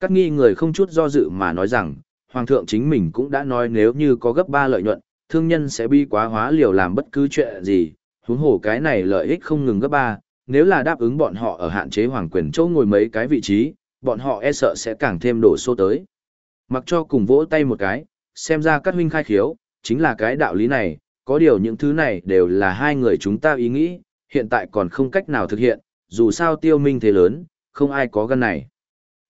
Các nghi người không chút do dự mà nói rằng, hoàng thượng chính mình cũng đã nói nếu như có gấp 3 lợi nhuận, thương nhân sẽ bi quá hóa liều làm bất cứ chuyện gì, huống hồ cái này lợi ích không ngừng gấp 3, nếu là đáp ứng bọn họ ở hạn chế hoàng quyền chỗ ngồi mấy cái vị trí, bọn họ e sợ sẽ càng thêm đổ xô tới. Mặc cho cùng vỗ tay một cái, xem ra các huynh khai khiếu, chính là cái đạo lý này, có điều những thứ này đều là hai người chúng ta ý nghĩ, hiện tại còn không cách nào thực hiện, dù sao tiêu minh thế lớn, không ai có gan này.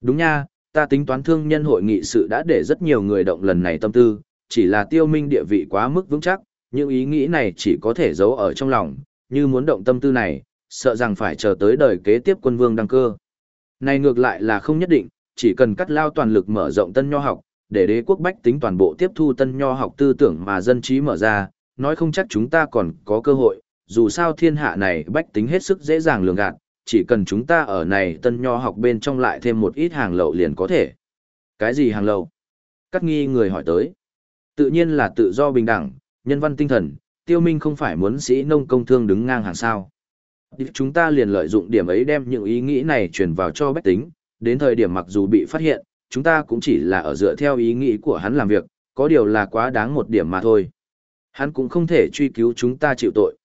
Đúng nha, ta tính toán thương nhân hội nghị sự đã để rất nhiều người động lần này tâm tư, chỉ là tiêu minh địa vị quá mức vững chắc, những ý nghĩ này chỉ có thể giấu ở trong lòng, như muốn động tâm tư này, sợ rằng phải chờ tới đời kế tiếp quân vương đăng cơ. Này ngược lại là không nhất định, chỉ cần cắt lao toàn lực mở rộng tân nho học, để đế quốc bách tính toàn bộ tiếp thu tân nho học tư tưởng mà dân trí mở ra, nói không chắc chúng ta còn có cơ hội, dù sao thiên hạ này bách tính hết sức dễ dàng lường gạt, chỉ cần chúng ta ở này tân nho học bên trong lại thêm một ít hàng lậu liền có thể. Cái gì hàng lậu? Cắt nghi người hỏi tới. Tự nhiên là tự do bình đẳng, nhân văn tinh thần, tiêu minh không phải muốn sĩ nông công thương đứng ngang hàng sao. Chúng ta liền lợi dụng điểm ấy đem những ý nghĩ này truyền vào cho bách tính, đến thời điểm mặc dù bị phát hiện, chúng ta cũng chỉ là ở dựa theo ý nghĩ của hắn làm việc, có điều là quá đáng một điểm mà thôi. Hắn cũng không thể truy cứu chúng ta chịu tội.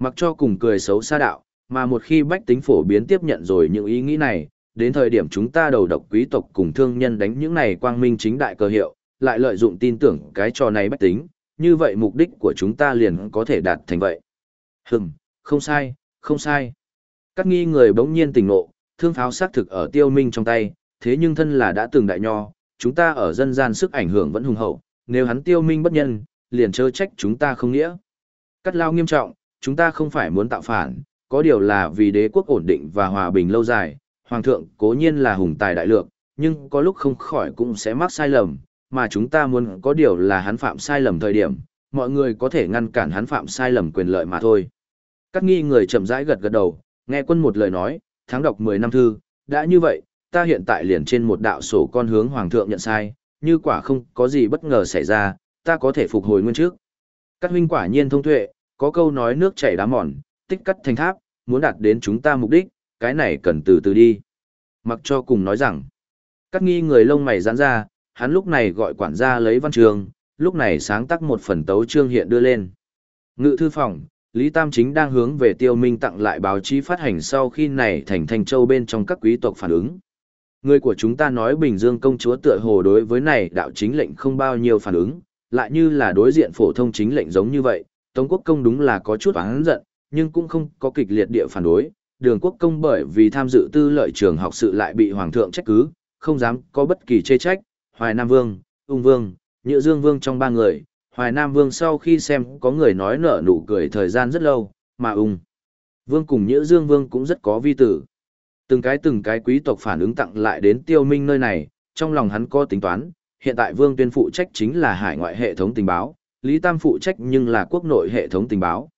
Mặc cho cùng cười xấu xa đạo, mà một khi bách tính phổ biến tiếp nhận rồi những ý nghĩ này, đến thời điểm chúng ta đầu độc quý tộc cùng thương nhân đánh những này quang minh chính đại cơ hiệu, lại lợi dụng tin tưởng cái trò này bách tính, như vậy mục đích của chúng ta liền có thể đạt thành vậy. Hừm, không sai, không sai. Các nghi người bỗng nhiên tỉnh ngộ, thương pháo xác thực ở tiêu minh trong tay, thế nhưng thân là đã từng đại nho, chúng ta ở dân gian sức ảnh hưởng vẫn hùng hậu, nếu hắn tiêu minh bất nhân, liền chớ trách chúng ta không nghĩa. Cắt lao nghiêm trọng, chúng ta không phải muốn tạo phản, có điều là vì đế quốc ổn định và hòa bình lâu dài, hoàng thượng cố nhiên là hùng tài đại lượng, nhưng có lúc không khỏi cũng sẽ mắc sai lầm, mà chúng ta muốn có điều là hắn phạm sai lầm thời điểm, mọi người có thể ngăn cản hắn phạm sai lầm quyền lợi mà thôi. Các nghi người chậm rãi gật gật đầu, nghe quân một lời nói, tháng đọc 10 năm thư, đã như vậy, ta hiện tại liền trên một đạo sổ con hướng hoàng thượng nhận sai, như quả không có gì bất ngờ xảy ra, ta có thể phục hồi nguyên trước. Các huynh quả nhiên thông tuệ, có câu nói nước chảy đá mòn, tích cắt thành tháp, muốn đạt đến chúng ta mục đích, cái này cần từ từ đi. Mặc cho cùng nói rằng, các nghi người lông mày giãn ra, hắn lúc này gọi quản gia lấy văn trường, lúc này sáng tác một phần tấu chương hiện đưa lên. Ngự thư phòng, Lý Tam Chính đang hướng về tiêu minh tặng lại báo chí phát hành sau khi này thành thành châu bên trong các quý tộc phản ứng. Người của chúng ta nói Bình Dương công chúa tựa hồ đối với này đạo chính lệnh không bao nhiêu phản ứng, lại như là đối diện phổ thông chính lệnh giống như vậy, Tống quốc công đúng là có chút oán giận, nhưng cũng không có kịch liệt địa phản đối. Đường quốc công bởi vì tham dự tư lợi trường học sự lại bị hoàng thượng trách cứ, không dám có bất kỳ chê trách. Hoài Nam Vương, Ung Vương, Nhữ Dương Vương trong ba người, Hoài Nam Vương sau khi xem có người nói nở nụ cười thời gian rất lâu, mà Ung Vương cùng Nhữ Dương Vương cũng rất có vi tử. Từng cái từng cái quý tộc phản ứng tặng lại đến tiêu minh nơi này, trong lòng hắn có tính toán, hiện tại Vương tuyên phụ trách chính là hải ngoại hệ thống tình báo, Lý Tam phụ trách nhưng là quốc nội hệ thống tình báo.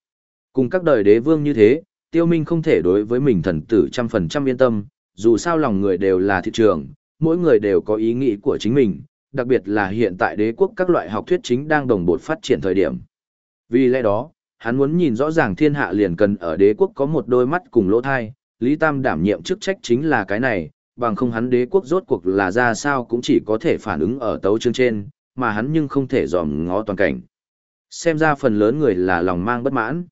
Cùng các đời đế vương như thế, tiêu minh không thể đối với mình thần tử trăm phần trăm yên tâm, dù sao lòng người đều là thị trường, mỗi người đều có ý nghĩ của chính mình, đặc biệt là hiện tại đế quốc các loại học thuyết chính đang đồng bộ phát triển thời điểm. Vì lẽ đó, hắn muốn nhìn rõ ràng thiên hạ liền cần ở đế quốc có một đôi mắt cùng lỗ thai, Lý Tam đảm nhiệm chức trách chính là cái này, bằng không hắn đế quốc rốt cuộc là ra sao cũng chỉ có thể phản ứng ở tấu chương trên, mà hắn nhưng không thể dòm ngó toàn cảnh. Xem ra phần lớn người là lòng mang bất mãn.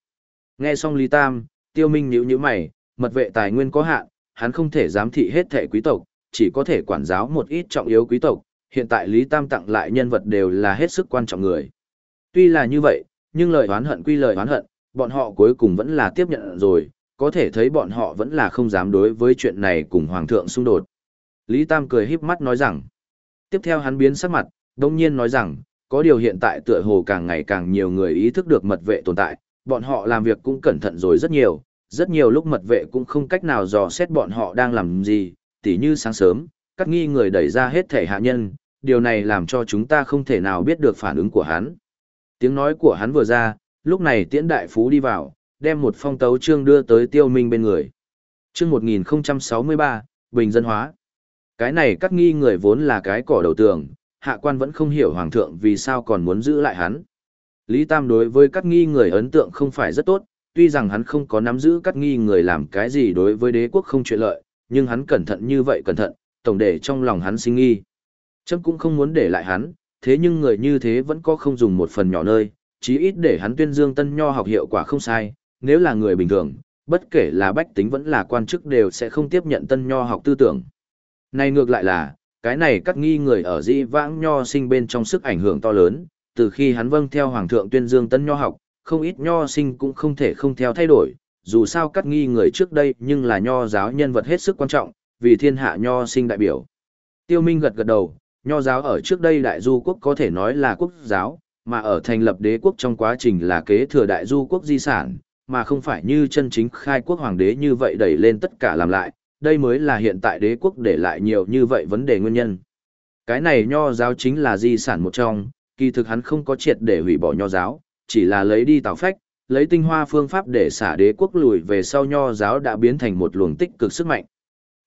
Nghe xong Lý Tam, tiêu minh nhíu nhíu mày, mật vệ tài nguyên có hạn, hắn không thể giám thị hết thể quý tộc, chỉ có thể quản giáo một ít trọng yếu quý tộc, hiện tại Lý Tam tặng lại nhân vật đều là hết sức quan trọng người. Tuy là như vậy, nhưng lời oán hận quy lời oán hận, bọn họ cuối cùng vẫn là tiếp nhận rồi, có thể thấy bọn họ vẫn là không dám đối với chuyện này cùng Hoàng thượng xung đột. Lý Tam cười híp mắt nói rằng, tiếp theo hắn biến sắc mặt, đông nhiên nói rằng, có điều hiện tại tựa hồ càng ngày càng nhiều người ý thức được mật vệ tồn tại, bọn họ làm việc cũng cẩn thận rồi rất nhiều, rất nhiều lúc mật vệ cũng không cách nào dò xét bọn họ đang làm gì, tỉ như sáng sớm, các nghi người đẩy ra hết thể hạ nhân, điều này làm cho chúng ta không thể nào biết được phản ứng của hắn. Tiếng nói của hắn vừa ra, lúc này tiễn đại phú đi vào, đem một phong tấu trương đưa tới tiêu minh bên người. Trương 1063, Bình dân hóa. Cái này các nghi người vốn là cái cỏ đầu tường, hạ quan vẫn không hiểu hoàng thượng vì sao còn muốn giữ lại hắn. Lý Tam đối với các nghi người ấn tượng không phải rất tốt, tuy rằng hắn không có nắm giữ các nghi người làm cái gì đối với đế quốc không chuyện lợi, nhưng hắn cẩn thận như vậy cẩn thận, tổng để trong lòng hắn sinh nghi. Chấm cũng không muốn để lại hắn, thế nhưng người như thế vẫn có không dùng một phần nhỏ nơi, chí ít để hắn tuyên dương tân nho học hiệu quả không sai, nếu là người bình thường, bất kể là bách tính vẫn là quan chức đều sẽ không tiếp nhận tân nho học tư tưởng. Này ngược lại là, cái này các nghi người ở di vãng nho sinh bên trong sức ảnh hưởng to lớn, từ khi hắn vâng theo hoàng thượng tuyên dương tân nho học, không ít nho sinh cũng không thể không theo thay đổi, dù sao các nghi người trước đây nhưng là nho giáo nhân vật hết sức quan trọng, vì thiên hạ nho sinh đại biểu. Tiêu Minh gật gật đầu, nho giáo ở trước đây đại du quốc có thể nói là quốc giáo, mà ở thành lập đế quốc trong quá trình là kế thừa đại du quốc di sản, mà không phải như chân chính khai quốc hoàng đế như vậy đẩy lên tất cả làm lại, đây mới là hiện tại đế quốc để lại nhiều như vậy vấn đề nguyên nhân. Cái này nho giáo chính là di sản một trong, kỳ thực hắn không có triệt để hủy bỏ nho giáo, chỉ là lấy đi tào phách, lấy tinh hoa phương pháp để xả đế quốc lùi về sau nho giáo đã biến thành một luồng tích cực sức mạnh.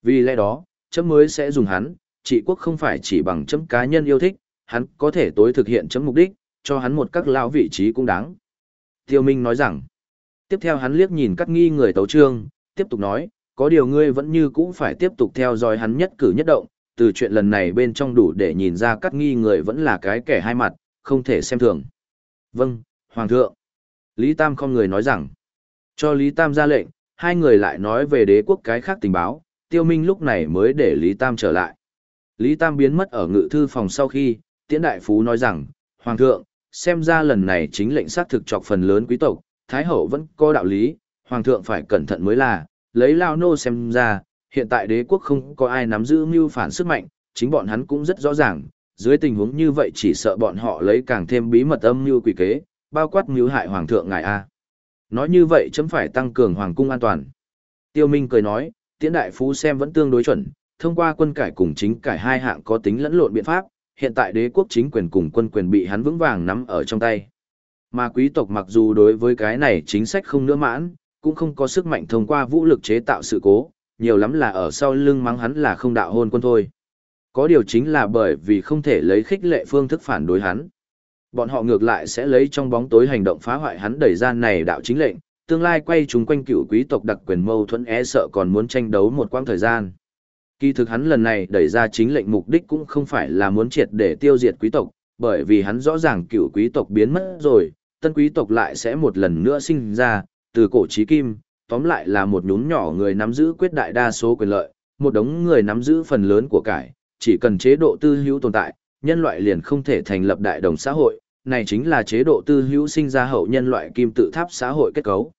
Vì lẽ đó, chấm mới sẽ dùng hắn, trị quốc không phải chỉ bằng chấm cá nhân yêu thích, hắn có thể tối thực hiện chấm mục đích, cho hắn một các lao vị trí cũng đáng. Tiêu Minh nói rằng, tiếp theo hắn liếc nhìn các nghi người tấu trương, tiếp tục nói, có điều ngươi vẫn như cũ phải tiếp tục theo dõi hắn nhất cử nhất động, từ chuyện lần này bên trong đủ để nhìn ra các nghi người vẫn là cái kẻ hai mặt, không thể xem thường. Vâng, Hoàng thượng. Lý Tam không người nói rằng, cho Lý Tam ra lệnh, hai người lại nói về đế quốc cái khác tình báo, tiêu minh lúc này mới để Lý Tam trở lại. Lý Tam biến mất ở ngự thư phòng sau khi, tiễn đại phú nói rằng, Hoàng thượng, xem ra lần này chính lệnh sát thực chọc phần lớn quý tộc, Thái hậu vẫn có đạo lý, Hoàng thượng phải cẩn thận mới là, lấy lao nô xem ra, hiện tại đế quốc không có ai nắm giữ mưu phản sức mạnh, chính bọn hắn cũng rất rõ ràng, dưới tình huống như vậy chỉ sợ bọn họ lấy càng thêm bí mật âm mưu quỷ kế, bao quát mưu hại hoàng thượng ngài a. Nói như vậy chấm phải tăng cường hoàng cung an toàn. Tiêu Minh cười nói, tiễn đại phú xem vẫn tương đối chuẩn, thông qua quân cải cùng chính cải hai hạng có tính lẫn lộn biện pháp, hiện tại đế quốc chính quyền cùng quân quyền bị hắn vững vàng nắm ở trong tay. Mà quý tộc mặc dù đối với cái này chính sách không nữa mãn, cũng không có sức mạnh thông qua vũ lực chế tạo sự cố, nhiều lắm là ở sau lưng mắng hắn là không đạo hôn quân thôi. Có điều chính là bởi vì không thể lấy khích lệ phương thức phản đối hắn. Bọn họ ngược lại sẽ lấy trong bóng tối hành động phá hoại hắn đẩy gian này đạo chính lệnh, tương lai quay chúng quanh cựu quý tộc đặc quyền mâu thuẫn e sợ còn muốn tranh đấu một quãng thời gian. Kỳ thực hắn lần này đẩy ra chính lệnh mục đích cũng không phải là muốn triệt để tiêu diệt quý tộc, bởi vì hắn rõ ràng cựu quý tộc biến mất rồi, tân quý tộc lại sẽ một lần nữa sinh ra, từ cổ chí kim, tóm lại là một nhún nhỏ người nắm giữ quyết đại đa số quyền lợi, một đống người nắm giữ phần lớn của cải, chỉ cần chế độ tư hữu tồn tại, nhân loại liền không thể thành lập đại đồng xã hội, này chính là chế độ tư hữu sinh ra hậu nhân loại kim tự tháp xã hội kết cấu.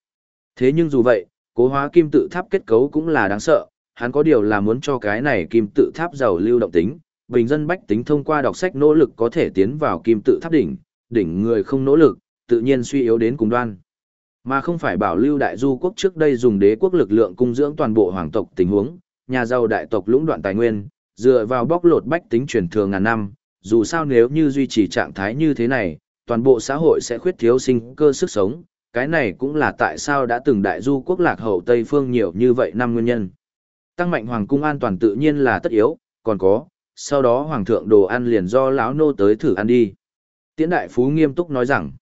Thế nhưng dù vậy, cố hóa kim tự tháp kết cấu cũng là đáng sợ, hắn có điều là muốn cho cái này kim tự tháp giàu lưu động tính, bình dân bách tính thông qua đọc sách nỗ lực có thể tiến vào kim tự tháp đỉnh, đỉnh người không nỗ lực, tự nhiên suy yếu đến cùng đoan. Mà không phải bảo lưu đại du quốc trước đây dùng đế quốc lực lượng cung dưỡng toàn bộ hoàng tộc tình huống, nhà giàu đại tộc lũng đoạn tài nguyên, dựa vào bóc lột bách tính truyền thường ngàn năm, dù sao nếu như duy trì trạng thái như thế này, toàn bộ xã hội sẽ khuyết thiếu sinh cơ sức sống, cái này cũng là tại sao đã từng đại du quốc lạc hậu Tây phương nhiều như vậy năm nguyên nhân. Tăng mạnh hoàng cung an toàn tự nhiên là tất yếu, còn có, sau đó hoàng thượng đồ ăn liền do lão nô tới thử ăn đi. Tiễn đại phú nghiêm túc nói rằng,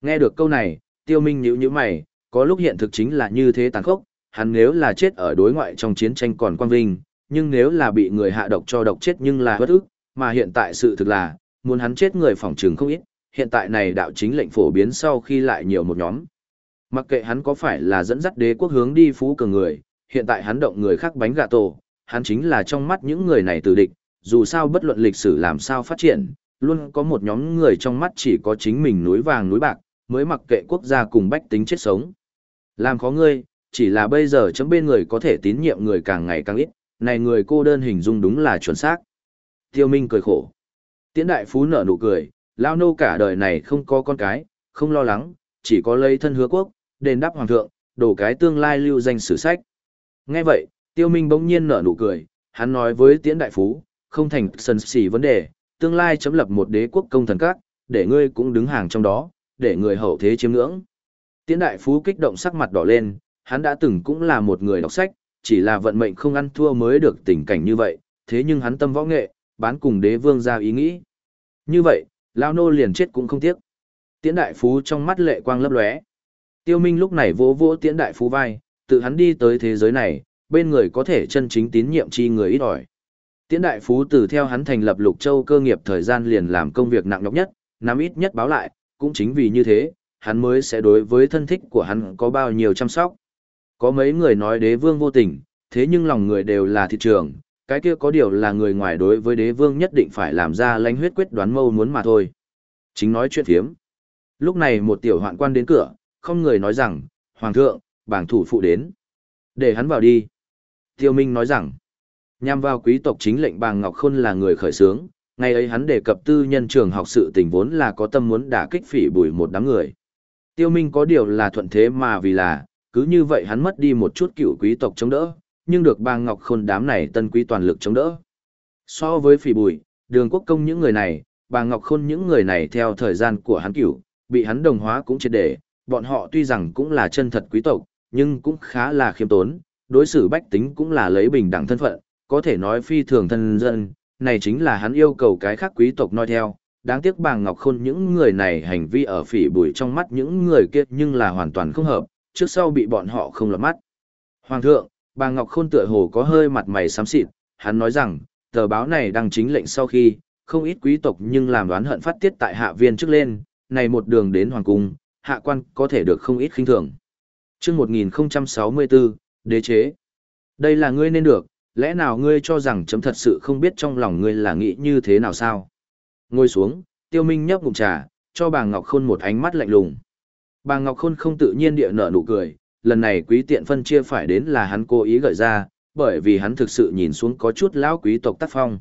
nghe được câu này, tiêu minh nhíu nhíu mày, có lúc hiện thực chính là như thế tàn khốc, hắn nếu là chết ở đối ngoại trong chiến tranh còn quang vinh, nhưng nếu là bị người hạ độc cho độc chết nhưng là bất ức, mà hiện tại sự thực là, muốn hắn chết người phòng trường không ít, hiện tại này đạo chính lệnh phổ biến sau khi lại nhiều một nhóm. Mặc kệ hắn có phải là dẫn dắt đế quốc hướng đi phú cường người, hiện tại hắn động người khác bánh gà tổ, hắn chính là trong mắt những người này tử địch, dù sao bất luận lịch sử làm sao phát triển, luôn có một nhóm người trong mắt chỉ có chính mình núi vàng núi bạc, mới mặc kệ quốc gia cùng bách tính chết sống. Làm khó ngươi, chỉ là bây giờ chấm bên người có thể tín nhiệm người càng ngày càng ít, này người cô đơn hình dung đúng là chuẩn xác. Tiêu Minh cười khổ. Tiễn đại phú nở nụ cười, lao nô cả đời này không có con cái, không lo lắng, chỉ có lấy thân hứa quốc, đền đáp hoàng thượng, đổ cái tương lai lưu danh sử sách. Nghe vậy, Tiêu Minh bỗng nhiên nở nụ cười, hắn nói với Tiễn đại phú, không thành sần xỉ vấn đề, tương lai chấm lập một đế quốc công thần các, để ngươi cũng đứng hàng trong đó, để người hậu thế chiếm ngưỡng. Tiễn đại phú kích động sắc mặt đỏ lên, hắn đã từng cũng là một người đọc sách, chỉ là vận mệnh không ăn thua mới được tình cảnh như vậy, thế nhưng hắn tâm võ nghệ, bán cùng đế vương ra ý nghĩ. Như vậy, lao nô liền chết cũng không tiếc. Tiễn đại phú trong mắt lệ quang lấp lóe. Tiêu Minh lúc này vỗ vỗ tiễn đại phú vai, tự hắn đi tới thế giới này, bên người có thể chân chính tín nhiệm chi người ít ỏi. Tiễn đại phú từ theo hắn thành lập Lục Châu cơ nghiệp thời gian liền làm công việc nặng nhọc nhất, nắm ít nhất báo lại, cũng chính vì như thế, hắn mới sẽ đối với thân thích của hắn có bao nhiêu chăm sóc. Có mấy người nói đế vương vô tình, thế nhưng lòng người đều là thị trường, cái kia có điều là người ngoài đối với đế vương nhất định phải làm ra lãnh huyết quyết đoán mâu muốn mà thôi. Chính nói chuyện thiếm. Lúc này một tiểu hoạn quan đến cửa, không người nói rằng, Hoàng thượng, bảng thủ phụ đến. Để hắn vào đi. Tiêu Minh nói rằng, nhằm vào quý tộc chính lệnh bàng Ngọc Khôn là người khởi sướng. ngày ấy hắn đề cập tư nhân trường học sự tình vốn là có tâm muốn đả kích phỉ bùi một đám người. Tiêu Minh có điều là thuận thế mà vì là, cứ như vậy hắn mất đi một chút cựu quý tộc chống đỡ, nhưng được bàng Ngọc Khôn đám này tân quý toàn lực chống đỡ. So với phỉ bùi, đường quốc công những người này, bàng Ngọc Khôn những người này theo thời gian của hắn cựu, bị hắn đồng hóa cũng triệt để, bọn họ tuy rằng cũng là chân thật quý tộc, nhưng cũng khá là khiêm tốn, đối xử bách tính cũng là lấy bình đẳng thân phận, có thể nói phi thường thân dân, này chính là hắn yêu cầu cái khác quý tộc nói theo. Đáng tiếc bàng Ngọc Khôn những người này hành vi ở phỉ bụi trong mắt những người kia nhưng là hoàn toàn không hợp, trước sau bị bọn họ không lọt mắt. Hoàng thượng, bàng Ngọc Khôn tựa hồ có hơi mặt mày xám xịt, hắn nói rằng, tờ báo này đăng chính lệnh sau khi, không ít quý tộc nhưng làm đoán hận phát tiết tại hạ viên trước lên, này một đường đến hoàng cung, hạ quan có thể được không ít khinh thường. Trước 1064, đế chế. Đây là ngươi nên được, lẽ nào ngươi cho rằng chấm thật sự không biết trong lòng ngươi là nghĩ như thế nào sao? Ngồi xuống, tiêu minh nhấp ngụm trà, cho bà Ngọc Khôn một ánh mắt lạnh lùng. Bà Ngọc Khôn không tự nhiên địa nở nụ cười, lần này quý tiện phân chia phải đến là hắn cố ý gợi ra, bởi vì hắn thực sự nhìn xuống có chút lão quý tộc tác phong.